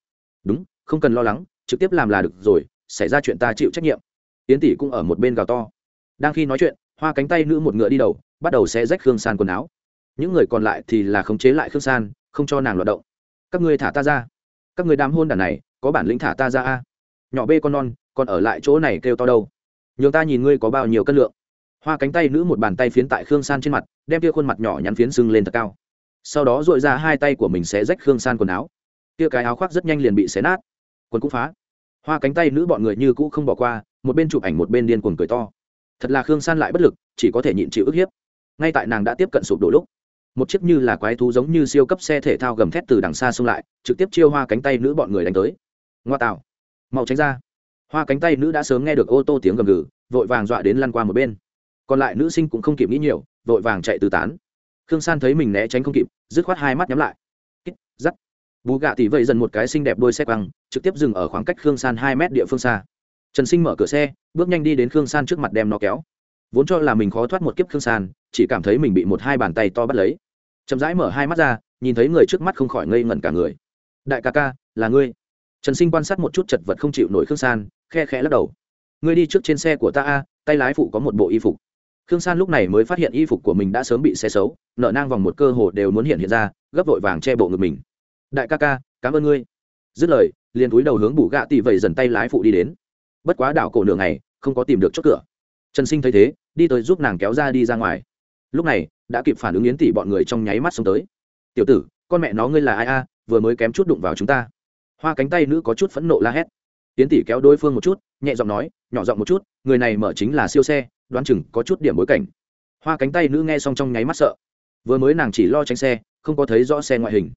Đúng không cần lo lắng, trực tiếp làm là được rồi, xảy ra chuyện ta chịu trách nhiệm. Yến tỷ cũng ở một bên gào to. Đang khi nói chuyện, hoa cánh tay nữ một ngựa đi đầu, bắt đầu sẽ rách khương san quần áo. Những người còn lại thì là khống chế lại khương san, không cho nàng loạt động. Các ngươi thả ta ra. Các người đám hôn đàn này, có bản lĩnh thả ta ra a? Nhỏ bê con non, còn ở lại chỗ này kêu to đâu? Nhường ta nhìn ngươi có bao nhiêu cân lượng. Hoa cánh tay nữ một bàn tay phiến tại khương san trên mặt, đem kia khuôn mặt nhỏ nhắn phiến sưng lên thật cao. Sau đó dội ra hai tay của mình sẽ rách khương san quần áo. Kia cái áo khoác rất nhanh liền bị xé nát quần cũng phá. Hoa cánh tay nữ bọn người như cũ không bỏ qua, một bên chụp ảnh một bên điên cuồng cười to. Thật là khương san lại bất lực, chỉ có thể nhịn chịu ức hiếp. Ngay tại nàng đã tiếp cận sụp đổ lúc, một chiếc như là quái thú giống như siêu cấp xe thể thao gầm thét từ đằng xa xông lại, trực tiếp chiêu hoa cánh tay nữ bọn người đánh tới. Ngoa tạo. Mau tránh ra. Hoa cánh tay nữ đã sớm nghe được ô tô tiếng gầm gừ, vội vàng dọa đến lăn qua một bên. Còn lại nữ sinh cũng không kịp nghĩ nhiều, vội vàng chạy từ tán. Khương san thấy mình né tránh không kịp, dứt khoát hai mắt nhắm lại bù gạ tỉ vậy dần một cái xinh đẹp đôi xe quăng, trực tiếp dừng ở khoảng cách khương san hai mét địa phương xa. Trần sinh mở cửa xe, bước nhanh đi đến khương san trước mặt đem nó kéo. Vốn cho là mình khó thoát một kiếp khương san, chỉ cảm thấy mình bị một hai bàn tay to bắt lấy. Chậm rãi mở hai mắt ra, nhìn thấy người trước mắt không khỏi ngây ngẩn cả người. Đại ca ca, là ngươi. Trần sinh quan sát một chút chật vật không chịu nổi khương san, khe khẽ lắc đầu. Ngươi đi trước trên xe của ta a, tay lái phụ có một bộ y phục. Khương san lúc này mới phát hiện y phục của mình đã sớm bị xe xấu, nợ nang vòng một cơ hồ đều muốn hiện hiện ra, gấp vội vàng che bộ ngực mình đại ca ca, cảm ơn ngươi. Dứt lời, liền túi đầu hướng bù gạ tỉ vẩy dần tay lái phụ đi đến. Bất quá đảo cổ nửa ngày, không có tìm được chốt cửa. Trần sinh thấy thế, đi tới giúp nàng kéo ra đi ra ngoài. Lúc này, đã kịp phản ứng yến tỷ bọn người trong nháy mắt xông tới. Tiểu tử, con mẹ nó ngươi là ai a? Vừa mới kém chút đụng vào chúng ta. Hoa cánh tay nữ có chút phẫn nộ la hét. Yến tỷ kéo đối phương một chút, nhẹ giọng nói, nhỏ giọng một chút, người này mở chính là siêu xe, đoán chừng có chút điểm bối cảnh. Hoa cánh tay nữ nghe xong trong nháy mắt sợ. Vừa mới nàng chỉ lo tránh xe, không có thấy rõ xe ngoại hình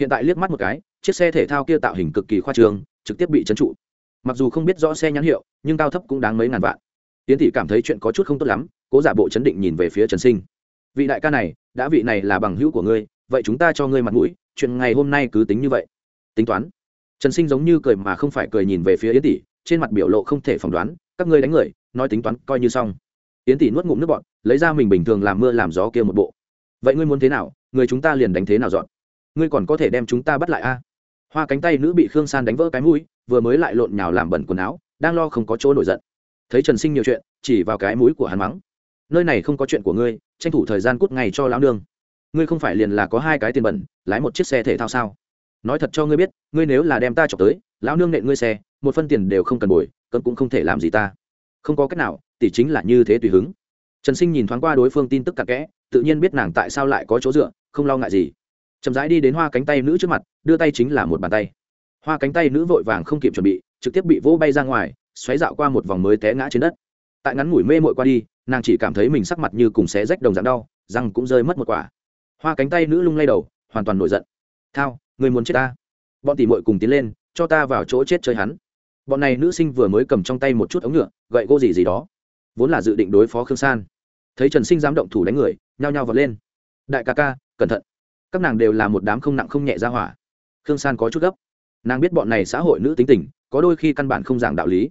hiện tại liếc mắt một cái, chiếc xe thể thao kia tạo hình cực kỳ khoa trương, trực tiếp bị trấn trụ. Mặc dù không biết rõ xe nhãn hiệu, nhưng cao thấp cũng đáng mấy ngàn vạn. Tiến thị cảm thấy chuyện có chút không tốt lắm, cố giả bộ chấn định nhìn về phía trần sinh. Vị đại ca này, đã vị này là bằng hữu của ngươi, vậy chúng ta cho ngươi mặt mũi, chuyện ngày hôm nay cứ tính như vậy. Tính toán. Trần sinh giống như cười mà không phải cười nhìn về phía yến tỷ trên mặt biểu lộ không thể phỏng đoán, các ngươi đánh người, nói tính toán coi như xong. Yến tỷ nuốt ngụm nước bọn lấy ra mình bình thường làm mưa làm gió kia một bộ. Vậy ngươi muốn thế nào, người chúng ta liền đánh thế nào dọn ngươi còn có thể đem chúng ta bắt lại a? Hoa cánh tay nữ bị khương san đánh vỡ cái mũi, vừa mới lại lộn nhào làm bẩn quần áo, đang lo không có chỗ nổi giận. Thấy trần sinh nhiều chuyện, chỉ vào cái mũi của hắn mắng. Nơi này không có chuyện của ngươi, tranh thủ thời gian cút ngày cho lão nương. Ngươi không phải liền là có hai cái tiền bẩn, lái một chiếc xe thể thao sao? Nói thật cho ngươi biết, ngươi nếu là đem ta chọc tới, lão nương nện ngươi xe, một phân tiền đều không cần bồi, cấm cũng không thể làm gì ta. Không có cách nào, tỷ chính là như thế tùy hứng. Trần sinh nhìn thoáng qua đối phương tin tức cặn kẽ, tự nhiên biết nàng tại sao lại có chỗ dựa, không lo ngại gì chậm rãi đi đến hoa cánh tay nữ trước mặt, đưa tay chính là một bàn tay. Hoa cánh tay nữ vội vàng không kịp chuẩn bị, trực tiếp bị vỗ bay ra ngoài, xoáy dạo qua một vòng mới té ngã trên đất. Tại ngắn ngủi mê mội qua đi, nàng chỉ cảm thấy mình sắc mặt như cùng xé rách đồng dạng đau, răng cũng rơi mất một quả. Hoa cánh tay nữ lung lay đầu, hoàn toàn nổi giận. Thao, người muốn chết ta? Bọn tỉ mội cùng tiến lên, cho ta vào chỗ chết chơi hắn. Bọn này nữ sinh vừa mới cầm trong tay một chút ống nhựa, gậy gô gì gì đó. Vốn là dự định đối phó khương san. Thấy trần sinh dám động thủ đánh người, nhao nhao vật lên. Đại ca ca, cẩn thận các nàng đều là một đám không nặng không nhẹ ra hỏa. Khương san có chút gấp. Nàng biết bọn này xã hội nữ tính tình, có đôi khi căn bản không giảng đạo lý.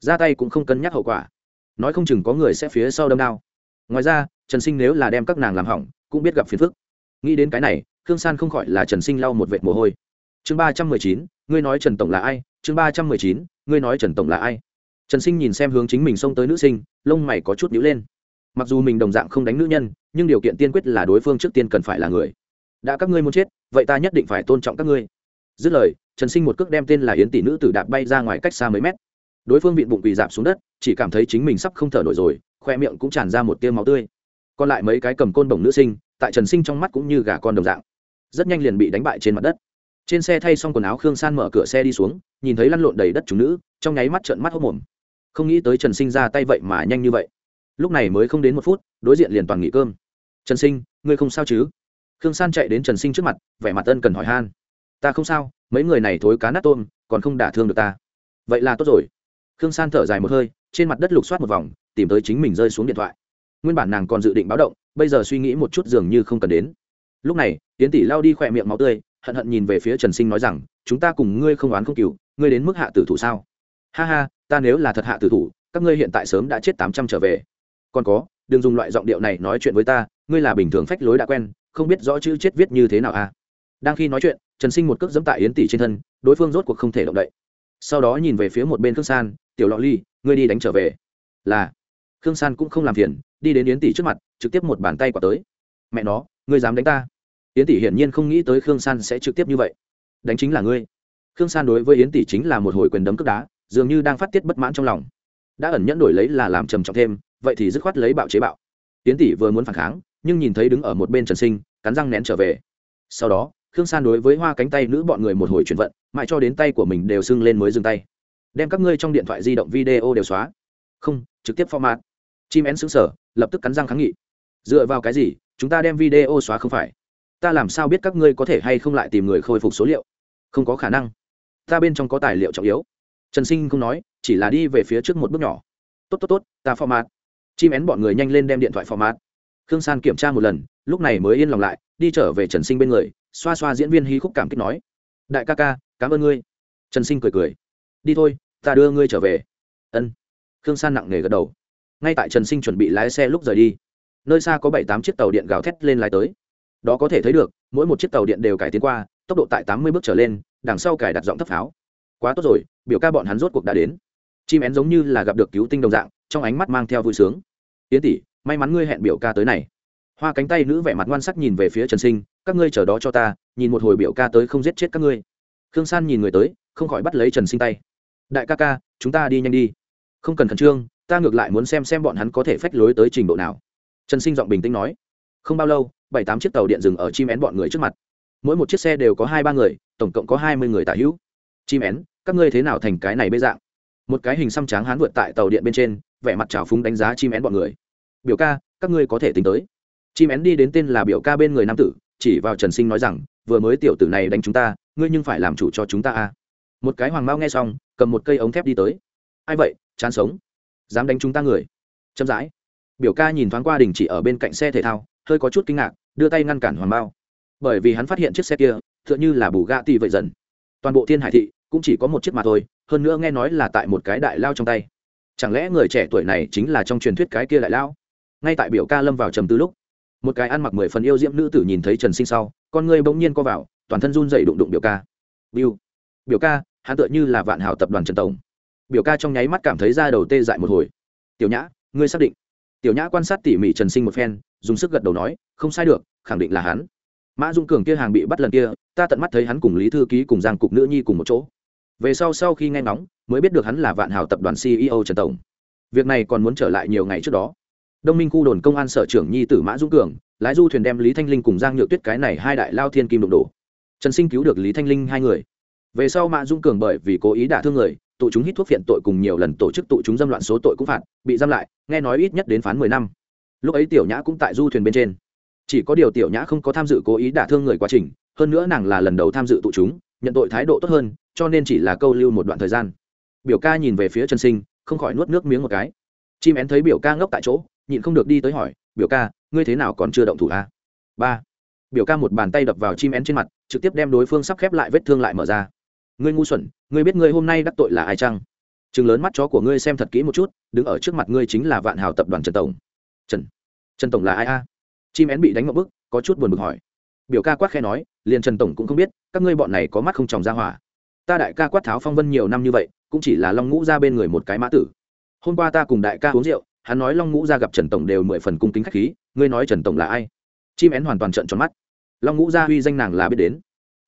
Ra tay cũng không cân nhắc hậu quả. Nói không chừng có người sẽ phía sau đâm đao. Ngoài ra, trần sinh nếu là đem các nàng làm hỏng, cũng biết gặp phiền phức. Nghĩ đến cái này, khương san không khỏi là trần sinh lau một vệt mồ hôi. Chương ba trăm mười chín, ngươi nói trần tổng là ai? Chương ba trăm mười chín, ngươi nói trần tổng là ai? Trần sinh nhìn xem hướng chính mình xông tới nữ sinh, lông mày có chút nhữ lên. Mặc dù mình đồng dạng không đánh nữ nhân, nhưng điều kiện tiên quyết là đối phương trước tiên cần phải là người đã các ngươi muốn chết, vậy ta nhất định phải tôn trọng các ngươi. Dứt lời, trần sinh một cước đem tên là yến tỷ nữ tử đạp bay ra ngoài cách xa mấy mét. Đối phương vịn bụng quỳ dạp xuống đất, chỉ cảm thấy chính mình sắp không thở nổi rồi, khoe miệng cũng tràn ra một tiêu máu tươi. Còn lại mấy cái cầm côn bổng nữ sinh, tại trần sinh trong mắt cũng như gà con đồng dạng, rất nhanh liền bị đánh bại trên mặt đất. Trên xe thay xong quần áo khương san mở cửa xe đi xuống, nhìn thấy lăn lộn đầy đất chúng nữ, trong nháy mắt trợn mắt hốc mồm. Không nghĩ tới trần sinh ra tay vậy mà nhanh như vậy. Lúc này mới không đến một phút, đối diện liền toàn nghỉ cơm. Trần sinh, ngươi không sao chứ? Khương san chạy đến trần sinh trước mặt, vẻ mặt ân cần hỏi han. Ta không sao, mấy người này thối cá nát tôm, còn không đả thương được ta. Vậy là tốt rồi. Khương san thở dài một hơi, trên mặt đất lục soát một vòng, tìm tới chính mình rơi xuống điện thoại. Nguyên bản nàng còn dự định báo động, bây giờ suy nghĩ một chút dường như không cần đến. Lúc này tiến tỷ lao đi khỏe miệng máu tươi, hận hận nhìn về phía trần sinh nói rằng, chúng ta cùng ngươi không oán không cừu, ngươi đến mức hạ tử thủ sao? Ha ha, ta nếu là thật hạ tử thủ, các ngươi hiện tại sớm đã chết tám trăm trở về. Còn có, đừng dùng loại giọng điệu này nói chuyện với ta, ngươi là bình thường phách lối đã quen không biết rõ chữ chết viết như thế nào à. Đang khi nói chuyện, trần sinh một cước dẫm tại yến tỷ trên thân, đối phương rốt cuộc không thể động đậy. Sau đó nhìn về phía một bên khương san, tiểu lọ ly, ngươi đi đánh trở về. Là. Khương san cũng không làm phiền, đi đến yến tỷ trước mặt, trực tiếp một bàn tay quả tới. Mẹ nó, ngươi dám đánh ta? Yến tỷ hiển nhiên không nghĩ tới khương san sẽ trực tiếp như vậy. Đánh chính là ngươi. Khương san đối với yến tỷ chính là một hồi quyền đấm cướp đá, dường như đang phát tiết bất mãn trong lòng. Đã ẩn nhẫn đổi lấy là làm trầm trọng thêm, vậy thì dứt khoát lấy bạo chế bạo. Yến tỷ vừa muốn phản kháng nhưng nhìn thấy đứng ở một bên trần sinh, cắn răng nén trở về. Sau đó, khương san đối với hoa cánh tay nữ bọn người một hồi chuyển vận, mãi cho đến tay của mình đều sưng lên mới dừng tay. Đem các ngươi trong điện thoại di động video đều xóa. Không, trực tiếp format. Chim én xứng sở lập tức cắn răng kháng nghị. Dựa vào cái gì, chúng ta đem video xóa không phải? Ta làm sao biết các ngươi có thể hay không lại tìm người khôi phục số liệu? Không có khả năng. Ta bên trong có tài liệu trọng yếu. Trần sinh không nói, chỉ là đi về phía trước một bước nhỏ. Tốt tốt tốt, ta format. Chim én bọn người nhanh lên đem điện thoại format khương san kiểm tra một lần, lúc này mới yên lòng lại, đi trở về trần sinh bên người, xoa xoa diễn viên hí khúc cảm kích nói, đại ca ca, cảm ơn ngươi. Trần sinh cười cười, đi thôi, ta đưa ngươi trở về. Ân. Khương san nặng nề gật đầu. Ngay tại trần sinh chuẩn bị lái xe lúc rời đi, nơi xa có bảy tám chiếc tàu điện gào thét lên lái tới. Đó có thể thấy được, mỗi một chiếc tàu điện đều cải tiến qua, tốc độ tại tám mươi bước trở lên, đằng sau cải đặt giọng thấp pháo. Quá tốt rồi, biểu ca bọn hắn rốt cuộc đã đến. Chim én giống như là gặp được cứu tinh đồng dạng, trong ánh mắt mang theo vui sướng. Yến tỷ may mắn ngươi hẹn biểu ca tới này. Hoa cánh tay nữ vẻ mặt ngoan sắc nhìn về phía trần sinh, các ngươi chờ đó cho ta, nhìn một hồi biểu ca tới không giết chết các ngươi. Khương san nhìn người tới, không khỏi bắt lấy trần sinh tay. Đại ca ca, chúng ta đi nhanh đi. Không cần khẩn trương, ta ngược lại muốn xem xem bọn hắn có thể phách lối tới trình độ nào. Trần sinh giọng bình tĩnh nói. Không bao lâu, bảy tám chiếc tàu điện dừng ở chim én bọn người trước mặt. Mỗi một chiếc xe đều có hai ba người, tổng cộng có hai mươi người tả hữu. Chim én, các ngươi thế nào thành cái này bê dạng? Một cái hình xăm tráng hán vượt tại tàu điện bên trên, vẻ mặt trào phúng đánh giá chim én bọn người biểu ca, các ngươi có thể tính tới. Chim én đi đến tên là biểu ca bên người nam tử, chỉ vào trần sinh nói rằng, vừa mới tiểu tử này đánh chúng ta, ngươi nhưng phải làm chủ cho chúng ta a một cái hoàng mao nghe xong, cầm một cây ống thép đi tới. Ai vậy, chán sống, dám đánh chúng ta người? Chậm rãi. Biểu ca nhìn thoáng qua đình chỉ ở bên cạnh xe thể thao, hơi có chút kinh ngạc, đưa tay ngăn cản hoàng mao. Bởi vì hắn phát hiện chiếc xe kia t h ư ợ n h ư là bù ga tì vậy dần. Toàn bộ thiên hải thị, cũng chỉ có một chiếc mà thôi, hơn nữa nghe nói là tại một cái đại lao trong tay. Chẳng lẽ người trẻ tuổi này chính là trong truyền thuyết cái kia đại lao? Ngay tại biểu ca lâm vào trầm tư lúc, một cái ăn mặc mười phần yêu diễm nữ tử nhìn thấy trần sinh sau, con người bỗng nhiên co vào, toàn thân run dậy đụng đụng biểu ca. Biu. Biểu ca, hắn tựa như là vạn hảo tập đoàn trần tổng. Biểu ca trong nháy mắt cảm thấy da đầu tê dại một hồi. Tiểu nhã, ngươi xác định? Tiểu nhã quan sát tỉ mỉ trần sinh một phen, dùng sức gật đầu nói, không sai được, khẳng định là hắn. Mã dung cường kia hàng bị bắt lần kia, ta tận mắt thấy hắn cùng lý thư ký cùng giang cục nữ nhi cùng một chỗ. Về sau sau khi nghe ngóng, mới biết được hắn là vạn hào tập đoàn ceo trần tổng. Việc này còn muốn trở lại nhiều ngày trước đó đông minh khu đồn công an sở trưởng nhi tử mã dung cường, lái du thuyền đem lý thanh linh cùng giang nhược tuyết cái này hai đại lao thiên kim đụng đổ. Trần sinh cứu được lý thanh linh hai người. Về sau mã dung cường bởi vì cố ý đả thương người, tụ chúng hít thuốc phiện tội cùng nhiều lần tổ chức tụ chúng dâm loạn số tội cũng phạt, bị giam lại, nghe nói ít nhất đến phán mười năm. Lúc ấy tiểu nhã cũng tại du thuyền bên trên. Chỉ có điều tiểu nhã không có tham dự cố ý đả thương người quá trình, hơn nữa nàng là lần đầu tham dự tụ chúng, nhận tội thái độ tốt hơn, cho nên chỉ là câu lưu một đoạn thời gian. Biểu ca nhìn về phía trần sinh, không khỏi nuốt nước miếng một cái. Chim én thấy biểu ca ngốc tại chỗ nhịn không được đi tới hỏi, biểu ca, ngươi thế nào còn chưa động thủ a à? ba. Biểu ca một bàn tay đập vào chim én trên mặt, trực tiếp đem đối phương sắp khép lại vết thương lại mở ra. Ngươi ngu xuẩn, ngươi biết ngươi hôm nay đắc tội là ai chăng? Chừng lớn mắt chó của ngươi xem thật kỹ một chút, đứng ở trước mặt ngươi chính là vạn hào tập đoàn trần tổng. Trần trần tổng là ai a? Chim én bị đánh một bức, có chút buồn bực hỏi. Biểu ca quát khe nói, liền trần tổng cũng không biết, các ngươi bọn này có mắt không tròng ra hỏa. Ta đại ca quát tháo phong vân nhiều năm như vậy, cũng chỉ là long ngũ ra bên người một cái mã tử. Hôm qua ta cùng đại ca uống rượu hắn nói long ngũ gia gặp trần tổng đều mười phần cung kính k h á c h khí, ngươi nói trần tổng là ai? Chim én hoàn toàn trận tròn mắt. Long ngũ gia huy danh nàng là biết đến.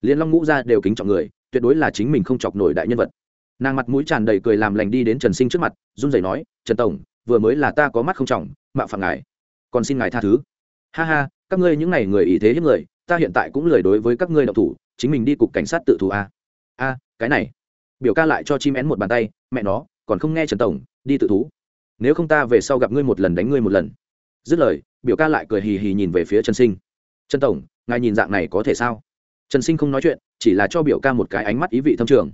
Liền long ngũ gia đều kính trọng người, tuyệt đối là chính mình không chọc nổi đại nhân vật. Nàng mặt mũi tràn đầy cười làm lành đi đến trần sinh trước mặt, run rẩy nói, trần tổng, vừa mới là ta có mắt không trọng, mạo phạm ngài. Còn xin ngài tha thứ. Ha ha, các ngươi những n à y người ý thế hiếp người, ta hiện tại cũng lười đối với các ngươi đậu thủ, chính mình đi cục cảnh sát tự thù a a, cái này. Biểu ca lại cho chim én một bàn tay, mẹ nó, còn không nghe trần tổng, đi tự thú nếu không ta về sau gặp ngươi một lần đánh ngươi một lần. Dứt lời, biểu ca lại cười hì hì nhìn về phía trần sinh. Trần tổng, ngài nhìn dạng này có thể sao? Trần sinh không nói chuyện, chỉ là cho biểu ca một cái ánh mắt ý vị thâm trường.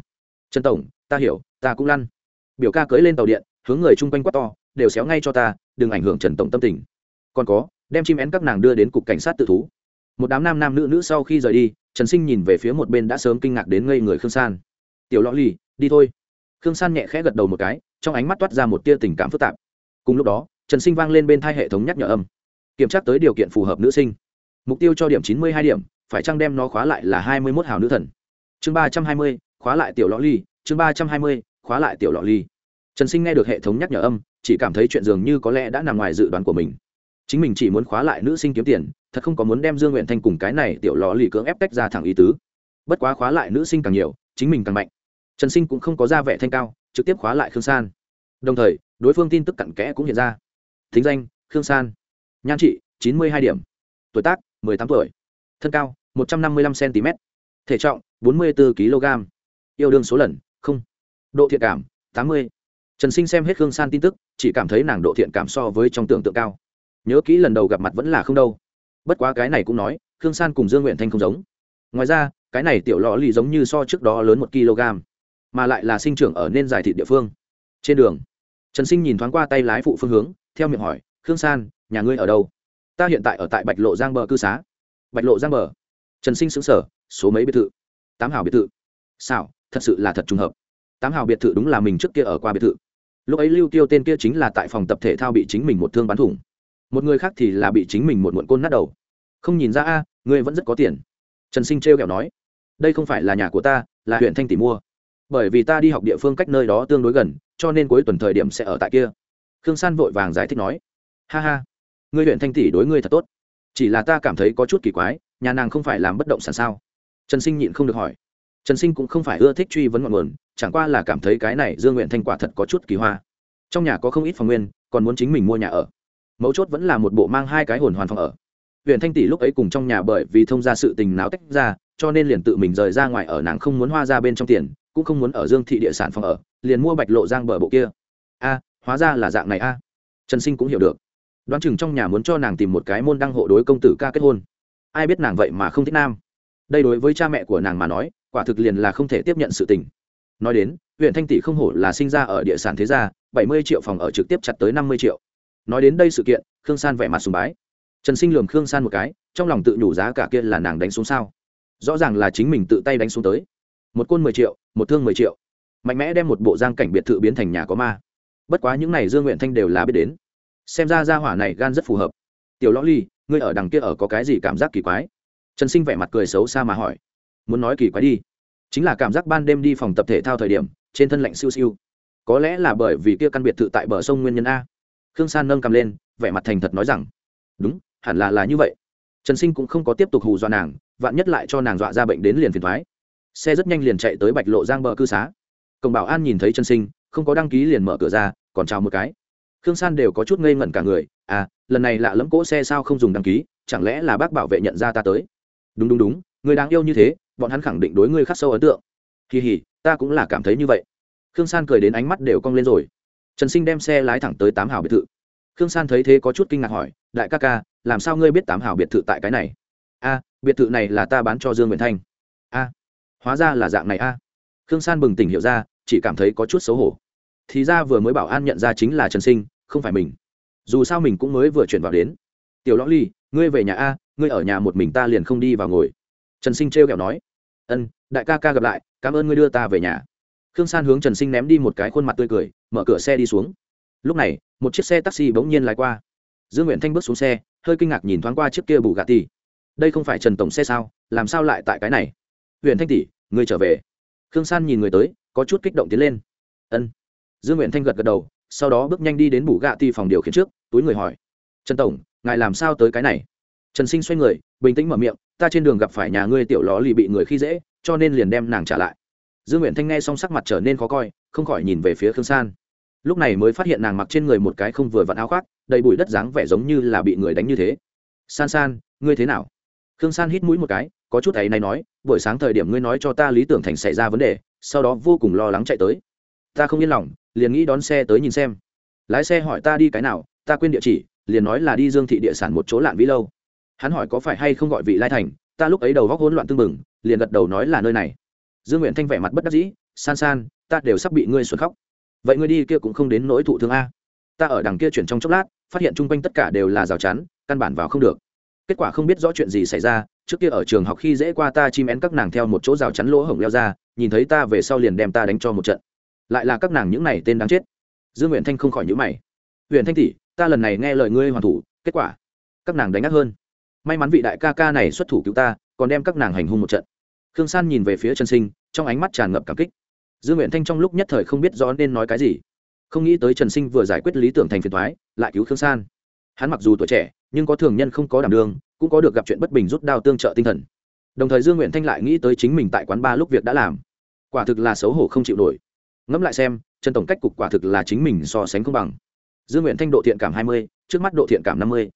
Trần tổng, ta hiểu, ta cũng lăn. Biểu ca cưỡi lên tàu điện, hướng người chung quanh quát to, đều xéo ngay cho ta, đừng ảnh hưởng trần tổng tâm tình. Còn có, đem chim én các nàng đưa đến cục cảnh sát tự thú. Một đám nam nam nữ nữ sau khi rời đi, trần sinh nhìn về phía một bên đã sớm kinh ngạc đến ngây người khương san. Tiểu lõ lì, đi thôi. Khương san nhẹ khẽ gật đầu một cái trong ánh mắt toát ra một tia tình cảm phức tạp. Cùng lúc đó, trần sinh vang lên bên thai hệ thống nhắc nhở âm. Kiểm tra tới điều kiện phù hợp nữ sinh. Mục tiêu cho điểm chín mươi hai điểm, phải chăng đem nó khóa lại là hai mươi mốt hào nữ thần? Chương ba trăm hai mươi, khóa lại tiểu lọ ly. Chương ba trăm hai mươi, khóa lại tiểu lọ ly. Trần sinh nghe được hệ thống nhắc nhở âm, chỉ cảm thấy chuyện dường như có lẽ đã nằm ngoài dự đoán của mình. Chính mình chỉ muốn khóa lại nữ sinh kiếm tiền, thật không có muốn đem dương nguyện thanh cùng cái này tiểu lò lì cưỡng ép tách ra thẳng ý tứ. Bất quá khóa lại nữ sinh càng nhiều, chính mình càng mạnh. Trần sinh cũng không có ra vẻ thanh cao trực tiếp khóa lại khương san. Đồng thời, đối phương tin tức cặn kẽ cũng hiện ra. Thính danh, khương san. Nhan trị, chín mươi hai điểm. Tuổi tác, mười ư ơ i tám tuổi. Thân cao, một trăm năm mươi lăm cm thể trọng, bốn mươi bốn kg. Yêu đương số lần, không. Độ thiện cảm, tám mươi. Trần sinh xem hết khương san tin tức, chỉ cảm thấy nàng độ thiện cảm so với trong tưởng tượng cao. Nhớ kỹ lần đầu gặp mặt vẫn là không đâu. Bất quá cái này cũng nói, khương san cùng dương nguyện thanh không giống. Ngoài ra, cái này tiểu lò lì giống như so trước đó lớn một kg mà lại là sinh trưởng ở nên giải thị địa phương. Trên đường, trần sinh nhìn thoáng qua tay lái phụ phương hướng, theo miệng hỏi, khương san, nhà ngươi ở đâu? Ta hiện tại ở tại bạch lộ giang bờ cư xá. Bạch lộ giang bờ? Trần sinh xứng sở số mấy biệt thự? Tám hào biệt thự. Xảo, thật sự là thật trùng hợp. Tám hào biệt thự đúng là mình trước kia ở qua biệt thự. Lúc ấy lưu tiêu tên kia chính là tại phòng tập thể thao bị chính mình một thương bắn thủng. Một người khác thì là bị chính mình một muộn côn nát đầu. Không nhìn ra a, ngươi vẫn rất có tiền. Trần sinh trêu kẹo nói, đây không phải là nhà của ta, là huyện thanh tỷ mua bởi vì ta đi học địa phương cách nơi đó tương đối gần, cho nên cuối tuần thời điểm sẽ ở tại kia. Khương san vội vàng giải thích nói. Ha ha, ngươi huyện thanh tỷ đối ngươi thật tốt. Chỉ là ta cảm thấy có chút kỳ quái, nhà nàng không phải làm bất động sản sao? Trần sinh nhịn không được hỏi. Trần sinh cũng không phải ưa thích truy vấn ngọn nguồn, chẳng qua là cảm thấy cái này dương nguyện thanh quả thật có chút kỳ hoa. Trong nhà có không ít phòng nguyên, còn muốn chính mình mua nhà ở. Mấu chốt vẫn là một bộ mang hai cái hồn hoàn phòng ở. Huyện thanh tỷ lúc ấy cùng trong nhà bởi vì thông ra sự tình náo tách ra, cho nên liền tự mình rời ra ngoài ở nàng không muốn hoa ra bên trong tiền cũng không muốn ở dương thị địa sản phòng ở, liền mua bạch lộ giang bờ bộ kia. A, hóa ra là dạng này a. Trần sinh cũng hiểu được. Đoán chừng trong nhà muốn cho nàng tìm một cái môn đăng hộ đối công tử ca kết hôn. Ai biết nàng vậy mà không thích nam. Đây đối với cha mẹ của nàng mà nói, quả thực liền là không thể tiếp nhận sự tình. Nói đến, huyện thanh tỷ không hổ là sinh ra ở địa sản thế gia, bảy mươi triệu phòng ở trực tiếp chặt tới năm mươi triệu. Nói đến đây sự kiện, khương san vẻ mặt sùng bái. Trần sinh lường khương san một cái, trong lòng tự nhủ giá cả kia là nàng đánh xuống sao? Rõ ràng là chính mình tự tay đánh xuống tới một côn mười triệu, một thương mười triệu. Mạnh mẽ đem một bộ giang cảnh biệt thự biến thành nhà có ma. Bất quá những này dương nguyện thanh đều là biết đến. Xem ra gia hỏa này gan rất phù hợp. Tiểu lõ ly, ngươi ở đằng kia ở có cái gì cảm giác kỳ quái? Trần sinh vẻ mặt cười xấu xa mà hỏi. Muốn nói kỳ quái đi. Chính là cảm giác ban đêm đi phòng tập thể thao thời điểm, trên thân lạnh siêu siêu. Có lẽ là bởi vì kia căn biệt thự tại bờ sông nguyên nhân a. Khương san nâng cầm lên, vẻ mặt thành thật nói rằng, đúng, hẳn là là như vậy. Trần sinh cũng không có tiếp tục hù dọa nàng, vạn nhất lại cho nàng dọa ra bệnh đến liền phiền thoái xe rất nhanh liền chạy tới bạch lộ giang bờ cư xá. Cổng bảo an nhìn thấy chân sinh, không có đăng ký liền mở cửa ra, còn chào một cái. Khương san đều có chút ngây ngẩn cả người à lần này lạ lẫm cỗ xe sao không dùng đăng ký, chẳng lẽ là bác bảo vệ nhận ra ta tới? Đúng đúng đúng, người đáng yêu như thế, bọn hắn khẳng định đối ngươi khắc sâu ấn tượng. Kỳ hỉ, ta cũng là cảm thấy như vậy. Khương san cười đến ánh mắt đều cong lên rồi. Trần sinh đem xe lái thẳng tới tám hào biệt thự. Khương san thấy thế có chút kinh ngạc hỏi, đại ca ca, làm sao ngươi biết tám hào biệt thự tại cái này? A, biệt thự này là ta bán cho dương nguyễn thanh hóa ra là dạng này a. Khương san bừng tỉnh hiểu ra, chỉ cảm thấy có chút xấu hổ. Thì ra vừa mới bảo an nhận ra chính là trần sinh, không phải mình. Dù sao mình cũng mới vừa chuyển vào đến. Tiểu lõ ly, ngươi về nhà a, ngươi ở nhà một mình ta liền không đi vào ngồi. Trần sinh trêu kẹo nói. Ân, đại ca ca gặp lại, cảm ơn ngươi đưa ta về nhà. Khương san hướng trần sinh ném đi một cái khuôn mặt tươi cười, mở cửa xe đi xuống. Lúc này, một chiếc xe taxi bỗng nhiên lái qua. Dương nguyện thanh bước xuống xe, hơi kinh ngạc nhìn thoáng qua chiếc kia bù gà tì đây không phải trần tổng xe sao? Làm sao lại tại cái này? Huyện thanh tỷ ngươi trở về. Khương san nhìn người tới, có chút kích động tiến lên. Ân. Dương nguyện thanh gật gật đầu, sau đó bước nhanh đi đến bù gạ ti phòng điều khiển trước, túi người hỏi. Trần tổng, ngài làm sao tới cái này? Trần sinh xoay người, bình tĩnh mở miệng, ta trên đường gặp phải nhà ngươi tiểu ló lì bị người khi dễ, cho nên liền đem nàng trả lại. Dương nguyện thanh nghe xong sắc mặt trở nên khó coi, không khỏi nhìn về phía khương san. Lúc này mới phát hiện nàng mặc trên người một cái không vừa vặn áo khoác, đầy bụi đất dáng vẻ giống như là bị người đánh như thế. San san, ngươi thế nào? Khương san hít mũi một cái, có chút ấy này nói, buổi sáng thời điểm ngươi nói cho ta lý tưởng thành xảy ra vấn đề, sau đó vô cùng lo lắng chạy tới. Ta không yên lòng, liền nghĩ đón xe tới nhìn xem. Lái xe hỏi ta đi cái nào, ta quên địa chỉ, liền nói là đi dương thị địa sản một chỗ lạn vĩ lâu. Hắn hỏi có phải hay không gọi vị lai thành, ta lúc ấy đầu góc hỗn loạn tưng bừng, liền gật đầu nói là nơi này. Dương nguyện thanh vẻ mặt bất đắc dĩ, san san, ta đều sắp bị ngươi xuân khóc. Vậy ngươi đi kia cũng không đến nỗi thụ thương a. Ta ở đằng kia chuyển trong chốc lát, phát hiện chung quanh tất cả đều là rào chắn, căn bản vào không được kết quả không biết rõ chuyện gì xảy ra, trước kia ở trường học khi dễ qua ta chim én các nàng theo một chỗ rào chắn lỗ hổng leo ra, nhìn thấy ta về sau liền đem ta đánh cho một trận. Lại là các nàng những này tên đáng chết. Dương nguyện thanh không khỏi nhữ mày. Huyện thanh tỷ, ta lần này nghe lời ngươi hoàn thủ, kết quả các nàng đánh ác hơn. May mắn vị đại ca ca này xuất thủ cứu ta, còn đem các nàng hành hung một trận. Khương san nhìn về phía trần sinh, trong ánh mắt tràn ngập cảm kích. Dương nguyện thanh trong lúc nhất thời không biết rõ nên nói cái gì. Không nghĩ tới trần sinh vừa giải quyết lý tưởng thành phiền thoái lại cứu khương san. Hắn mặc dù tuổi trẻ nhưng có thường nhân không có đảm đương, cũng có được gặp chuyện bất bình rút đao tương trợ tinh thần. Đồng thời dương nguyện thanh lại nghĩ tới chính mình tại quán ba lúc việc đã làm. Quả thực là xấu hổ không chịu nổi. Ngẫm lại xem, trần tổng cách cục quả thực là chính mình so sánh không bằng. Dương nguyện thanh độ thiện cảm hai mươi, trước mắt độ thiện cảm năm mươi.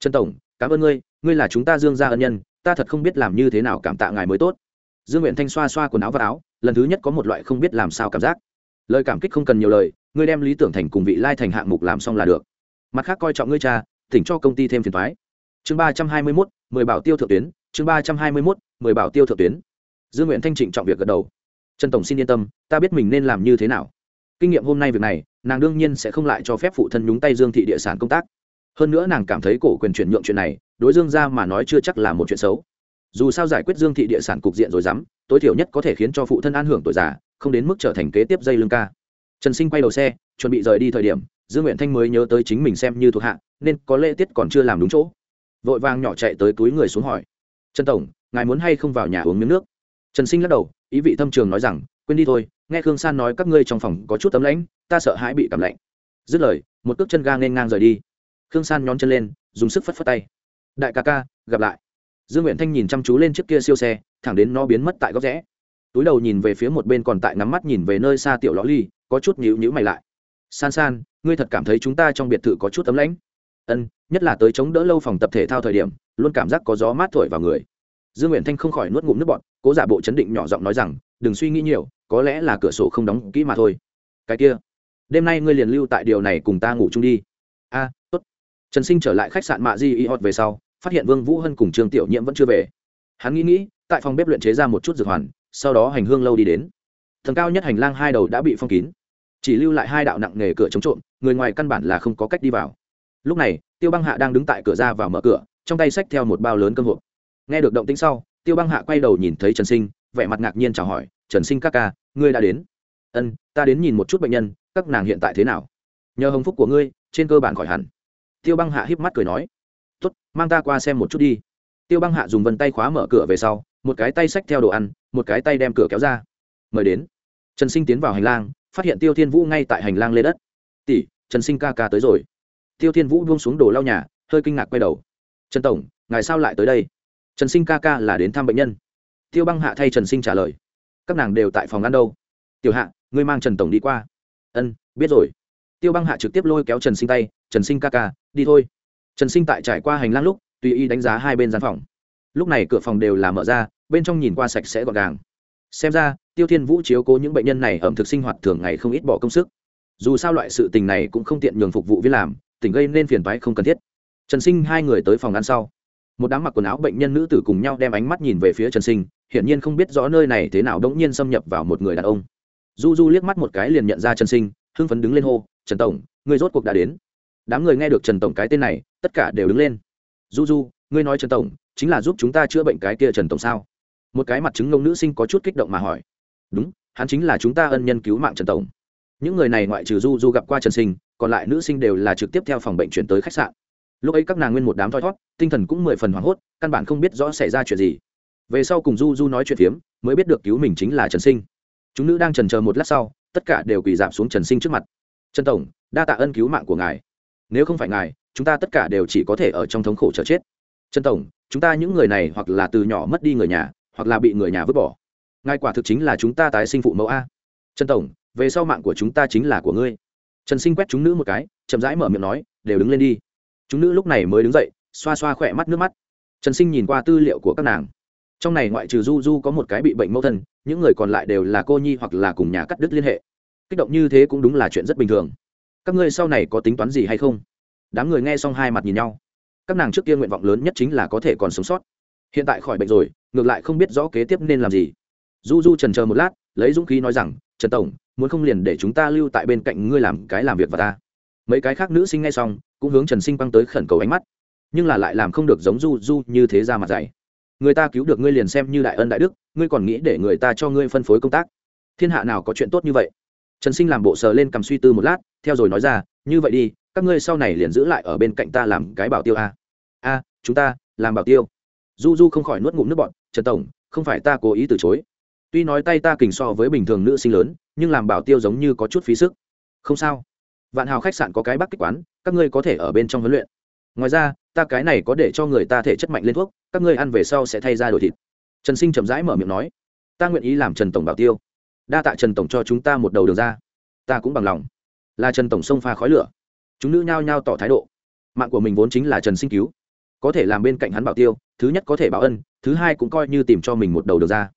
Trần tổng, cảm ơn ngươi ngươi là chúng ta dương gia ân nhân, ta thật không biết làm như thế nào cảm tạ ngài mới tốt. Dương nguyện thanh xoa xoa quần áo và áo, lần thứ nhất có một loại không biết làm sao cảm giác. Lời cảm kích không cần nhiều lời, ngươi đem lý tưởng thành cùng vị lai thành hạng mục làm xong là được. Mặt khác coi trọng ngươi cha tỉnh cho công ty thêm phiền thoái. Chương ba trăm hai mươi mốt, mười bảo tiêu thượng tuyến, chương ba trăm hai mươi mốt, mười bảo tiêu thượng tuyến. Dương nguyện thanh trịnh trọng việc gật đầu. Trần tổng xin yên tâm, ta biết mình nên làm như thế nào. Kinh nghiệm hôm nay việc này, nàng đương nhiên sẽ không lại cho phép phụ thân nhúng tay dương thị địa sản công tác. Hơn nữa nàng cảm thấy cổ quyền chuyển nhượng chuyện này, đối dương ra mà nói chưa chắc là một chuyện xấu. Dù sao giải quyết dương thị địa sản cục diện rồi dám, tối thiểu nhất có thể khiến cho phụ thân an hưởng tuổi già, không đến mức trở thành kế tiếp dây lưng ca. Trần sinh quay đầu xe, chuẩn bị rời đi thời điểm, dương nguyện thanh mới nhớ tới chính mình xem như thuộc hạ nên có lễ tiết còn chưa làm đúng chỗ. Vội vàng nhỏ chạy tới túi người xuống hỏi. Trần tổng, ngài muốn hay không vào nhà uống miếng nước? Trần sinh lắc đầu, ý vị thâm trường nói rằng, quên đi thôi, nghe khương san nói các ngươi trong phòng có chút tấm lãnh, ta sợ hãi bị cảm lạnh. Dứt lời, một cước chân ga nên ngang rời đi. Khương san nhón chân lên, dùng sức phất phất tay. Đại ca ca, gặp lại. Dương nguyện thanh nhìn chăm chú lên chiếc kia siêu xe, thẳng đến nó biến mất tại góc rẽ. Túi đầu nhìn về phía một bên còn tại ngắm mắt nhìn về nơi xa tiểu lõ ly, có chút nhíu nhíu mày lại. San san, ngươi thật cảm thấy chúng ta trong biệt thự có chút tấm lãnh? Ân, nhất là tới chống đỡ lâu phòng tập thể thao thời điểm, luôn cảm giác có gió mát thổi vào người. Dương nguyện thanh không khỏi nuốt ngụm nước bọt, cố giả bộ chấn định nhỏ giọng nói rằng, đừng suy nghĩ nhiều, có lẽ là cửa sổ không đóng kỹ mà thôi. Cái kia, đêm nay ngươi liền lưu tại điều này cùng ta ngủ chung đi. A, tốt. Trần sinh trở lại khách sạn mạ di y hot về sau, phát hiện vương vũ hân cùng trương tiểu nhiễm vẫn chưa về. Hắn nghĩ nghĩ, tại phòng bếp luyện chế ra một chút dược hoàn, sau đó hành hương lâu đi đến. Tầng cao nhất hành lang hai đầu đã bị phong kín, chỉ lưu lại hai đạo nặng nghề cửa chống trộm, người ngoài căn bản là không có cách đi vào lúc này, tiêu băng hạ đang đứng tại cửa ra vào mở cửa, trong tay xách theo một bao lớn cơm hộp. Nghe được động tĩnh sau, tiêu băng hạ quay đầu nhìn thấy trần sinh, vẻ mặt ngạc nhiên chào hỏi, trần sinh các ca, ngươi đã đến? Ân, ta đến nhìn một chút bệnh nhân, các nàng hiện tại thế nào? Nhờ hồng phúc của ngươi, trên cơ bản khỏi hẳn. Tiêu băng hạ híp mắt cười nói, tốt, mang ta qua xem một chút đi. Tiêu băng hạ dùng vân tay khóa mở cửa về sau, một cái tay xách theo đồ ăn, một cái tay đem cửa kéo ra. Mời đến. Trần sinh tiến vào hành lang, phát hiện tiêu thiên vũ ngay tại hành lang lê đất. Tỷ, trần sinh ca ca tới rồi tiêu thiên vũ buông xuống đồ lau nhà, hơi kinh ngạc quay đầu. Trần tổng, ngài sao lại tới đây? Trần sinh ca ca là đến thăm bệnh nhân. Tiêu băng hạ thay trần sinh trả lời. Các nàng đều tại phòng ăn đâu. Tiểu hạ, ngươi mang trần tổng đi qua. Ân, biết rồi. Tiêu băng hạ trực tiếp lôi kéo trần sinh tay, trần sinh ca ca, đi thôi. Trần sinh tại trải qua hành lang lúc, tùy ý đánh giá hai bên gian phòng. Lúc này cửa phòng đều là mở ra, bên trong nhìn qua sạch sẽ gọn gàng. Xem ra, tiêu thiên vũ chiếu cố những bệnh nhân này ẩm thực sinh hoạt thường ngày không ít bỏ công sức. Dù sao loại sự tình này cũng không tiện nhường phục vụ viên làm tỉnh gây nên phiền toái không cần thiết. Trần sinh hai người tới phòng ăn sau. Một đám mặc quần áo bệnh nhân nữ tử cùng nhau đem ánh mắt nhìn về phía trần sinh, hiển nhiên không biết rõ nơi này thế nào đống nhiên xâm nhập vào một người đàn ông. Du du liếc mắt một cái liền nhận ra trần sinh, hưng phấn đứng lên hô, trần tổng người rốt cuộc đã đến. Đám người nghe được trần tổng cái tên này, tất cả đều đứng lên. Du du ngươi nói trần tổng, chính là giúp chúng ta chữa bệnh cái kia trần tổng sao? Một cái mặt chứng ngông nữ sinh có chút kích động mà hỏi. Đúng, hắn chính là chúng ta ân nhân cứu mạng trần tổng. Những người này ngoại trừ du du gặp qua trần sinh còn lại nữ sinh đều là trực tiếp theo phòng bệnh chuyển tới khách sạn. Lúc ấy các nàng nguyên một đám thoi thót, tinh thần cũng mười phần hoảng hốt, căn bản không biết rõ xảy ra chuyện gì. Về sau cùng du du nói chuyện phiếm, mới biết được cứu mình chính là trần sinh. Chúng nữ đang trần chờ một lát sau, tất cả đều quỳ giảm xuống trần sinh trước mặt. Trần tổng, đa tạ ân cứu mạng của ngài. Nếu không phải ngài, chúng ta tất cả đều chỉ có thể ở trong thống khổ chờ chết. Trần tổng, chúng ta những người này hoặc là từ nhỏ mất đi người nhà, hoặc là bị người nhà vứt bỏ. Ngài quả thực chính là chúng ta tái sinh phụ mẫu a. Trần tổng, về sau mạng của chúng ta chính là của ngươi trần sinh quét chúng nữ một cái, chậm rãi mở miệng nói, đều đứng lên đi. Chúng nữ lúc này mới đứng dậy, xoa xoa khỏe mắt nước mắt. Trần sinh nhìn qua tư liệu của các nàng. Trong này ngoại trừ du du có một cái bị bệnh mẫu thân, những người còn lại đều là cô nhi hoặc là cùng nhà cắt đứt liên hệ. Kích động như thế cũng đúng là chuyện rất bình thường. Các ngươi sau này có tính toán gì hay không? Đám người nghe xong hai mặt nhìn nhau. Các nàng trước kia nguyện vọng lớn nhất chính là có thể còn sống sót. Hiện tại khỏi bệnh rồi, ngược lại không biết rõ kế tiếp nên làm gì. Du du trần chờ một lát, lấy dũng khí nói rằng, trần tổng muốn không liền để chúng ta lưu tại bên cạnh ngươi làm cái làm việc và ta. Mấy cái khác nữ sinh ngay xong, cũng hướng trần sinh băng tới khẩn cầu ánh mắt, nhưng là lại làm không được giống du du như thế ra mặt dày người ta cứu được ngươi liền xem như đại ân đại đức, ngươi còn nghĩ để người ta cho ngươi phân phối công tác. Thiên hạ nào có chuyện tốt như vậy? Trần sinh làm bộ sờ lên cầm suy tư một lát, theo rồi nói ra, như vậy đi, các ngươi sau này liền giữ lại ở bên cạnh ta làm cái bảo tiêu a. A, chúng ta làm bảo tiêu. Du du không khỏi nuốt ngụm nước bọn trần tổng, không phải ta cố ý từ chối tuy nói tay ta kình so với bình thường nữ sinh lớn, nhưng làm bảo tiêu giống như có chút phí sức. Không sao. Vạn hào khách sạn có cái bắc kích quán, các ngươi có thể ở bên trong huấn luyện. Ngoài ra, ta cái này có để cho người ta thể chất mạnh lên thuốc, các ngươi ăn về sau sẽ thay ra đổi thịt. Trần sinh chậm rãi mở miệng nói, ta nguyện ý làm trần tổng bảo tiêu. Đa tạ trần tổng cho chúng ta một đầu đường ra. Ta cũng bằng lòng. Là trần tổng sông pha khói lửa. Chúng nữ nhao nhao tỏ thái độ. Mạng của mình vốn chính là trần sinh cứu. Có thể làm bên cạnh hắn bảo tiêu, thứ nhất có thể báo ân, thứ hai cũng coi như tìm cho mình một đầu đường ra.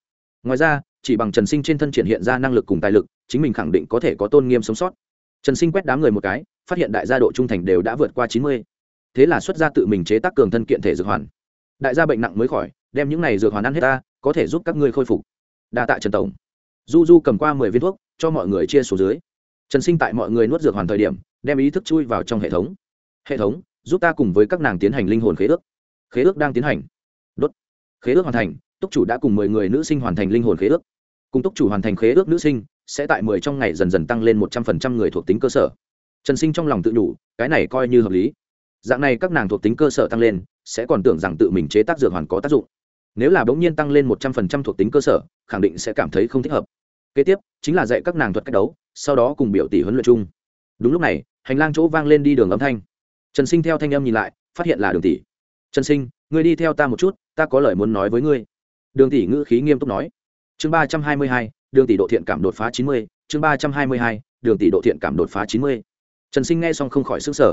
Ngoài ra chỉ bằng trần sinh trên thân triển hiện ra năng lực cùng tài lực, chính mình khẳng định có thể có tôn nghiêm sống sót. Trần sinh quét đám người một cái, phát hiện đại gia độ trung thành đều đã vượt qua chín mươi. Thế là xuất ra tự mình chế tác cường thân kiện thể dược hoàn. Đại gia bệnh nặng mới khỏi, đem những này dược hoàn ăn hết ta, có thể giúp các ngươi khôi phục. Đa tạ trần tổng. Du du cầm qua mười viên thuốc, cho mọi người chia số dưới. Trần sinh tại mọi người nuốt dược hoàn thời điểm, đem ý thức chui vào trong hệ thống. Hệ thống, giúp ta cùng với các nàng tiến hành linh hồn khế ước. Khế ước đang tiến hành. Đốt. Khế ước hoàn thành túc chủ đã cùng mười người nữ sinh hoàn thành linh hồn khế ước. Cùng túc chủ hoàn thành khế ước nữ sinh, sẽ tại mười trong ngày dần dần tăng lên một trăm phần trăm người thuộc tính cơ sở. Trần sinh trong lòng tự nhủ cái này coi như hợp lý. Dạng này các nàng thuộc tính cơ sở tăng lên, sẽ còn tưởng rằng tự mình chế tác dược hoàn có tác dụng. Nếu là bỗng nhiên tăng lên một trăm phần trăm thuộc tính cơ sở, khẳng định sẽ cảm thấy không thích hợp. Kế tiếp, chính là dạy các nàng thuật cách đấu, sau đó cùng biểu tỷ huấn luyện chung. Đúng lúc này, hành lang chỗ vang lên đi đường âm thanh. Trần sinh theo thanh âm nhìn lại, phát hiện là đường tỷ. Trần sinh, ngươi đi theo ta một chút, ta có lời muốn nói với ngươi đường tỷ ngữ khí nghiêm túc nói. Chương ba trăm hai mươi hai, đường tỷ độ thiện cảm đột phá chín mươi, chương ba trăm hai mươi hai, đường tỷ độ thiện cảm đột phá chín mươi. Trần sinh nghe xong không khỏi s ư n g sở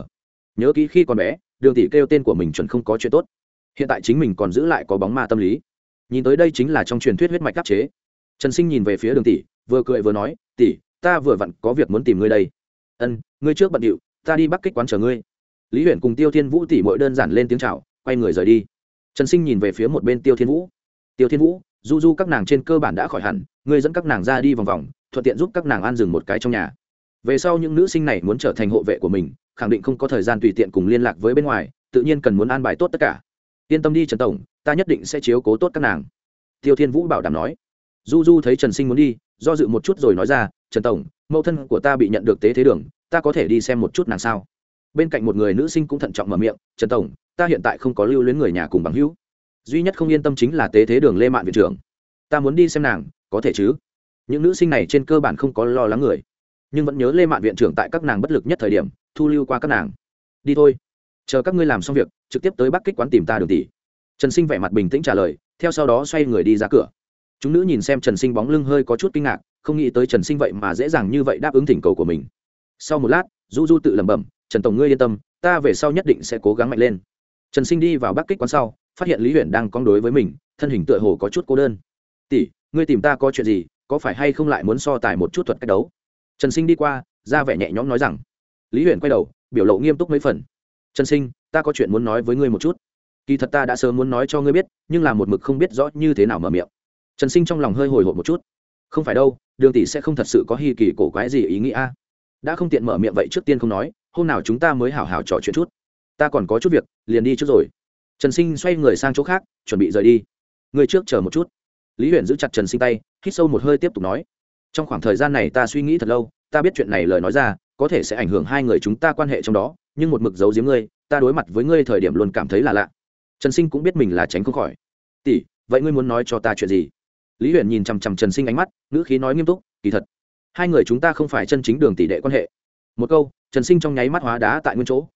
nhớ kỹ khi còn bé, đường tỷ kêu tên của mình chuẩn không có chuyện tốt. Hiện tại chính mình còn giữ lại có bóng ma tâm lý. Nhìn tới đây chính là trong truyền thuyết huyết mạch đắc chế. Trần sinh nhìn về phía đường tỷ, vừa cười vừa nói, tỷ, ta vừa vặn có việc muốn tìm ngươi đây. Ân, ngươi trước bận điệu, ta đi bắc kích quán chờ ngươi. Lý uyển cùng tiêu thiên vũ tỷ mỗi đơn giản lên tiếng c h à o quay người rời đi. Trần sinh nhìn về phía một bên tiêu thiên vũ tiêu thiên vũ, du du các nàng trên cơ bản đã khỏi hẳn, ngươi dẫn các nàng ra đi vòng vòng, thuận tiện giúp các nàng an dừng một cái trong nhà. Về sau những nữ sinh này muốn trở thành hộ vệ của mình, khẳng định không có thời gian tùy tiện cùng liên lạc với bên ngoài, tự nhiên cần muốn an bài tốt tất cả. Yên tâm đi trần tổng, ta nhất định sẽ chiếu cố tốt các nàng. Tiêu thiên vũ bảo đảm nói. Du du thấy trần sinh muốn đi, do dự một chút rồi nói ra, trần tổng, mẫu thân của ta bị nhận được tế thế đường, ta có thể đi xem một chút nàng sao? Bên cạnh một người nữ sinh cũng thận trọng mở miệng, trần tổng, ta hiện tại không có lưu luyến người nhà cùng bằng hữu duy nhất không yên tâm chính là tế thế đường lê mạn viện trưởng. Ta muốn đi xem nàng, có thể chứ? Những nữ sinh này trên cơ bản không có lo lắng người. Nhưng vẫn nhớ lê mạn viện trưởng tại các nàng bất lực nhất thời điểm, thu lưu qua các nàng. Đi thôi. Chờ các ngươi làm xong việc, trực tiếp tới bắc kích quán tìm ta đường tỷ. Trần sinh vẻ mặt bình tĩnh trả lời, theo sau đó xoay người đi ra cửa. Chúng nữ nhìn xem trần sinh bóng lưng hơi có chút kinh ngạc, không nghĩ tới trần sinh vậy mà dễ dàng như vậy đáp ứng thỉnh cầu của mình. Sau một lát, du du tự lẩm bẩm, trần tổng ngươi yên tâm, ta về sau nhất định sẽ cố gắng mạnh lên. Trần sinh đi vào bắc kích quán sau phát hiện lý Huyền đang con đối với mình, thân hình tựa hồ có chút cô đơn. Tỷ, ngươi tìm ta có chuyện gì, có phải hay không lại muốn so tài một chút thuật cách đấu? Trần sinh đi qua, ra vẻ nhẹ nhõm nói rằng. Lý Huyền quay đầu, biểu lộ nghiêm túc mấy phần. Trần sinh, ta có chuyện muốn nói với ngươi một chút. Kỳ thật ta đã sớm muốn nói cho ngươi biết, nhưng là một mực không biết rõ như thế nào mở miệng. Trần sinh trong lòng hơi hồi hộp một chút. Không phải đâu, đường tỷ sẽ không thật sự có hi kỳ cổ quái gì ý nghĩa đã không tiện mở miệng vậy trước tiên không nói, hôm nào chúng ta mới hảo hảo trò chuyện chút. Ta còn có chút việc, liền đi trước rồi trần sinh xoay người sang chỗ khác, chuẩn bị rời đi. Người trước chờ một chút. Lý Huyền giữ chặt trần sinh tay, hít sâu một hơi tiếp tục nói. Trong khoảng thời gian này ta suy nghĩ thật lâu, ta biết chuyện này lời nói ra, có thể sẽ ảnh hưởng hai người chúng ta quan hệ trong đó, nhưng một mực giấu giếm ngươi, ta đối mặt với ngươi thời điểm luôn cảm thấy là lạ. Trần sinh cũng biết mình là tránh không khỏi. Tỷ, vậy ngươi muốn nói cho ta chuyện gì? Lý Huyền nhìn chằm chằm trần sinh ánh mắt, ngữ khí nói nghiêm túc, kỳ thật, hai người chúng ta không phải chân chính đường tỷ đệ quan hệ. Một câu, trần sinh trong nháy mắt hóa đá tại nguyên chỗ.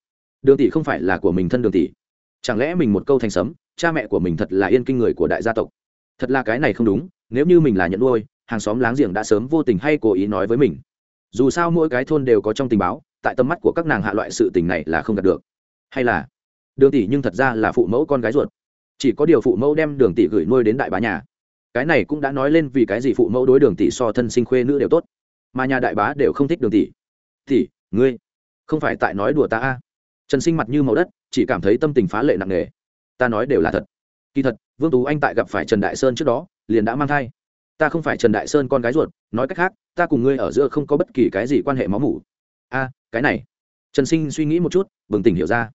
Đường tỷ không phải là của mình thân đường tỷ chẳng lẽ mình một câu thành sấm, cha mẹ của mình thật là yên kinh người của đại gia tộc? Thật là cái này không đúng, nếu như mình là nhận nuôi, hàng xóm láng giềng đã sớm vô tình hay cố ý nói với mình. Dù sao mỗi cái thôn đều có trong tình báo, tại tầm mắt của các nàng hạ loại sự tình này là không đạt được. Hay là, đường tỷ nhưng thật ra là phụ mẫu con gái ruột. Chỉ có điều phụ mẫu đem đường tỷ gửi nuôi đến đại bá nhà. Cái này cũng đã nói lên vì cái gì phụ mẫu đối đường tỷ so thân sinh khuê nữ đều tốt. Mà nhà đại bá đều không thích đường tỷ. Tỷ, ngươi, không phải tại nói đùa ta a? Trần sinh mặt như màu đất chỉ cảm thấy tâm tình phá lệ nặng nề. Ta nói đều là thật. Kỳ thật, vương tú anh tại gặp phải trần đại sơn trước đó, liền đã mang thai. Ta không phải trần đại sơn con gái ruột, nói cách khác, ta cùng ngươi ở giữa không có bất kỳ cái gì quan hệ máu mủ. A, cái này. Trần sinh suy nghĩ một chút, bừng tỉnh hiểu ra.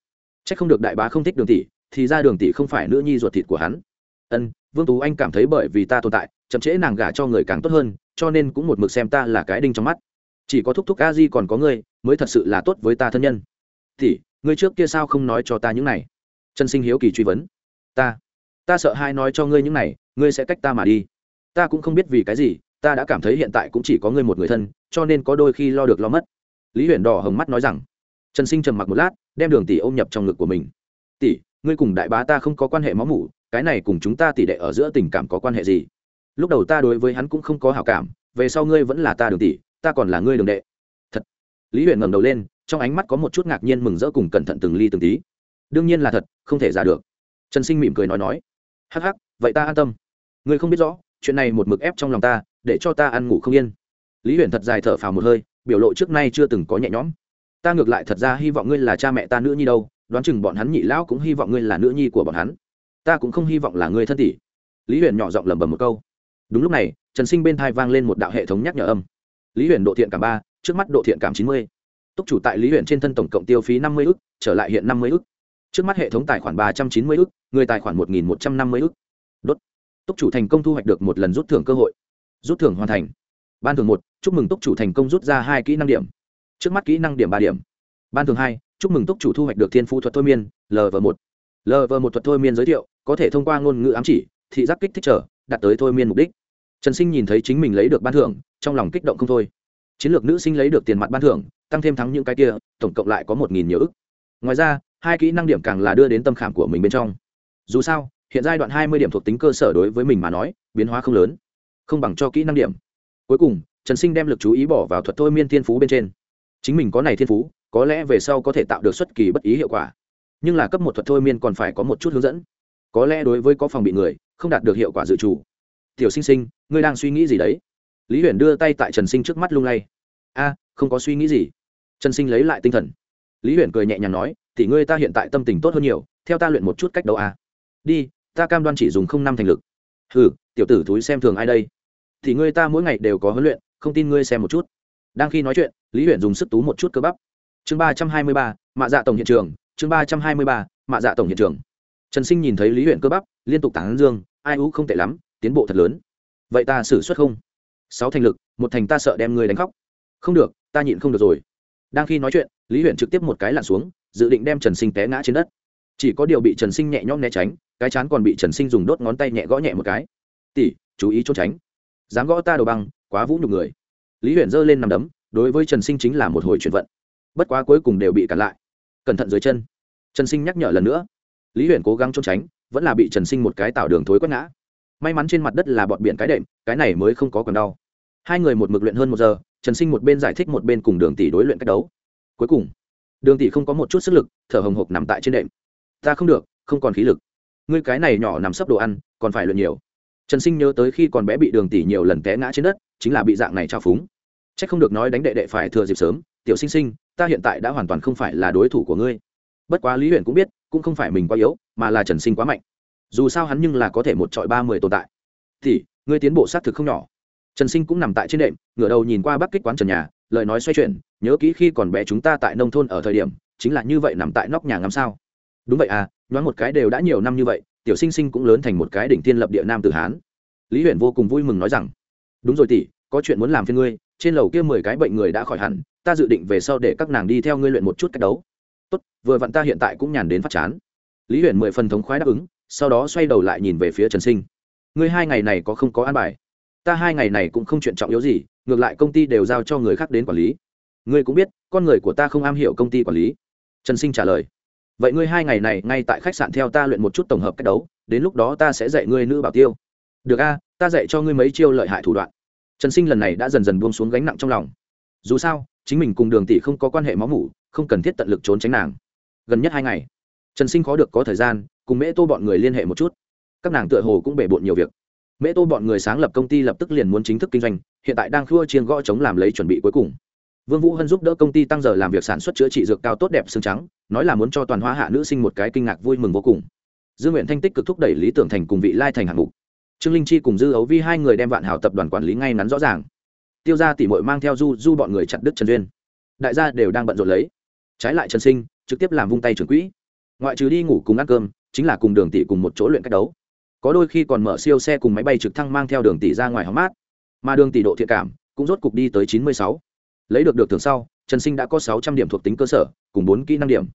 C h ắ c không được đại bá không thích đường tỷ, thì ra đường tỷ không phải nữ nhi ruột thịt của hắn. Ân, vương tú anh cảm thấy bởi vì ta tồn tại, chậm trễ nàng gả cho người càng tốt hơn, cho nên cũng một mực xem ta là cái đinh trong mắt. Chỉ có thúc thúc a di còn có ngươi, mới thật sự là tốt với ta thân nhân. Thì ngươi trước kia sao không nói cho ta những này? Trần sinh hiếu kỳ truy vấn. Ta ta sợ hai nói cho ngươi những này, ngươi sẽ cách ta mà đi. Ta cũng không biết vì cái gì, ta đã cảm thấy hiện tại cũng chỉ có ngươi một người thân, cho nên có đôi khi lo được lo mất. Lý huyền đỏ hồng mắt nói rằng. Trần sinh trầm mặc một lát, đem đường tỷ ôm nhập trong ngực của mình. Tỷ, ngươi cùng đại bá ta không có quan hệ máu mủ, cái này cùng chúng ta tỷ đệ ở giữa tình cảm có quan hệ gì? Lúc đầu ta đối với hắn cũng không có hảo cảm, về sau ngươi vẫn là ta đường tỷ, ta còn là ngươi đường đệ lý huyện ngẩng đầu lên, trong ánh mắt có một chút ngạc nhiên mừng rỡ cùng cẩn thận từng ly từng tí. Đương nhiên là thật, không thể giả được. Trần sinh mỉm cười nói nói, hắc hắc, vậy ta an tâm. Ngươi không biết rõ, chuyện này một mực ép trong lòng ta, để cho ta ăn ngủ không yên. Lý huyền thật dài thở phào một hơi, biểu lộ trước nay chưa từng có nhẹ nhõm. Ta ngược lại thật ra hy vọng ngươi là cha mẹ ta nữ nhi đâu, đoán chừng bọn hắn nhị lão cũng hy vọng ngươi là nữ nhi của bọn hắn. Ta cũng không hy vọng là ngươi thân tỷ. Lý huyền nhỏ giọng lẩm bẩm một câu. Đúng lúc này, trần sinh bên thai vang lên một đạo hệ thống nhắc nhở âm. Lý huyền độ thiện cả ba trước mắt độ thiện cảm chín mươi. Túc chủ tại lý huyền trên thân tổng cộng tiêu phí năm mươi ức, trở lại hiện năm mươi ức. Trước mắt hệ thống tài khoản ba trăm chín mươi ức, người tài khoản một nghìn một trăm năm mươi ức. Đốt. Túc chủ thành công thu hoạch được một lần rút thưởng cơ hội. Rút thưởng hoàn thành. Ban thường một, chúc mừng túc chủ thành công rút ra hai kỹ năng điểm. Trước mắt kỹ năng điểm ba điểm. Ban thường hai, chúc mừng túc chủ thu hoạch được thiên phú thuật thôi miên lv một. Lv một thuật thôi miên giới thiệu, có thể thông qua ngôn ngữ ám chỉ, thị giác kích thích trở, đạt tới thôi miên mục đích. Trần sinh nhìn thấy chính mình lấy được ban thưởng, trong lòng kích động không thôi chiến lược nữ sinh lấy được tiền mặt ban thưởng, tăng thêm thắng những cái kia, tổng cộng lại có một nghìn nhiều ức. Ngoài ra, hai kỹ năng điểm càng là đưa đến tâm khảm của mình bên trong. Dù sao, hiện giai đoạn hai mươi điểm thuộc tính cơ sở đối với mình mà nói, biến hóa không lớn. Không bằng cho kỹ năng điểm. Cuối cùng, trần sinh đem l ự c chú ý bỏ vào thuật thôi miên thiên phú bên trên. Chính mình có này thiên phú, có lẽ về sau có thể tạo được xuất kỳ bất ý hiệu quả. Nhưng là cấp một thuật thôi miên còn phải có một chút hướng dẫn. Có lẽ đối với có phòng bị người, không đạt được hiệu quả dự trù. Tiểu sinh sinh, ngươi đang suy nghĩ gì đấy? Lý huyền đưa tay tại trần sinh trước mắt lung lay. A, không có suy nghĩ gì. Trần sinh lấy lại tinh thần. Lý huyền cười nhẹ nhàng nói, thì ngươi ta hiện tại tâm tình tốt hơn nhiều, theo ta luyện một chút cách đấu a. Đi, ta cam đoan chỉ dùng không năm thành lực. Hừ, tiểu tử thúi xem thường ai đây? Thì ngươi ta mỗi ngày đều có huấn luyện, không tin ngươi xem một chút. Đang khi nói chuyện, lý huyền dùng sức tú một chút cơ bắp. Chương ba trăm hai mươi ba, mạ dạ tổng hiện trường, chương ba trăm hai mươi ba, mạ dạ tổng hiện trường. Trần sinh nhìn thấy lý huyền cơ bắp, liên tục tán dương, ai ú không tệ lắm, tiến bộ thật lớn. Vậy ta xử suất không? Sáu thành lực, một thành ta sợ đem ngươi đánh khóc. Không được, ta nhịn không được rồi. Đang khi nói chuyện, lý huyền trực tiếp một cái lặn xuống, dự định đem trần sinh té ngã trên đất. Chỉ có điều bị trần sinh nhẹ nhõm né tránh, cái chán còn bị trần sinh dùng đốt ngón tay nhẹ gõ nhẹ một cái. Tỷ, chú ý trốn tránh. Dám gõ ta đầu băng, quá vũ nhục người. Lý huyền giơ lên nằm đấm, đối với trần sinh chính là một hồi chuyển vận. Bất quá cuối cùng đều bị cản lại. Cẩn thận dưới chân. Trần sinh nhắc nhở lần nữa. Lý huyền cố gắng trốn tránh, vẫn là bị trần sinh một cái tạo đường thối quất ngã may mắn trên mặt đất là bọn biển cái đệm, cái này mới không có còn đau. Hai người một mực luyện hơn một giờ, trần sinh một bên giải thích một bên cùng đường tỷ đối luyện cách đấu. Cuối cùng, đường tỷ không có một chút sức lực, thở hồng hộc nằm tại trên đệm. Ta không được, không còn khí lực. Ngươi cái này nhỏ nằm sấp đồ ăn, còn phải luyện nhiều. Trần sinh nhớ tới khi còn bé bị đường tỷ nhiều lần té ngã trên đất, chính là bị dạng này trao phúng. C h ắ c không được nói đánh đệ đệ phải thừa dịp sớm, tiểu sinh sinh, ta hiện tại đã hoàn toàn không phải là đối thủ của ngươi. Bất quá lý huyện cũng biết, cũng không phải mình quá yếu, mà là trần sinh quá mạnh dù sao hắn nhưng là có thể một trọi ba mươi tồn tại. Thì, ngươi tiến bộ xác thực không nhỏ. Trần sinh cũng nằm tại trên đệm, ngửa đầu nhìn qua bắc kích quán trần nhà, lời nói xoay chuyển, nhớ kỹ khi còn bé chúng ta tại nông thôn ở thời điểm, chính là như vậy nằm tại nóc nhà ngắm sao. Đúng vậy à nhoáng một cái đều đã nhiều năm như vậy, tiểu sinh sinh cũng lớn thành một cái đỉnh thiên lập địa nam tử hán. Lý huyền vô cùng vui mừng nói rằng, đúng rồi tỷ, có chuyện muốn làm phiên ngươi, trên lầu kia mười cái bệnh người đã khỏi hẳn, ta dự định về sau để các nàng đi theo ngươi luyện một chút cách đấu. Tốt, vừa vặn ta hiện tại cũng nhàn đến phát chán. Lý huyền mười phần thống khoái đáp ứng sau đó xoay đầu lại nhìn về phía trần sinh. Ngươi hai ngày này có không có an bài? Ta hai ngày này cũng không chuyện trọng yếu gì, ngược lại công ty đều giao cho người khác đến quản lý. Ngươi cũng biết, con người của ta không am hiểu công ty quản lý. Trần sinh trả lời. Vậy ngươi hai ngày này ngay tại khách sạn theo ta luyện một chút tổng hợp cách đấu, đến lúc đó ta sẽ dạy ngươi nữ bảo tiêu. Được a, ta dạy cho ngươi mấy chiêu lợi hại thủ đoạn. Trần sinh lần này đã dần dần buông xuống gánh nặng trong lòng. Dù sao, chính mình cùng đường tỷ không có quan hệ máu mủ, không cần thiết tận lực trốn tránh nàng. Gần nhất hai ngày, trần sinh khó được có thời gian cùng mễ tô bọn người liên hệ một chút. Các nàng tựa hồ cũng bể bộn nhiều việc. Mễ tô bọn người sáng lập công ty lập tức liền muốn chính thức kinh doanh, hiện tại đang khua chiên gõ chống làm lấy chuẩn bị cuối cùng. Vương vũ hân giúp đỡ công ty tăng giờ làm việc sản xuất chữa trị dược cao tốt đẹp xương trắng, nói là muốn cho toàn hoa hạ nữ sinh một cái kinh ngạc vui mừng vô cùng. Dương nguyện thanh tích cực thúc đẩy lý tưởng thành cùng vị lai thành hạng mục. Trương linh chi cùng dư ấu vi hai người đem vạn hảo tập đoàn quản lý ngay ngắn rõ ràng. Tiêu gia tỷ muội mang theo du du bọn người chặt đứt trần duyên. Đại gia đều đang bận rộn lấy. Trái lại trần sinh, trực tiếp làm vung tay trưởng quỹ. Ngoại trừ đi ngủ cùng ăn cơm chính là cùng đường tỷ cùng một chỗ luyện cách đấu. Có đôi khi còn mở siêu xe cùng máy bay trực thăng mang theo đường tỷ ra ngoài hóng mát. Mà đường tỷ độ thiện cảm cũng rốt cục đi tới chín mươi sáu. Lấy được được thưởng sau, trần sinh đã có sáu trăm điểm thuộc tính cơ sở, cùng bốn kỹ năng điểm.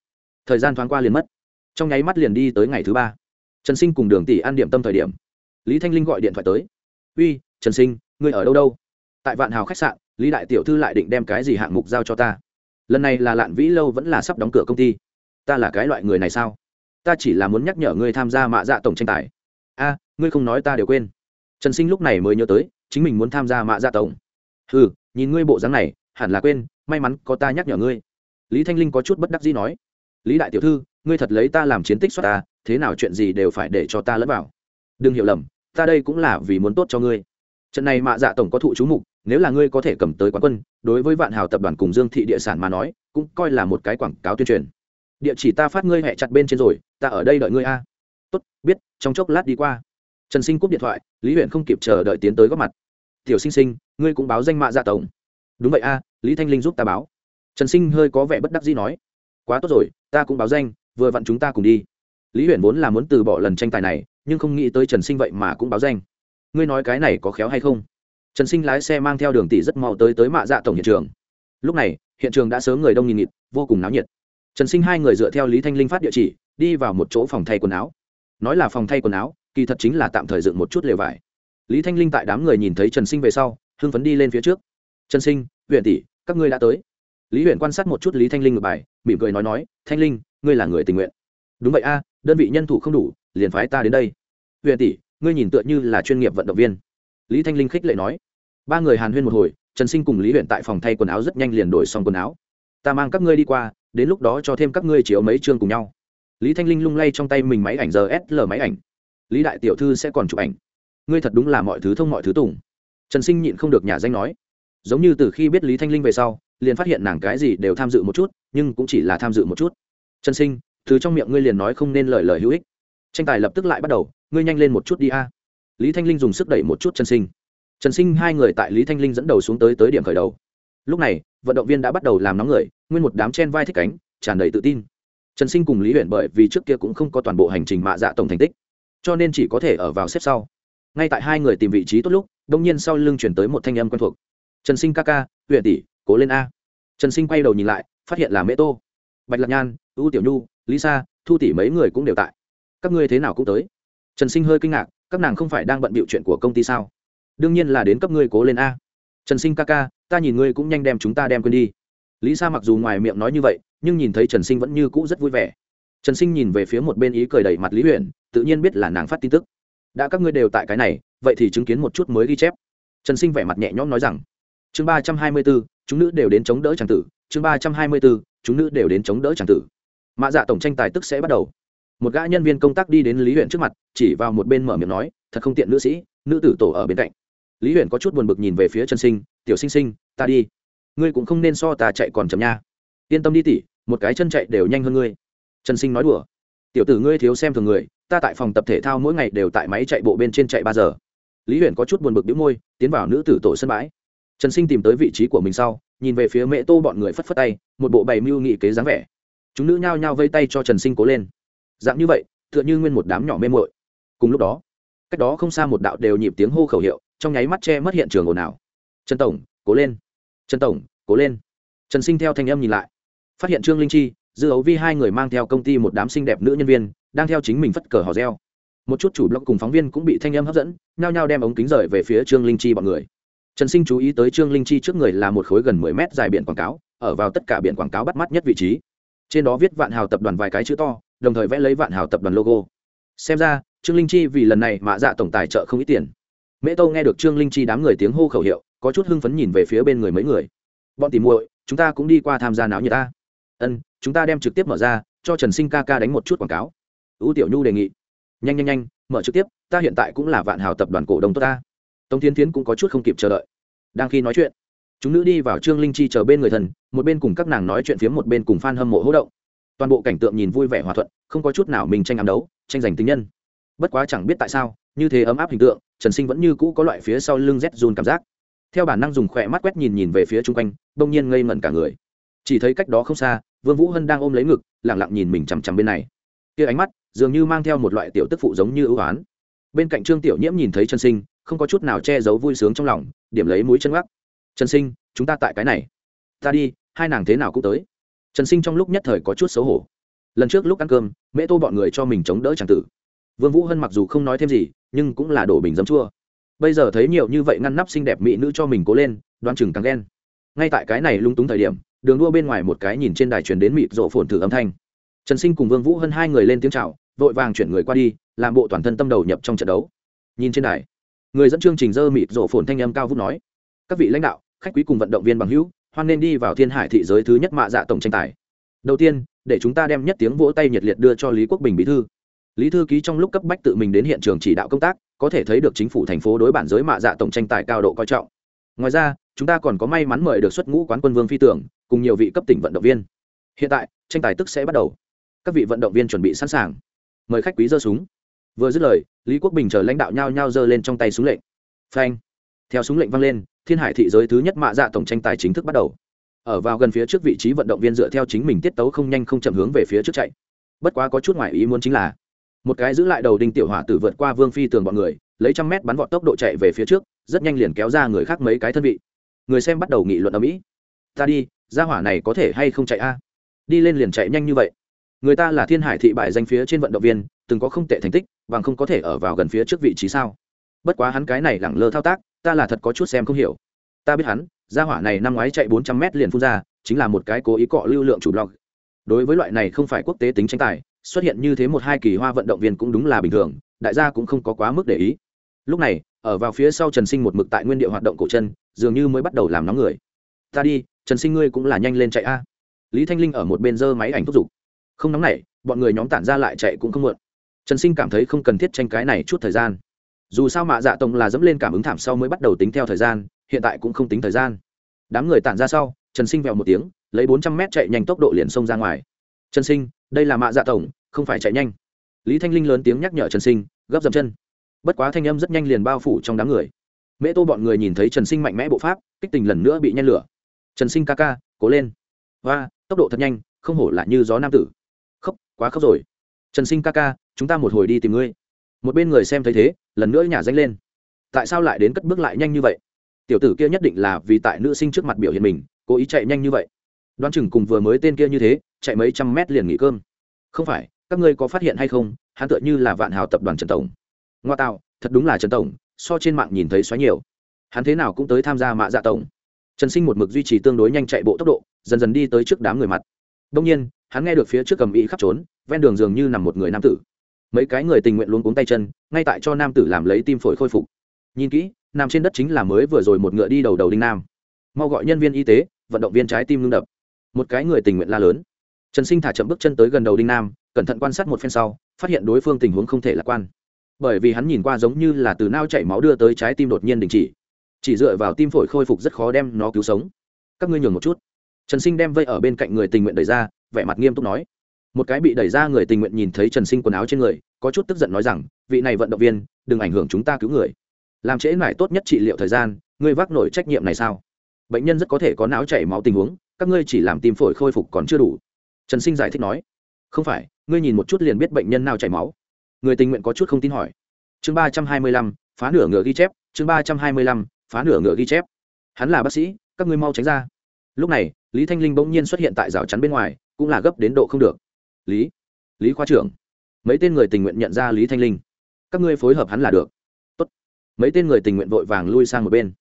Thời gian thoáng qua liền mất. Trong nháy mắt liền đi tới ngày thứ ba. Trần sinh cùng đường tỷ ăn điểm tâm thời điểm. Lý thanh linh gọi điện thoại tới. Uy, trần sinh, ngươi ở đâu đâu? Tại vạn hào khách sạn, lý đại tiểu thư lại định đem cái gì hạng mục giao cho ta. Lần này là lạn vĩ lâu vẫn là sắp đóng cửa công ty. Ta là cái loại người này sao? Ta chỉ là muốn nhắc nhở ngươi tham gia mạ dạ tổng tranh tài. A, ngươi không nói ta đều quên. Trần sinh lúc này mới nhớ tới, chính mình muốn tham gia mạ dạ tổng. Ừ nhìn ngươi bộ dáng này, hẳn là quên, may mắn có ta nhắc nhở ngươi. Lý thanh linh có chút bất đắc dĩ nói. Lý đại tiểu thư, ngươi thật lấy ta làm chiến tích xuất ta, thế nào chuyện gì đều phải để cho ta lẫn vào. Đừng hiểu lầm, ta đây cũng là vì muốn tốt cho ngươi. Trận này mạ dạ tổng có thụ chú mục, nếu là ngươi có thể cầm tới quán quân, đối với vạn hào tập đoàn cùng dương thị địa sản mà nói, cũng coi là một cái quảng cáo tuyên truyền địa chỉ ta phát ngươi hẹ chặt bên trên rồi, ta ở đây đợi ngươi a. Tốt, biết, trong chốc lát đi qua. Trần sinh cúp điện thoại, lý huyện không kịp chờ đợi tiến tới góp mặt. Tiểu sinh sinh, ngươi cũng báo danh mạ dạ tổng. Đúng vậy a, lý thanh linh giúp ta báo. Trần sinh hơi có vẻ bất đắc dĩ nói. Quá tốt rồi, ta cũng báo danh, vừa vặn chúng ta cùng đi. Lý huyền vốn là muốn từ bỏ lần tranh tài này, nhưng không nghĩ tới trần sinh vậy mà cũng báo danh. Ngươi nói cái này có khéo hay không? Trần sinh lái xe mang theo đường tỷ rất mau tới tới mạ dạ tổng hiện trường. Lúc này, hiện trường đã sớm người đông nghìn nghịt, vô cùng náo nhiệt trần sinh hai người dựa theo lý thanh linh phát địa chỉ, đi vào một chỗ phòng thay quần áo. Nói là phòng thay quần áo, kỳ thật chính là tạm thời dựng một chút lều vải. Lý thanh linh tại đám người nhìn thấy trần sinh về sau, hưng phấn đi lên phía trước. Trần sinh, huyện tỷ, các ngươi đã tới. Lý huyện quan sát một chút lý thanh linh ngược bài, mỉm cười nói nói, thanh linh, ngươi là người tình nguyện. Đúng vậy a, đơn vị nhân thủ không đủ, liền phái ta đến đây. Huyện tỷ, ngươi nhìn tựa như là chuyên nghiệp vận động viên. Lý thanh linh khích lệ nói. Ba người hàn huyên một hồi, trần sinh cùng lý huyện tại phòng thay quần áo rất nhanh liền đổi xong quần áo. Ta mang các ngươi đi qua đến lúc đó cho thêm các ngươi chiếu mấy chương cùng nhau. Lý thanh linh lung lay trong tay mình máy ảnh giờ sl máy ảnh. Lý đại tiểu thư sẽ còn chụp ảnh. Ngươi thật đúng là mọi thứ thông mọi thứ tùng. Trần sinh nhịn không được nhà danh nói. Giống như từ khi biết lý thanh linh về sau, liền phát hiện nàng cái gì đều tham dự một chút, nhưng cũng chỉ là tham dự một chút. Trần sinh thứ trong miệng ngươi liền nói không nên lời lời hữu ích. Tranh tài lập tức lại bắt đầu, ngươi nhanh lên một chút đi a. Lý thanh linh dùng sức đẩy một chút trần sinh. Trần sinh hai người tại lý thanh linh dẫn đầu xuống tới tới điểm khởi đầu. Lúc này vận động viên đã bắt đầu làm nóng người, nguyên một đám chen vai thích cánh, tràn đầy tự tin. Trần sinh cùng lý huyện bởi vì trước kia cũng không có toàn bộ hành trình mạ dạ tổng thành tích, cho nên chỉ có thể ở vào xếp sau. Ngay tại hai người tìm vị trí tốt lúc đông nhiên sau lưng chuyển tới một thanh âm quen thuộc. Trần sinh ca ca huyện tỷ, cố lên a. Trần sinh quay đầu nhìn lại, phát hiện là mễ tô. Bạch lạc nhan, u tiểu nhu lisa thu tỷ mấy người cũng đều tại. Các ngươi thế nào cũng tới. Trần sinh hơi kinh ngạc, các nàng không phải đang bận bịu chuyện của công ty sao? Đương nhiên là đến cấp ngươi cố lên a. Trần sinh ca ca ta nhìn ngươi cũng nhanh đem chúng ta đem quên đi. Lý sa mặc dù ngoài miệng nói như vậy, nhưng nhìn thấy trần sinh vẫn như cũ rất vui vẻ. Trần sinh nhìn về phía một bên ý cười đầy mặt lý huyền tự nhiên biết là nàng phát tin tức. Đã các ngươi đều tại cái này, vậy thì chứng kiến một chút mới ghi chép. Trần sinh vẻ mặt nhẹ nhõm nói rằng, chương ba trăm hai mươi bốn, chúng nữ đều đến chống đỡ tràng tử, chương ba trăm hai mươi bốn, chúng nữ đều đến chống đỡ tràng tử. Mạ dạ tổng tranh tài tức sẽ bắt đầu. Một gã nhân viên công tác đi đến lý huyện trước mặt, chỉ vào một bên mở miệng nói, thật không tiện nữ sĩ, nữ tử tổ ở bên cạnh. Lý huyện có chút buồn bực nhìn về phía trần sinh tiểu sinh sinh, ta đi. Ngươi cũng không nên so ta chạy còn chậm nha. Yên tâm đi tỉ một cái chân chạy đều nhanh hơn ngươi. Trần sinh nói đùa. Tiểu tử ngươi thiếu xem thường người, ta tại phòng tập thể thao mỗi ngày đều tại máy chạy bộ bên trên chạy ba giờ. Lý Huyền có chút buồn bực đĩu môi, tiến vào nữ tử tổ sân bãi. Trần sinh tìm tới vị trí của mình sau, nhìn về phía mẹ tô bọn người phất phất tay, một bộ bày mưu nghị kế dáng vẻ. Chúng nữ nhao nhao vây tay cho trần sinh cố lên. Dạng như vậy, tựa như nguyên một đám nhỏ mê mội cùng lúc đó, cách đó không xa một đạo đều nhịp tiếng hô khẩu hiệu, trong nháy mắt che mất hiện trường ồn ào trần tổng, cố lên. Trần tổng, cố lên. Trần sinh theo thanh âm nhìn lại. Phát hiện trương linh chi, dư ấu vi hai người mang theo công ty một đám xinh đẹp nữ nhân viên, đang theo chính mình phất cờ hò reo. Một chút chủ blog cùng phóng viên cũng bị thanh âm hấp dẫn, nhao nhao đem ống kính rời về phía trương linh chi bọn người. Trần sinh chú ý tới trương linh chi trước người là một khối gần mười mét dài biển quảng cáo, ở vào tất cả biển quảng cáo bắt mắt nhất vị trí. Trên đó viết vạn hào tập đoàn vài cái chữ to, đồng thời vẽ lấy vạn hào tập đoàn logo. Xem ra, trương linh chi vì lần này mạ dạ tổng tài trợ không ít tiền. Mễ tâu nghe được trương linh chi đám người tiếng hô khẩu hiệu có chút hưng phấn nhìn về phía bên người mấy người. Bọn tìm muội, chúng ta cũng đi qua tham gia náo nhiệt ta. Ân, chúng ta đem trực tiếp mở ra, cho trần sinh ca ca đánh một chút quảng cáo. Ưu tiểu nhu đề nghị. Nhanh nhanh nhanh, mở trực tiếp, ta hiện tại cũng là vạn hào tập đoàn cổ đông tốt ta. Tống tiến tiến cũng có chút không kịp chờ đợi. Đang khi nói chuyện, chúng nữ đi vào trương linh chi chờ bên người thần, một bên cùng các nàng nói chuyện phía một bên cùng f a n hâm mộ hỗ động. Toàn bộ cảnh tượng nhìn vui vẻ hòa thuận, không có chút nào mình tranh ám đấu, tranh giành tính nhân. Bất quá chẳng biết tại sao, như thế ấm áp hình tượng, trần sinh vẫn như cũ có loại phía sau lưng rét run cảm giác theo bản năng dùng khỏe mắt quét nhìn nhìn về phía chung quanh đông nhiên ngây ngẩn cả người. Chỉ thấy cách đó không xa, vương vũ hân đang ôm lấy ngực lẳng lặng nhìn mình chằm chằm bên này. Kia ánh mắt, dường như mang theo một loại tiểu tức phụ giống như ưu oán bên cạnh trương tiểu nhiễm nhìn thấy trần sinh, không có chút nào che giấu vui sướng trong lòng, điểm lấy mũi chân gác trần sinh, chúng ta tại cái này. Ta đi, hai nàng thế nào cũng tới. Trần sinh trong lúc nhất thời có chút xấu hổ. Lần trước lúc ăn cơm, mễ tô bọn người cho mình chống đỡ c tử. Vương vũ hân mặc dù không nói thêm gì, nhưng cũng là đổ bình dấm chua bây giờ thấy nhiều như vậy ngăn nắp xinh đẹp mỹ nữ cho mình cố lên đoan chừng càng ghen. Ngay tại cái này lung túng thời điểm, đường đua bên ngoài một cái nhìn trên đài truyền đến mịt rộ phồn thử âm thanh. Trần sinh cùng vương vũ hơn hai người lên tiếng chào, vội vàng chuyển người qua đi, làm bộ toàn thân tâm đầu nhập trong trận đấu. Nhìn trên đài, người dẫn chương trình dơ mịt rộ phồn thanh âm cao vút nói, các vị lãnh đạo, khách quý cùng vận động viên bằng hữu, hoan nên đi vào thiên hải thị giới thứ nhất mạ dạ tổng tranh tài. Đầu tiên, để chúng ta đem nhất tiếng vỗ tay nhiệt liệt đưa cho lý quốc bình bí thư. Lý thư ký trong lúc cấp bách tự mình đến hiện trường chỉ đạo công tác có thể thấy được chính phủ thành phố đối bản giới mạ dạ tổng tranh tài cao độ coi trọng. Ngoài ra, chúng ta còn có may mắn mời được xuất ngũ quán quân vương phi tưởng, cùng nhiều vị cấp tỉnh vận động viên. Hiện tại, tranh tài tức sẽ bắt đầu. Các vị vận động viên chuẩn bị sẵn sàng. Mời khách quý giơ súng. Vừa dứt lời, lý quốc bình chờ lãnh đạo nhao nhao giơ lên trong tay súng lệnh. Phanh. Theo súng lệnh vang lên, thiên hải thị giới thứ nhất mạ dạ tổng tranh tài chính thức bắt đầu. Ở vào gần phía trước vị trí vận động viên dựa theo chính mình tiết tấu không nhanh không chậm hướng về phía trước chạy. Bất quá có chút ngoại ý muốn chính là một cái giữ lại đầu đinh tiểu hỏa tử vượt qua vương phi tường bọn người, lấy trăm mét bắn vọt tốc độ chạy về phía trước, rất nhanh liền kéo ra người khác mấy cái thân vị. Người xem bắt đầu nghị luận ở mỹ ta đi ra hỏa này có thể hay không chạy a? Đi lên liền chạy nhanh như vậy. Người ta là thiên hải thị bại danh phía trên vận động viên, từng có không tệ thành tích và không có thể ở vào gần phía trước vị trí sao? Bất quá hắn cái này lẳng lơ thao tác, ta là thật có chút xem không hiểu. Ta biết hắn ra hỏa này năm ngoái chạy bốn trăm mét liền phun ra, chính là một cái cố ý cọ lưu lượng chủ blog. Đối với loại này không phải quốc tế tính tranh tài xuất hiện như thế một hai kỳ hoa vận động viên cũng đúng là bình thường, đại gia cũng không có quá mức để ý. Lúc này, ở vào phía sau trần sinh một mực tại nguyên địa hoạt động cổ chân, dường như mới bắt đầu làm nóng người. Ta đi, trần sinh ngươi cũng là nhanh lên chạy a. Lý thanh linh ở một bên giơ máy ảnh thúc giục. Không nóng này, bọn người nhóm tản ra lại chạy cũng không muộn. Trần sinh cảm thấy không cần thiết tranh cái này chút thời gian. Dù sao mạ dạ tổng là dẫm lên cảm ứng thảm sau mới bắt đầu tính theo thời gian, hiện tại cũng không tính thời gian. Đám người tản ra sau, trần sinh vẹo một tiếng, lấy bốn trăm mét chạy nhanh tốc độ liền xông ra ngoài. Trần sinh, đây là mạ dạ tổng không phải chạy nhanh. Lý thanh linh lớn tiếng nhắc nhở trần sinh, gấp dầm chân. Bất quá thanh âm rất nhanh liền bao phủ trong đám người. Mễ tô bọn người nhìn thấy trần sinh mạnh mẽ bộ pháp, kích tình lần nữa bị nhen lửa. Trần sinh ca ca, cố lên. Và tốc độ thật nhanh, không hổ lại như gió nam tử. Khóc, quá khóc rồi. Trần sinh ca ca, chúng ta một hồi đi tìm ngươi. Một bên người xem thấy thế, lần nữa nhả danh lên. Tại sao lại đến cất bước lại nhanh như vậy? Tiểu tử kia nhất định là vì tại nữ sinh trước mặt biểu hiện mình, cố ý chạy nhanh như vậy. Đoán chừng cùng vừa mới tên kia như thế, chạy mấy trăm mét liền nghỉ cơm. Không phải các ngươi có phát hiện hay không, hắn tựa như là vạn hào tập đoàn trần tổng. Ngoa tạo, thật đúng là trần tổng, so trên mạng nhìn thấy xoáy nhiều. Hắn thế nào cũng tới tham gia mạ dạ tổng. Trần sinh một mực duy trì tương đối nhanh chạy bộ tốc độ, dần dần đi tới trước đám người mặt. Đông nhiên, hắn nghe được phía trước cầm ý khắp trốn, ven đường dường như nằm một người nam tử. Mấy cái người tình nguyện luôn cuống tay chân, ngay tại cho nam tử làm lấy tim phổi khôi phục. Nhìn kỹ, nằm trên đất chính là mới vừa rồi một ngựa đi đầu đầu đinh nam. Mau gọi nhân viên y tế, vận động viên trái tim ngưng đập. Một cái người tình nguyện la lớn. Trần sinh thả chậm bước chân tới gần đầu đinh nam cẩn thận quan sát một phen sau, phát hiện đối phương tình huống không thể lạc quan. Bởi vì hắn nhìn qua giống như là từ nao chảy máu đưa tới trái tim đột nhiên đình chỉ. Chỉ dựa vào tim phổi khôi phục rất khó đem nó cứu sống. Các ngươi nhường một chút. Trần sinh đem vây ở bên cạnh người tình nguyện đẩy ra, vẻ mặt nghiêm túc nói. Một cái bị đẩy ra người tình nguyện nhìn thấy trần sinh quần áo trên người, có chút tức giận nói rằng, vị này vận động viên, đừng ảnh hưởng chúng ta cứu người. Làm trễ mải tốt nhất trị liệu thời gian, ngươi vác nổi trách nhiệm này sao? Bệnh nhân rất có thể có não chảy máu tình huống, các ngươi chỉ làm tim phổi khôi phục còn chưa đủ. Trần sinh giải thích nói. Không phải ngươi nhìn một chút liền biết bệnh nhân nào chảy máu. Người tình nguyện có chút không tin hỏi. Chương ba trăm hai mươi lăm, phá nửa ngựa ghi chép, chương ba trăm hai mươi lăm, phá nửa ngựa ghi chép. Hắn là bác sĩ, các ngươi mau tránh ra. Lúc này, lý thanh linh bỗng nhiên xuất hiện tại rào chắn bên ngoài, cũng là gấp đến độ không được. Lý lý khoa trưởng. Mấy tên người tình nguyện nhận ra lý thanh linh. Các ngươi phối hợp hắn là được. Tốt. mấy tên người tình nguyện vội vàng lui sang một bên.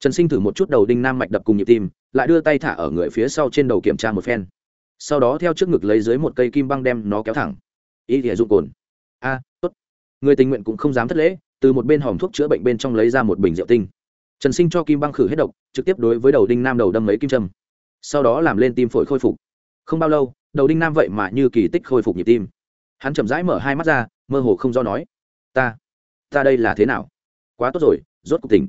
Trần sinh thử một chút đầu đinh nam mạch đập cùng nhịp tim, lại đưa tay thả ở người phía sau trên đầu kiểm tra một phen sau đó theo trước ngực lấy dưới một cây kim băng đem nó kéo thẳng. Ý thì dụng cồn. A, tốt. Người tình nguyện cũng không dám thất lễ, từ một bên hòm thuốc chữa bệnh bên trong lấy ra một bình rượu tinh. Trần sinh cho kim băng khử hết độc, trực tiếp đối với đầu đinh nam đầu đâm mấy kim châm. Sau đó làm lên tim phổi khôi phục. Không bao lâu, đầu đinh nam vậy mà như kỳ tích khôi phục nhịp tim. Hắn chậm rãi mở hai mắt ra, mơ hồ không do nói. Ta ta đây là thế nào? Quá tốt rồi, rốt cuộc tỉnh.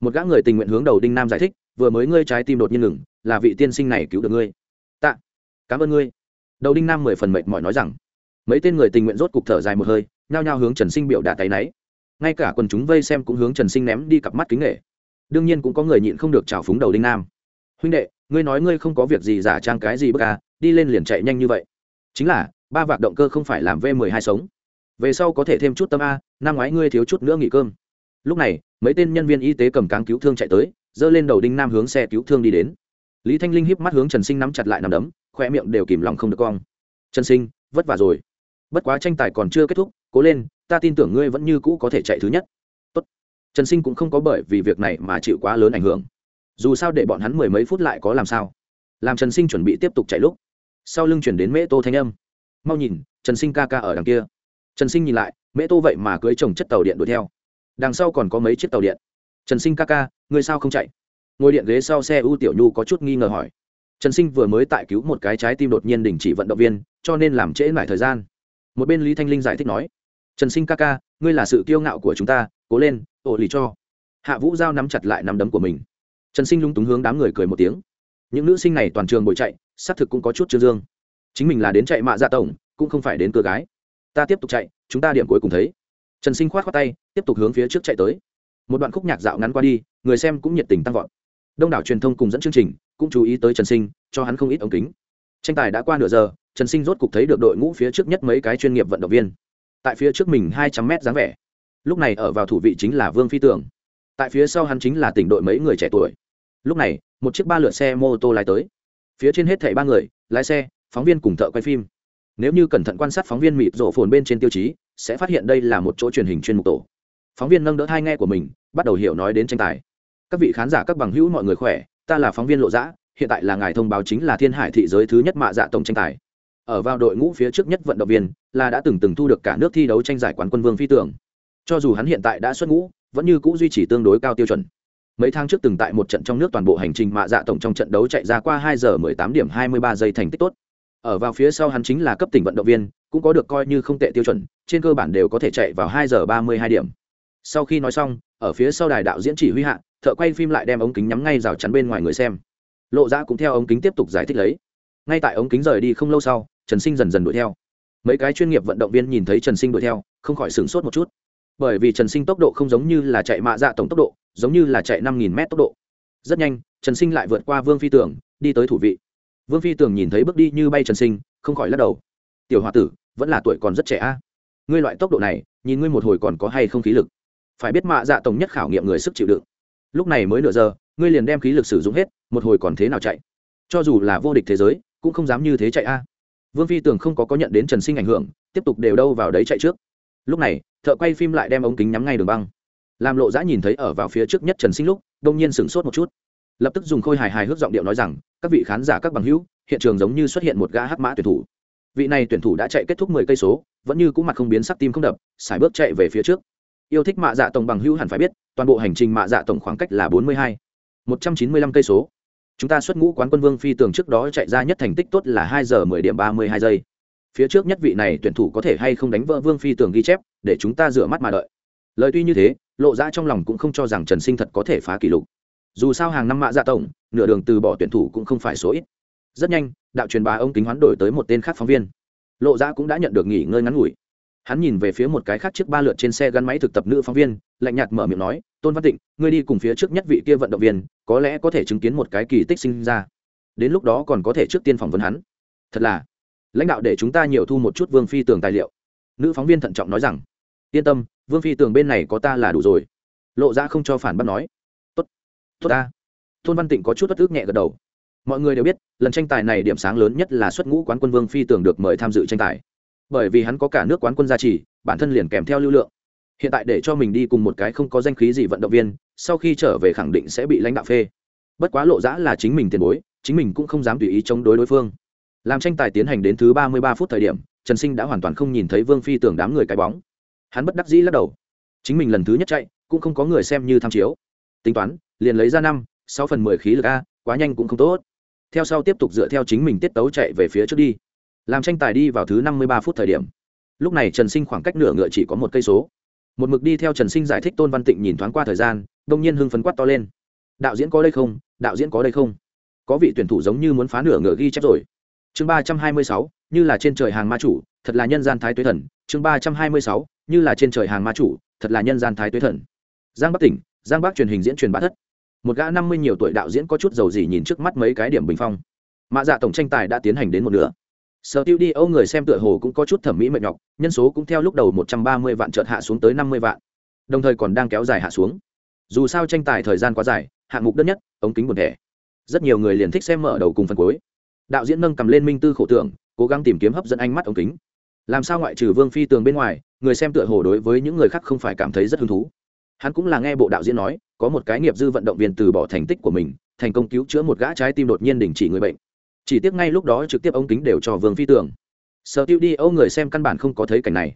Một gã người tình nguyện hướng đầu đinh nam giải thích, vừa mới ngươi trái tim đột nhiên ngừng, là vị tiên sinh này cứu được ngươi cảm ơn ngươi. Đầu đinh nam mười phần mệt mỏi nói rằng. Mấy tên người tình nguyện rốt cục thở dài một hơi, nhao nhao hướng trần sinh biểu đà tay náy. Ngay cả quần chúng vây xem cũng hướng trần sinh ném đi cặp mắt kính nghệ đương nhiên cũng có người nhịn không được trào phúng đầu đinh nam. Huynh đệ, ngươi nói ngươi không có việc gì giả trang cái gì bất à đi lên liền chạy nhanh như vậy. Chính là, ba vạc động cơ không phải làm v mười hai sống. Về sau có thể thêm chút tâm a, năm ngoái ngươi thiếu chút nữa nghỉ cơm. Lúc này, mấy tên nhân viên y tế cầm cáng cứu thương chạy tới, giơ lên đầu đinh nam hướng xe cứu thương đi đến. Lý thanh linh híp mắt hướng trần sinh nắm chặt lại nằm đấm khoe miệng đều kìm lòng không được cong. Trần sinh, vất vả rồi. Bất quá tranh tài còn chưa kết thúc, cố lên, ta tin tưởng ngươi vẫn như cũ có thể chạy thứ nhất. Tốt. trần sinh cũng không có bởi vì việc này mà chịu quá lớn ảnh hưởng. Dù sao để bọn hắn mười mấy phút lại có làm sao? Làm trần sinh chuẩn bị tiếp tục chạy lúc, sau lưng chuyển đến mễ tô thanh âm. Mau nhìn, trần sinh ca ca ở đằng kia. Trần sinh nhìn lại, mễ tô vậy mà cưới chồng chất tàu điện đuổi theo. Đằng sau còn có mấy chiếc tàu điện. Trần sinh ca ca, ngươi sao không chạy? Ngồi điện ghế sau xe u tiểu nhu có chút nghi ngờ hỏi trần sinh vừa mới tại cứu một cái trái tim đột nhiên đình chỉ vận động viên, cho nên làm trễ lại thời gian. Một bên lý thanh linh giải thích nói, trần sinh ca ca, ngươi là sự kiêu ngạo của chúng ta, cố lên, ổ lì cho. Hạ vũ giao nắm chặt lại nắm đấm của mình. Trần sinh lung túng hướng đám người cười một tiếng. Những nữ sinh này toàn trường bồi chạy, xác thực cũng có chút trương dương. Chính mình là đến chạy mạ dạ tổng, cũng không phải đến cửa gái. Ta tiếp tục chạy, chúng ta điểm cuối cùng thấy. Trần sinh khoát khoát tay, tiếp tục hướng phía trước chạy tới. Một đoạn khúc nhạc dạo ngắn qua đi, người xem cũng nhiệt tình tăng vọt. Đông đảo truyền thông cùng dẫn chương trình cũng chú ý tới trần sinh, cho hắn không ít ống kính. Tranh tài đã qua nửa giờ, trần sinh rốt cục thấy được đội ngũ phía trước nhất mấy cái chuyên nghiệp vận động viên. Tại phía trước mình hai trăm mét dáng vẻ. Lúc này ở vào thủ vị chính là vương phi tường. Tại phía sau hắn chính là tỉnh đội mấy người trẻ tuổi. Lúc này, một chiếc ba lượt xe mô tô lái tới. Phía trên hết thảy ba người, lái xe, phóng viên cùng thợ quay phim. Nếu như cẩn thận quan sát phóng viên mịt rổ phồn bên trên tiêu chí, sẽ phát hiện đây là một chỗ truyền hình chuyên mục tổ. Phóng viên nâng đỡ hai nghe của mình, bắt đầu hiểu nói đến tranh tài. Các vị khán giả, các bằng hữu, mọi người khỏe? Ta là phóng viên lộ giã hiện tại là ngài thông báo chính là thiên hải thị giới thứ nhất mạ dạ tổng tranh tài. Ở vào đội ngũ phía trước nhất vận động viên, là đã từng từng thu được cả nước thi đấu tranh giải quán quân vương phi tưởng. Cho dù hắn hiện tại đã xuất ngũ, vẫn như cũ duy trì tương đối cao tiêu chuẩn. Mấy tháng trước từng tại một trận trong nước toàn bộ hành trình mạ dạ tổng trong trận đấu chạy ra qua hai giờ mười tám điểm hai mươi ba giây thành tích tốt. Ở vào phía sau hắn chính là cấp tỉnh vận động viên, cũng có được coi như không tệ tiêu chuẩn, trên cơ bản đều có thể chạy vào hai giờ ba mươi hai điểm. Sau khi nói xong, ở phía sau đài đạo diễn chỉ huy hạ thợ quay phim lại đem ống kính nhắm ngay rào chắn bên ngoài người xem. Lộ ra cũng theo ống kính tiếp tục giải thích lấy. Ngay tại ống kính rời đi không lâu sau, trần sinh dần dần đuổi theo. Mấy cái chuyên nghiệp vận động viên nhìn thấy trần sinh đuổi theo, không khỏi sửng sốt một chút. Bởi vì trần sinh tốc độ không giống như là chạy mạ dạ tổng tốc độ, giống như là chạy năm nghìn m tốc độ. Rất nhanh, trần sinh lại vượt qua vương phi tường, đi tới thủ vị. Vương phi tường nhìn thấy bước đi như bay trần sinh, không khỏi lắc đầu. Tiểu h o a tử, vẫn là tuổi còn rất trẻ a. Ngươi loại tốc độ này, nhìn ngươi một hồi còn có hay không khí lực. Phải biết mạ dạ tổng nhất khảo nghiệm người sức chịu đựng lúc này mới nửa giờ, ngươi liền đem khí lực sử dụng hết, một hồi còn thế nào chạy? Cho dù là vô địch thế giới, cũng không dám như thế chạy a. À. Vương phi tường không có có nhận đến trần sinh ảnh hưởng, tiếp tục đều đâu vào đấy chạy trước. Lúc này, thợ quay phim lại đem ống kính nhắm ngay đường băng. Làm lộ giã nhìn thấy ở vào phía trước nhất trần sinh lúc, đông nhiên sửng sốt một chút. Lập tức dùng khôi hài hài hước giọng điệu nói rằng, các vị khán giả các bằng hữu, hiện trường giống như xuất hiện một gã hắc mã tuyển thủ. Vị này tuyển thủ đã chạy kết thúc mười cây số, vẫn như cũng mặt không biến sắc tim không đập xài bước chạy về phía trước yêu thích mạ dạ tổng bằng hữu hẳn phải biết, toàn bộ hành trình mạ dạ tổng khoảng cách là bốn mươi hai, một trăm chín mươi lăm cây số. Chúng ta xuất ngũ quán quân vương phi tường trước đó chạy ra nhất thành tích tốt là hai giờ mười điểm ba mươi hai giây. Phía trước nhất vị này tuyển thủ có thể hay không đánh vỡ vương phi tường ghi chép, để chúng ta rửa mắt mà đợi. Lời tuy như thế, lộ ra trong lòng cũng không cho rằng trần sinh thật có thể phá kỷ lục. Dù sao hàng năm mạ dạ tổng, nửa đường từ bỏ tuyển thủ cũng không phải số ít. Rất nhanh, đạo truyền bá ông kính hoán đổi tới một tên khác phóng viên. Lộ ra cũng đã nhận được nghỉ ngơi ngắn ngủi hắn nhìn về phía một cái khác chiếc ba lượt trên xe gắn máy thực tập nữ phóng viên, lạnh nhạt mở miệng nói, tôn văn tịnh, ngươi đi cùng phía trước nhất vị kia vận động viên, có lẽ có thể chứng kiến một cái kỳ tích sinh ra. Đến lúc đó còn có thể trước tiên phỏng vấn hắn. Thật là. Lãnh đạo để chúng ta nhiều thu một chút vương phi tường tài liệu. Nữ phóng viên thận trọng nói rằng, yên tâm, vương phi tường bên này có ta là đủ rồi. Lộ ra không cho phản bác nói, tốt tốt ta. Tôn văn tịnh có chút bất ước nhẹ gật đầu. Mọi người đều biết, lần tranh tài này điểm sáng lớn nhất là xuất ngũ quán quân vương phi tường được mời tham dự tranh tài bởi vì hắn có cả nước quán quân gia trì, bản thân liền kèm theo lưu lượng. Hiện tại để cho mình đi cùng một cái không có danh khí gì vận động viên, sau khi trở về khẳng định sẽ bị lãnh đạo phê. Bất quá lộ giã là chính mình tiền bối, chính mình cũng không dám tùy ý chống đối đối phương. Làm tranh tài tiến hành đến thứ ba mươi ba phút thời điểm, trần sinh đã hoàn toàn không nhìn thấy vương phi tưởng đám người cái bóng. Hắn bất đắc dĩ lắc đầu. Chính mình lần thứ nhất chạy, cũng không có người xem như tham chiếu. Tính toán, liền lấy ra năm, sáu phần mười khí lực a, quá nhanh cũng không tốt. Theo sau tiếp tục dựa theo chính mình tiết tấu chạy về phía trước đi làm tranh tài đi vào thứ năm mươi ba phút thời điểm, lúc này trần sinh khoảng cách nửa ngựa chỉ có một cây số. Một mực đi theo trần sinh giải thích tôn văn tịnh nhìn thoáng qua thời gian, đông nhiên hưng phấn quát to lên. Đạo diễn có đây không? Đạo diễn có đây không? Có vị tuyển thủ giống như muốn phá nửa ngựa ghi chép rồi. Chương ba trăm hai mươi sáu, như là trên trời hàng ma chủ, thật là nhân gian thái tuế thần. Chương ba trăm hai mươi sáu, như là trên trời hàng ma chủ, thật là nhân gian thái tuế thần. Giang bắc tỉnh, giang bắc truyền hình diễn truyền bá thất. Một gã năm mươi nhiều tuổi đạo diễn có chút dầu gì nhìn trước mắt mấy cái điểm bình phong. Mạ dạ tổng tranh tài đã tiến hành đến một nửa sở tiêu đi âu người xem tựa hồ cũng có chút thẩm mỹ mệt nhọc, nhân số cũng theo lúc đầu một trăm ba mươi vạn chợt hạ xuống tới năm mươi vạn. Đồng thời còn đang kéo dài hạ xuống. Dù sao tranh tài thời gian quá dài, hạng mục đơn nhất, ống kính buồn thẻ. Rất nhiều người liền thích xem mở đầu cùng phần cuối. Đạo diễn nâng cầm lên minh tư khổ tưởng, cố gắng tìm kiếm hấp dẫn ánh mắt ống kính. Làm sao ngoại trừ vương phi tường bên ngoài, người xem tựa hồ đối với những người khác không phải cảm thấy rất hứng thú. Hắn cũng là nghe bộ đạo diễn nói, có một cái nghiệp dư vận động viên từ bỏ thành tích của mình, thành công cứu chữa một gã trái tim đột nhiên đình chỉ người bệnh chỉ tiếc ngay lúc đó trực tiếp ống kính đều cho vương phi tưởng sở tiêu đi âu người xem căn bản không có thấy cảnh này.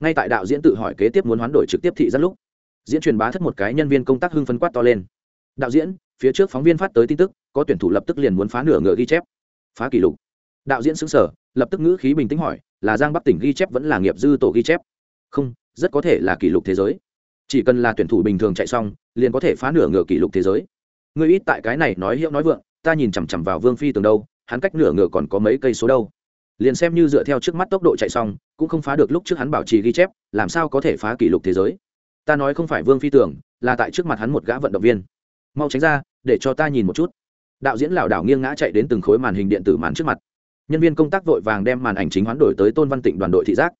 Ngay tại đạo diễn tự hỏi kế tiếp muốn hoán đổi trực tiếp thị rất lúc, diễn truyền bá thất một cái nhân viên công tác hưng phấn quát to lên. Đạo diễn, phía trước phóng viên phát tới tin tức, có tuyển thủ lập tức liền muốn phá nửa ngựa ghi chép. Phá kỷ lục. Đạo diễn xứng sở lập tức ngữ khí bình tĩnh hỏi, là giang bắc tỉnh ghi chép vẫn là nghiệp dư tổ ghi chép? Không, rất có thể là kỷ lục thế giới. Chỉ cần là tuyển thủ bình thường chạy xong, liền có thể phá nửa ngựa kỷ lục thế giới. Người ít tại cái này nói hiệu nói vượng, ta nhìn chằm chằm vào vương phi tường đâu hắn cách nửa ngựa còn có mấy cây số đâu. Liền xem như dựa theo trước mắt tốc độ chạy xong, cũng không phá được lúc trước hắn bảo trì ghi chép, làm sao có thể phá kỷ lục thế giới. Ta nói không phải vương phi tưởng, là tại trước mặt hắn một gã vận động viên. Mau tránh ra, để cho ta nhìn một chút. Đạo diễn lảo đảo nghiêng ngã chạy đến từng khối màn hình điện tử màn trước mặt. Nhân viên công tác vội vàng đem màn ảnh chính hoán đổi tới tôn văn tịnh đoàn đội thị giác.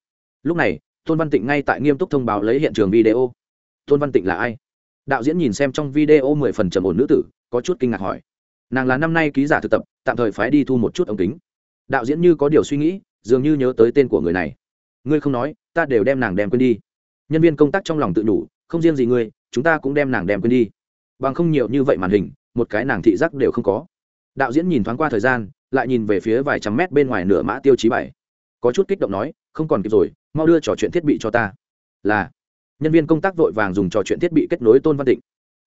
Lúc này, tôn văn tịnh ngay tại nghiêm túc thông báo lấy hiện trường video. Tôn văn tịnh là ai? Đạo diễn nhìn xem trong video mười phần trầm ổn nữ tử, có chút kinh ngạc hỏi nàng là năm nay ký giả thực tập, tạm thời phái đi thu một chút ống kính. Đạo diễn như có điều suy nghĩ, dường như nhớ tới tên của người này. Ngươi không nói, ta đều đem nàng đem quên đi. Nhân viên công tác trong lòng tự đủ, không riêng gì ngươi, chúng ta cũng đem nàng đem quên đi. Bằng không nhiều như vậy màn hình, một cái nàng thị giác đều không có. Đạo diễn nhìn thoáng qua thời gian, lại nhìn về phía vài trăm mét bên ngoài nửa mã tiêu chí bảy có chút kích động nói, không còn kịp rồi, mau đưa trò chuyện thiết bị cho ta. Là, nhân viên công tác vội vàng dùng trò chuyện thiết bị kết nối tôn văn tịnh.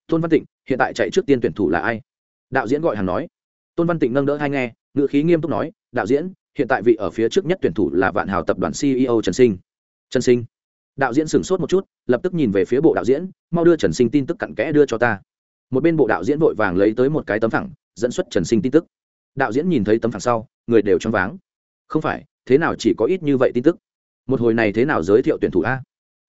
Tôn văn tịnh, hiện tại chạy trước tiên tuyển thủ là ai? Đạo diễn gọi hàng nói. Tôn văn tịnh nâng đỡ hai nghe ngự khí nghiêm túc nói, đạo diễn, hiện tại vị ở phía trước nhất tuyển thủ là vạn hào tập đoàn ceo trần sinh. Trần sinh? Đạo diễn sửng sốt một chút, lập tức nhìn về phía bộ đạo diễn, mau đưa trần sinh tin tức cặn kẽ đưa cho ta. Một bên bộ đạo diễn vội vàng lấy tới một cái tấm thẳng dẫn xuất trần sinh tin tức. Đạo diễn nhìn thấy tấm thẳng sau, người đều choáng váng. Không phải, thế nào chỉ có ít như vậy tin tức? Một hồi này thế nào giới thiệu tuyển thủ a?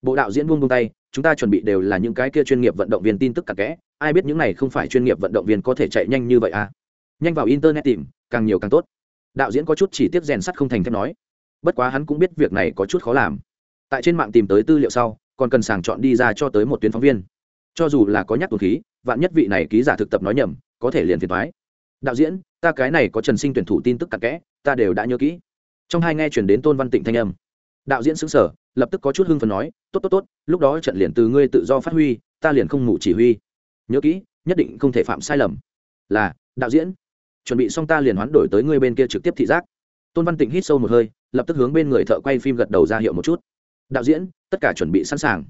Bộ đạo diễn buông buông tay, chúng ta chuẩn bị đều là những cái kia chuyên nghiệp vận động viên tin tức cặn kẽ, ai biết những này không phải chuyên nghiệp vận động viên có thể chạy nhanh như vậy à? nhanh vào internet tìm, càng nhiều càng tốt. Đạo diễn có chút chỉ tiếp rèn sắt không thành thép nói. Bất quá hắn cũng biết việc này có chút khó làm. Tại trên mạng tìm tới tư liệu sau, còn cần sàng chọn đi ra cho tới một tuyến phóng viên. Cho dù là có nhắc tuần khí, vạn nhất vị này ký giả thực tập nói nhầm, có thể liền phiền thoái đạo diễn, ta cái này có trần sinh tuyển thủ tin tức cặn kẽ, ta đều đã nhớ kỹ. Trong hai nghe chuyển đến tôn văn tịnh thanh âm. Đạo diễn xứng sở lập tức có chút hưng phần nói, tốt tốt tốt, lúc đó trận liền từ ngươi tự do phát huy, ta liền không ngủ chỉ huy. Nhớ kỹ, nhất định không thể phạm sai lầm. Là, đạo diễn. Chuẩn bị xong ta liền hoán đổi tới ngươi bên kia trực tiếp thị giác. Tôn văn tịnh hít sâu một hơi, lập tức hướng bên người thợ quay phim gật đầu ra hiệu một chút. Đạo diễn, tất cả chuẩn bị sẵn sàng.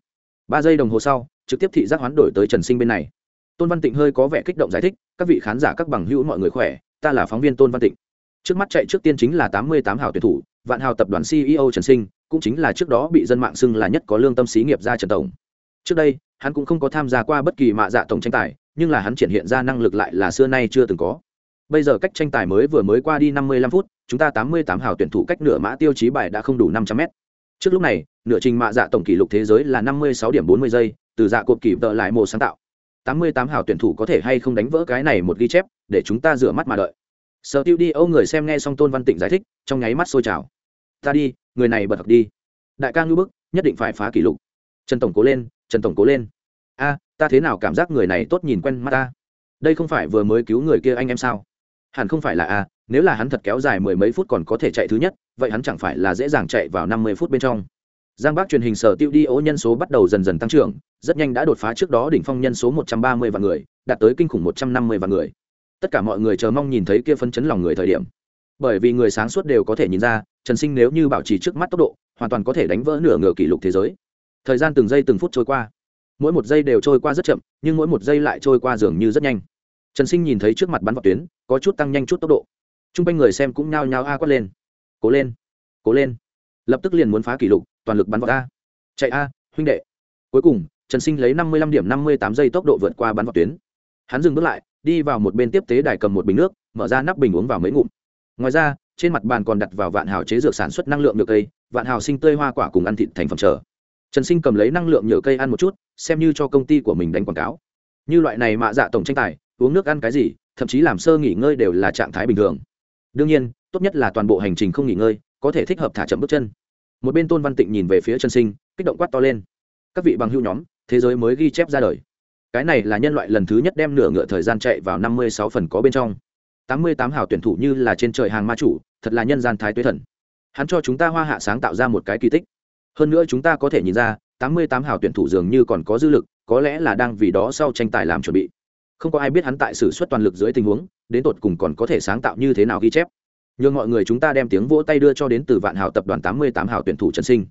Ba giây đồng hồ sau, trực tiếp thị giác hoán đổi tới trần sinh bên này. Tôn văn tịnh hơi có vẻ kích động giải thích, các vị khán giả, các bằng hữu, mọi người khỏe, ta là phóng viên tôn văn tịnh. Trước mắt chạy trước tiên chính là tám mươi tám hào tuyển thủ, vạn hào tập đoàn ceo trần sinh cũng chính là trước đó bị dân mạng xưng là nhất có lương tâm xí nghiệp ra trần tổng. Trước đây, hắn cũng không có tham gia qua bất kỳ mạ dạ tổng tranh tài, nhưng là hắn triển hiện ra năng lực lại là xưa nay chưa từng có. Bây giờ cách tranh tài mới vừa mới qua đi năm mươi lăm phút, chúng ta tám mươi tám hào tuyển thủ cách nửa mã tiêu chí bài đã không đủ năm trăm mét. Trước lúc này, nửa trình mạ dạ tổng kỷ lục thế giới là năm mươi sáu điểm bốn mươi giây, từ dạ cột kỷ vợ lại mồ sáng tạo. tám mươi tám hào tuyển thủ có thể hay không đánh vỡ cái này một ghi chép, để chúng ta rửa mắt mà đợi. Sở tiêu đi âu người xem nghe xong tôn văn tịnh giải thích, trong nháy mắt sôi trào. Ta đi người này bật học đi. Đại ca ngưu bức, nhất định phải phá kỷ lục. Trần tổng cố lên, trần tổng cố lên. A, ta thế nào cảm giác người này tốt nhìn quen mắt ta? Đây không phải vừa mới cứu người kia anh em sao? Hẳn không phải là a, nếu là hắn thật kéo dài mười mấy phút còn có thể chạy thứ nhất, vậy hắn chẳng phải là dễ dàng chạy vào năm mươi phút bên trong. Giang bắc truyền hình sở tiêu đi ố nhân số bắt đầu dần dần tăng trưởng, rất nhanh đã đột phá trước đó đỉnh phong nhân số một trăm ba mươi vạn người, đạt tới kinh khủng một trăm năm mươi vạn người. Tất cả mọi người chờ mong nhìn thấy kia phân chấn lòng người thời điểm. Bởi vì người sáng suốt đều có thể nhìn ra trần sinh nếu như bảo trì trước mắt tốc độ, hoàn toàn có thể đánh vỡ nửa ngựa kỷ lục thế giới. Thời gian từng giây từng phút trôi qua. Mỗi một giây đều trôi qua rất chậm, nhưng mỗi một giây lại trôi qua dường như rất nhanh. Trần sinh nhìn thấy trước mặt bắn vào tuyến, có chút tăng nhanh chút tốc độ. T r u n g quanh người xem cũng nhao nhao a quát lên. Cố lên cố lên. Lập tức liền muốn phá kỷ lục, toàn lực bắn vào a. Chạy a, huynh đệ. Cuối cùng, trần sinh lấy năm mươi lăm điểm năm mươi tám giây tốc độ vượt qua bắn vào tuyến. Hắn dừng bước lại, đi vào một bên tiếp tế đài cầm một bình nước, mở ra nắp bình uống vào mấy ngụm. Ngoài ra trên mặt bàn còn đặt vào vạn hào chế dược sản xuất năng lượng nhựa cây, vạn hào sinh tươi hoa quả cùng ăn thịt thành phẩm chờ. Trần sinh cầm lấy năng lượng nhựa cây ăn một chút, xem như cho công ty của mình đánh quảng cáo. Như loại này mạ dạ tổng tranh tài, uống nước ăn cái gì, thậm chí làm sơ nghỉ ngơi đều là trạng thái bình thường. Đương nhiên, tốt nhất là toàn bộ hành trình không nghỉ ngơi, có thể thích hợp thả chậm bước chân. Một bên tôn văn tịnh nhìn về phía trần sinh, kích động quát to lên. Các vị bằng hưu nhóm, thế giới mới ghi chép ra đời. Cái này là nhân loại lần thứ nhất đem nửa ngựa thời gian chạy vào năm mươi sáu phần có bên trong tám mươi tám hào tuyển thủ như là trên trời hàng ma chủ, thật là nhân gian thái tuế thần. Hắn cho chúng ta hoa hạ sáng tạo ra một cái kỳ tích. Hơn nữa chúng ta có thể nhìn ra, tám mươi tám hào tuyển thủ dường như còn có dư lực, có lẽ là đang vì đó sau tranh tài làm chuẩn bị. Không có ai biết hắn tại sử suất toàn lực dưới tình huống, đến tột cùng còn có thể sáng tạo như thế nào ghi chép. Nhưng mọi người chúng ta đem tiếng vỗ tay đưa cho đến từ vạn hào tập đoàn tám mươi tám hào tuyển thủ trần sinh.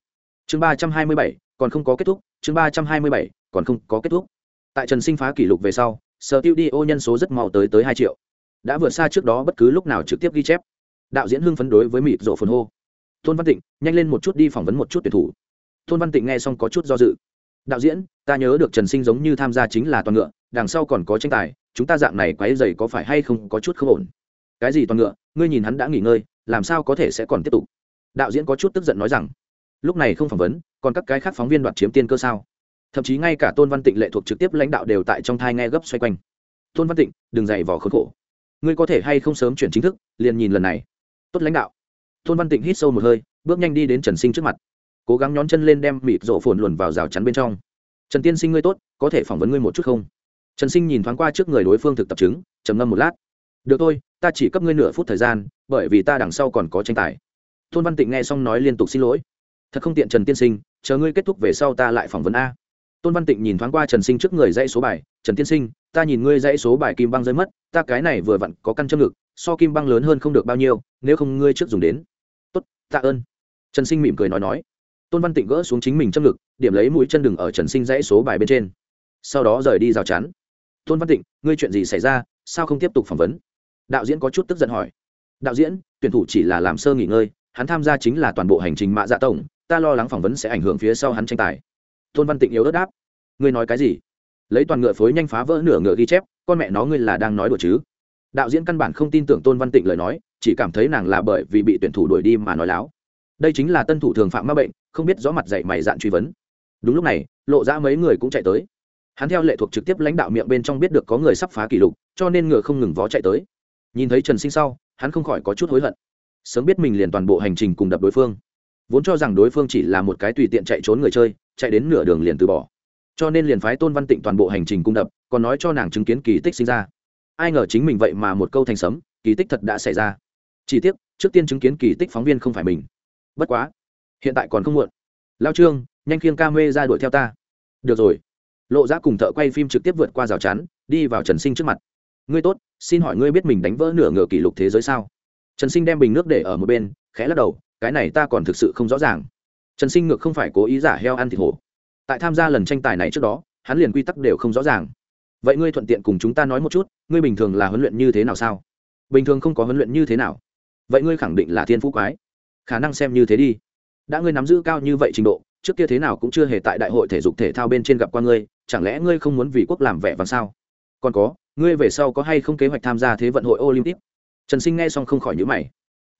Chương ba trăm hai mươi bảy, còn không có kết thúc. Chương ba trăm hai mươi bảy, còn không có kết thúc. Tại trần sinh phá kỷ lục về sau, sở tiêu đi ô nhân số rất mau tới tới hai triệu đã vượt xa trước đó bất cứ lúc nào trực tiếp ghi chép. Đạo diễn hưng phấn đối với mịt rộ phồn hô. Tôn văn tịnh, nhanh lên một chút đi phỏng vấn một chút tuyển thủ. Tôn văn tịnh nghe xong có chút do dự. Đạo diễn, ta nhớ được trần sinh giống như tham gia chính là toàn ngựa, đằng sau còn có tranh tài, chúng ta dạng này quáy dày có phải hay không có chút không ổn? Cái gì toàn ngựa, ngươi nhìn hắn đã nghỉ ngơi, làm sao có thể sẽ còn tiếp tục? Đạo diễn có chút tức giận nói rằng, lúc này không phỏng vấn, còn các cái khác phóng viên đoạt chiếm tiên cơ sao? Thậm chí ngay cả tôn văn tịnh lệ thuộc trực tiếp lãnh đạo đều tại trong thai nghe gấp xoay quanh. Tôn văn tịnh, đừng dày vỏ khốn khổ ngươi có thể hay không sớm chuyển chính thức, liền nhìn lần này. Tốt lãnh đạo. Tôn văn tịnh hít sâu một hơi, bước nhanh đi đến trần sinh trước mặt. Cố gắng nhón chân lên đem mịt rộ phồn luồn vào rào chắn bên trong. Trần tiên sinh ngươi tốt, có thể phỏng vấn ngươi một chút không? Trần sinh nhìn thoáng qua trước người đối phương thực tập chứng, trầm ngâm một lát. Được thôi, ta chỉ cấp ngươi nửa phút thời gian, bởi vì ta đằng sau còn có tranh tài. Tôn văn tịnh nghe xong nói liên tục xin lỗi. Thật không tiện trần tiên sinh, chờ ngươi kết thúc về sau ta lại phỏng vấn a tôn văn tịnh nhìn thoáng qua trần sinh trước người dãy số bài, trần tiên sinh, ta nhìn ngươi dãy số bài kim băng rơi mất, ta cái này vừa vặn có căn châm ngực, so kim băng lớn hơn không được bao nhiêu, nếu không ngươi trước dùng đến. Tốt, tạ ơn. Trần sinh mỉm cười nói nói. Tôn văn tịnh gỡ xuống chính mình châm ngực, điểm lấy mũi chân đừng ở trần sinh dãy số bài bên trên. Sau đó rời đi rào chắn. Tôn văn tịnh, ngươi chuyện gì xảy ra, sao không tiếp tục phỏng vấn? Đạo diễn có chút tức giận hỏi. Đạo diễn, tuyển thủ chỉ là làm sơ nghỉ ngơi, hắn tham gia chính là toàn bộ hành trình mạ dạ tổng, ta lo lắng phỏng vấn sẽ ảnh hưởng phía sau hắn tranh tài tôn văn tịnh yếu ớt đáp. Ngươi nói cái gì? Lấy toàn ngựa phối nhanh phá vỡ nửa ngựa ghi chép, con mẹ nó ngươi là đang nói đùa chứ? Đạo diễn căn bản không tin tưởng tôn văn tịnh lời nói, chỉ cảm thấy nàng là bởi vì bị tuyển thủ đuổi đi mà nói láo. Đây chính là tân thủ thường phạm ma bệnh, không biết rõ mặt dạy mày dạn truy vấn. Đúng lúc này, lộ ra mấy người cũng chạy tới. Hắn theo lệ thuộc trực tiếp lãnh đạo miệng bên trong biết được có người sắp phá kỷ lục, cho nên ngựa không ngừng vó chạy tới. Nhìn thấy trần sinh sau, hắn không khỏi có chút hối hận. Sớm biết mình liền toàn bộ hành trình cùng đập đối phương. Vốn cho rằng đối phương chỉ là một cái tùy tiện chạy trốn người chơi chạy đến nửa đường liền từ bỏ. Cho nên liền phái tôn văn tịnh toàn bộ hành trình cung đập, còn nói cho nàng chứng kiến kỳ tích sinh ra. Ai ngờ chính mình vậy mà một câu thành sấm, kỳ tích thật đã xảy ra. Chỉ tiếc, trước tiên chứng kiến kỳ tích phóng viên không phải mình. Bất quá, hiện tại còn không muộn. Lao trương, nhanh khiêng ca mê ra đuổi theo ta. Được rồi. Lộ ra cùng thợ quay phim trực tiếp vượt qua rào chắn, đi vào trần sinh trước mặt. Ngươi tốt, xin hỏi ngươi biết mình đánh vỡ nửa ngựa kỷ lục thế giới sao? Trần sinh đem bình nước để ở một bên, khẽ lắc đầu, cái này ta còn thực sự không rõ ràng trần sinh ngược không phải cố ý giả heo ăn thịt hổ. Tại tham gia lần tranh tài này trước đó, hắn liền quy tắc đều không rõ ràng. Vậy ngươi thuận tiện cùng chúng ta nói một chút, ngươi bình thường là huấn luyện như thế nào sao? Bình thường không có huấn luyện như thế nào. Vậy ngươi khẳng định là thiên phú quái. Khả năng xem như thế đi. Đã ngươi nắm giữ cao như vậy trình độ, trước kia thế nào cũng chưa hề tại đại hội thể dục thể thao bên trên gặp qua ngươi, chẳng lẽ ngươi không muốn vì quốc làm vẻ vàng sao? Còn có, ngươi về sau có hay không kế hoạch tham gia thế vận hội olympic? Trần sinh nghe xong không khỏi nhữ mày.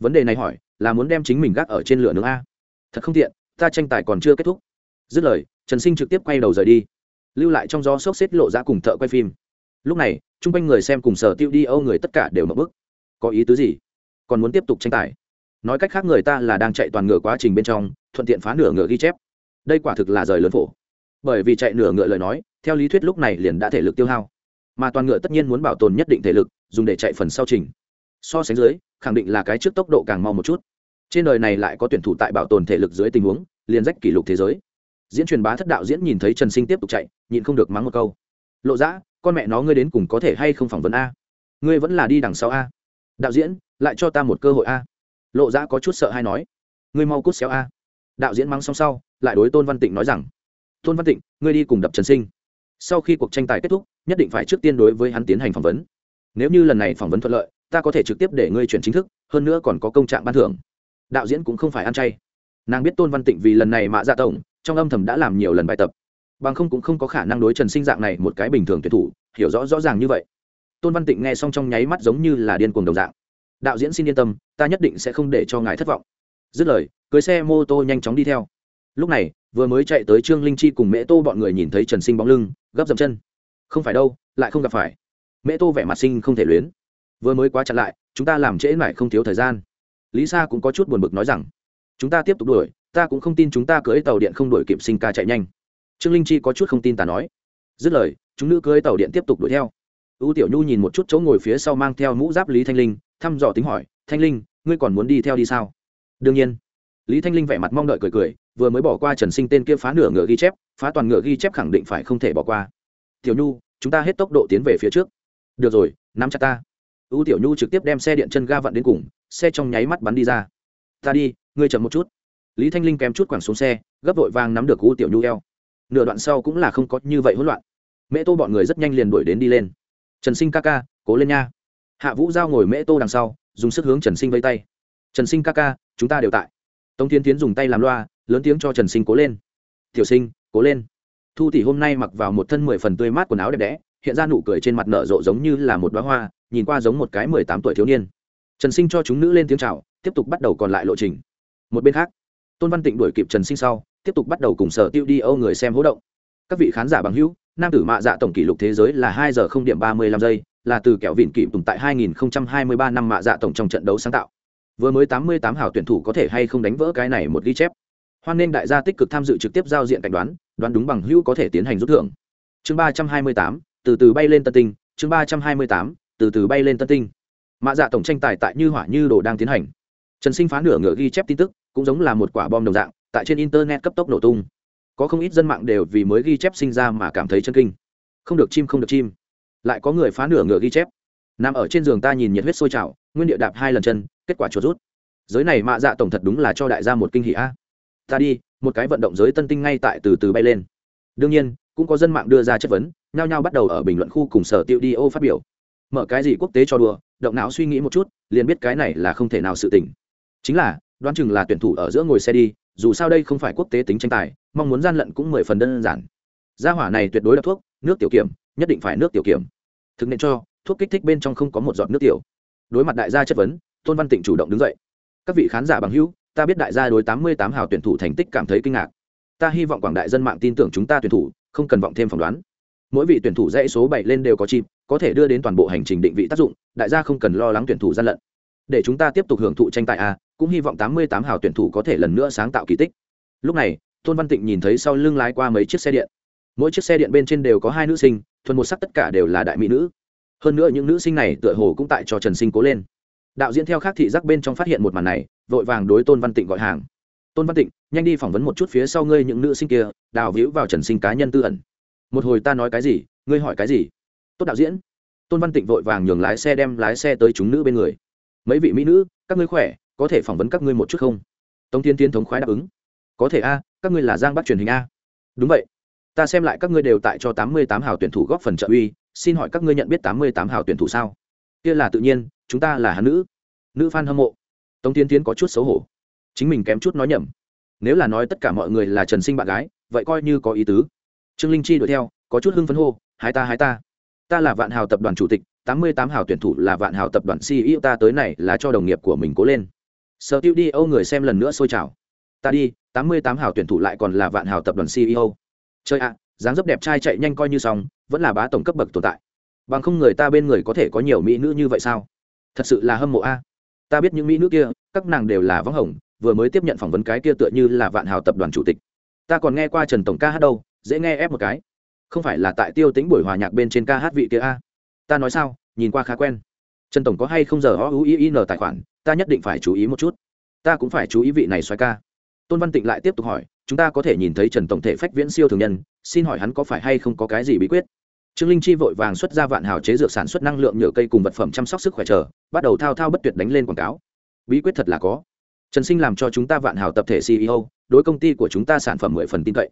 Vấn đề này hỏi, là muốn đem chính mình gác ở trên lửa nướng a. Thật không tiện ta tranh tài còn chưa kết thúc. Dứt lời, trần sinh trực tiếp quay đầu rời đi. Lưu lại trong gió sốc xếp lộ ra cùng thợ quay phim. Lúc này, chung quanh người xem cùng sở tiêu đi âu người tất cả đều mập bức có ý tứ gì? Còn muốn tiếp tục tranh tài? Nói cách khác người ta là đang chạy toàn ngựa quá trình bên trong, thuận tiện phá nửa ngựa ghi chép. Đây quả thực là rời lớn phổ. Bởi vì chạy nửa ngựa lời nói, theo lý thuyết lúc này liền đã thể lực tiêu hao. Mà toàn ngựa tất nhiên muốn bảo tồn nhất định thể lực, dùng để chạy phần sau trình. So sánh dưới, khẳng định là cái trước tốc độ càng mau một chút trên đời này lại có tuyển thủ tại bảo tồn thể lực dưới tình huống, liền rách kỷ lục thế giới. Diễn truyền bá thất đạo diễn nhìn thấy trần sinh tiếp tục chạy, nhịn không được mắng một câu. Lộ dã, con mẹ nó ngươi đến cùng có thể hay không phỏng vấn a? Ngươi vẫn là đi đằng sau a. Đạo diễn, lại cho ta một cơ hội a. Lộ dã có chút sợ hay nói. Ngươi mau cút xéo a. Đạo diễn mắng xong sau, lại đối tôn văn tịnh nói rằng, tôn văn tịnh, ngươi đi cùng đập trần sinh. Sau khi cuộc tranh tài kết thúc, nhất định phải trước tiên đối với hắn tiến hành phỏng vấn. Nếu như lần này phỏng vấn thuận lợi, ta có thể trực tiếp để ngươi chuyển chính thức, hơn nữa còn có công trạng ban thưởng đạo diễn cũng không phải ăn chay. Nàng biết tôn văn tịnh vì lần này mạ dạ tổng, trong âm thầm đã làm nhiều lần bài tập. Bằng không cũng không có khả năng đối trần sinh dạng này một cái bình thường tuyệt thủ, hiểu rõ rõ ràng như vậy. Tôn văn tịnh nghe xong trong nháy mắt giống như là điên cuồng đồng dạng. Đạo diễn xin yên tâm, ta nhất định sẽ không để cho ngài thất vọng. Dứt lời, cưới xe mô tô nhanh chóng đi theo. Lúc này, vừa mới chạy tới trương linh chi cùng mễ tô bọn người nhìn thấy trần sinh bóng lưng, gấp dậm chân. Không phải đâu, lại không gặp phải. Mễ tô vẻ mặt sinh không thể luyến. Vừa mới quá chặn lại, chúng ta làm trễ mãi không thiếu thời gian lý sa cũng có chút buồn bực nói rằng, chúng ta tiếp tục đuổi, ta cũng không tin chúng ta cưỡi tàu điện không đuổi kịp sinh ca chạy nhanh. Trương linh chi có chút không tin ta nói, dứt lời, chúng nữ cưỡi tàu điện tiếp tục đuổi theo. Ưu tiểu nhu nhìn một chút chỗ ngồi phía sau mang theo mũ giáp lý thanh linh, thăm dò tính hỏi, thanh linh, ngươi còn muốn đi theo đi sao? Đương nhiên. Lý thanh linh vẻ mặt mong đợi cười cười, vừa mới bỏ qua trần sinh tên kia phá nửa ngựa ghi chép, phá toàn ngựa ghi chép khẳng định phải không thể bỏ qua. Tiểu nhu, chúng ta hết tốc độ tiến về phía trước. Được rồi, nắm chặt ta. U tiểu nhu trực tiếp đem xe điện chân ga vặn đến cùng, xe trong nháy mắt bắn đi ra. Ta đi, ngươi chậm một chút. Lý thanh linh kém chút quẳng xuống xe, gấp vội vàng nắm được U tiểu nhu eo. Nửa đoạn sau cũng là không có như vậy hỗn loạn. Mễ tô bọn người rất nhanh liền đuổi đến đi lên. Trần sinh ca ca, cố lên nha. Hạ vũ giao ngồi mễ tô đằng sau, dùng sức hướng trần sinh vây tay. Trần sinh ca ca, chúng ta đều tại. Tống tiến tiến dùng tay làm loa, lớn tiếng cho trần sinh cố lên. Tiểu sinh, cố lên. Thu tỷ hôm nay mặc vào một thân mười phần tươi mát quần áo đẹp đẽ hiện ra nụ cười trên mặt nở rộ giống như là một đoá hoa, nhìn qua giống một cái mười tám tuổi thiếu niên. Trần sinh cho chúng nữ lên tiếng c h à o tiếp tục bắt đầu còn lại lộ trình. Một bên khác, tôn văn tịnh đuổi kịp trần sinh sau, tiếp tục bắt đầu cùng sở tiêu đi âu người xem hỗ động. Các vị khán giả bằng hữu, nam tử mạ dạ tổng kỷ lục thế giới là hai giờ không điểm ba mươi lăm giây, là từ kẹo vịn kỷ tùng tại hai nghìn hai mươi ba năm mạ dạ tổng trong trận đấu sáng tạo. Vừa mới tám mươi tám hào tuyển thủ có thể hay không đánh vỡ cái này một ghi chép. Hoan nên đại gia tích cực tham dự trực tiếp giao diện cảnh đoán đoán đúng bằng hữu có thể tiến hành rút thưởng. Chương ba trăm hai mươi tám từ từ bay lên tân tinh, chương ba trăm hai mươi tám, từ từ bay lên tân tinh. Mạ dạ tổng tranh tài tại như hỏa như đồ đang tiến hành. Trần sinh phá nửa ngựa ghi chép tin tức, cũng giống là một quả bom đồng dạng, tại trên internet cấp tốc nổ tung. Có không ít dân mạng đều vì mới ghi chép sinh ra mà cảm thấy chân kinh. Không được chim, không được chim. Lại có người phá nửa ngựa ghi chép. Nằm ở trên giường ta nhìn nhiệt huyết sôi trào, nguyên địa đạp hai lần chân, kết quả chuột rút. Giới này mạ dạ tổng thật đúng là cho đại gia một kinh hỷ a. Ta đi, một cái vận động giới tân tinh ngay tại từ từ bay lên. Đương nhiên, cũng có dân mạng đưa ra chất vấn nhao nhao bắt đầu ở bình luận khu cùng sở tiêu đi ô phát biểu. Mở cái gì quốc tế cho đùa, động não suy nghĩ một chút, liền biết cái này là không thể nào sự tỉnh chính là, đoán chừng là tuyển thủ ở giữa ngồi xe đi, dù sao đây không phải quốc tế tính tranh tài, mong muốn gian lận cũng mười phần đơn giản. Gia hỏa này tuyệt đối là thuốc, nước tiểu kiểm, nhất định phải nước tiểu kiểm. Thực nên cho, thuốc kích thích bên trong không có một giọt nước tiểu. Đối mặt đại gia chất vấn, tôn văn tịnh chủ động đứng dậy. Các vị khán giả bằng hữu, ta biết đại gia đối tám mươi tám hào tuyển thủ thành tích cảm thấy kinh ngạc. Ta hy vọng quảng đại dân mạng tin tưởng chúng ta tuyển thủ, không cần vọng thêm phỏng đoán mỗi vị tuyển thủ dãy số bảy lên đều có chim có thể đưa đến toàn bộ hành trình định vị tác dụng, đại gia không cần lo lắng tuyển thủ gian lận. Để chúng ta tiếp tục hưởng thụ tranh tài a, cũng hy vọng tám mươi tám hào tuyển thủ có thể lần nữa sáng tạo kỳ tích. Lúc này, tôn văn tịnh nhìn thấy sau lưng lái qua mấy chiếc xe điện. Mỗi chiếc xe điện bên trên đều có hai nữ sinh, thuần một sắc tất cả đều là đại mỹ nữ. Hơn nữa những nữ sinh này tựa hồ cũng tại cho trần sinh cố lên. Đạo diễn theo khác thị giác bên trong phát hiện một màn này, vội vàng đối tôn văn tịnh gọi hàng. Tôn văn tịnh, nhanh đi phỏng vấn một chút phía sau ngươi những nữ sinh kia, đào víu vào trần sinh cá nhân tư ẩn một hồi ta nói cái gì, ngươi hỏi cái gì? Tốt đạo diễn. Tôn văn tịnh vội vàng nhường lái xe đem lái xe tới chúng nữ bên người. Mấy vị mỹ nữ, các ngươi khỏe, có thể phỏng vấn các ngươi một chút không? Tống tiên tiến thống khoái đáp ứng. Có thể a, các ngươi là giang bắc truyền hình a. Đúng vậy. Ta xem lại các ngươi đều tại cho tám mươi tám hào tuyển thủ góp phần trợ uy, xin hỏi các ngươi nhận biết tám mươi tám hào tuyển thủ sao? Kia là tự nhiên, chúng ta là hán nữ. Nữ f a n hâm mộ. Tống tiến tiến có chút xấu hổ. Chính mình kém chút nói nhầm. Nếu là nói tất cả mọi người là trần sinh bạn gái, vậy coi như có ý tứ trương linh chi đuổi theo, có chút hưng phấn hô, hái ta hái ta. Ta là vạn hào tập đoàn chủ tịch, tám mươi tám hào tuyển thủ là vạn hào tập đoàn ceo ta tới này là cho đồng nghiệp của mình cố lên. Sở tiêu đi, âu người xem lần nữa xôi trào ta đi, tám mươi tám hào tuyển thủ lại còn là vạn hào tập đoàn ceo chơi ạ, dáng dấp đẹp trai chạy nhanh coi như xong, vẫn là bá tổng cấp bậc tồn tại. Bằng không người ta bên người có thể có nhiều mỹ nữ như vậy sao? Thật sự là hâm mộ a. Ta biết những mỹ nữ kia, các nàng đều là vắng hồng, vừa mới tiếp nhận phỏng vấn cái kia tựa như là vạn hào tập đoàn chủ tịch. Ta còn nghe qua trần tổng ca hát đâu dễ nghe ép một cái. Không phải là tại tiêu tính buổi hòa nhạc bên trên ca hát vị kia a? Ta nói sao, nhìn qua khá quen. Trần tổng có hay không giờ o u i n tài khoản, ta nhất định phải chú ý một chút. Ta cũng phải chú ý vị này xoay ca. Tôn văn tịnh lại tiếp tục hỏi, chúng ta có thể nhìn thấy trần tổng thể phách viễn siêu thường nhân, xin hỏi hắn có phải hay không có cái gì bí quyết? Trương linh chi vội vàng xuất ra vạn hào chế dược sản xuất năng lượng nhựa cây cùng vật phẩm chăm sóc sức khỏe chờ, bắt đầu thao thao bất tuyệt đánh lên quảng cáo. Bí quyết thật là có. Trần sinh làm cho chúng ta vạn hào tập thể ceo đối công ty của chúng ta sản phẩm mười phần tin cậy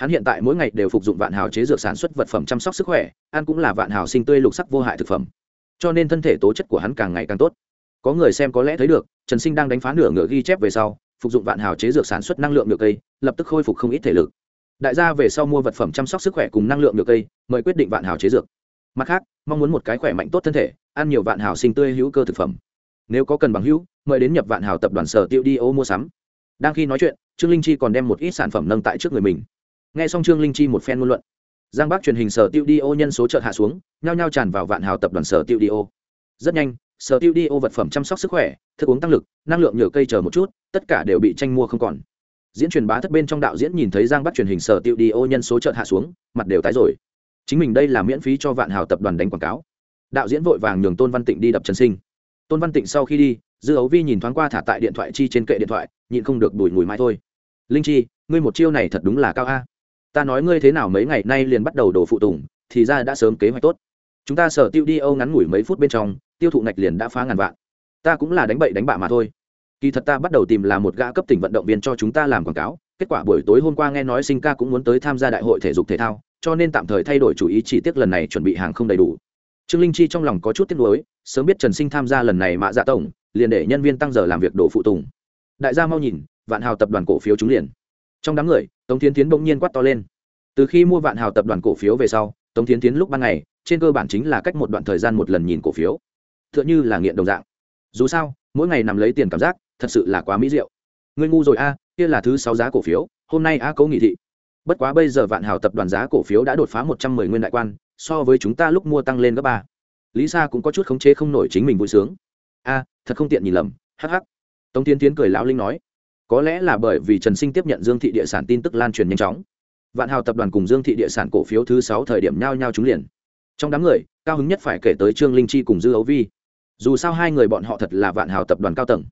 hắn hiện tại mỗi ngày đều phục dụng vạn hào chế dược sản xuất vật phẩm chăm sóc sức khỏe, ăn cũng là vạn hào sinh tươi lục sắc vô hại thực phẩm. Cho nên thân thể tố chất của hắn càng ngày càng tốt. Có người xem có lẽ thấy được, trần sinh đang đánh phá nửa ngựa ghi chép về sau, phục dụng vạn hào chế dược sản xuất năng lượng nhựa cây, lập tức khôi phục không ít thể lực. Đại gia về sau mua vật phẩm chăm sóc sức khỏe cùng năng lượng nhựa cây, mời quyết định vạn hào chế dược. Mặt khác, mong muốn một cái khỏe mạnh tốt thân thể, ăn nhiều vạn hào sinh tươi hữu cơ thực phẩm. Nếu có cần bằng hữu, mời đến nhập vạn hào tập đoàn sở tiêu đi ô mua sắm. Đang khi nói chuyện, trương linh chi còn đem một ít sản phẩm nâng tại trước người mình nghe xong trương linh chi một phen ngôn luận, giang bắc truyền hình sở tiêu đi ô nhân số chợt hạ xuống, nhao nhao tràn vào vạn hào tập đoàn sở tiêu đi ô. Rất nhanh, sở tiêu đi ô vật phẩm chăm sóc sức khỏe, thức uống tăng lực, năng lượng nhựa cây chờ một chút, tất cả đều bị tranh mua không còn. Diễn truyền bá thất bên trong đạo diễn nhìn thấy giang bắc truyền hình sở tiêu đi ô nhân số chợt hạ xuống, mặt đều tái rồi. Chính mình đây là miễn phí cho vạn hào tập đoàn đánh quảng cáo. Đạo diễn vội vàng nhường tôn văn tịnh đi đập trần sinh. Tôn văn tịnh sau khi đi, dư ấu vi nhìn thoáng qua thả tại điện thoại chi trên kệ điện thoại, nhịn không được đùi mùi mai thôi. Linh chi, ngươi một chiêu này thật đúng là cao a ta nói ngươi thế nào mấy ngày nay liền bắt đầu đổ phụ tùng, thì ra đã sớm kế hoạch tốt. Chúng ta sở tiêu đi âu ngắn ngủi mấy phút bên trong, tiêu thụ ngạch liền đã phá ngàn vạn. Ta cũng là đánh bậy đánh bạ mà thôi. Kỳ thật ta bắt đầu tìm là một gã cấp tỉnh vận động viên cho chúng ta làm quảng cáo, kết quả buổi tối hôm qua nghe nói sinh ca cũng muốn tới tham gia đại hội thể dục thể thao, cho nên tạm thời thay đổi chủ ý chỉ tiếc lần này chuẩn bị hàng không đầy đủ. Trương linh chi trong lòng có chút tiếc nuối, sớm biết trần sinh tham gia lần này mạ dạ tổng, liền để nhân viên tăng giờ làm việc đổ phụ tùng. Đại gia mau nhìn, vạn hào tập đoàn cổ phiếu trúng liền trong đám người, tống tiến tiến bỗng nhiên quát to lên. Từ khi mua vạn hào tập đoàn cổ phiếu về sau, tống tiến tiến lúc ban ngày, trên cơ bản chính là cách một đoạn thời gian một lần nhìn cổ phiếu. T h ư ợ n h ư là nghiện đồng dạng. Dù sao, mỗi ngày nằm lấy tiền cảm giác, thật sự là quá mỹ diệu. Ngươi ngu rồi a, kia là thứ sáu giá cổ phiếu, hôm nay a cấu nghị thị. Bất quá bây giờ vạn hào tập đoàn giá cổ phiếu đã đột phá một trăm mười nguyên đại quan, so với chúng ta lúc mua tăng lên gấp ba. Lý sa cũng có chút khống chế không nổi chính mình vui sướng. A, thật không tiện nhìn lầm hh tống tiến tiến cười lão linh nói có lẽ là bởi vì trần sinh tiếp nhận dương thị địa sản tin tức lan truyền nhanh chóng. Vạn hào tập đoàn cùng dương thị địa sản cổ phiếu thứ sáu thời điểm nhao nhao trúng liền. Trong đám người, cao hứng nhất phải kể tới trương linh chi cùng dư ấu vi. Dù sao hai người bọn họ thật là vạn hào tập đoàn cao tầng.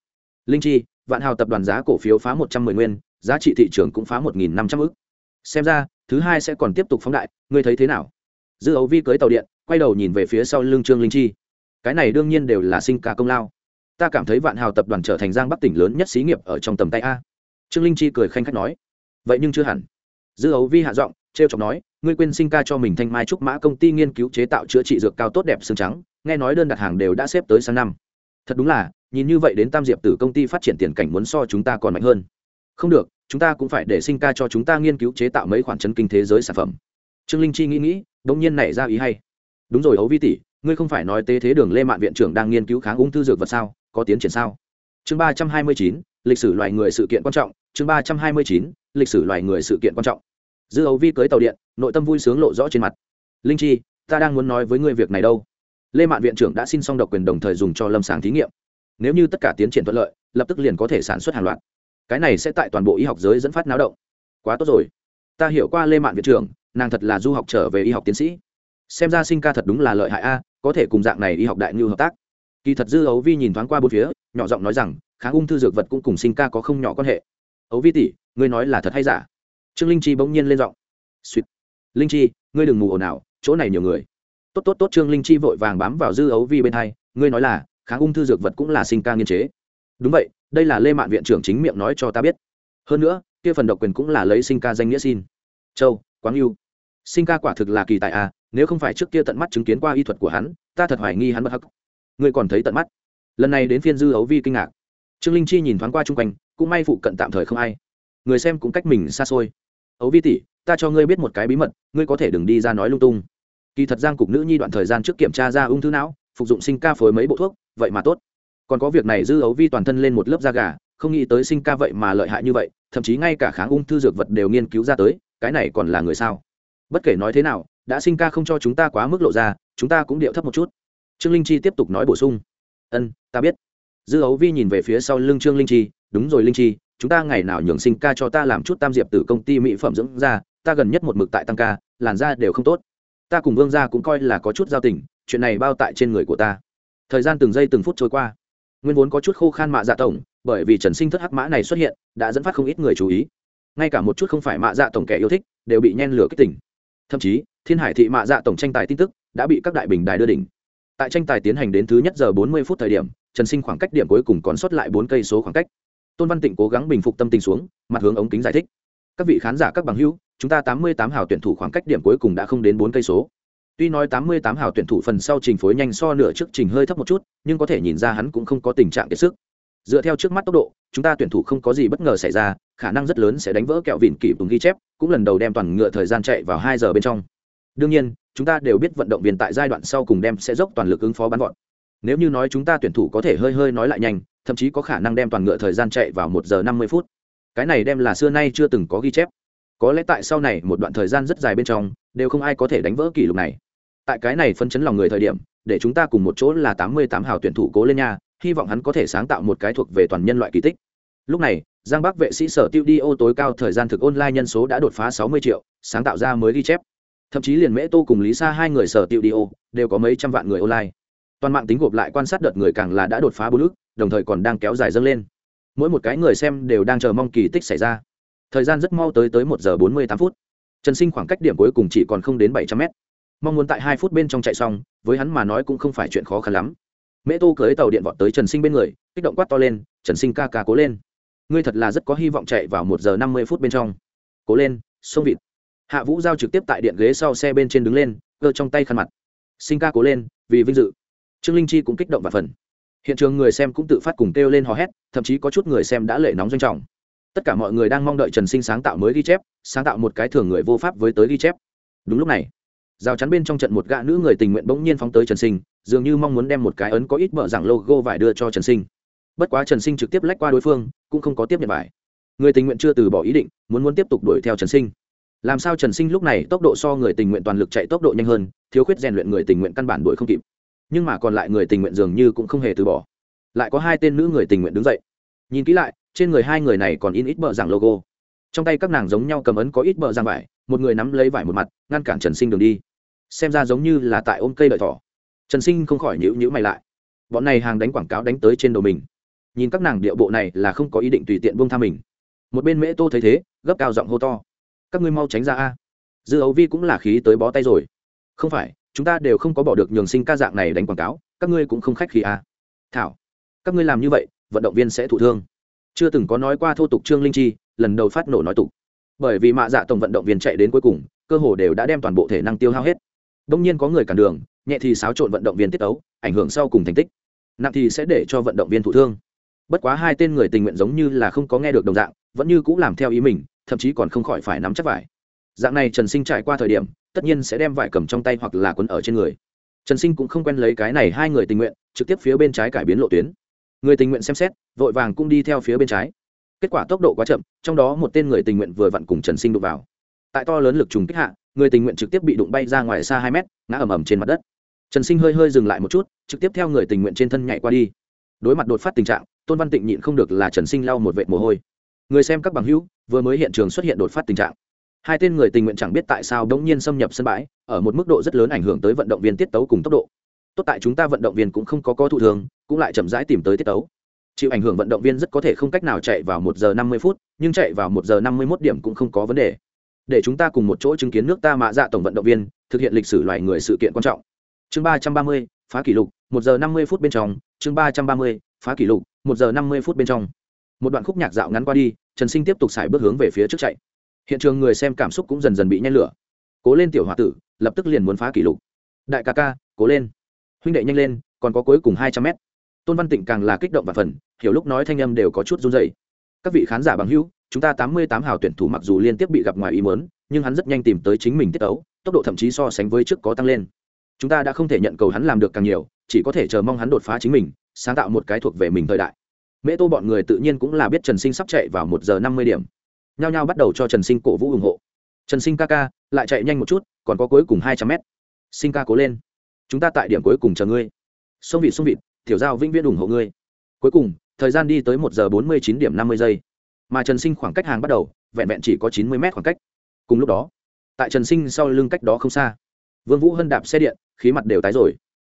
Linh chi, vạn hào tập đoàn giá cổ phiếu phá một trăm mười nguyên, giá trị thị trường cũng phá một nghìn năm trăm ư xem ra, thứ hai sẽ còn tiếp tục phóng đại, ngươi thấy thế nào? Dư ấu vi cưới tàu điện, quay đầu nhìn về phía sau lưng trương linh chi. Cái này đương nhiên đều là sinh ca công lao ta cảm thấy vạn hào tập đoàn trở thành giang bắc tỉnh lớn nhất xí nghiệp ở trong tầm tay a trương linh chi cười khanh khách nói vậy nhưng chưa hẳn dư ấu vi hạ giọng t r e o chọc nói ngươi quên sinh ca cho mình thanh mai trúc mã công ty nghiên cứu chế tạo chữa trị dược cao tốt đẹp xương trắng nghe nói đơn đặt hàng đều đã xếp tới sang năm thật đúng là nhìn như vậy đến tam diệp từ công ty phát triển tiền cảnh muốn so chúng ta còn mạnh hơn không được chúng ta cũng phải để sinh ca cho chúng ta nghiên cứu chế tạo mấy khoản chân kinh thế giới sản phẩm trương linh chi nghĩ nghĩ đ ỗ n g nhiên nảy ra ý hay đúng rồi ấu vi tỷ ngươi không phải nói tế thế đường lê mạn viện trưởng đang nghiên cứu kháng ung thư dược vật sao có tiến triển sao? Chương ba trăm hai mươi chín, lịch sử loài người sự kiện quan trọng. Chương ba trăm hai mươi chín, lịch sử loài người sự kiện quan trọng. Dư ấu vi cưới tàu điện, nội tâm vui sướng lộ rõ trên mặt. Linh chi, ta đang muốn nói với ngươi việc này đâu. Lê mạn viện trưởng đã xin xong độc quyền đồng thời dùng cho lâm sàng thí nghiệm. Nếu như tất cả tiến triển thuận lợi, lập tức liền có thể sản xuất hàng loạt. Cái này sẽ tại toàn bộ y học giới dẫn phát náo động. Quá tốt rồi. Ta hiểu qua lê mạn viện trưởng, nàng thật là du học trở về y học tiến sĩ. Xem ra sinh ca thật đúng là lợi hại a, có thể cùng dạng này y học đại ngư hợp tác kỳ thật dư ấu vi nhìn thoáng qua bốn phía, nhỏ giọng nói rằng kháng ung thư dược vật cũng cùng sinh ca có không nhỏ quan hệ. Ấu vi tỷ, ngươi nói là thật hay giả? Trương linh chi bỗng nhiên lên giọng. Suýt linh chi, ngươi đừng mù ồn ào, chỗ này nhiều người. Tốt tốt tốt, trương linh chi vội vàng bám vào dư ấu vi bên hai, ngươi nói là kháng ung thư dược vật cũng là sinh ca nghiên chế. Đúng vậy, đây là lê mạn viện trưởng chính miệng nói cho ta biết. Hơn nữa, kia phần độc quyền cũng là lấy sinh ca danh nghĩa xin. Châu quáng yêu. Sinh ca quả thực là kỳ tài à nếu không phải trước kia tận mắt chứng kiến qua y thuật của hắn, ta thật hoài nghi hắn bất hắc ngươi còn thấy tận mắt. Lần này đến phiên dư ấu vi kinh ngạc. Trương linh chi nhìn thoáng qua chung quanh, cũng may phụ cận tạm thời không ai. Người xem cũng cách mình xa xôi. Ấu vi tỷ, ta cho ngươi biết một cái bí mật, ngươi có thể đừng đi ra nói lung tung. Kỳ thật giang cục nữ nhi đoạn thời gian trước kiểm tra ra ung thư não, phục dụng sinh ca phối mấy bộ thuốc, vậy mà tốt. Còn có việc này dư ấu vi toàn thân lên một lớp da gà, không nghĩ tới sinh ca vậy mà lợi hại như vậy, thậm chí ngay cả kháng ung thư dược vật đều nghiên cứu ra tới, cái này còn là người sao? Bất kể nói thế nào, đã sinh ca không cho chúng ta quá mức lộ ra, chúng ta cũng điệu thấp một chút trương linh chi tiếp tục nói bổ sung. Ân, ta biết. Dư ấu vi nhìn về phía sau lưng trương linh chi, đúng rồi linh chi, chúng ta ngày nào nhường sinh ca cho ta làm chút tam diệp từ công ty mỹ phẩm dưỡng da, ta gần nhất một mực tại tăng ca, làn da đều không tốt. Ta cùng vương gia cũng coi là có chút giao tình, chuyện này bao tại trên người của ta. Thời gian từng giây từng phút trôi qua. Nguyên vốn có chút khô khan mạ dạ tổng, bởi vì trần sinh thất hắc mã này xuất hiện, đã dẫn phát không ít người chú ý. Ngay cả một chút không phải mạ dạ tổng kẻ yêu thích, đều bị nhen lửa kích tỉnh. Thậm chí, thiên hải thị mạ dạ tổng tranh tài tin tức, đã bị các đại bình đài đưa đỉnh tại tranh tài tiến hành đến thứ nhất giờ bốn mươi phút thời điểm, trần sinh khoảng cách điểm cuối cùng còn sót lại bốn cây số khoảng cách. Tôn văn tịnh cố gắng bình phục tâm tình xuống, mặt hướng ống kính giải thích. Các vị khán giả, các bằng hữu, chúng ta tám mươi tám hào tuyển thủ khoảng cách điểm cuối cùng đã không đến bốn cây số. Tuy nói tám mươi tám hào tuyển thủ phần sau trình phối nhanh so nửa trước trình hơi thấp một chút, nhưng có thể nhìn ra hắn cũng không có tình trạng kiệt sức. Dựa theo trước mắt tốc độ, chúng ta tuyển thủ không có gì bất ngờ xảy ra, khả năng rất lớn sẽ đánh vỡ kẹo vịn kỷ cùng ghi chép, cũng lần đầu đem toàn ngựa thời gian chạy vào hai giờ bên trong. Đương nhiên chúng ta đều biết vận động viên tại giai đoạn sau cùng đem sẽ dốc toàn lực ứng phó bắn gọn nếu như nói chúng ta tuyển thủ có thể hơi hơi nói lại nhanh, thậm chí có khả năng đem toàn ngựa thời gian chạy vào một giờ năm mươi phút. Cái này đem là xưa nay chưa từng có ghi chép. Có lẽ tại sau này một đoạn thời gian rất dài bên trong, đều không ai có thể đánh vỡ kỷ lục này. Tại cái này phân chấn lòng người thời điểm, để chúng ta cùng một chỗ là tám mươi tám hào tuyển thủ cố lên nha, hy vọng hắn có thể sáng tạo một cái thuộc về toàn nhân loại kỳ tích. Lúc này, giang bắc vệ sĩ sở tiêu đi ô tối cao thời gian thực online nhân số đã đột phá sáu mươi triệu, sáng tạo ra mới ghi chép thậm chí liền mễ tô cùng lý sa hai người sở tiệu đi ô, đều có mấy trăm vạn người online. Toàn mạng tính gộp lại quan sát đợt người càng là đã đột phá bốn ước đồng thời còn đang kéo dài dâng lên. Mỗi một cái người xem đều đang chờ mong kỳ tích xảy ra. Thời gian rất mau tới tới một giờ bốn mươi tám phút. Trần sinh khoảng cách điểm cuối cùng chỉ còn không đến bảy trăm mét. Mong muốn tại hai phút bên trong chạy xong, với hắn mà nói cũng không phải chuyện khó khăn lắm. Mễ tô cưới tàu điện vọt tới trần sinh bên người, kích động quát to lên, trần sinh ca ca cố lên. Ngươi thật là rất có hy vọng chạy vào một giờ năm mươi phút bên trong. Cố lên, sông vịt hạ vũ giao trực tiếp tại điện ghế sau xe bên trên đứng lên, cơ trong tay khăn mặt. Sinh ca cố lên, vì vinh dự. Trương linh chi cũng kích động và phần. Hiện trường người xem cũng tự phát cùng kêu lên hò hét, thậm chí có chút người xem đã lệ nóng doanh trọng. Tất cả mọi người đang mong đợi trần sinh sáng tạo mới ghi chép, sáng tạo một cái thường người vô pháp với tới ghi chép. Đúng lúc này, rào chắn bên trong trận một gã nữ người tình nguyện bỗng nhiên phóng tới trần sinh, dường như mong muốn đem một cái ấn có ít mở dạng logo vải đưa cho trần sinh. Bất quá trần sinh trực tiếp lách qua đối phương, cũng không có tiếp nhận vải người tình nguyện chưa từ bỏ ý định, muốn muốn tiếp tục đuổi theo trần sinh làm sao trần sinh lúc này tốc độ so người tình nguyện toàn lực chạy tốc độ nhanh hơn, thiếu khuyết rèn luyện người tình nguyện căn bản đuổi không kịp. Nhưng mà còn lại người tình nguyện dường như cũng không hề từ bỏ. Lại có hai tên nữ người tình nguyện đứng dậy. Nhìn kỹ lại, trên người hai người này còn in ít bờ rằng logo. Trong tay các nàng giống nhau cầm ấn có ít bờ rằng vải, một người nắm lấy vải một mặt, ngăn cản trần sinh đường đi. Xem ra giống như là tại ôm cây lợi thỏ. Trần sinh không khỏi nhữ nhữ mày lại. Bọn này hàng đánh quảng cáo đánh tới trên đầu mình. Nhìn các nàng điệu bộ này là không có ý định tùy tiện buông tha mình. Một bên mễ tô thấy thế, gấp cao giọng hô to các ngươi mau tránh ra a. Dư ấu vi cũng là khí tới bó tay rồi. Không phải, chúng ta đều không có bỏ được nhường sinh ca dạng này đánh quảng cáo, các ngươi cũng không khách khí a. Thảo, các ngươi làm như vậy, vận động viên sẽ thụ thương. Chưa từng có nói qua thô tục trương linh chi, lần đầu phát nổ nói tục. Bởi vì mạ dạ tổng vận động viên chạy đến cuối cùng, cơ hồ đều đã đem toàn bộ thể năng tiêu hao hết. Đông nhiên có người cản đường, nhẹ thì xáo trộn vận động viên tiết ấu, ảnh hưởng sau cùng thành tích. Nặng thì sẽ để cho vận động viên thụ thương. Bất quá hai tên người tình nguyện giống như là không có nghe được đồng dạng, vẫn như cũng làm theo ý mình thậm chí còn không khỏi phải nắm chắc vải. Dạng này trần sinh trải qua thời điểm, tất nhiên sẽ đem vải cầm trong tay hoặc là quấn ở trên người. Trần sinh cũng không quen lấy cái này hai người tình nguyện, trực tiếp phía bên trái cải biến lộ tuyến. Người tình nguyện xem xét, vội vàng cũng đi theo phía bên trái. Kết quả tốc độ quá chậm, trong đó một tên người tình nguyện vừa vặn cùng trần sinh đụng vào. Tại to lớn lực trùng kích hạ, người tình nguyện trực tiếp bị đụng bay ra ngoài xa hai mét, ngã ầm ầm trên mặt đất. Trần sinh hơi hơi dừng lại một chút, trực tiếp theo người tình nguyện trên thân nhảy qua đi. Đối mặt đột phát tình trạng, tôn văn tịnh nhịn không được là trần sinh lau một vệ mồ hôi. Người xem các bằng hữu vừa mới hiện trường xuất hiện đột phát tình trạng. Hai tên người tình nguyện chẳng biết tại sao đ ỗ n g nhiên xâm nhập sân bãi, ở một mức độ rất lớn ảnh hưởng tới vận động viên tiết tấu cùng tốc độ. Tốt tại chúng ta vận động viên cũng không có có thụ thường, cũng lại chậm rãi tìm tới tiết tấu. Chịu ảnh hưởng vận động viên rất có thể không cách nào chạy vào một giờ năm mươi phút, nhưng chạy vào một giờ năm mươi mốt điểm cũng không có vấn đề. Để chúng ta cùng một chỗ chứng kiến nước ta mạ dạ tổng vận động viên, thực hiện lịch sử loài người sự kiện quan trọng. Chương ba trăm ba mươi, phá kỷ lục, một giờ năm mươi phút bên trong. Chương ba trăm ba mươi, phá kỷ lục, một giờ năm mươi phút bên trong. Một đoạn khúc nhạc dạo ngắn qua đi trần sinh tiếp tục xài bước hướng về phía trước chạy. Hiện trường người xem cảm xúc cũng dần dần bị nhen lửa. Cố lên tiểu h o a tử, lập tức liền muốn phá kỷ lục. Đại ca ca, cố lên. Huynh đệ nhanh lên, còn có cuối cùng hai trăm mét. Tôn văn tịnh càng là kích động và phần, hiểu lúc nói thanh âm đều có chút run dày các vị khán giả bằng hữu, chúng ta tám mươi tám hào tuyển thủ mặc dù liên tiếp bị gặp ngoài ý mớn nhưng hắn rất nhanh tìm tới chính mình tiết tấu, tốc độ thậm chí so sánh với trước có tăng lên. Chúng ta đã không thể nhận cầu hắn làm được càng nhiều, chỉ có thể chờ mong hắn đột phá chính mình, sáng tạo một cái thuộc về mình thời đại mễ tô bọn người tự nhiên cũng là biết trần sinh sắp chạy vào một giờ năm mươi điểm. Nhao nhao bắt đầu cho trần sinh cổ vũ ủng hộ. Trần sinh ca ca, lại chạy nhanh một chút, còn có cuối cùng hai trăm mét. Sinh ca cố lên. Chúng ta tại điểm cuối cùng chờ ngươi. Sông vịt sông vịt, tiểu giao vĩnh viễn ủng hộ ngươi. Cuối cùng, thời gian đi tới một giờ bốn mươi chín điểm năm mươi giây. Mà trần sinh khoảng cách hàng bắt đầu, vẹn vẹn chỉ có chín mươi mét khoảng cách. Cùng lúc đó, tại trần sinh sau lưng cách đó không xa, vương vũ hân đạp xe điện, khí mặt đều tái rồi.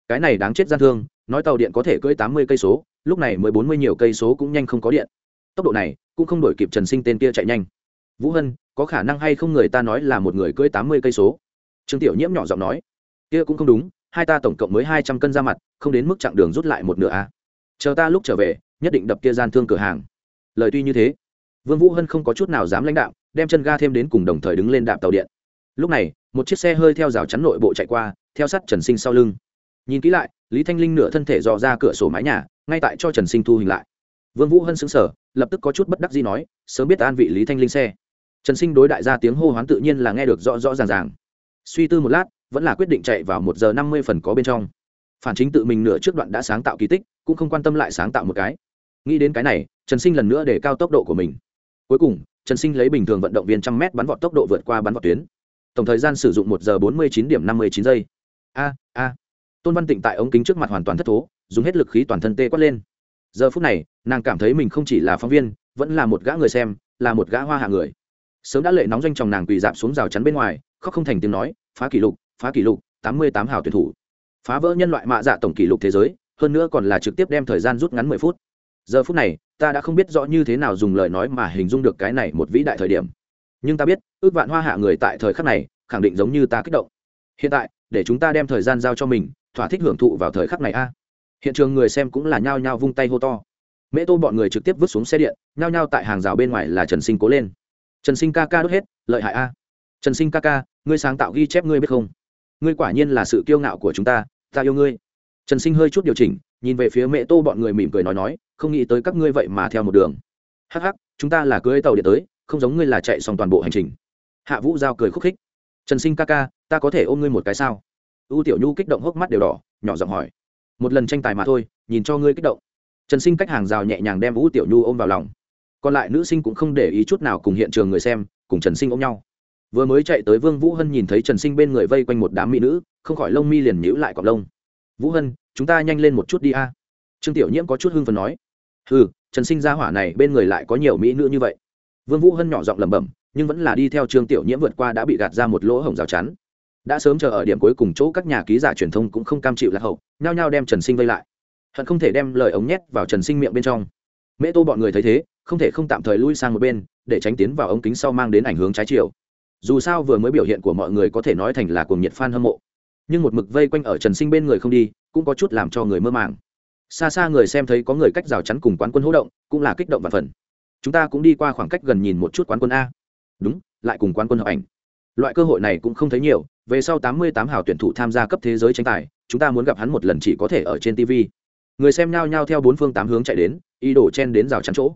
Cái này đáng chết gian thương nói tàu điện có thể cưỡi tám mươi cây số, lúc này mới bốn mươi nhiều cây số cũng nhanh không có điện. Tốc độ này cũng không đổi kịp trần sinh tên kia chạy nhanh. Vũ hân, có khả năng hay không người ta nói là một người cưỡi tám mươi cây số? Trương tiểu nhiễm nhỏ giọng nói. Kia cũng không đúng, hai ta tổng cộng mới hai trăm cân ra mặt, không đến mức chặng đường rút lại một nửa a. À. chờ ta lúc trở về, nhất định đập kia gian thương cửa hàng. Lời tuy như thế, vương vũ hân không có chút nào dám lãnh đạo, đem chân ga thêm đến cùng đồng thời đứng lên đạp tàu điện. Lúc này, một chiếc xe hơi theo rào chắn nội bộ chạy qua, theo sát trần sinh sau lưng nhìn kỹ lại, lý thanh linh nửa thân thể dò ra cửa sổ mái nhà, ngay tại cho trần sinh thu hình lại. Vương vũ hân xứng sở lập tức có chút bất đắc gì nói, sớm biết an vị lý thanh linh xe. Trần sinh đối đại gia tiếng hô hoán tự nhiên là nghe được rõ rõ ràng ràng. Suy tư một lát, vẫn là quyết định chạy vào một giờ năm mươi phần có bên trong. Phản chính tự mình nửa trước đoạn đã sáng tạo kỳ tích, cũng không quan tâm lại sáng tạo một cái. Nghĩ đến cái này, trần sinh lần nữa để cao tốc độ của mình. Cuối cùng, trần sinh lấy bình thường vận động viên trăm mét bắn vọt tốc độ vượt qua bắn vọt tuyến. Tổng thời gian sử dụng một giờ bốn mươi chín điểm năm mươi chín giây. A a tôn văn tịnh tại ống kính trước mặt hoàn toàn thất thố, dùng hết lực khí toàn thân tê quát lên. Giờ phút này, nàng cảm thấy mình không chỉ là phóng viên, vẫn là một gã người xem, là một gã hoa hạ người. Sớm đã lệ nóng doanh chồng nàng quỳ dạp xuống rào chắn bên ngoài, khóc không thành tiếng nói, phá kỷ lục, phá kỷ lục, tám mươi tám hào tuyển thủ. Phá vỡ nhân loại mạ dạ tổng kỷ lục thế giới, hơn nữa còn là trực tiếp đem thời gian rút ngắn mười phút. Giờ phút này, ta đã không biết rõ như thế nào dùng lời nói mà hình dung được cái này một vĩ đại thời điểm. Nhưng ta biết, ước vạn hoa hạ người tại thời khắc này, khẳng định giống như ta kích động. Hiện tại, để chúng ta đem thời gian giao cho mình thỏa thích hưởng thụ vào thời khắc này a. Hiện trường người xem cũng là nhao nhao vung tay hô to. Mễ tô bọn người trực tiếp vứt xuống xe điện, nhao nhao tại hàng rào bên ngoài là trần sinh cố lên. Trần sinh ca ca đốt hết, lợi hại a. Trần sinh ca ca, ngươi sáng tạo ghi chép ngươi biết không? Ngươi quả nhiên là sự kiêu ngạo của chúng ta ta yêu ngươi. Trần sinh hơi chút điều chỉnh, nhìn về phía mẹ tô bọn người mỉm cười nói nói, không nghĩ tới các ngươi vậy mà theo một đường. Hắc hắc, chúng ta là cưới tàu điện tới, không giống ngươi là chạy xong toàn bộ hành trình. Hạ vũ giao cười khúc khích. Trần sinh ca ca, ta có thể ôm ngươi một cái sao? U tiểu nhu kích động hốc mắt đều đỏ, nhỏ giọng hỏi. Một lần tranh tài mà thôi, nhìn cho ngươi kích động. Trần sinh cách hàng rào nhẹ nhàng đem u tiểu nhu ôm vào lòng. Còn lại nữ sinh cũng không để ý chút nào cùng hiện trường người xem, cùng trần sinh ôm nhau. Vừa mới chạy tới vương vũ hân nhìn thấy trần sinh bên người vây quanh một đám mỹ nữ, không khỏi lông mi liền nhíu lại cọc lông. Vũ hân, chúng ta nhanh lên một chút đi a. Trương tiểu nhiễm có chút hưng phần nói. Ừ trần sinh gia hỏa này bên người lại có nhiều mỹ nữ như vậy. Vương vũ hân nhỏ giọng lẩm bẩm, nhưng vẫn là đi theo trương tiểu nhiễm vượt qua đã bị gạt ra một lỗ hổng rào chắn đã sớm chờ ở điểm cuối cùng chỗ các nhà ký giả truyền thông cũng không cam chịu lạc hậu, nhao nhao đem trần sinh vây lại. Hận không thể đem lời ống nhét vào trần sinh miệng bên trong. Mễ tô bọn người thấy thế, không thể không tạm thời lui sang một bên, để tránh tiến vào ống kính sau mang đến ảnh hướng trái chiều. Dù sao vừa mới biểu hiện của mọi người có thể nói thành là cuồng nhiệt fan hâm mộ. Nhưng một mực vây quanh ở trần sinh bên người không đi, cũng có chút làm cho người mơ màng. Xa xa người xem thấy có người cách rào chắn cùng quán quân hỗ động, cũng là kích động và phần chúng ta cũng đi qua khoảng cách gần nhìn một chút quán quân a. Đúng, lại cùng quán quân hợp ảnh. Loại cơ hội này cũng không thấy nhiều về sau tám mươi tám hào tuyển thủ tham gia cấp thế giới tranh tài, chúng ta muốn gặp hắn một lần chỉ có thể ở trên tv người xem nhao nhao theo bốn phương tám hướng chạy đến y đổ chen đến rào chắn chỗ.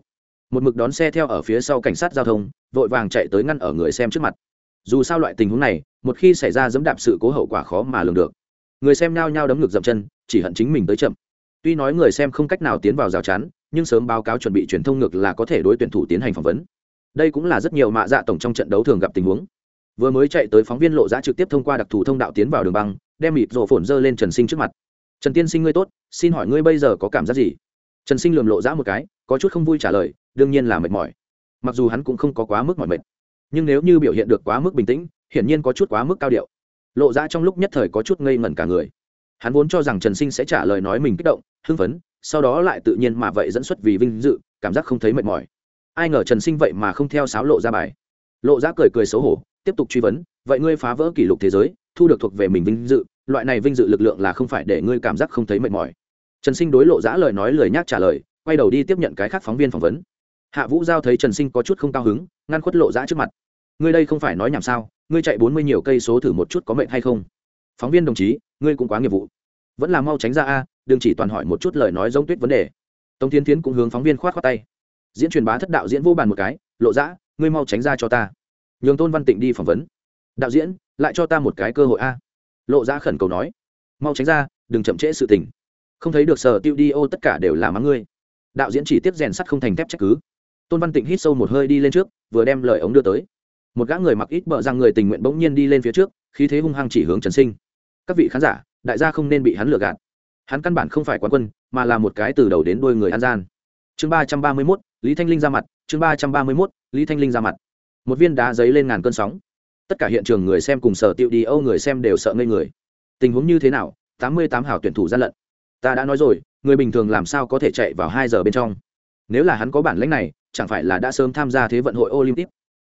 Một mực đón xe theo ở phía sau cảnh sát giao thông, vội vàng chạy tới ngăn ở người xem trước mặt. Dù sao loại tình huống này, một khi xảy ra dẫm đạp sự cố hậu quả khó mà lường được. Người xem nhao nhao đấm ngực dậm chân, chỉ hận chính mình tới chậm. Tuy nói người xem không cách nào tiến vào rào chắn, nhưng sớm báo cáo chuẩn bị truyền thông ngược là có thể đối tuyển thủ tiến hành phỏng vấn. Đây cũng là rất nhiều mạ dạ tổng trong trận đấu thường gặp tình huống vừa mới chạy tới phóng viên lộ giã trực tiếp thông qua đặc thù thông đạo tiến vào đường băng, đem mịp rổ phồn dơ lên trần sinh trước mặt. Trần tiên sinh ngươi tốt, xin hỏi ngươi bây giờ có cảm giác gì? Trần sinh lườm lộ giã một cái, có chút không vui trả lời, đương nhiên là mệt mỏi. Mặc dù hắn cũng không có quá mức mỏi mệt, nhưng nếu như biểu hiện được quá mức bình tĩnh, hiển nhiên có chút quá mức cao điệu. Lộ ra trong lúc nhất thời có chút ngây ngẩn cả người. Hắn vốn cho rằng trần sinh sẽ trả lời nói mình kích động, hưng phấn, sau đó lại tự nhiên mà vậy dẫn xuất vì vinh dự, cảm giác không thấy mệt mỏi. Ai ngờ trần sinh vậy mà không theo sáo lộ ra bài. Lộ ra cười cười xấu hổ tiếp tục truy vấn, vậy ngươi phá vỡ kỷ lục thế giới, thu được thuộc về mình vinh dự, loại này vinh dự lực lượng là không phải để ngươi cảm giác không thấy mệt mỏi. Trần sinh đối lộ giã lời nói lời nhác trả lời, quay đầu đi tiếp nhận cái khác phóng viên phỏng vấn. Hạ vũ giao thấy trần sinh có chút không cao hứng, ngăn khuất lộ giã trước mặt. Ngươi đây không phải nói nhảm sao, ngươi chạy bốn mươi nhiều cây số thử một chút có mệnh hay không? Phóng viên đồng chí, ngươi cũng quá nghiệp vụ. Vẫn là mau tránh ra a, đừng chỉ toàn hỏi một chút lời nói giống tuyết vấn đề. Tống tiến tiến cũng hướng phóng viên khoát khoát tay. Diễn truyền bá thất đạo diễn vô bàn một cái, lộ giã, ngươi mau tránh ra cho ta nhường tôn văn tịnh đi phỏng vấn. Đạo diễn, lại cho ta một cái cơ hội a. Lộ ra khẩn cầu nói. Mau tránh ra, đừng chậm trễ sự tình. Không thấy được sở tiêu đi ô tất cả đều là mắng ngươi. Đạo diễn chỉ tiếp rèn sắt không thành thép trách cứ. Tôn văn tịnh hít sâu một hơi đi lên trước, vừa đem lời ống đưa tới. Một gã người mặc ít bợ rằng người tình nguyện bỗng nhiên đi lên phía trước, khí thế hung hăng chỉ hướng trần sinh. Các vị khán giả, đại gia không nên bị hắn lừa gạt. Hắn căn bản không phải quán quân, mà là một cái từ đầu đến đôi người an gian. Chương ba trăm ba mươi mốt, lý thanh linh ra mặt, chương ba trăm ba mươi mốt, lý thanh linh ra mặt một viên đá giấy lên ngàn cơn sóng. Tất cả hiện trường người xem cùng sở tiệu đi, âu người xem đều sợ ngây người. Tình huống như thế nào? Tám mươi tám hảo tuyển thủ gian lận. Ta đã nói rồi, người bình thường làm sao có thể chạy vào hai giờ bên trong? Nếu là hắn có bản lãnh này, chẳng phải là đã sớm tham gia thế vận hội olympic?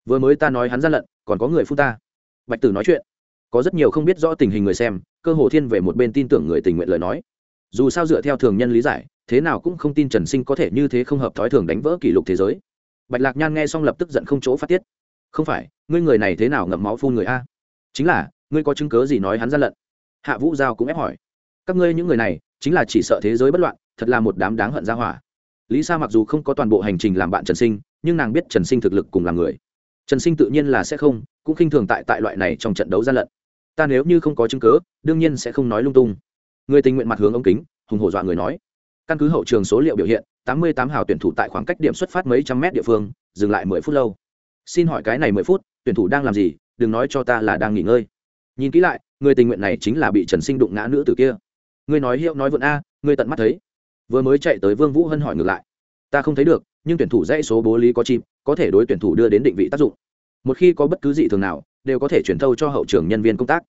Vừa mới ta nói hắn gian lận, còn có người phu ta. Bạch tử nói chuyện. Có rất nhiều không biết rõ tình hình người xem, cơ hồ thiên về một bên tin tưởng người tình nguyện lời nói. Dù sao dựa theo thường nhân lý giải, thế nào cũng không tin trần sinh có thể như thế không hợp thói thường đánh vỡ kỷ lục thế giới. Bạch lạc nhan nghe xong lập tức giận không chỗ phát tiết không phải, ngươi người này thế nào ngậm máu phun người a? Chính là, ngươi có chứng cớ gì nói hắn gian lận? Hạ vũ giao cũng ép hỏi. Các ngươi những người này, chính là chỉ sợ thế giới bất loạn, thật là một đám đáng hận ra hỏa. Lý sa mặc dù không có toàn bộ hành trình làm bạn trần sinh, nhưng nàng biết trần sinh thực lực cùng là người. Trần sinh tự nhiên là sẽ không, cũng khinh thường tại tại loại này trong trận đấu gian lận. Ta nếu như không có chứng cớ đương nhiên sẽ không nói lung tung. Người tình nguyện mặt hướng ống kính, hùng hổ dọa người nói. Căn cứ hậu trường số liệu biểu hiện, tám mươi tám hào tuyển thủ tại khoảng cách điểm xuất phát mấy trăm mét địa phương, dừng lại mười phút lâu xin hỏi cái này mười phút, tuyển thủ đang làm gì, đừng nói cho ta là đang nghỉ ngơi. Nhìn kỹ lại, người tình nguyện này chính là bị trần sinh đụng ngã nữ tử kia. Ngươi nói hiệu nói vượn a ngươi tận mắt thấy. Vừa mới chạy tới vương vũ hân hỏi ngược lại. Ta không thấy được, nhưng tuyển thủ dãy số bố lý có chim, có thể đối tuyển thủ đưa đến định vị tác dụng. Một khi có bất cứ gì thường nào, đều có thể chuyển thâu cho hậu trường nhân viên công tác.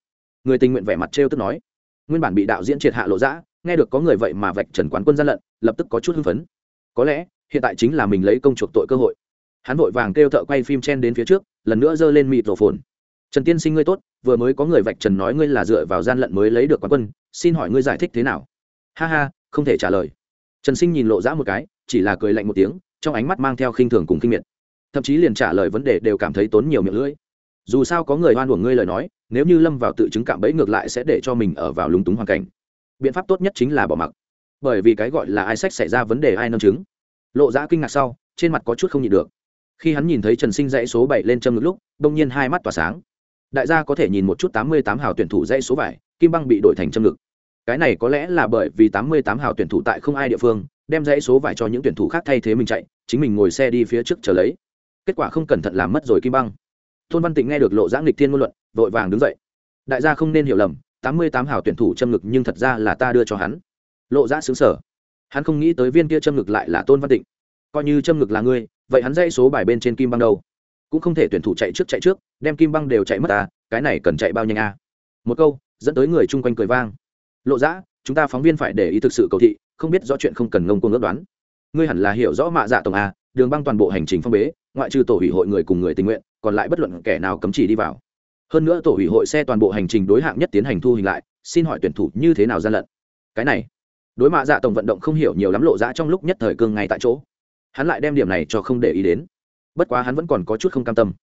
Người tình nguyện vẻ mặt trêu tức nói. Nguyên bản bị đạo diễn triệt hạ lộ dã, nghe được có người vậy mà vạch trần quán quân gian lận, lập tức có chút hưng phấn. Có lẽ, hiện tại chính là mình lấy công chuộc tội cơ hội hắn vội vàng kêu thợ quay phim chen đến phía trước, lần nữa giơ lên mịt rổ phồn. Trần tiên sinh ngươi tốt, vừa mới có người vạch trần nói ngươi là dựa vào gian lận mới lấy được quán quân, xin hỏi ngươi giải thích thế nào? Ha ha, không thể trả lời. Trần sinh nhìn lộ ra một cái, chỉ là cười lạnh một tiếng, trong ánh mắt mang theo khinh thường cùng kinh miệt. Thậm chí liền trả lời vấn đề đều cảm thấy tốn nhiều miệng lưỡi. Dù sao có người oan uổng ngươi lời nói, nếu như lâm vào tự chứng cảm bẫy ngược lại sẽ để cho mình ở vào lúng túng hoàn cảnh. Biện pháp tốt nhất chính là bỏ mặc. Bởi vì cái gọi là ai sách xảy ra vấn đề ai nâng chứng. Lộ ra kinh ngạc sau, trên mặt có chút không nhịn được khi hắn nhìn thấy trần sinh dãy số bảy lên châm ngực lúc, đông nhiên hai mắt tỏa sáng. Đại gia có thể nhìn một chút tám mươi tám hào tuyển thủ dãy số vải, kim băng bị đổi thành châm ngực cái này có lẽ là bởi vì tám mươi tám hào tuyển thủ tại không ai địa phương, đem dãy số vải cho những tuyển thủ khác thay thế mình chạy, chính mình ngồi xe đi phía trước chờ lấy. Kết quả không cẩn thận làm mất rồi kim băng. Tôn văn tịnh nghe được lộ giã nghịch thiên ngôn luận, vội vàng đứng dậy. Đại gia không nên hiểu lầm, tám mươi tám hào tuyển thủ châm ngực nhưng thật ra là ta đưa cho hắn. Lộ giã xứng sở hắn không nghĩ tới viên kia châm ngực lại là tôn văn tịnh. Coi như châm ngực là ngươi vậy hắn dãy số bài bên trên kim băng đâu? Cũng không thể tuyển thủ chạy trước chạy trước, đem kim băng đều chạy mất à cái này cần chạy bao nhanh à? Một câu, dẫn tới người chung quanh cười vang. Lộ giã chúng ta phóng viên phải để ý thực sự cầu thị, không biết rõ chuyện không cần ngông cuồng ước đoán. Ngươi hẳn là hiểu rõ mạ dạ tổng a đường băng toàn bộ hành trình phong bế, ngoại trừ tổ hủy hội người cùng người tình nguyện, còn lại bất luận kẻ nào cấm chỉ đi vào. Hơn nữa tổ hủy hội xe toàn bộ hành trình đối hạng nhất tiến hành thu hình lại, xin hỏi tuyển thủ như thế nào gian lận? Cái này, đối mạ dạ tổng vận động không hiểu nhiều lắm, lộ dã trong lúc nhất thời cương ngay tại chỗ hắn lại đem điểm này cho không để ý đến. Bất quá hắn vẫn còn có chút không cam tâm.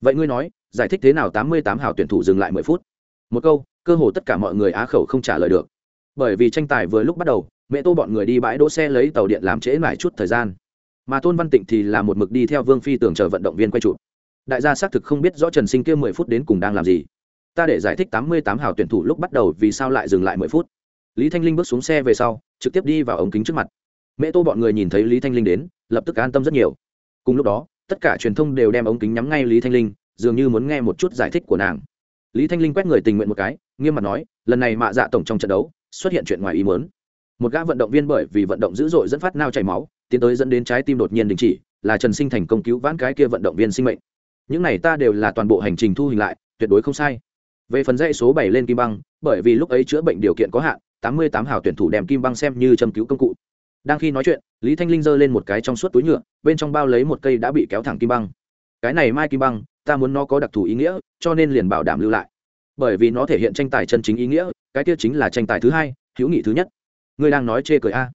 Vậy ngươi nói, giải thích thế nào tám mươi tám hào tuyển thủ dừng lại mười phút? Một câu, cơ hồ tất cả mọi người á khẩu không trả lời được. Bởi vì tranh tài vừa lúc bắt đầu, mẹ tô bọn người đi bãi đỗ xe lấy tàu điện làm trễ mãi chút thời gian. Mà tôn văn tịnh thì là một mực đi theo vương phi tưởng chờ vận động viên quay trụ đại gia xác thực không biết rõ trần sinh kia mười phút đến cùng đang làm gì. Ta để giải thích tám mươi tám hào tuyển thủ lúc bắt đầu vì sao lại dừng lại mười phút. Lý thanh linh bước xuống xe về sau, trực tiếp đi vào ống kính trước mặt. Mẹ tô bọn người nhìn thấy lý thanh linh đến lập tức an tâm rất nhiều. Cùng lúc đó, tất cả truyền thông đều đem ống kính nhắm ngay lý thanh linh, dường như muốn nghe một chút giải thích của nàng. Lý thanh linh quét người tình nguyện một cái, nghiêm mặt nói, lần này mạ dạ tổng trong trận đấu, xuất hiện chuyện ngoài ý muốn. Một gã vận động viên bởi vì vận động dữ dội dẫn phát nao chảy máu, tiến tới dẫn đến trái tim đột nhiên đình chỉ, là trần sinh thành công cứu vãn cái kia vận động viên sinh mệnh. Những này ta đều là toàn bộ hành trình thu hình lại, tuyệt đối không sai. Về phần dãy số bảy lên kim băng, bởi vì lúc ấy chữa bệnh điều kiện có hạn, tám mươi tám hào tuyển thủ đem kim băng xem như châm cứu công cụ đang khi nói chuyện, lý thanh linh giơ lên một cái trong suốt túi nhựa, bên trong bao lấy một cây đã bị kéo thẳng kim băng. Cái này mai kim băng, ta muốn nó có đặc thù ý nghĩa, cho nên liền bảo đảm lưu lại. Bởi vì nó thể hiện tranh tài chân chính ý nghĩa, cái kia chính là tranh tài thứ hai, hữu nghị thứ nhất. Ngươi đang nói chê cười a?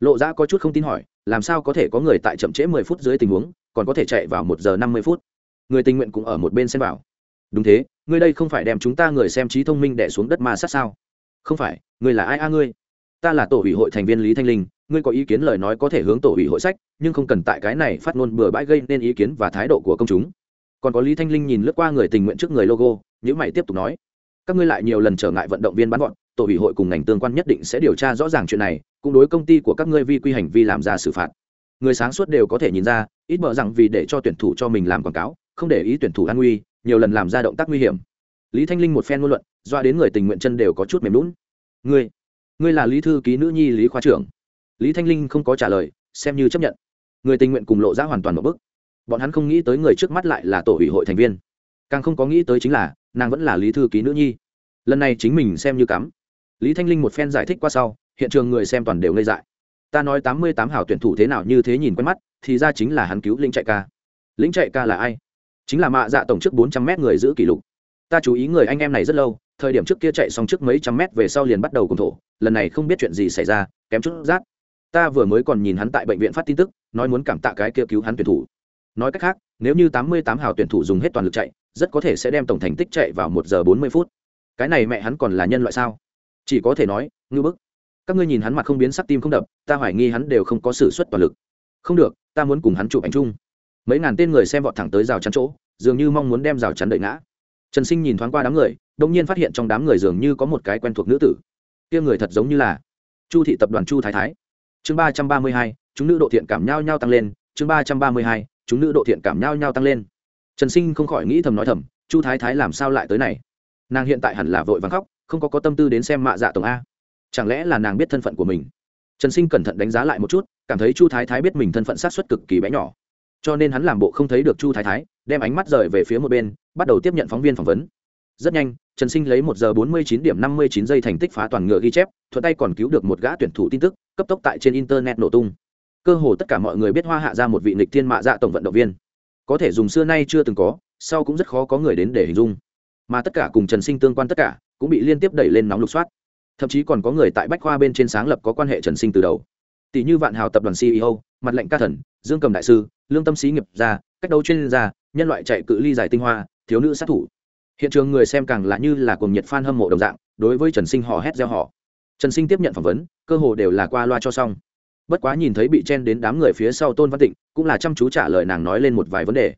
Lộ ra có chút không tin hỏi, làm sao có thể có người tại chậm trễ mười phút dưới tình huống, còn có thể chạy vào một giờ năm mươi phút? Người tình nguyện cũng ở một bên xem vào đúng thế, ngươi đây không phải đem chúng ta người xem trí thông minh đẻ xuống đất ma sát sao? Không phải, ngươi là ai a ngươi? Ta là tổ ủy hội thành viên lý thanh linh ngươi có ý kiến lời nói có thể hướng tổ ủy hội sách, nhưng không cần tại cái này phát ngôn bừa bãi gây nên ý kiến và thái độ của công chúng. Còn có lý thanh linh nhìn lướt qua người tình nguyện trước người logo những mày tiếp tục nói, các ngươi lại nhiều lần trở ngại vận động viên bắn gọn tổ ủy hội cùng ngành tương quan nhất định sẽ điều tra rõ ràng chuyện này, cũng đối công ty của các ngươi vi quy hành vi làm ra xử phạt. Người sáng suốt đều có thể nhìn ra, ít mở rằng vì để cho tuyển thủ cho mình làm quảng cáo, không để ý tuyển thủ an nguy, nhiều lần làm ra động tác nguy hiểm. Lý thanh linh một phen ngôn luận, doa đến người tình nguyện chân đều có chút mềm lún ngươi ngươi là lý thư ký nữ nhi lý khoa trưởng lý thanh linh không có trả lời, xem như chấp nhận. Người tình nguyện cùng lộ ra hoàn toàn một bức bọn hắn không nghĩ tới người trước mắt lại là tổ ủy hội thành viên. Càng không có nghĩ tới chính là, nàng vẫn là lý thư ký nữ nhi. Lần này chính mình xem như cắm. Lý thanh linh một phen giải thích qua sau, hiện trường người xem toàn đều ngây dại. Ta nói tám mươi tám hảo tuyển thủ thế nào như thế nhìn quen mắt, thì ra chính là hắn cứu lĩnh chạy ca. Lính chạy ca là ai? Chính là mạ dạ tổng chức bốn trăm mét người giữ kỷ lục. Ta chú ý người anh em này rất lâu, thời điểm trước kia chạy xong trước mấy trăm mét về sau liền bắt đầu cùng thổ, lần này không biết chuyện gì xảy ra, kém chút rát ta vừa mới còn nhìn hắn tại bệnh viện phát tin tức, nói muốn cảm tạ cái kia cứu hắn tuyển thủ. Nói cách khác, nếu như tám mươi tám hào tuyển thủ dùng hết toàn lực chạy, rất có thể sẽ đem tổng thành tích chạy vào một giờ bốn mươi phút. Cái này mẹ hắn còn là nhân loại sao? Chỉ có thể nói, ngư bức. Các ngươi nhìn hắn mặt không biến sắc tim không đập, ta hoài nghi hắn đều không có s ử suất toàn lực. Không được, ta muốn cùng hắn chụp ảnh chung. Mấy ngàn tên người xem vọt thẳng tới rào chắn chỗ, dường như mong muốn đem rào chắn đợi ngã. Trần sinh nhìn thoáng qua đám người đông nhiên phát hiện trong đám người dường như có một cái quen thuộc nữ tử. Kia người thật giống như là chu thị tập đoàn chu thái thái chương ba trăm ba mươi hai, chúng nữ độ thiện cảm nhau nhau tăng lên. Chương ba trăm ba mươi hai, chúng nữ độ thiện cảm nhau nhau tăng lên. Trần sinh không khỏi nghĩ thầm nói thầm, chu thái thái làm sao lại tới này? Nàng hiện tại hẳn là vội vắng khóc, không có có tâm tư đến xem mạ dạ tổng a. Chẳng lẽ là nàng biết thân phận của mình? Trần sinh cẩn thận đánh giá lại một chút, cảm thấy chu thái thái biết mình thân phận sát xuất cực kỳ bé nhỏ. Cho nên hắn làm bộ không thấy được chu thái thái, đem ánh mắt rời về phía một bên, bắt đầu tiếp nhận phóng viên phỏng vấn. Rất nhanh trần sinh lấy một giờ bốn mươi chín điểm năm mươi chín giây thành tích phá toàn ngựa ghi chép, thuận tay còn cứu được một gã tuyển thủ tin tức, cấp tốc tại trên internet nổ tung. Cơ hồ tất cả mọi người biết hoa hạ ra một vị nghịch thiên mạ dạ tổng vận động viên. Có thể dùng xưa nay chưa từng có, sau cũng rất khó có người đến để hình dung. Mà tất cả cùng trần sinh tương quan tất cả, cũng bị liên tiếp đẩy lên nóng lục soát. Thậm chí còn có người tại bách khoa bên trên sáng lập có quan hệ trần sinh từ đầu. Tỷ như vạn hào tập đoàn ceo mặt lệnh ca thần, dương cầm đại sư, lương tâm sĩ nghiệp gia, cách đấu chuyên gia, nhân loại chạy cự ly giải tinh hoa, thiếu nữ sát thủ hiện trường người xem càng là như là cùng nhiệt f a n hâm mộ đồng dạng, đối với trần sinh họ hét gieo họ trần sinh tiếp nhận phỏng vấn, cơ hồ đều là qua loa cho xong. Bất quá nhìn thấy bị chen đến đám người phía sau tôn văn tịnh, cũng là chăm chú trả lời nàng nói lên một vài vấn đề.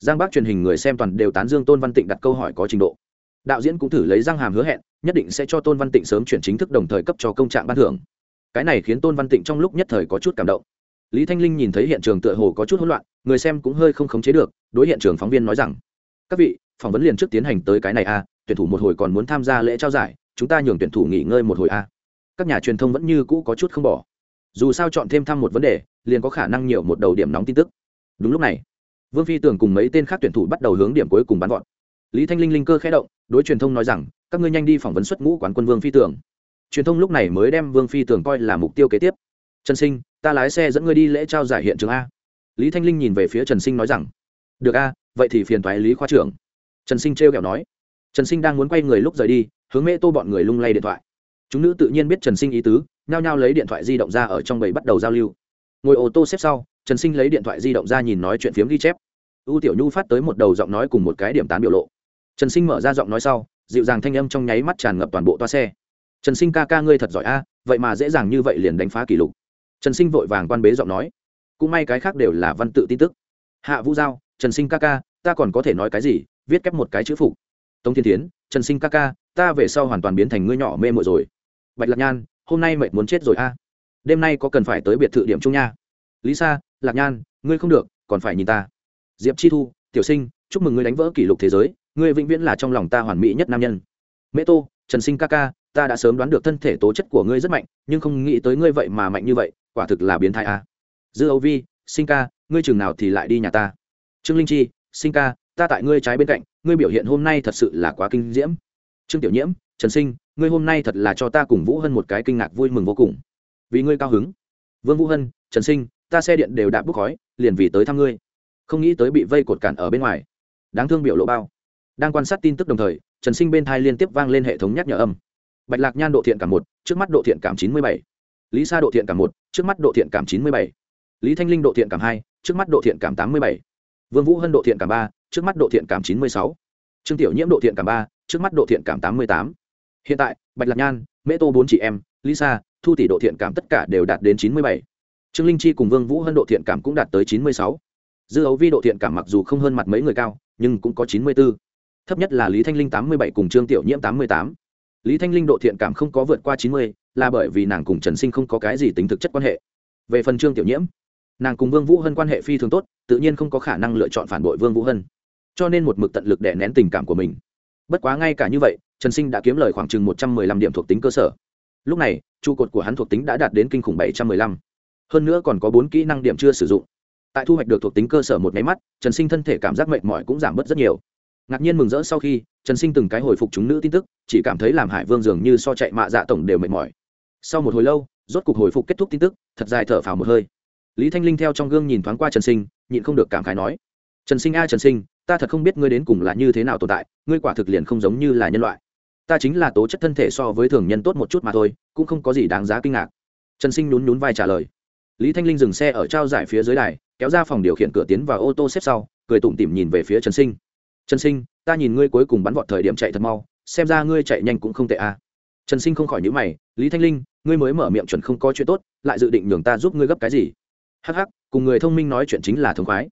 Giang bác truyền hình người xem toàn đều tán dương tôn văn tịnh đặt câu hỏi có trình độ. Đạo diễn cũng thử lấy răng hàm hứa hẹn, nhất định sẽ cho tôn văn tịnh sớm chuyển chính thức đồng thời cấp cho công trạng ban thưởng. Cái này khiến tôn văn tịnh trong lúc nhất thời có chút cảm động. Lý thanh linh nhìn thấy hiện trường tựa hồ có chút hỗn loạn, người xem cũng hơi không khống chế được, đối hiện trường phóng viên nói rằng các vị phỏng vấn liền trước tiến hành tới cái này a à, tuyển thủ một hồi còn muốn tham gia lễ trao giải chúng ta nhường tuyển thủ nghỉ ngơi một hồi a. À. các nhà truyền thông vẫn như cũ có chút không bỏ. Dù sao chọn thêm thăm một vấn đề liền có khả năng nhiều một đầu điểm nóng tin tức. Đúng lúc này vương phi tưởng cùng mấy tên khác tuyển thủ bắt đầu hướng điểm cuối cùng bắn gọn lý thanh linh linh cơ khẽ động đối truyền thông nói rằng các ngươi nhanh đi phỏng vấn xuất ngũ quán quân vương phi tưởng truyền thông lúc này mới đem vương phi tưởng coi là mục tiêu kế tiếp. Trần sinh ta lái xe dẫn ngươi đi lễ trao giải hiện trường a. Lý thanh linh nhìn về phía trần sinh nói rằng được a vậy thì phiền toái lý khoa trưởng. Trần sinh trêu kẹo nói. Trần sinh đang muốn quay người lúc rời đi, hướng mễ tô bọn người lung lay điện thoại. Chúng nữ tự nhiên biết trần sinh ý tứ, nhao nhao lấy điện thoại di động ra ở trong bầy bắt đầu giao lưu. Ngồi ô tô xếp sau, trần sinh lấy điện thoại di động ra nhìn nói chuyện phiếm ghi chép. U tiểu nhu phát tới một đầu giọng nói cùng một cái điểm tán biểu lộ. Trần sinh mở ra giọng nói sau, dịu dàng thanh âm trong nháy mắt tràn ngập toàn bộ toa xe. Trần sinh ca ca ngươi thật giỏi a, vậy mà dễ dàng như vậy liền đánh phá kỷ lục. Trần sinh vội vàng quan bế giọng nói. Cũng may cái khác đều là văn tự tin tức. Hạ vũ giao trần sinh ca ca, ta còn có thể nói cái gì, viết kép một cái chữ phục. Tống thiên tiến trần sinh ca ca, ta về sau hoàn toàn biến thành ngươi nhỏ mê mội rồi. Bạch lạc nhan, hôm nay mệt muốn chết rồi a. Đêm nay có cần phải tới biệt thự điểm chung nha. Lý sa, lạc nhan, ngươi không được, còn phải nhìn ta. Diệp chi thu, tiểu sinh, chúc mừng ngươi đánh vỡ kỷ lục thế giới, ngươi vĩnh viễn là trong lòng ta hoàn mỹ nhất nam nhân. Mễ tô, trần sinh ca ca, ta đã sớm đoán được thân thể tố chất của ngươi rất mạnh, nhưng không nghĩ tới ngươi vậy mà mạnh như vậy, quả thực là biến thái a. Dư âu vi, sinh ca, ngươi chừng nào thì lại đi nhà ta trương linh chi, sinh ca, ta tại ngươi trái bên cạnh, ngươi biểu hiện hôm nay thật sự là quá kinh diễm. Trương tiểu nhiễm, trần sinh, ngươi hôm nay thật là cho ta cùng vũ hân một cái kinh ngạc vui mừng vô cùng. Vì ngươi cao hứng. Vương vũ hân, trần sinh, ta xe điện đều đạp bốc khói, liền vì tới thăm ngươi. Không nghĩ tới bị vây cột cản ở bên ngoài. Đáng thương biểu lộ bao. Đang quan sát tin tức đồng thời, trần sinh bên thai liên tiếp vang lên hệ thống nhắc nhở âm. Bạch lạc nhan độ thiện cảm một, trước mắt độ thiện cảm chín mươi bảy. Lý sa độ thiện cảm một, trước mắt độ thiện cảm chín mươi bảy. Lý thanh linh độ thiện cảm hai, trước mắt độ thiện cảm tám mươi bảy vương vũ hân độ thiện cảm ba, trước mắt độ thiện cảm chín mươi sáu. Trương tiểu nhiễm độ thiện cảm ba, trước mắt độ thiện cảm tám mươi tám. Hiện tại, bạch lạc nhan, mễ tô bốn chị em, lisa, thu tỷ độ thiện cảm tất cả đều đạt đến chín mươi bảy. Trương linh chi cùng vương vũ hân độ thiện cảm cũng đạt tới chín mươi sáu. Dư ấu vi độ thiện cảm mặc dù không hơn mặt mấy người cao, nhưng cũng có chín mươi 94. thấp nhất là lý thanh linh tám mươi bảy cùng trương tiểu nhiễm tám mươi tám. Lý thanh linh độ thiện cảm không có vượt qua chín mươi, là bởi vì nàng cùng trần sinh không có cái gì tính thực chất quan hệ. Về phần trương tiểu nhiễm nàng cùng vương vũ hân quan hệ phi thường tốt, tự nhiên không có khả năng lựa chọn phản bội vương vũ hân. Cho nên một mực tận lực để nén tình cảm của mình. Bất quá ngay cả như vậy, trần sinh đã kiếm lời khoảng chừng một trăm mười lăm điểm thuộc tính cơ sở. Lúc này, trụ cột của hắn thuộc tính đã đạt đến kinh khủng bảy trăm mười lăm. Hơn nữa còn có bốn kỹ năng điểm chưa sử dụng. Tại thu hoạch được thuộc tính cơ sở một máy mắt, trần sinh thân thể cảm giác mệt mỏi cũng giảm bớt rất nhiều. Ngạc nhiên mừng rỡ sau khi, trần sinh từng cái hồi phục chúng nữ tin tức, chỉ cảm thấy làm hải vương dường như so chạy mạ dạ tổng đều mệt mỏi. Sau một hồi lâu, rốt cục hồi phục kết thúc tin tức, thật dài thở phào một hơi lý thanh linh theo trong gương nhìn thoáng qua trần sinh, nhịn không được cảm khái nói, trần sinh a, trần sinh, ta thật không biết ngươi đến cùng là như thế nào tồn tại, ngươi quả thực liền không giống như là nhân loại. Ta chính là tố chất thân thể so với thường nhân tốt một chút mà thôi, cũng không có gì đáng giá kinh ngạc. Trần sinh nhún nhún vai trả lời. Lý thanh linh dừng xe ở trao giải phía dưới đài, kéo ra phòng điều khiển cửa tiến vào ô tô xếp sau, cười tủm tỉm nhìn về phía trần sinh. Trần sinh, ta nhìn ngươi cuối cùng bắn vọt thời điểm chạy thật mau, xem ra ngươi chạy nhanh cũng không tệ a. Trần sinh không khỏi nhữ mày, lý thanh linh, ngươi mới mở miệng chuẩn không có chuyện tốt, lại dự định nhường ta giúp ngươi gấp cái gì? Hắc hắc, cùng người thông minh nói chuyện chính là thống khoái.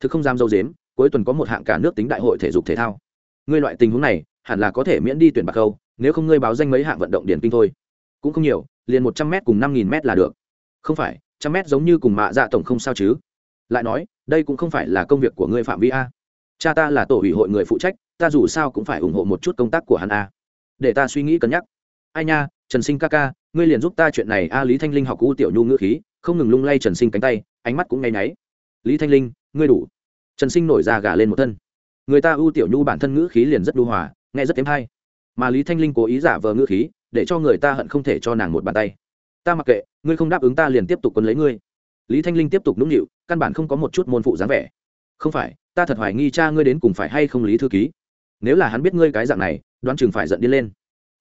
Thực không dám dâu dếm, cuối tuần có một hạng cả nước tính đại hội thể dục thể thao. Ngươi loại tình huống này, hẳn là có thể miễn đi tuyển bạc khâu nếu không ngươi báo danh mấy hạng vận động điển kinh thôi. Cũng không nhiều, liền một trăm m cùng năm nghìn m là được. Không phải, trăm m giống như cùng mạ dạ tổng không sao chứ. Lại nói, đây cũng không phải là công việc của ngươi phạm vi a. Cha ta là tổ ủy hội người phụ trách, ta dù sao cũng phải ủng hộ một chút công tác của hắn a. Để ta suy nghĩ cân nhắc. Ai nha trần sinh ca ca, ngươi liền giúp ta chuyện này a, lý thanh linh học u tiểu nhu ngữ khí, không ngừng lung lay trần sinh cánh tay, ánh mắt cũng ngay náy lý thanh linh, ngươi đủ. Trần sinh nổi ra gà lên một thân. Người ta u tiểu nhu bản thân ngữ khí liền rất đu hòa, nghe rất thêm hay. Mà lý thanh linh cố ý giả vờ ngữ khí, để cho người ta hận không thể cho nàng một bàn tay. Ta mặc kệ, ngươi không đáp ứng ta liền tiếp tục quân lấy ngươi. Lý thanh linh tiếp tục nũng nịu, căn bản không có một chút môn phụ dáng vẻ. Không phải, ta thật hoài nghi cha ngươi đến cùng phải hay không lý thư ký. Nếu là hắn biết ngươi cái dạng này, đoán chừng phải giận đi lên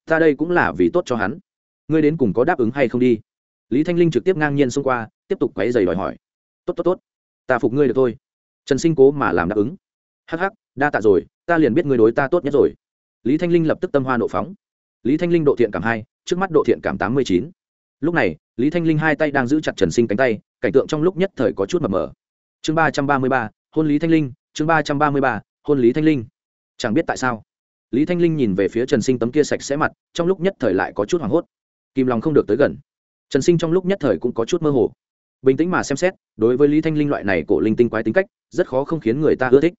ta đây cũng là vì tốt cho hắn. Ngươi đến cùng có đáp ứng hay không đi? Lý thanh linh trực tiếp ngang nhiên xông qua, tiếp tục quấy giày đòi hỏi. Tốt tốt tốt. Ta phục ngươi được thôi. Trần sinh cố mà làm đáp ứng. Hắc hắc, đa tạ rồi, ta liền biết ngươi đối ta tốt nhất rồi. Lý thanh linh lập tức tâm hoa nộ phóng. Lý thanh linh độ thiện cảm hai, trước mắt độ thiện cảm tám mươi chín. Lúc này, lý thanh linh hai tay đang giữ chặt trần sinh cánh tay, cảnh tượng trong lúc nhất thời có chút mập mờ. Chương ba trăm ba mươi ba, hôn lý thanh linh, chương ba trăm ba mươi ba, hôn lý thanh linh. Chẳng biết tại sao lý thanh linh nhìn về phía trần sinh tấm kia sạch sẽ mặt trong lúc nhất thời lại có chút hoảng hốt. Kìm lòng không được tới gần. Trần sinh trong lúc nhất thời cũng có chút mơ hồ. Bình tĩnh mà xem xét đối với lý thanh linh loại này cổ linh tinh quái tính cách rất khó không khiến người ta ưa thích.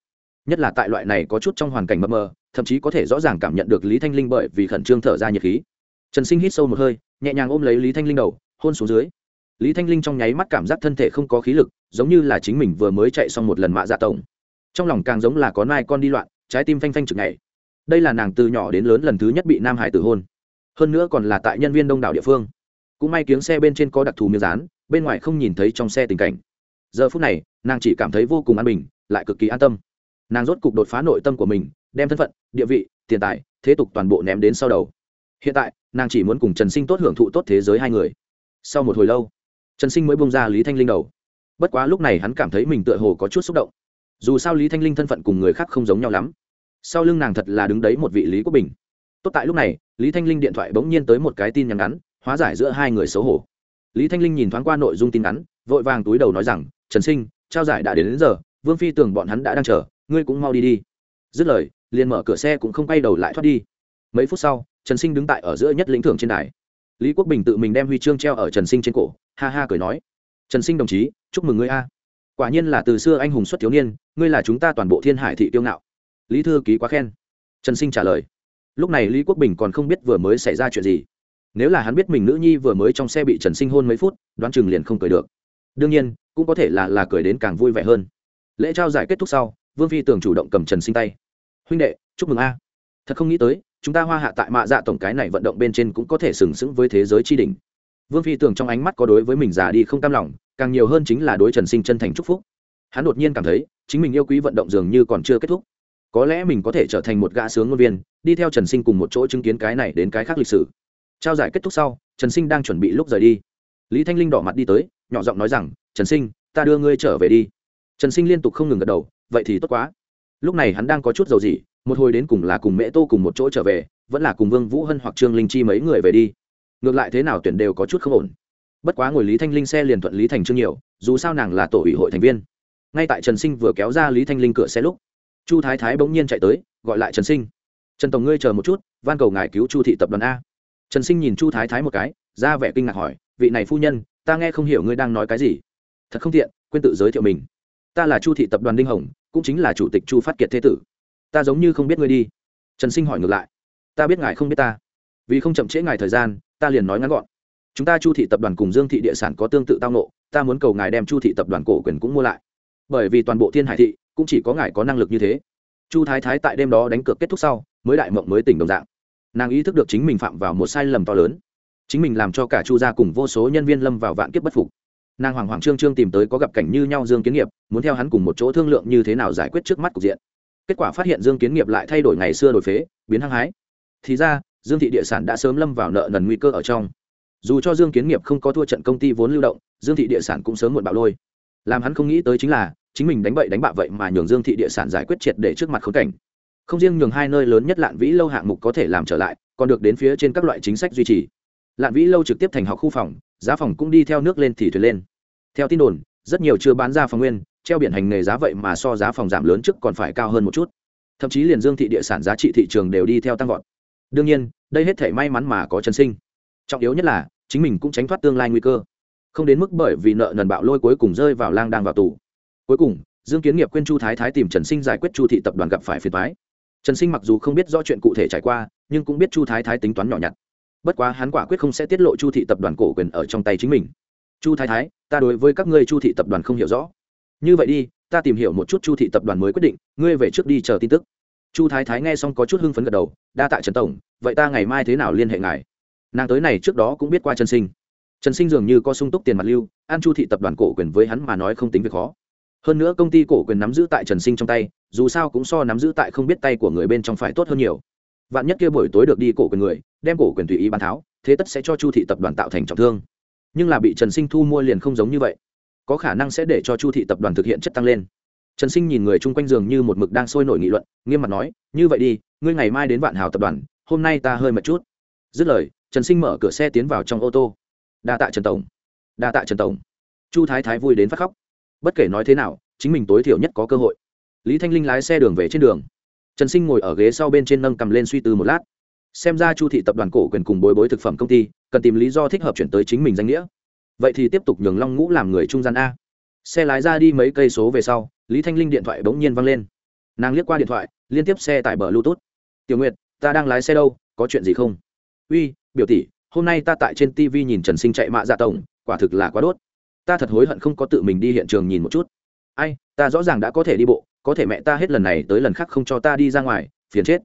Nhất là tại loại này có chút trong hoàn cảnh mơ mờ, thậm chí có thể rõ ràng cảm nhận được lý thanh linh bởi vì khẩn trương thở ra nhiệt khí. Trần sinh hít sâu một hơi nhẹ nhàng ôm lấy lý thanh linh đầu hôn xuống dưới. Lý thanh linh trong nháy mắt cảm giác thân thể không có khí lực giống như là chính mình vừa mới chạy xong một lần mạ dạ tổng. Trong lòng càng giống là có nai con đi loạn trái tim phanh phanh chực ngày đây là nàng từ nhỏ đến lớn lần thứ nhất bị nam hải tử hôn. Hơn nữa còn là tại nhân viên đông đảo địa phương. Cũng may kiếng xe bên trên có đặc thù miếng rán bên ngoài không nhìn thấy trong xe tình cảnh. Giờ phút này, nàng chỉ cảm thấy vô cùng an bình, lại cực kỳ an tâm. Nàng rốt cục đột phá nội tâm của mình, đem thân phận, địa vị, tiền tài, thế tục toàn bộ ném đến sau đầu. Hiện tại, nàng chỉ muốn cùng trần sinh tốt hưởng thụ tốt thế giới hai người. Sau một hồi lâu, trần sinh mới bông ra lý thanh linh đầu. Bất quá lúc này hắn cảm thấy mình tựa hồ có chút xúc động. Dù sao lý thanh linh thân phận cùng người khác không giống nhau lắm sau lưng nàng thật là đứng đấy một vị lý quốc bình tốt tại lúc này lý thanh linh điện thoại bỗng nhiên tới một cái tin nhắn ngắn hóa giải giữa hai người xấu hổ lý thanh linh nhìn thoáng qua nội dung tin ngắn vội vàng túi đầu nói rằng trần sinh trao giải đã đến, đến giờ vương phi tưởng bọn hắn đã đang chờ ngươi cũng mau đi đi dứt lời liền mở cửa xe cũng không quay đầu lại thoát đi mấy phút sau trần sinh đứng tại ở giữa nhất lĩnh thưởng trên đài lý quốc bình tự mình đem huy chương treo ở trần sinh trên cổ ha ha cười nói trần sinh đồng chí chúc mừng ngươi a quả nhiên là từ xưa anh hùng xuất thiếu niên ngươi là chúng ta toàn bộ thiên hải thị tiêu ngạo lý thư ký quá khen. Trần sinh trả lời, lúc này lý quốc bình còn không biết vừa mới xảy ra chuyện gì. Nếu là hắn biết mình nữ nhi vừa mới trong xe bị trần sinh hôn mấy phút, đoán chừng liền không cười được. Đương nhiên, cũng có thể là là cười đến càng vui vẻ hơn. Lễ trao giải kết thúc sau, vương phi Tường chủ động cầm trần sinh tay. Huynh đệ, chúc mừng a. Thật không nghĩ tới, chúng ta hoa hạ tại mạ dạ tổng cái này vận động bên trên cũng có thể sừng sững với thế giới tri đình vương phi Tường trong ánh mắt có đối với mình già đi không cam lòng, càng nhiều hơn chính là đối trần sinh chân thành chúc phúc. Hắn đột nhiên cảm thấy, chính mình yêu quý vận động dường như còn chưa kết thúc có lẽ mình có thể trở thành một gã sướng ngôn viên, đi theo trần sinh cùng một chỗ chứng kiến cái này đến cái khác lịch sử. Trao giải kết thúc sau, trần sinh đang chuẩn bị lúc rời đi. Lý thanh linh đỏ mặt đi tới, nhỏ giọng nói rằng, trần sinh, ta đưa ngươi trở về đi. Trần sinh liên tục không ngừng gật đầu, vậy thì tốt quá. Lúc này hắn đang có chút dầu gì một hồi đến cùng là cùng mễ tô cùng một chỗ trở về, vẫn là cùng vương vũ hân hoặc trương linh chi mấy người về đi. Ngược lại thế nào tuyển đều có chút không ổn. Bất quá ngồi lý thanh linh xe liền thuận lý thành trương nhiều, dù sao nàng là tổ ủy hội thành viên. Ngay tại trần sinh vừa kéo ra lý thanh linh cửa xe lúc chu thái thái bỗng nhiên chạy tới, gọi lại trần sinh. Trần tổng ngươi chờ một chút, van cầu ngài cứu chu thị tập đoàn a. Trần sinh nhìn chu thái thái một cái, ra vẻ kinh ngạc hỏi, vị này phu nhân, ta nghe không hiểu ngươi đang nói cái gì. Thật không tiện, quên tự giới thiệu mình. Ta là chu thị tập đoàn đinh hồng, cũng chính là chủ tịch chu phát kiệt thế tử. Ta giống như không biết ngươi đi. Trần sinh hỏi ngược lại, ta biết ngài không biết ta. Vì không chậm trễ ngài thời gian, ta liền nói ngắn gọn. Chúng ta chu thị tập đoàn cùng dương thị địa sản có tương tự tao nộ ta muốn cầu ngài đem chu thị tập đoàn cổ quyền cũng mua lại. Bởi vì toàn bộ thiên hải thị cũng chỉ có ngài có năng lực như thế. Chu thái thái tại đêm đó đánh cược kết thúc sau, mới đại mộng mới tỉnh đồng dạng. Nàng ý thức được chính mình phạm vào một sai lầm to lớn. Chính mình làm cho cả chu gia cùng vô số nhân viên lâm vào vạn kiếp bất phục. Nàng hoàng hoàng trương trương tìm tới có gặp cảnh như nhau dương kiến nghiệp, muốn theo hắn cùng một chỗ thương lượng như thế nào giải quyết trước mắt cục diện. Kết quả phát hiện dương kiến nghiệp lại thay đổi ngày xưa đổi phế, biến hăng hái. Thì ra, dương thị địa sản đã sớm lâm vào nợ nần nguy cơ ở trong. Dù cho dương kiến nghiệp không có thua trận công ty vốn lưu động, dương thị địa sản cũng sớm muộn bạo lôi. Làm hắn không nghĩ tới chính là chính mình đánh bậy đánh bạ vậy mà nhường dương thị địa sản giải quyết triệt để trước mặt khốn cảnh. Không riêng nhường hai nơi lớn nhất lạn vĩ lâu hạng mục có thể làm trở lại, còn được đến phía trên các loại chính sách duy trì. Lạn vĩ lâu trực tiếp thành học khu phòng, giá phòng cũng đi theo nước lên thì thuyền lên. Theo tin đồn, rất nhiều chưa bán ra phòng nguyên, treo biển hành nghề giá vậy mà so giá phòng giảm lớn trước còn phải cao hơn một chút. Thậm chí liền dương thị địa sản giá trị thị trường đều đi theo tăng vọt. Đương nhiên, đây hết thể may mắn mà có chân sinh. Trọng yếu nhất là, chính mình cũng tránh thoát tương lai nguy cơ. Không đến mức bởi vì nợ nần bạo lôi cuối cùng rơi vào lang đang vào tù cuối cùng, dương kiến nghiệp quên chu thái thái tìm trần sinh giải quyết chu thị tập đoàn gặp phải phiền thoái trần sinh mặc dù không biết rõ chuyện cụ thể trải qua, nhưng cũng biết chu thái thái tính toán nhỏ nhặt. Bất quá hắn quả quyết không sẽ tiết lộ chu thị tập đoàn cổ quyền ở trong tay chính mình. Chu thái thái, ta đối với các ngươi chu thị tập đoàn không hiểu rõ. Như vậy đi, ta tìm hiểu một chút chu thị tập đoàn mới quyết định, ngươi về trước đi chờ tin tức. Chu thái thái nghe xong có chút hưng phấn gật đầu, đa tạ trần tổng, vậy ta ngày mai thế nào liên hệ ngài? Nàng tới này trước đó cũng biết qua trần sinh. Trần sinh dường như có sung túc tiền mặt lưu, an chu thị tập đoàn cổ quyền với hắn mà nói không tính việc khó hơn nữa công ty cổ quyền nắm giữ tại trần sinh trong tay, dù sao cũng so nắm giữ tại không biết tay của người bên trong phải tốt hơn nhiều. Vạn nhất kia buổi tối được đi cổ quyền người, đem cổ quyền tùy ý bán tháo, thế tất sẽ cho chu thị tập đoàn tạo thành trọng thương. Nhưng là bị trần sinh thu mua liền không giống như vậy. Có khả năng sẽ để cho chu thị tập đoàn thực hiện chất tăng lên. Trần sinh nhìn người chung quanh giường như một mực đang sôi nổi nghị luận, nghiêm mặt nói, như vậy đi, ngươi ngày mai đến vạn hào tập đoàn, hôm nay ta hơi mệt chút. Dứt lời, trần sinh mở cửa xe tiến vào trong ô tô. Đa tạ trần tổng. Đa tạ trần tổng. Chu thái thái vui đến phát khóc bất kể nói thế nào, chính mình tối thiểu nhất có cơ hội. Lý thanh linh lái xe đường về trên đường. Trần sinh ngồi ở ghế sau bên trên nâng cầm lên suy tư một lát. Xem ra chu thị tập đoàn cổ quyền cùng bối bối thực phẩm công ty, cần tìm lý do thích hợp chuyển tới chính mình danh nghĩa. Vậy thì tiếp tục nhường long ngũ làm người trung gian a. Xe lái ra đi mấy cây số về sau, lý thanh linh điện thoại bỗng nhiên văng lên. Nàng liếc qua điện thoại, liên tiếp xe tải bờ bluetooth. Tiểu nguyệt, ta đang lái xe đâu, có chuyện gì không? Uy, biểu tỷ, hôm nay ta tại trên tv nhìn trần sinh chạy mạ dạ tổng, quả thực là quá đốt ta thật hối hận không có tự mình đi hiện trường nhìn một chút. Ai, ta rõ ràng đã có thể đi bộ, có thể mẹ ta hết lần này tới lần khác không cho ta đi ra ngoài, phiền chết.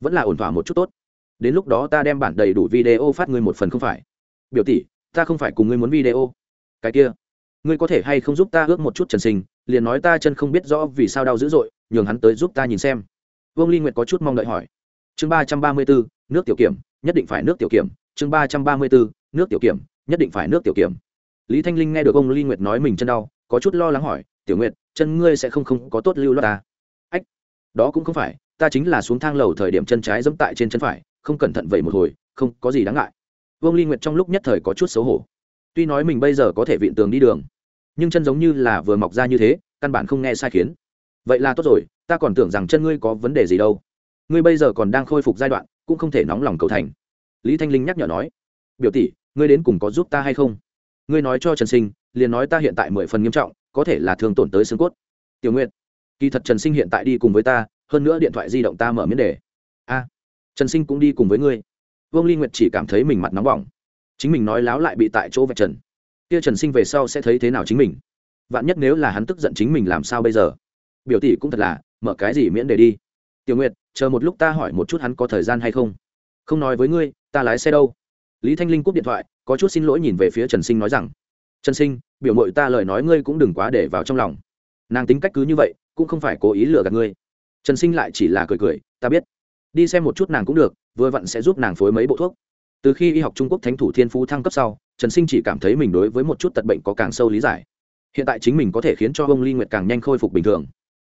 Vẫn là ổn thỏa một chút tốt. Đến lúc đó ta đem bản đầy đủ video phát ngươi một phần không phải. Biểu tỷ, ta không phải cùng ngươi muốn video. Cái kia, ngươi có thể hay không giúp ta ước một chút trần sinh, liền nói ta chân không biết rõ vì sao đau dữ dội, nhường hắn tới giúp ta nhìn xem. Vương ly nguyệt có chút mong đợi hỏi. Chương ba trăm ba mươi bốn nước tiểu kiểm, nhất định phải nước tiểu kiểm. Chương ba trăm ba mươi bốn nước tiểu kiểm, nhất định phải nước tiểu kiểm lý thanh linh nghe được ông ly nguyệt nói mình chân đau, có chút lo lắng hỏi, tiểu nguyệt, chân ngươi sẽ không không có tốt lưu loát ta? Ách, đó cũng không phải, ta chính là xuống thang lầu thời điểm chân trái dẫm tại trên chân phải, không cẩn thận vậy một hồi, không có gì đáng ngại. Vương ly nguyệt trong lúc nhất thời có chút xấu hổ. Tuy nói mình bây giờ có thể vịn tường đi đường, nhưng chân giống như là vừa mọc ra như thế, căn bản không nghe sai khiến. Vậy là tốt rồi, ta còn tưởng rằng chân ngươi có vấn đề gì đâu. Ngươi bây giờ còn đang khôi phục giai đoạn, cũng không thể nóng lòng cầu thành. Lý thanh linh nhắc nhở nói, biểu tỷ, ngươi đến cùng có giúp ta hay không? Ngươi nói cho trần sinh, liền nói ta hiện tại mười phần nghiêm trọng, có thể là thương tổn tới xương cốt. Tiểu nguyện kỳ thật trần sinh hiện tại đi cùng với ta, hơn nữa điện thoại di động ta mở miễn đề. A, trần sinh cũng đi cùng với ngươi. Vương ly nguyệt chỉ cảm thấy mình mặt nóng bỏng. Chính mình nói láo lại bị tại chỗ vạch trần. Kia trần sinh về sau sẽ thấy thế nào chính mình? Vạn nhất nếu là hắn tức giận chính mình làm sao bây giờ? Biểu tỷ cũng thật là, mở cái gì miễn để đi? Tiểu nguyệt, chờ một lúc ta hỏi một chút hắn có thời gian hay không. Không nói với ngươi, ta lái xe đâu? Lý thanh linh cúp điện thoại có chút xin lỗi nhìn về phía trần sinh nói rằng, trần sinh, biểu mội ta lời nói ngươi cũng đừng quá để vào trong lòng. Nàng tính cách cứ như vậy, cũng không phải cố ý lừa gạt ngươi. Trần sinh lại chỉ là cười cười, ta biết. Đi xem một chút nàng cũng được, vừa vặn sẽ giúp nàng phối mấy bộ thuốc. Từ khi y học trung quốc thánh thủ thiên phú thăng cấp sau, trần sinh chỉ cảm thấy mình đối với một chút tật bệnh có càng sâu lý giải. Hiện tại chính mình có thể khiến cho ông ly nguyệt càng nhanh khôi phục bình thường.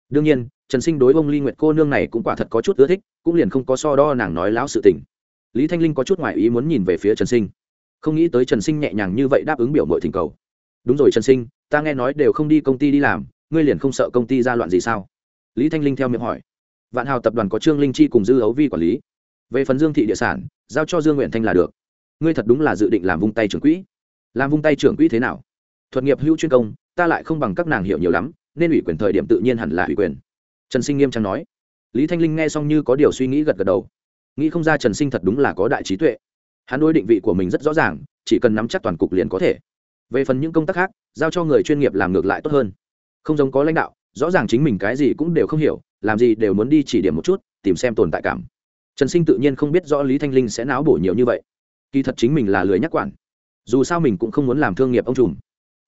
Đương nhiên, trần sinh đối ông ly nguyệt cô nương này cũng quả thật có chút ưa thích, cũng liền không có so đo nàng nói láo sự tình. Lý thanh linh có chút ngoại ý muốn nhìn về phía trần sinh không nghĩ tới trần sinh nhẹ nhàng như vậy đáp ứng biểu mội thỉnh cầu. Đúng rồi trần sinh, ta nghe nói đều không đi công ty đi làm, ngươi liền không sợ công ty ra loạn gì sao? Lý thanh linh theo miệng hỏi. Vạn hào tập đoàn có trương linh chi cùng dư ấu vi quản lý. Về phần dương thị địa sản, giao cho dương nguyện thanh là được. Ngươi thật đúng là dự định làm vung tay trưởng quỹ. Làm vung tay trưởng quỹ thế nào? Thuật nghiệp hữu chuyên công, ta lại không bằng các nàng hiểu nhiều lắm, nên ủy quyền thời điểm tự nhiên hẳn là ủy quyền. Trần sinh nghiêm trang nói. Lý thanh linh nghe xong như có điều suy nghĩ gật gật đầu. Nghĩ không ra trần sinh thật đúng là có đại trí tuệ hắn đối định vị của mình rất rõ ràng, chỉ cần nắm chắc toàn cục liền có thể. Về phần những công tác khác, giao cho người chuyên nghiệp làm ngược lại tốt hơn. Không giống có lãnh đạo, rõ ràng chính mình cái gì cũng đều không hiểu, làm gì đều muốn đi chỉ điểm một chút, tìm xem tồn tại cảm. Trần sinh tự nhiên không biết rõ lý thanh linh sẽ náo bổ nhiều như vậy. Kỳ thật chính mình là lười nhắc quản. Dù sao mình cũng không muốn làm thương nghiệp ông trùm,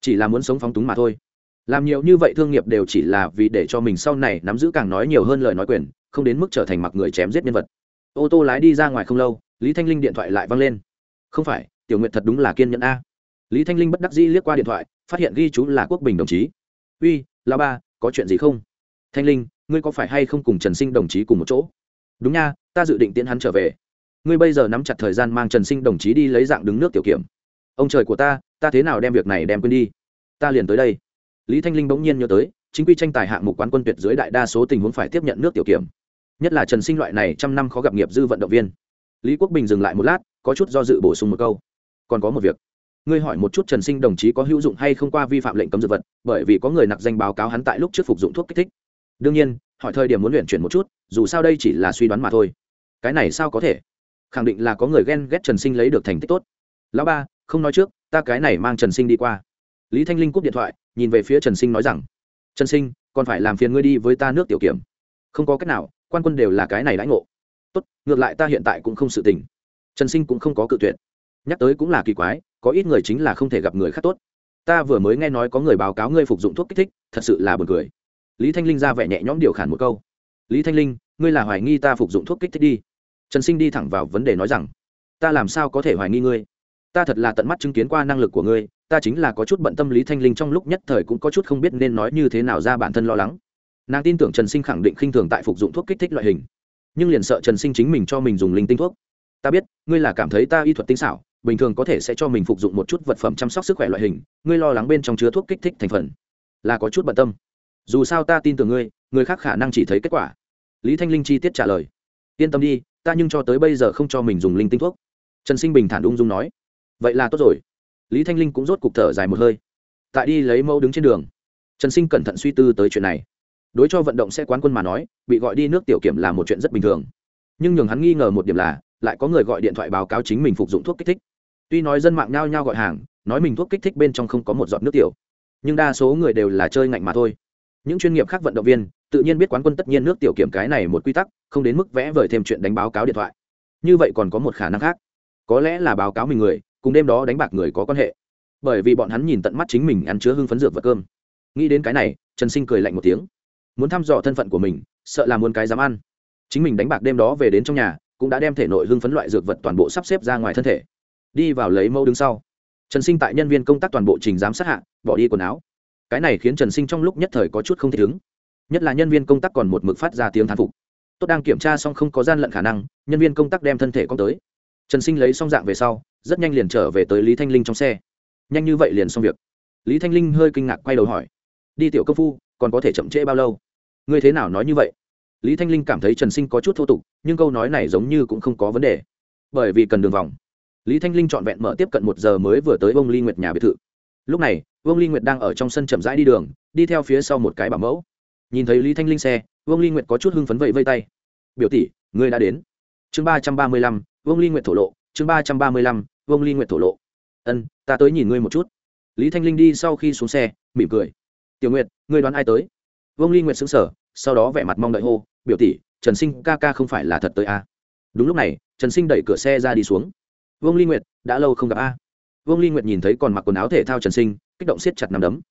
chỉ là muốn sống phóng túng mà thôi. Làm nhiều như vậy thương nghiệp đều chỉ là vì để cho mình sau này nắm giữ càng nói nhiều hơn lời nói quyền, không đến mức trở thành mặc người chém giết nhân vật. Ô tô lái đi ra ngoài không lâu lý thanh linh điện thoại lại văng lên. Không phải, tiểu nguyện thật đúng là kiên nhẫn a. Lý thanh linh bất đắc dĩ liếc qua điện thoại, phát hiện ghi chú là quốc bình đồng chí. Uy la ba, có chuyện gì không? Thanh linh, ngươi có phải hay không cùng trần sinh đồng chí cùng một chỗ? Đúng nha, ta dự định tiễn hắn trở về. Ngươi bây giờ nắm chặt thời gian mang trần sinh đồng chí đi lấy dạng đứng nước tiểu kiểm. Ông trời của ta ta thế nào đem việc này đem quên đi? Ta liền tới đây. Lý thanh linh bỗng nhiên nhớ tới, chính quy tranh tài hạng mục quán quân tuyệt dưới đại đa số tình huống phải tiếp nhận nước tiểu kiểm. Nhất là trần sinh loại này trăm năm khó gặp nghiệp dư vận động viên lý quốc bình dừng lại một lát, có chút do dự bổ sung một câu. Còn có một việc. Ngươi hỏi một chút trần sinh đồng chí có hữu dụng hay không qua vi phạm lệnh cấm dược vật, bởi vì có người nặc danh báo cáo hắn tại lúc trước phục dụng thuốc kích thích. Đương nhiên, hỏi thời điểm muốn luyện chuyển một chút, dù sao đây chỉ là suy đoán mà thôi. Cái này sao có thể? Khẳng định là có người ghen ghét trần sinh lấy được thành tích tốt. Lão ba, không nói trước, ta cái này mang trần sinh đi qua. Lý thanh linh cúp điện thoại, nhìn về phía trần sinh nói rằng, trần sinh, còn phải làm phiền ngươi đi với ta nước tiểu kiểm. Không có cách nào, quan quân đều là cái này đãi ngộ tốt, ngược lại ta hiện tại cũng không sự tình. Trần sinh cũng không có cự tuyệt. Nhắc tới cũng là kỳ quái, có ít người chính là không thể gặp người khác tốt. Ta vừa mới nghe nói có người báo cáo ngươi phục dụng thuốc kích thích, thật sự là buồn cười. Lý thanh linh ra vẻ nhẹ nhõm điều khản một câu. Lý thanh linh, ngươi là hoài nghi ta phục dụng thuốc kích thích đi. Trần sinh đi thẳng vào vấn đề nói rằng, ta làm sao có thể hoài nghi ngươi? Ta thật là tận mắt chứng kiến qua năng lực của ngươi, ta chính là có chút bận tâm lý thanh linh trong lúc nhất thời cũng có chút không biết nên nói như thế nào ra bản thân lo lắng. Nàng tin tưởng trần sinh khẳng định khinh thường tại phục dụng thuốc kích thích loại hình nhưng liền sợ trần sinh chính mình cho mình dùng linh tinh thuốc. Ta biết, ngươi là cảm thấy ta y thuật tinh xảo, bình thường có thể sẽ cho mình phục dụng một chút vật phẩm chăm sóc sức khỏe loại hình, ngươi lo lắng bên trong chứa thuốc kích thích thành phần. Là có chút bận tâm. Dù sao ta tin tưởng ngươi, người khác khả năng chỉ thấy kết quả. Lý thanh linh chi tiết trả lời. Yên tâm đi, ta nhưng cho tới bây giờ không cho mình dùng linh tinh thuốc. Trần sinh bình thản ung dung nói. Vậy là tốt rồi. Lý thanh linh cũng rốt cục thở dài một hơi. Tại đi lấy mẫu đứng trên đường, trần sinh cẩn thận suy tư tới chuyện này đối cho vận động sẽ quán quân mà nói, bị gọi đi nước tiểu kiểm là một chuyện rất bình thường. Nhưng nhường hắn nghi ngờ một điểm là, lại có người gọi điện thoại báo cáo chính mình phục dụng thuốc kích thích. Tuy nói dân mạng nhao nhao gọi hàng, nói mình thuốc kích thích bên trong không có một giọt nước tiểu. Nhưng đa số người đều là chơi ngạnh mà thôi. Những chuyên nghiệp khác vận động viên, tự nhiên biết quán quân tất nhiên nước tiểu kiểm cái này một quy tắc, không đến mức vẽ vời thêm chuyện đánh báo cáo điện thoại. Như vậy còn có một khả năng khác. Có lẽ là báo cáo mình người, cùng đêm đó đánh bạc người có quan hệ. Bởi vì bọn hắn nhìn tận mắt chính mình ăn chứa hưng phấn dược và cơm. Nghĩ đến cái này, trần sinh cười lạnh một tiếng muốn thăm dò thân phận của mình, sợ là muốn cái dám ăn. Chính mình đánh bạc đêm đó về đến trong nhà, cũng đã đem thể nội hưng phấn loại dược vật toàn bộ sắp xếp ra ngoài thân thể. Đi vào lấy mẫu đứng sau. Trần sinh tại nhân viên công tác toàn bộ trình giám sát hạ, bỏ đi quần áo. Cái này khiến trần sinh trong lúc nhất thời có chút không thể ứng. Nhất là nhân viên công tác còn một mực phát ra tiếng thán phục. Tốt đang kiểm tra xong không có gian lận khả năng, nhân viên công tác đem thân thể con tới. Trần sinh lấy xong dạng về sau, rất nhanh liền trở về tới lý thanh linh trong xe. Nhanh như vậy liền xong việc. Lý thanh linh hơi kinh ngạc quay đầu hỏi, đi tiểu công phu, còn có thể chậm trễ bao lâu? Ngươi thế nào nói như vậy? Lý thanh linh cảm thấy trần sinh có chút thô tục, nhưng câu nói này giống như cũng không có vấn đề. Bởi vì cần đường vòng. Lý thanh linh trọn vẹn mở tiếp cận một giờ mới vừa tới bông ly nguyệt nhà biệt thự. Lúc này vương ly nguyệt đang ở trong sân chậm rãi đi đường, đi theo phía sau một cái bảo mẫu. Nhìn thấy lý thanh linh xe vương ly nguyệt có chút hưng phấn vẫy vây tay. Biểu tỷ, ngươi đã đến. Chương ba trăm ba mươi lăm vương ly nguyệt thổ lộ. Chương ba trăm ba mươi lăm vương ly nguyệt thổ lộ. Ân, ta tới nhìn ngươi một chút. Lý thanh linh đi sau khi xuống xe, mỉm cười. Tiểu nguyệt, ngươi đoán ai tới? Vương ly nguyệt xứng sở sau đó vẻ mặt mong đợi hô, biểu tỷ, trần sinh ca ca không phải là thật tới a? À? đúng lúc này, trần sinh đẩy cửa xe ra đi xuống. Vương ly nguyệt, đã lâu không gặp a. Vương ly nguyệt nhìn thấy còn mặc quần áo thể thao trần sinh, kích động siết chặt nằm đấm.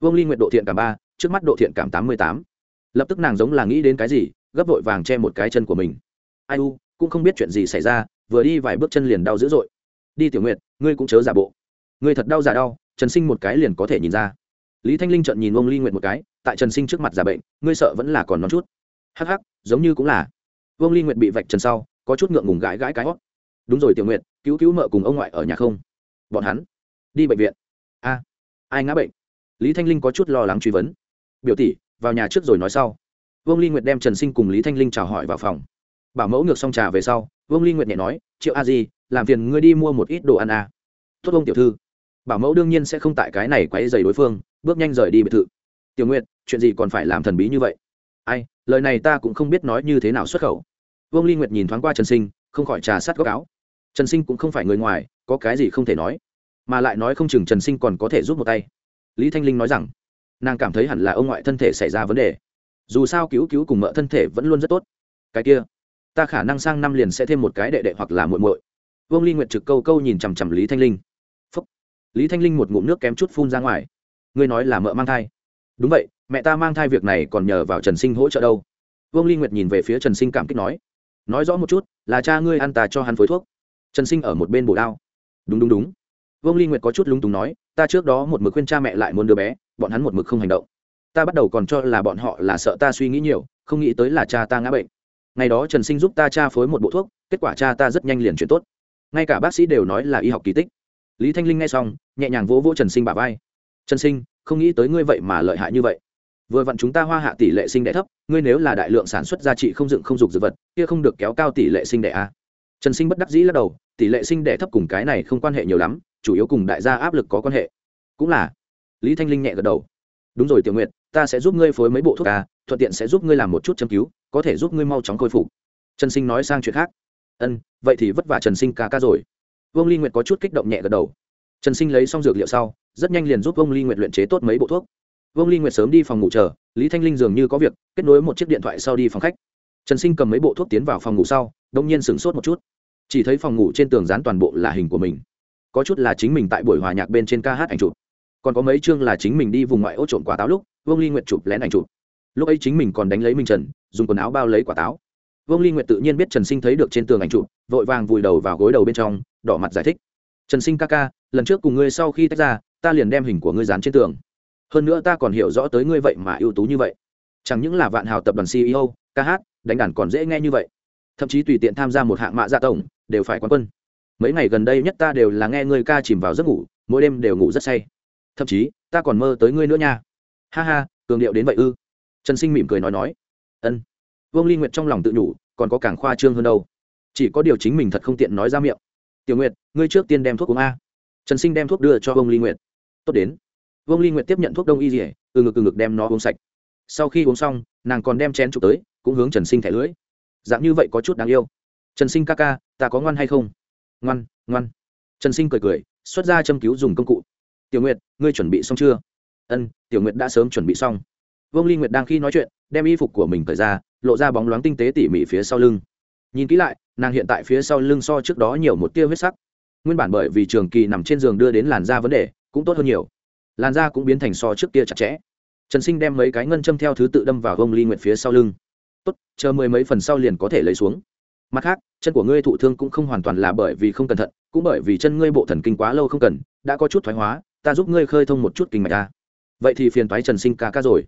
Vương ly nguyệt độ thiện cảm ba, trước mắt độ thiện cảm tám mươi tám. Lập tức nàng giống là nghĩ đến cái gì, gấp vội vàng che một cái chân của mình. Ai u, cũng không biết chuyện gì xảy ra, vừa đi vài bước chân liền đau dữ dội. Đi tiểu nguyệt, ngươi cũng chớ giả bộ. Ngươi thật đau giả đau. Trần sinh một cái liền có thể nhìn ra. Lý thanh linh chợt nhìn ông ly nguyệt một cái tại trần sinh trước mặt giả bệnh, ngươi sợ vẫn là còn nón chút. Hắc hắc, giống như cũng là. Vương ly nguyệt bị vạch trần sau, có chút ngượng ngùng gãi gãi cái hót. Đúng rồi tiểu nguyệt, cứu cứu mợ cùng ông ngoại ở nhà không? Bọn hắn đi bệnh viện. A, ai ngã bệnh? Lý thanh linh có chút lo lắng truy vấn. Biểu tỷ, vào nhà trước rồi nói sau. Vương ly nguyệt đem trần sinh cùng lý thanh linh chào hỏi vào phòng. Bảo mẫu ngược xong trà về sau, vương ly nguyệt nhẹ nói, triệu a di, làm phiền ngươi đi mua một ít đồ ăn à. tốt ông tiểu thư. Bảo mẫu đương nhiên sẽ không tại cái này quấy dày đối phương, bước nhanh rời đi biệt thự tiểu nguyệt, chuyện gì còn phải làm thần bí như vậy? Ai, lời này ta cũng không biết nói như thế nào xuất khẩu. Vương ly nguyệt nhìn thoáng qua trần sinh, không khỏi trà sát góc áo. Trần sinh cũng không phải người ngoài, có cái gì không thể nói. Mà lại nói không chừng trần sinh còn có thể giúp một tay. Lý thanh linh nói rằng, nàng cảm thấy hẳn là ông ngoại thân thể xảy ra vấn đề. Dù sao cứu cứu cùng mợ thân thể vẫn luôn rất tốt. Cái kia, ta khả năng sang năm liền sẽ thêm một cái đệ đệ hoặc là muội muội. Vương ly nguyệt trực câu câu nhìn chằm chằm lý thanh linh. Phúc. lý thanh linh một ngụm nước kém chút phun ra ngoài. Ngươi nói là mợ mang thai đúng vậy, mẹ ta mang thai việc này còn nhờ vào trần sinh hỗ trợ đâu. Vương ly nguyệt nhìn về phía trần sinh cảm kích nói nói rõ một chút, là cha ngươi ăn ta cho hắn phối thuốc. Trần sinh ở một bên bổ đao. Đúng đúng đúng. Vương ly nguyệt có chút lúng túng nói, ta trước đó một mực khuyên cha mẹ lại muốn đứa bé, bọn hắn một mực không hành động. Ta bắt đầu còn cho là bọn họ là sợ ta suy nghĩ nhiều, không nghĩ tới là cha ta ngã bệnh. Ngày đó trần sinh giúp ta cha phối một bộ thuốc, kết quả cha ta rất nhanh liền chuyển tốt. Ngay cả bác sĩ đều nói là y học kỳ tích. Lý thanh linh nghe xong, nhẹ nhàng vỗ vỗ trần sinh bà vai. Trần sinh không nghĩ tới ngươi vậy mà lợi hại như vậy. Vừa vặn chúng ta hoa hạ tỷ lệ sinh đẻ thấp, ngươi nếu là đại lượng sản xuất giá trị không dựng không dục dược vật, kia không được kéo cao tỷ lệ sinh đẻ a. Trần sinh bất đắc dĩ lắc đầu, tỷ lệ sinh đẻ thấp cùng cái này không quan hệ nhiều lắm, chủ yếu cùng đại gia áp lực có quan hệ. Cũng là. Lý thanh linh nhẹ gật đầu. Đúng rồi tiểu nguyệt, ta sẽ giúp ngươi phối mấy bộ thuốc ca thuận tiện sẽ giúp ngươi làm một chút châm cứu, có thể giúp ngươi mau chóng khôi phục. Trần sinh nói sang chuyện khác. Ân, vậy thì vất vả trần sinh ca ca rồi. Vương ly nguyệt có chút kích động nhẹ gật đầu trần sinh lấy xong dược liệu sau, rất nhanh liền giúp vương ly nguyệt luyện chế tốt mấy bộ thuốc. Vương ly nguyệt sớm đi phòng ngủ chờ, lý thanh linh dường như có việc, kết nối một chiếc điện thoại sau đi phòng khách. Trần sinh cầm mấy bộ thuốc tiến vào phòng ngủ sau, đông nhiên sửng sốt một chút. Chỉ thấy phòng ngủ trên tường dán toàn bộ là hình của mình. Có chút là chính mình tại buổi hòa nhạc bên trên ca hát ảnh chụp. Còn có mấy chương là chính mình đi vùng ngoại ô trộm quả táo lúc, vương ly nguyệt chụp lén ảnh chụp. Lúc ấy chính mình còn đánh lấy minh trần, dùng quần áo bao lấy quả táo. Vương ly nguyệt tự nhiên biết trần sinh thấy được trên tường ảnh chụp, vội vàng vùi đầu vào gối đầu bên trong, đỏ mặt giải thích trần sinh ca ca, lần trước cùng ngươi sau khi tách ra, ta liền đem hình của ngươi dán trên tường. Hơn nữa ta còn hiểu rõ tới ngươi vậy mà ưu tú như vậy. Chẳng những là vạn hào tập đoàn ceo ca hát, đánh đàn còn dễ nghe như vậy. Thậm chí tùy tiện tham gia một hạng mạ gia tổng, đều phải quán quân. Mấy ngày gần đây nhất ta đều là nghe ngươi ca chìm vào giấc ngủ, mỗi đêm đều ngủ rất say. Thậm chí, ta còn mơ tới ngươi nữa nha. Ha ha, cường điệu đến vậy ư? Trần sinh mỉm cười nói nói. Ân. Vương ly nguyệt trong lòng tự nhủ, còn có càng khoa trương hơn đâu. Chỉ có điều chính mình thật không tiện nói ra miệng tiểu nguyệt, ngươi trước tiên đem thuốc uống a. Trần sinh đem thuốc đưa cho vương ly nguyệt. Tốt đến. Vương ly nguyệt tiếp nhận thuốc đông y dỉa từ ngực từ ngực đem nó uống sạch. Sau khi uống xong, nàng còn đem chén chụp tới, cũng hướng trần sinh thẻ lưỡi. Dạng như vậy có chút đáng yêu. Trần sinh ca ca, ta có ngoan hay không? Ngoan ngoan. Trần sinh cười cười, xuất ra châm cứu dùng công cụ. Tiểu nguyệt, ngươi chuẩn bị xong chưa? Ân, tiểu nguyệt đã sớm chuẩn bị xong. Vương ly nguyệt đang khi nói chuyện, đem y phục của mình cởi ra, lộ ra bóng loáng tinh tế tỉ mỉ phía sau lưng nhìn kỹ lại, nàng hiện tại phía sau lưng so trước đó nhiều một tia huyết sắc. Nguyên bản bởi vì trường kỳ nằm trên giường đưa đến làn da vấn đề, cũng tốt hơn nhiều. Làn da cũng biến thành so trước kia chặt chẽ. Trần sinh đem mấy cái ngân châm theo thứ tự đâm vào vương ly nguyện phía sau lưng. Tốt, chờ mười mấy phần sau liền có thể lấy xuống. Mặt khác, chân của ngươi thụ thương cũng không hoàn toàn là bởi vì không cẩn thận, cũng bởi vì chân ngươi bộ thần kinh quá lâu không cần, đã có chút thoái hóa, ta giúp ngươi khơi thông một chút kinh mạch ta. Vậy thì phiền thoái trần sinh ca ca rồi.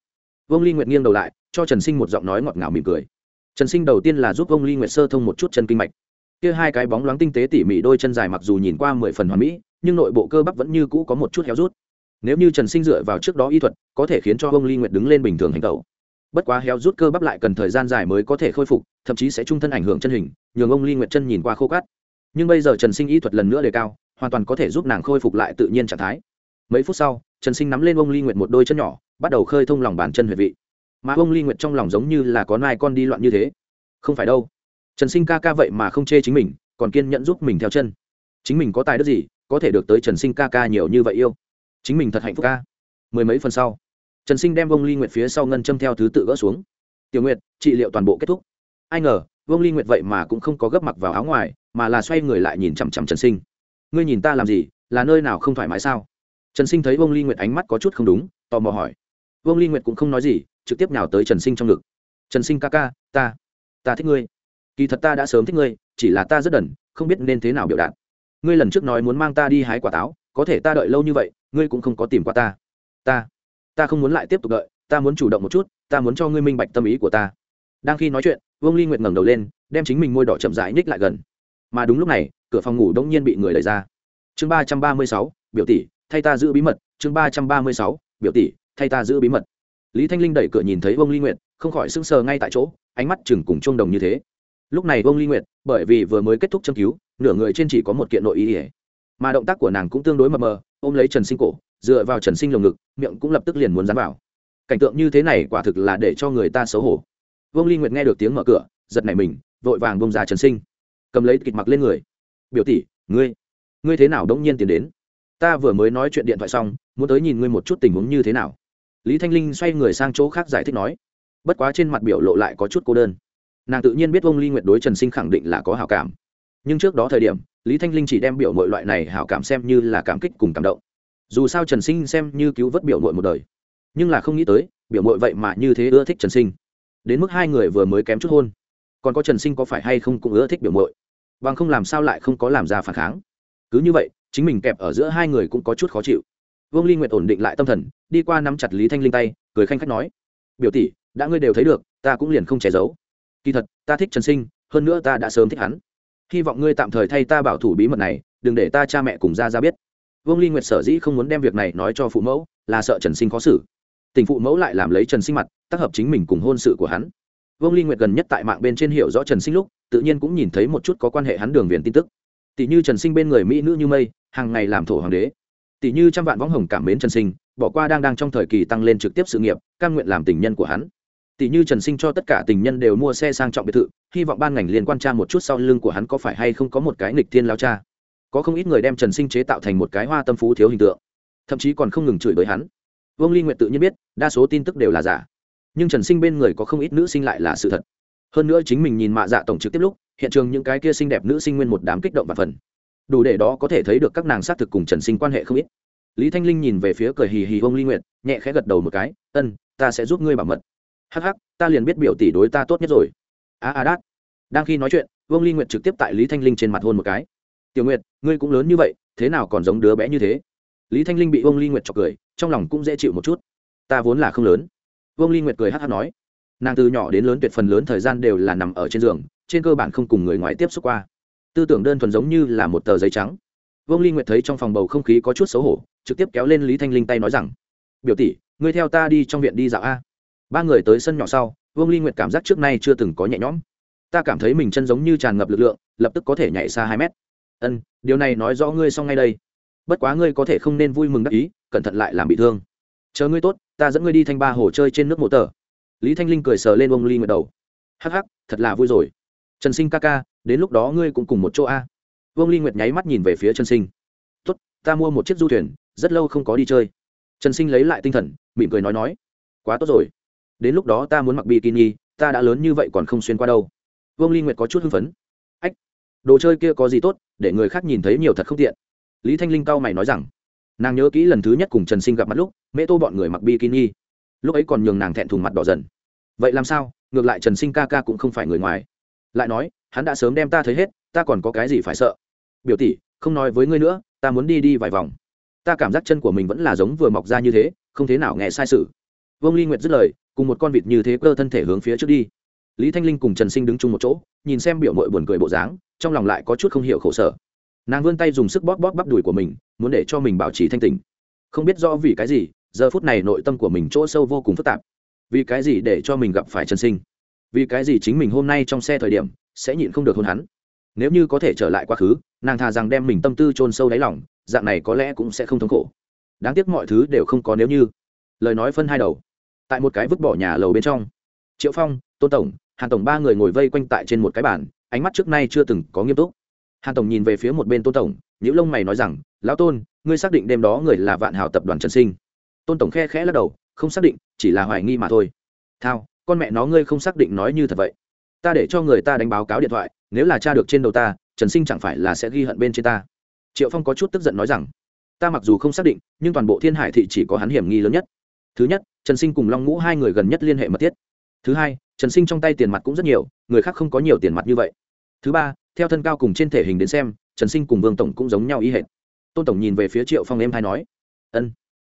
Vương ly nguyệt nghiêng đầu lại, cho trần sinh một giọng nói ngọt ngào mỉm cười trần sinh đầu tiên là giúp ông ly nguyệt sơ thông một chút chân kinh mạch. Kia hai cái bóng loáng tinh tế tỉ mỉ đôi chân dài mặc dù nhìn qua mười phần hoàn mỹ, nhưng nội bộ cơ bắp vẫn như cũ có một chút héo rút. Nếu như trần sinh dựa vào trước đó y thuật, có thể khiến cho ông ly nguyệt đứng lên bình thường hành tẩu. Bất quá héo rút cơ bắp lại cần thời gian dài mới có thể khôi phục, thậm chí sẽ trung thân ảnh hưởng chân hình, nhường ông ly nguyệt chân nhìn qua khô cát. Nhưng bây giờ trần sinh y thuật lần nữa đề cao, hoàn toàn có thể giúp nàng khôi phục lại tự nhiên trạng thái. Mấy phút sau, trần sinh nắm lên ông ly nguyệt một đôi chân nhỏ, bắt đầu khơi thông lòng bàn chân huyệt vị mà ông ly nguyệt trong lòng giống như là có nai con đi loạn như thế. Không phải đâu. Trần sinh ca ca vậy mà không chê chính mình, còn kiên nhẫn giúp mình theo chân. Chính mình có tài đức gì, có thể được tới trần sinh ca ca nhiều như vậy yêu? Chính mình thật hạnh phúc ca. Mười mấy phần sau, trần sinh đem vông ly nguyệt phía sau ngân châm theo thứ tự gỡ xuống. Tiểu nguyệt, trị liệu toàn bộ kết thúc. Ai ngờ Vương ly nguyệt vậy mà cũng không có gấp mặc vào áo ngoài, mà là xoay người lại nhìn chằm chằm trần sinh. Ngươi nhìn ta làm gì, là nơi nào không thoải mái sao? Trần sinh thấy Vương ly nguyệt ánh mắt có chút không đúng, tò mò hỏi. Vương ly nguyệt cũng không nói gì, trực tiếp nào tới trần sinh trong ngực. Trần sinh ca ca, ta ta thích ngươi. Kỳ thật ta đã sớm thích ngươi, chỉ là ta rất đần, không biết nên thế nào biểu đạt. Ngươi lần trước nói muốn mang ta đi hái quả táo, có thể ta đợi lâu như vậy, ngươi cũng không có tìm qua ta. Ta ta không muốn lại tiếp tục đợi, ta muốn chủ động một chút, ta muốn cho ngươi minh bạch tâm ý của ta. Đang khi nói chuyện, vương ly nguyệt ngẩng đầu lên, đem chính mình môi đỏ chậm rãi ních lại gần. Mà đúng lúc này, cửa phòng ngủ đông nhiên bị người đẩy ra. Chương ba trăm ba mươi sáu, biểu tỷ, thay ta giữ bí mật. Chương ba trăm ba mươi sáu, biểu tỷ thay ta giữ bí mật. Lý thanh linh đẩy cửa nhìn thấy vương ly nguyệt, không khỏi sững sờ ngay tại chỗ, ánh mắt chừng cùng chuông đồng như thế. Lúc này vương ly nguyệt, bởi vì vừa mới kết thúc châm cứu, nửa người trên chỉ có một kiện nội ý ỉa mà động tác của nàng cũng tương đối mờ mờ, ôm lấy trần sinh cổ, dựa vào trần sinh lồng ngực, miệng cũng lập tức liền muốn dán vào. Cảnh tượng như thế này quả thực là để cho người ta xấu hổ. Vương ly nguyệt nghe được tiếng mở cửa, giật nảy mình, vội vàng bông ra trần sinh. Cầm lấy kịch mặc lên người. Biểu tỷ, ngươi ngươi thế nào đống nhiên tiến đến? Ta vừa mới nói chuyện điện thoại xong, muốn tới nhìn ngươi một chút tình huống như thế nào lý thanh linh xoay người sang chỗ khác giải thích nói, bất quá trên mặt biểu lộ lại có chút cô đơn. Nàng tự nhiên biết ông ly nguyệt đối trần sinh khẳng định là có hào cảm. Nhưng trước đó thời điểm, lý thanh linh chỉ đem biểu mọi loại này hảo cảm xem như là cảm kích cùng cảm động. Dù sao trần sinh xem như cứu vớt biểu mội một đời, nhưng là không nghĩ tới, biểu mội vậy mà như thế ưa thích trần sinh. Đến mức hai người vừa mới kém chút hôn, còn có trần sinh có phải hay không cũng ưa thích biểu mội? Bằng không làm sao lại không có làm ra phản kháng? Cứ như vậy, chính mình kẹp ở giữa hai người cũng có chút khó chịu vương ly nguyệt ổn định lại tâm thần, đi qua nắm chặt lý thanh linh tay, cười khanh khách nói, biểu tỷ, đã ngươi đều thấy được, ta cũng liền không che giấu. Kỳ thật, ta thích trần sinh, hơn nữa ta đã sớm thích hắn. Hy vọng ngươi tạm thời thay ta bảo thủ bí mật này, đừng để ta cha mẹ cùng ra ra biết. Vương ly nguyệt sở dĩ không muốn đem việc này nói cho phụ mẫu, là sợ trần sinh khó xử. Tình phụ mẫu lại làm lấy trần sinh mặt, tác hợp chính mình cùng hôn sự của hắn. Vương ly nguyệt gần nhất tại mạng bên trên hiểu rõ trần sinh lúc, tự nhiên cũng nhìn thấy một chút có quan hệ hắn đường viền tin tức. Tỷ như trần sinh bên người mỹ nữ như mây, hàng ngày làm thổ hoàng đế tỷ như trăm vạn võng hồng cảm mến trần sinh, bỏ qua đang đang trong thời kỳ tăng lên trực tiếp sự nghiệp căn nguyện làm tình nhân của hắn. Tỷ như trần sinh cho tất cả tình nhân đều mua xe sang trọng biệt thự, hy vọng ban ngành liên quan tra một chút sau lưng của hắn có phải hay không có một cái nghịch thiên lao cha. Có không ít người đem trần sinh chế tạo thành một cái hoa tâm phú thiếu hình tượng, thậm chí còn không ngừng chửi bới hắn. Vương ly nguyện tự nhiên biết, đa số tin tức đều là giả. Nhưng trần sinh bên người có không ít nữ sinh lại là sự thật. Hơn nữa chính mình nhìn mạ dạ tổng trực tiếp lúc, hiện trường những cái kia xinh đẹp nữ sinh nguyên một đám kích động và phần đủ để đó có thể thấy được các nàng xác thực cùng trần sinh quan hệ không ít. Lý thanh linh nhìn về phía cười hì hì ông ly nguyệt, nhẹ khẽ gật đầu một cái, ân, ta sẽ giúp ngươi bảo mật. Hắc hắc, ta liền biết biểu tỷ đối ta tốt nhất rồi. A a đát. Đang khi nói chuyện vương ly nguyệt trực tiếp tại lý thanh linh trên mặt hôn một cái. Tiểu nguyệt, ngươi cũng lớn như vậy, thế nào còn giống đứa bé như thế? Lý thanh linh bị vương ly nguyệt chọc cười, trong lòng cũng dễ chịu một chút. Ta vốn là không lớn. Vương ly nguyệt cười hát hát nói. Nàng từ nhỏ đến lớn tuyệt phần lớn thời gian đều là nằm ở trên giường, trên cơ bản không cùng người ngoài tiếp xúc qua tư tưởng đơn thuần giống như là một tờ giấy trắng. Vương ly nguyệt thấy trong phòng bầu không khí có chút xấu hổ, trực tiếp kéo lên lý thanh linh tay nói rằng, biểu tỷ, ngươi theo ta đi trong viện đi dạo a. Ba người tới sân nhỏ sau, vương ly nguyệt cảm giác trước nay chưa từng có nhẹ nhõm. Ta cảm thấy mình chân giống như tràn ngập lực lượng, lập tức có thể nhảy xa hai mét. Ân, điều này nói rõ ngươi xong ngay đây. Bất quá ngươi có thể không nên vui mừng đắc ý, cẩn thận lại làm bị thương. Chờ ngươi tốt, ta dẫn ngươi đi thanh ba hồ chơi trên nước mộ tờ. Lý thanh linh cười sờ lên ông ly nguyệt đầu. Hắc hắc, thật là vui rồi. Trần sinh ca ca đến lúc đó ngươi cũng cùng một chỗ a. Vương ly nguyệt nháy mắt nhìn về phía trần sinh. Tốt, ta mua một chiếc du thuyền, rất lâu không có đi chơi. Trần sinh lấy lại tinh thần, mỉm cười nói nói, quá tốt rồi. Đến lúc đó ta muốn mặc bikini, ta đã lớn như vậy còn không xuyên qua đâu. Vương ly nguyệt có chút hưng phấn. Ách, đồ chơi kia có gì tốt, để người khác nhìn thấy nhiều thật không tiện. Lý thanh linh cau mày nói rằng, nàng nhớ kỹ lần thứ nhất cùng trần sinh gặp mặt lúc, mẹ tô bọn người mặc bikini. Lúc ấy còn nhường nàng thẹn thùng mặt đỏ dần. Vậy làm sao? Ngược lại trần sinh ca ca cũng không phải người ngoài. Lại nói hắn đã sớm đem ta thấy hết, ta còn có cái gì phải sợ? Biểu tỷ, không nói với ngươi nữa, ta muốn đi đi vài vòng. Ta cảm giác chân của mình vẫn là giống vừa mọc ra như thế, không thế nào nghe sai sự. Vương ly nguyệt dứt lời, cùng một con vịt như thế cơ thân thể hướng phía trước đi. Lý thanh linh cùng trần sinh đứng chung một chỗ, nhìn xem biểu mội buồn cười bộ dáng, trong lòng lại có chút không hiểu khổ sở. Nàng vươn tay dùng sức bóp bóp bắp đùi của mình, muốn để cho mình bảo trì thanh tình không biết do vì cái gì, giờ phút này nội tâm của mình chỗ sâu vô cùng phức tạp. Vì cái gì để cho mình gặp phải trần sinh? Vì cái gì chính mình hôm nay trong xe thời điểm sẽ nhịn không được hôn hắn. Nếu như có thể trở lại quá khứ, nàng thà rằng đem mình tâm tư chôn sâu đáy lỏng dạng này có lẽ cũng sẽ không thống khổ. Đáng tiếc mọi thứ đều không có nếu như. Lời nói phân hai đầu. Tại một cái vứt bỏ nhà lầu bên trong, triệu phong, tôn tổng, hàn tổng ba người ngồi vây quanh tại trên một cái bàn, ánh mắt trước nay chưa từng có nghiêm túc. Hàn tổng nhìn về phía một bên tôn tổng những lông mày nói rằng, lão tôn, ngươi xác định đêm đó người là vạn hào tập đoàn trần sinh? Tôn tổng khe khẽ lắc đầu, không xác định, chỉ là hoài nghi mà thôi. Thao, con mẹ nó ngươi không xác định nói như thật vậy ta để cho người ta đánh báo cáo điện thoại, nếu là cha được trên đầu ta, trần sinh chẳng phải là sẽ ghi hận bên trên ta. Triệu phong có chút tức giận nói rằng, ta mặc dù không xác định, nhưng toàn bộ thiên hải thị chỉ có hắn hiểm nghi lớn nhất. Thứ nhất, trần sinh cùng long ngũ hai người gần nhất liên hệ mật thiết. Thứ hai, trần sinh trong tay tiền mặt cũng rất nhiều, người khác không có nhiều tiền mặt như vậy. Thứ ba, theo thân cao cùng trên thể hình đến xem, trần sinh cùng vương tổng cũng giống nhau ý hệt. Tôn tổng nhìn về phía triệu phong em hay nói, ân.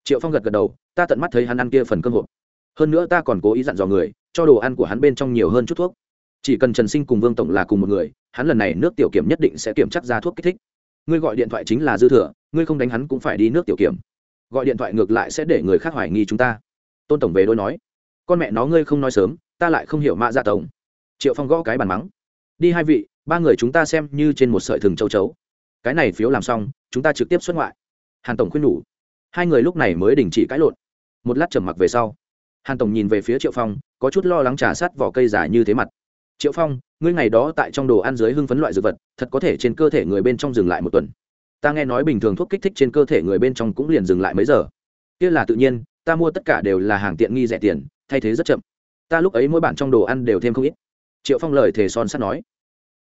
Triệu phong gật gật đầu, ta tận mắt thấy hắn ăn kia phần cơm hộp. Hơn nữa ta còn cố ý dặn dò người, cho đồ ăn của hắn bên trong nhiều hơn chút thuốc chỉ cần trần sinh cùng vương tổng là cùng một người, hắn lần này nước tiểu kiểm nhất định sẽ kiểm chắc ra thuốc kích thích. Ngươi gọi điện thoại chính là dư thừa, ngươi không đánh hắn cũng phải đi nước tiểu kiểm. Gọi điện thoại ngược lại sẽ để người khác hoài nghi chúng ta. Tôn tổng về đôi nói, con mẹ nó ngươi không nói sớm, ta lại không hiểu mạ dạ tổng. Triệu phong gõ cái bàn mắng, đi hai vị, ba người chúng ta xem như trên một sợi thừng châu chấu. Cái này phiếu làm xong, chúng ta trực tiếp xuất ngoại. Hàn tổng khuyên nhủ, hai người lúc này mới đình chỉ cãi lộn. Một lát trầm mặc về sau, hàn tổng nhìn về phía triệu phong, có chút lo lắng trả sát vỏ cây giả như thế mặt triệu phong, ngươi ngày đó tại trong đồ ăn dưới hưng phấn loại dược vật, thật có thể trên cơ thể người bên trong dừng lại một tuần. Ta nghe nói bình thường thuốc kích thích trên cơ thể người bên trong cũng liền dừng lại mấy giờ. Kia là tự nhiên, ta mua tất cả đều là hàng tiện nghi rẻ tiền, thay thế rất chậm. Ta lúc ấy mỗi bản trong đồ ăn đều thêm không ít. Triệu phong lời thề son sắt nói.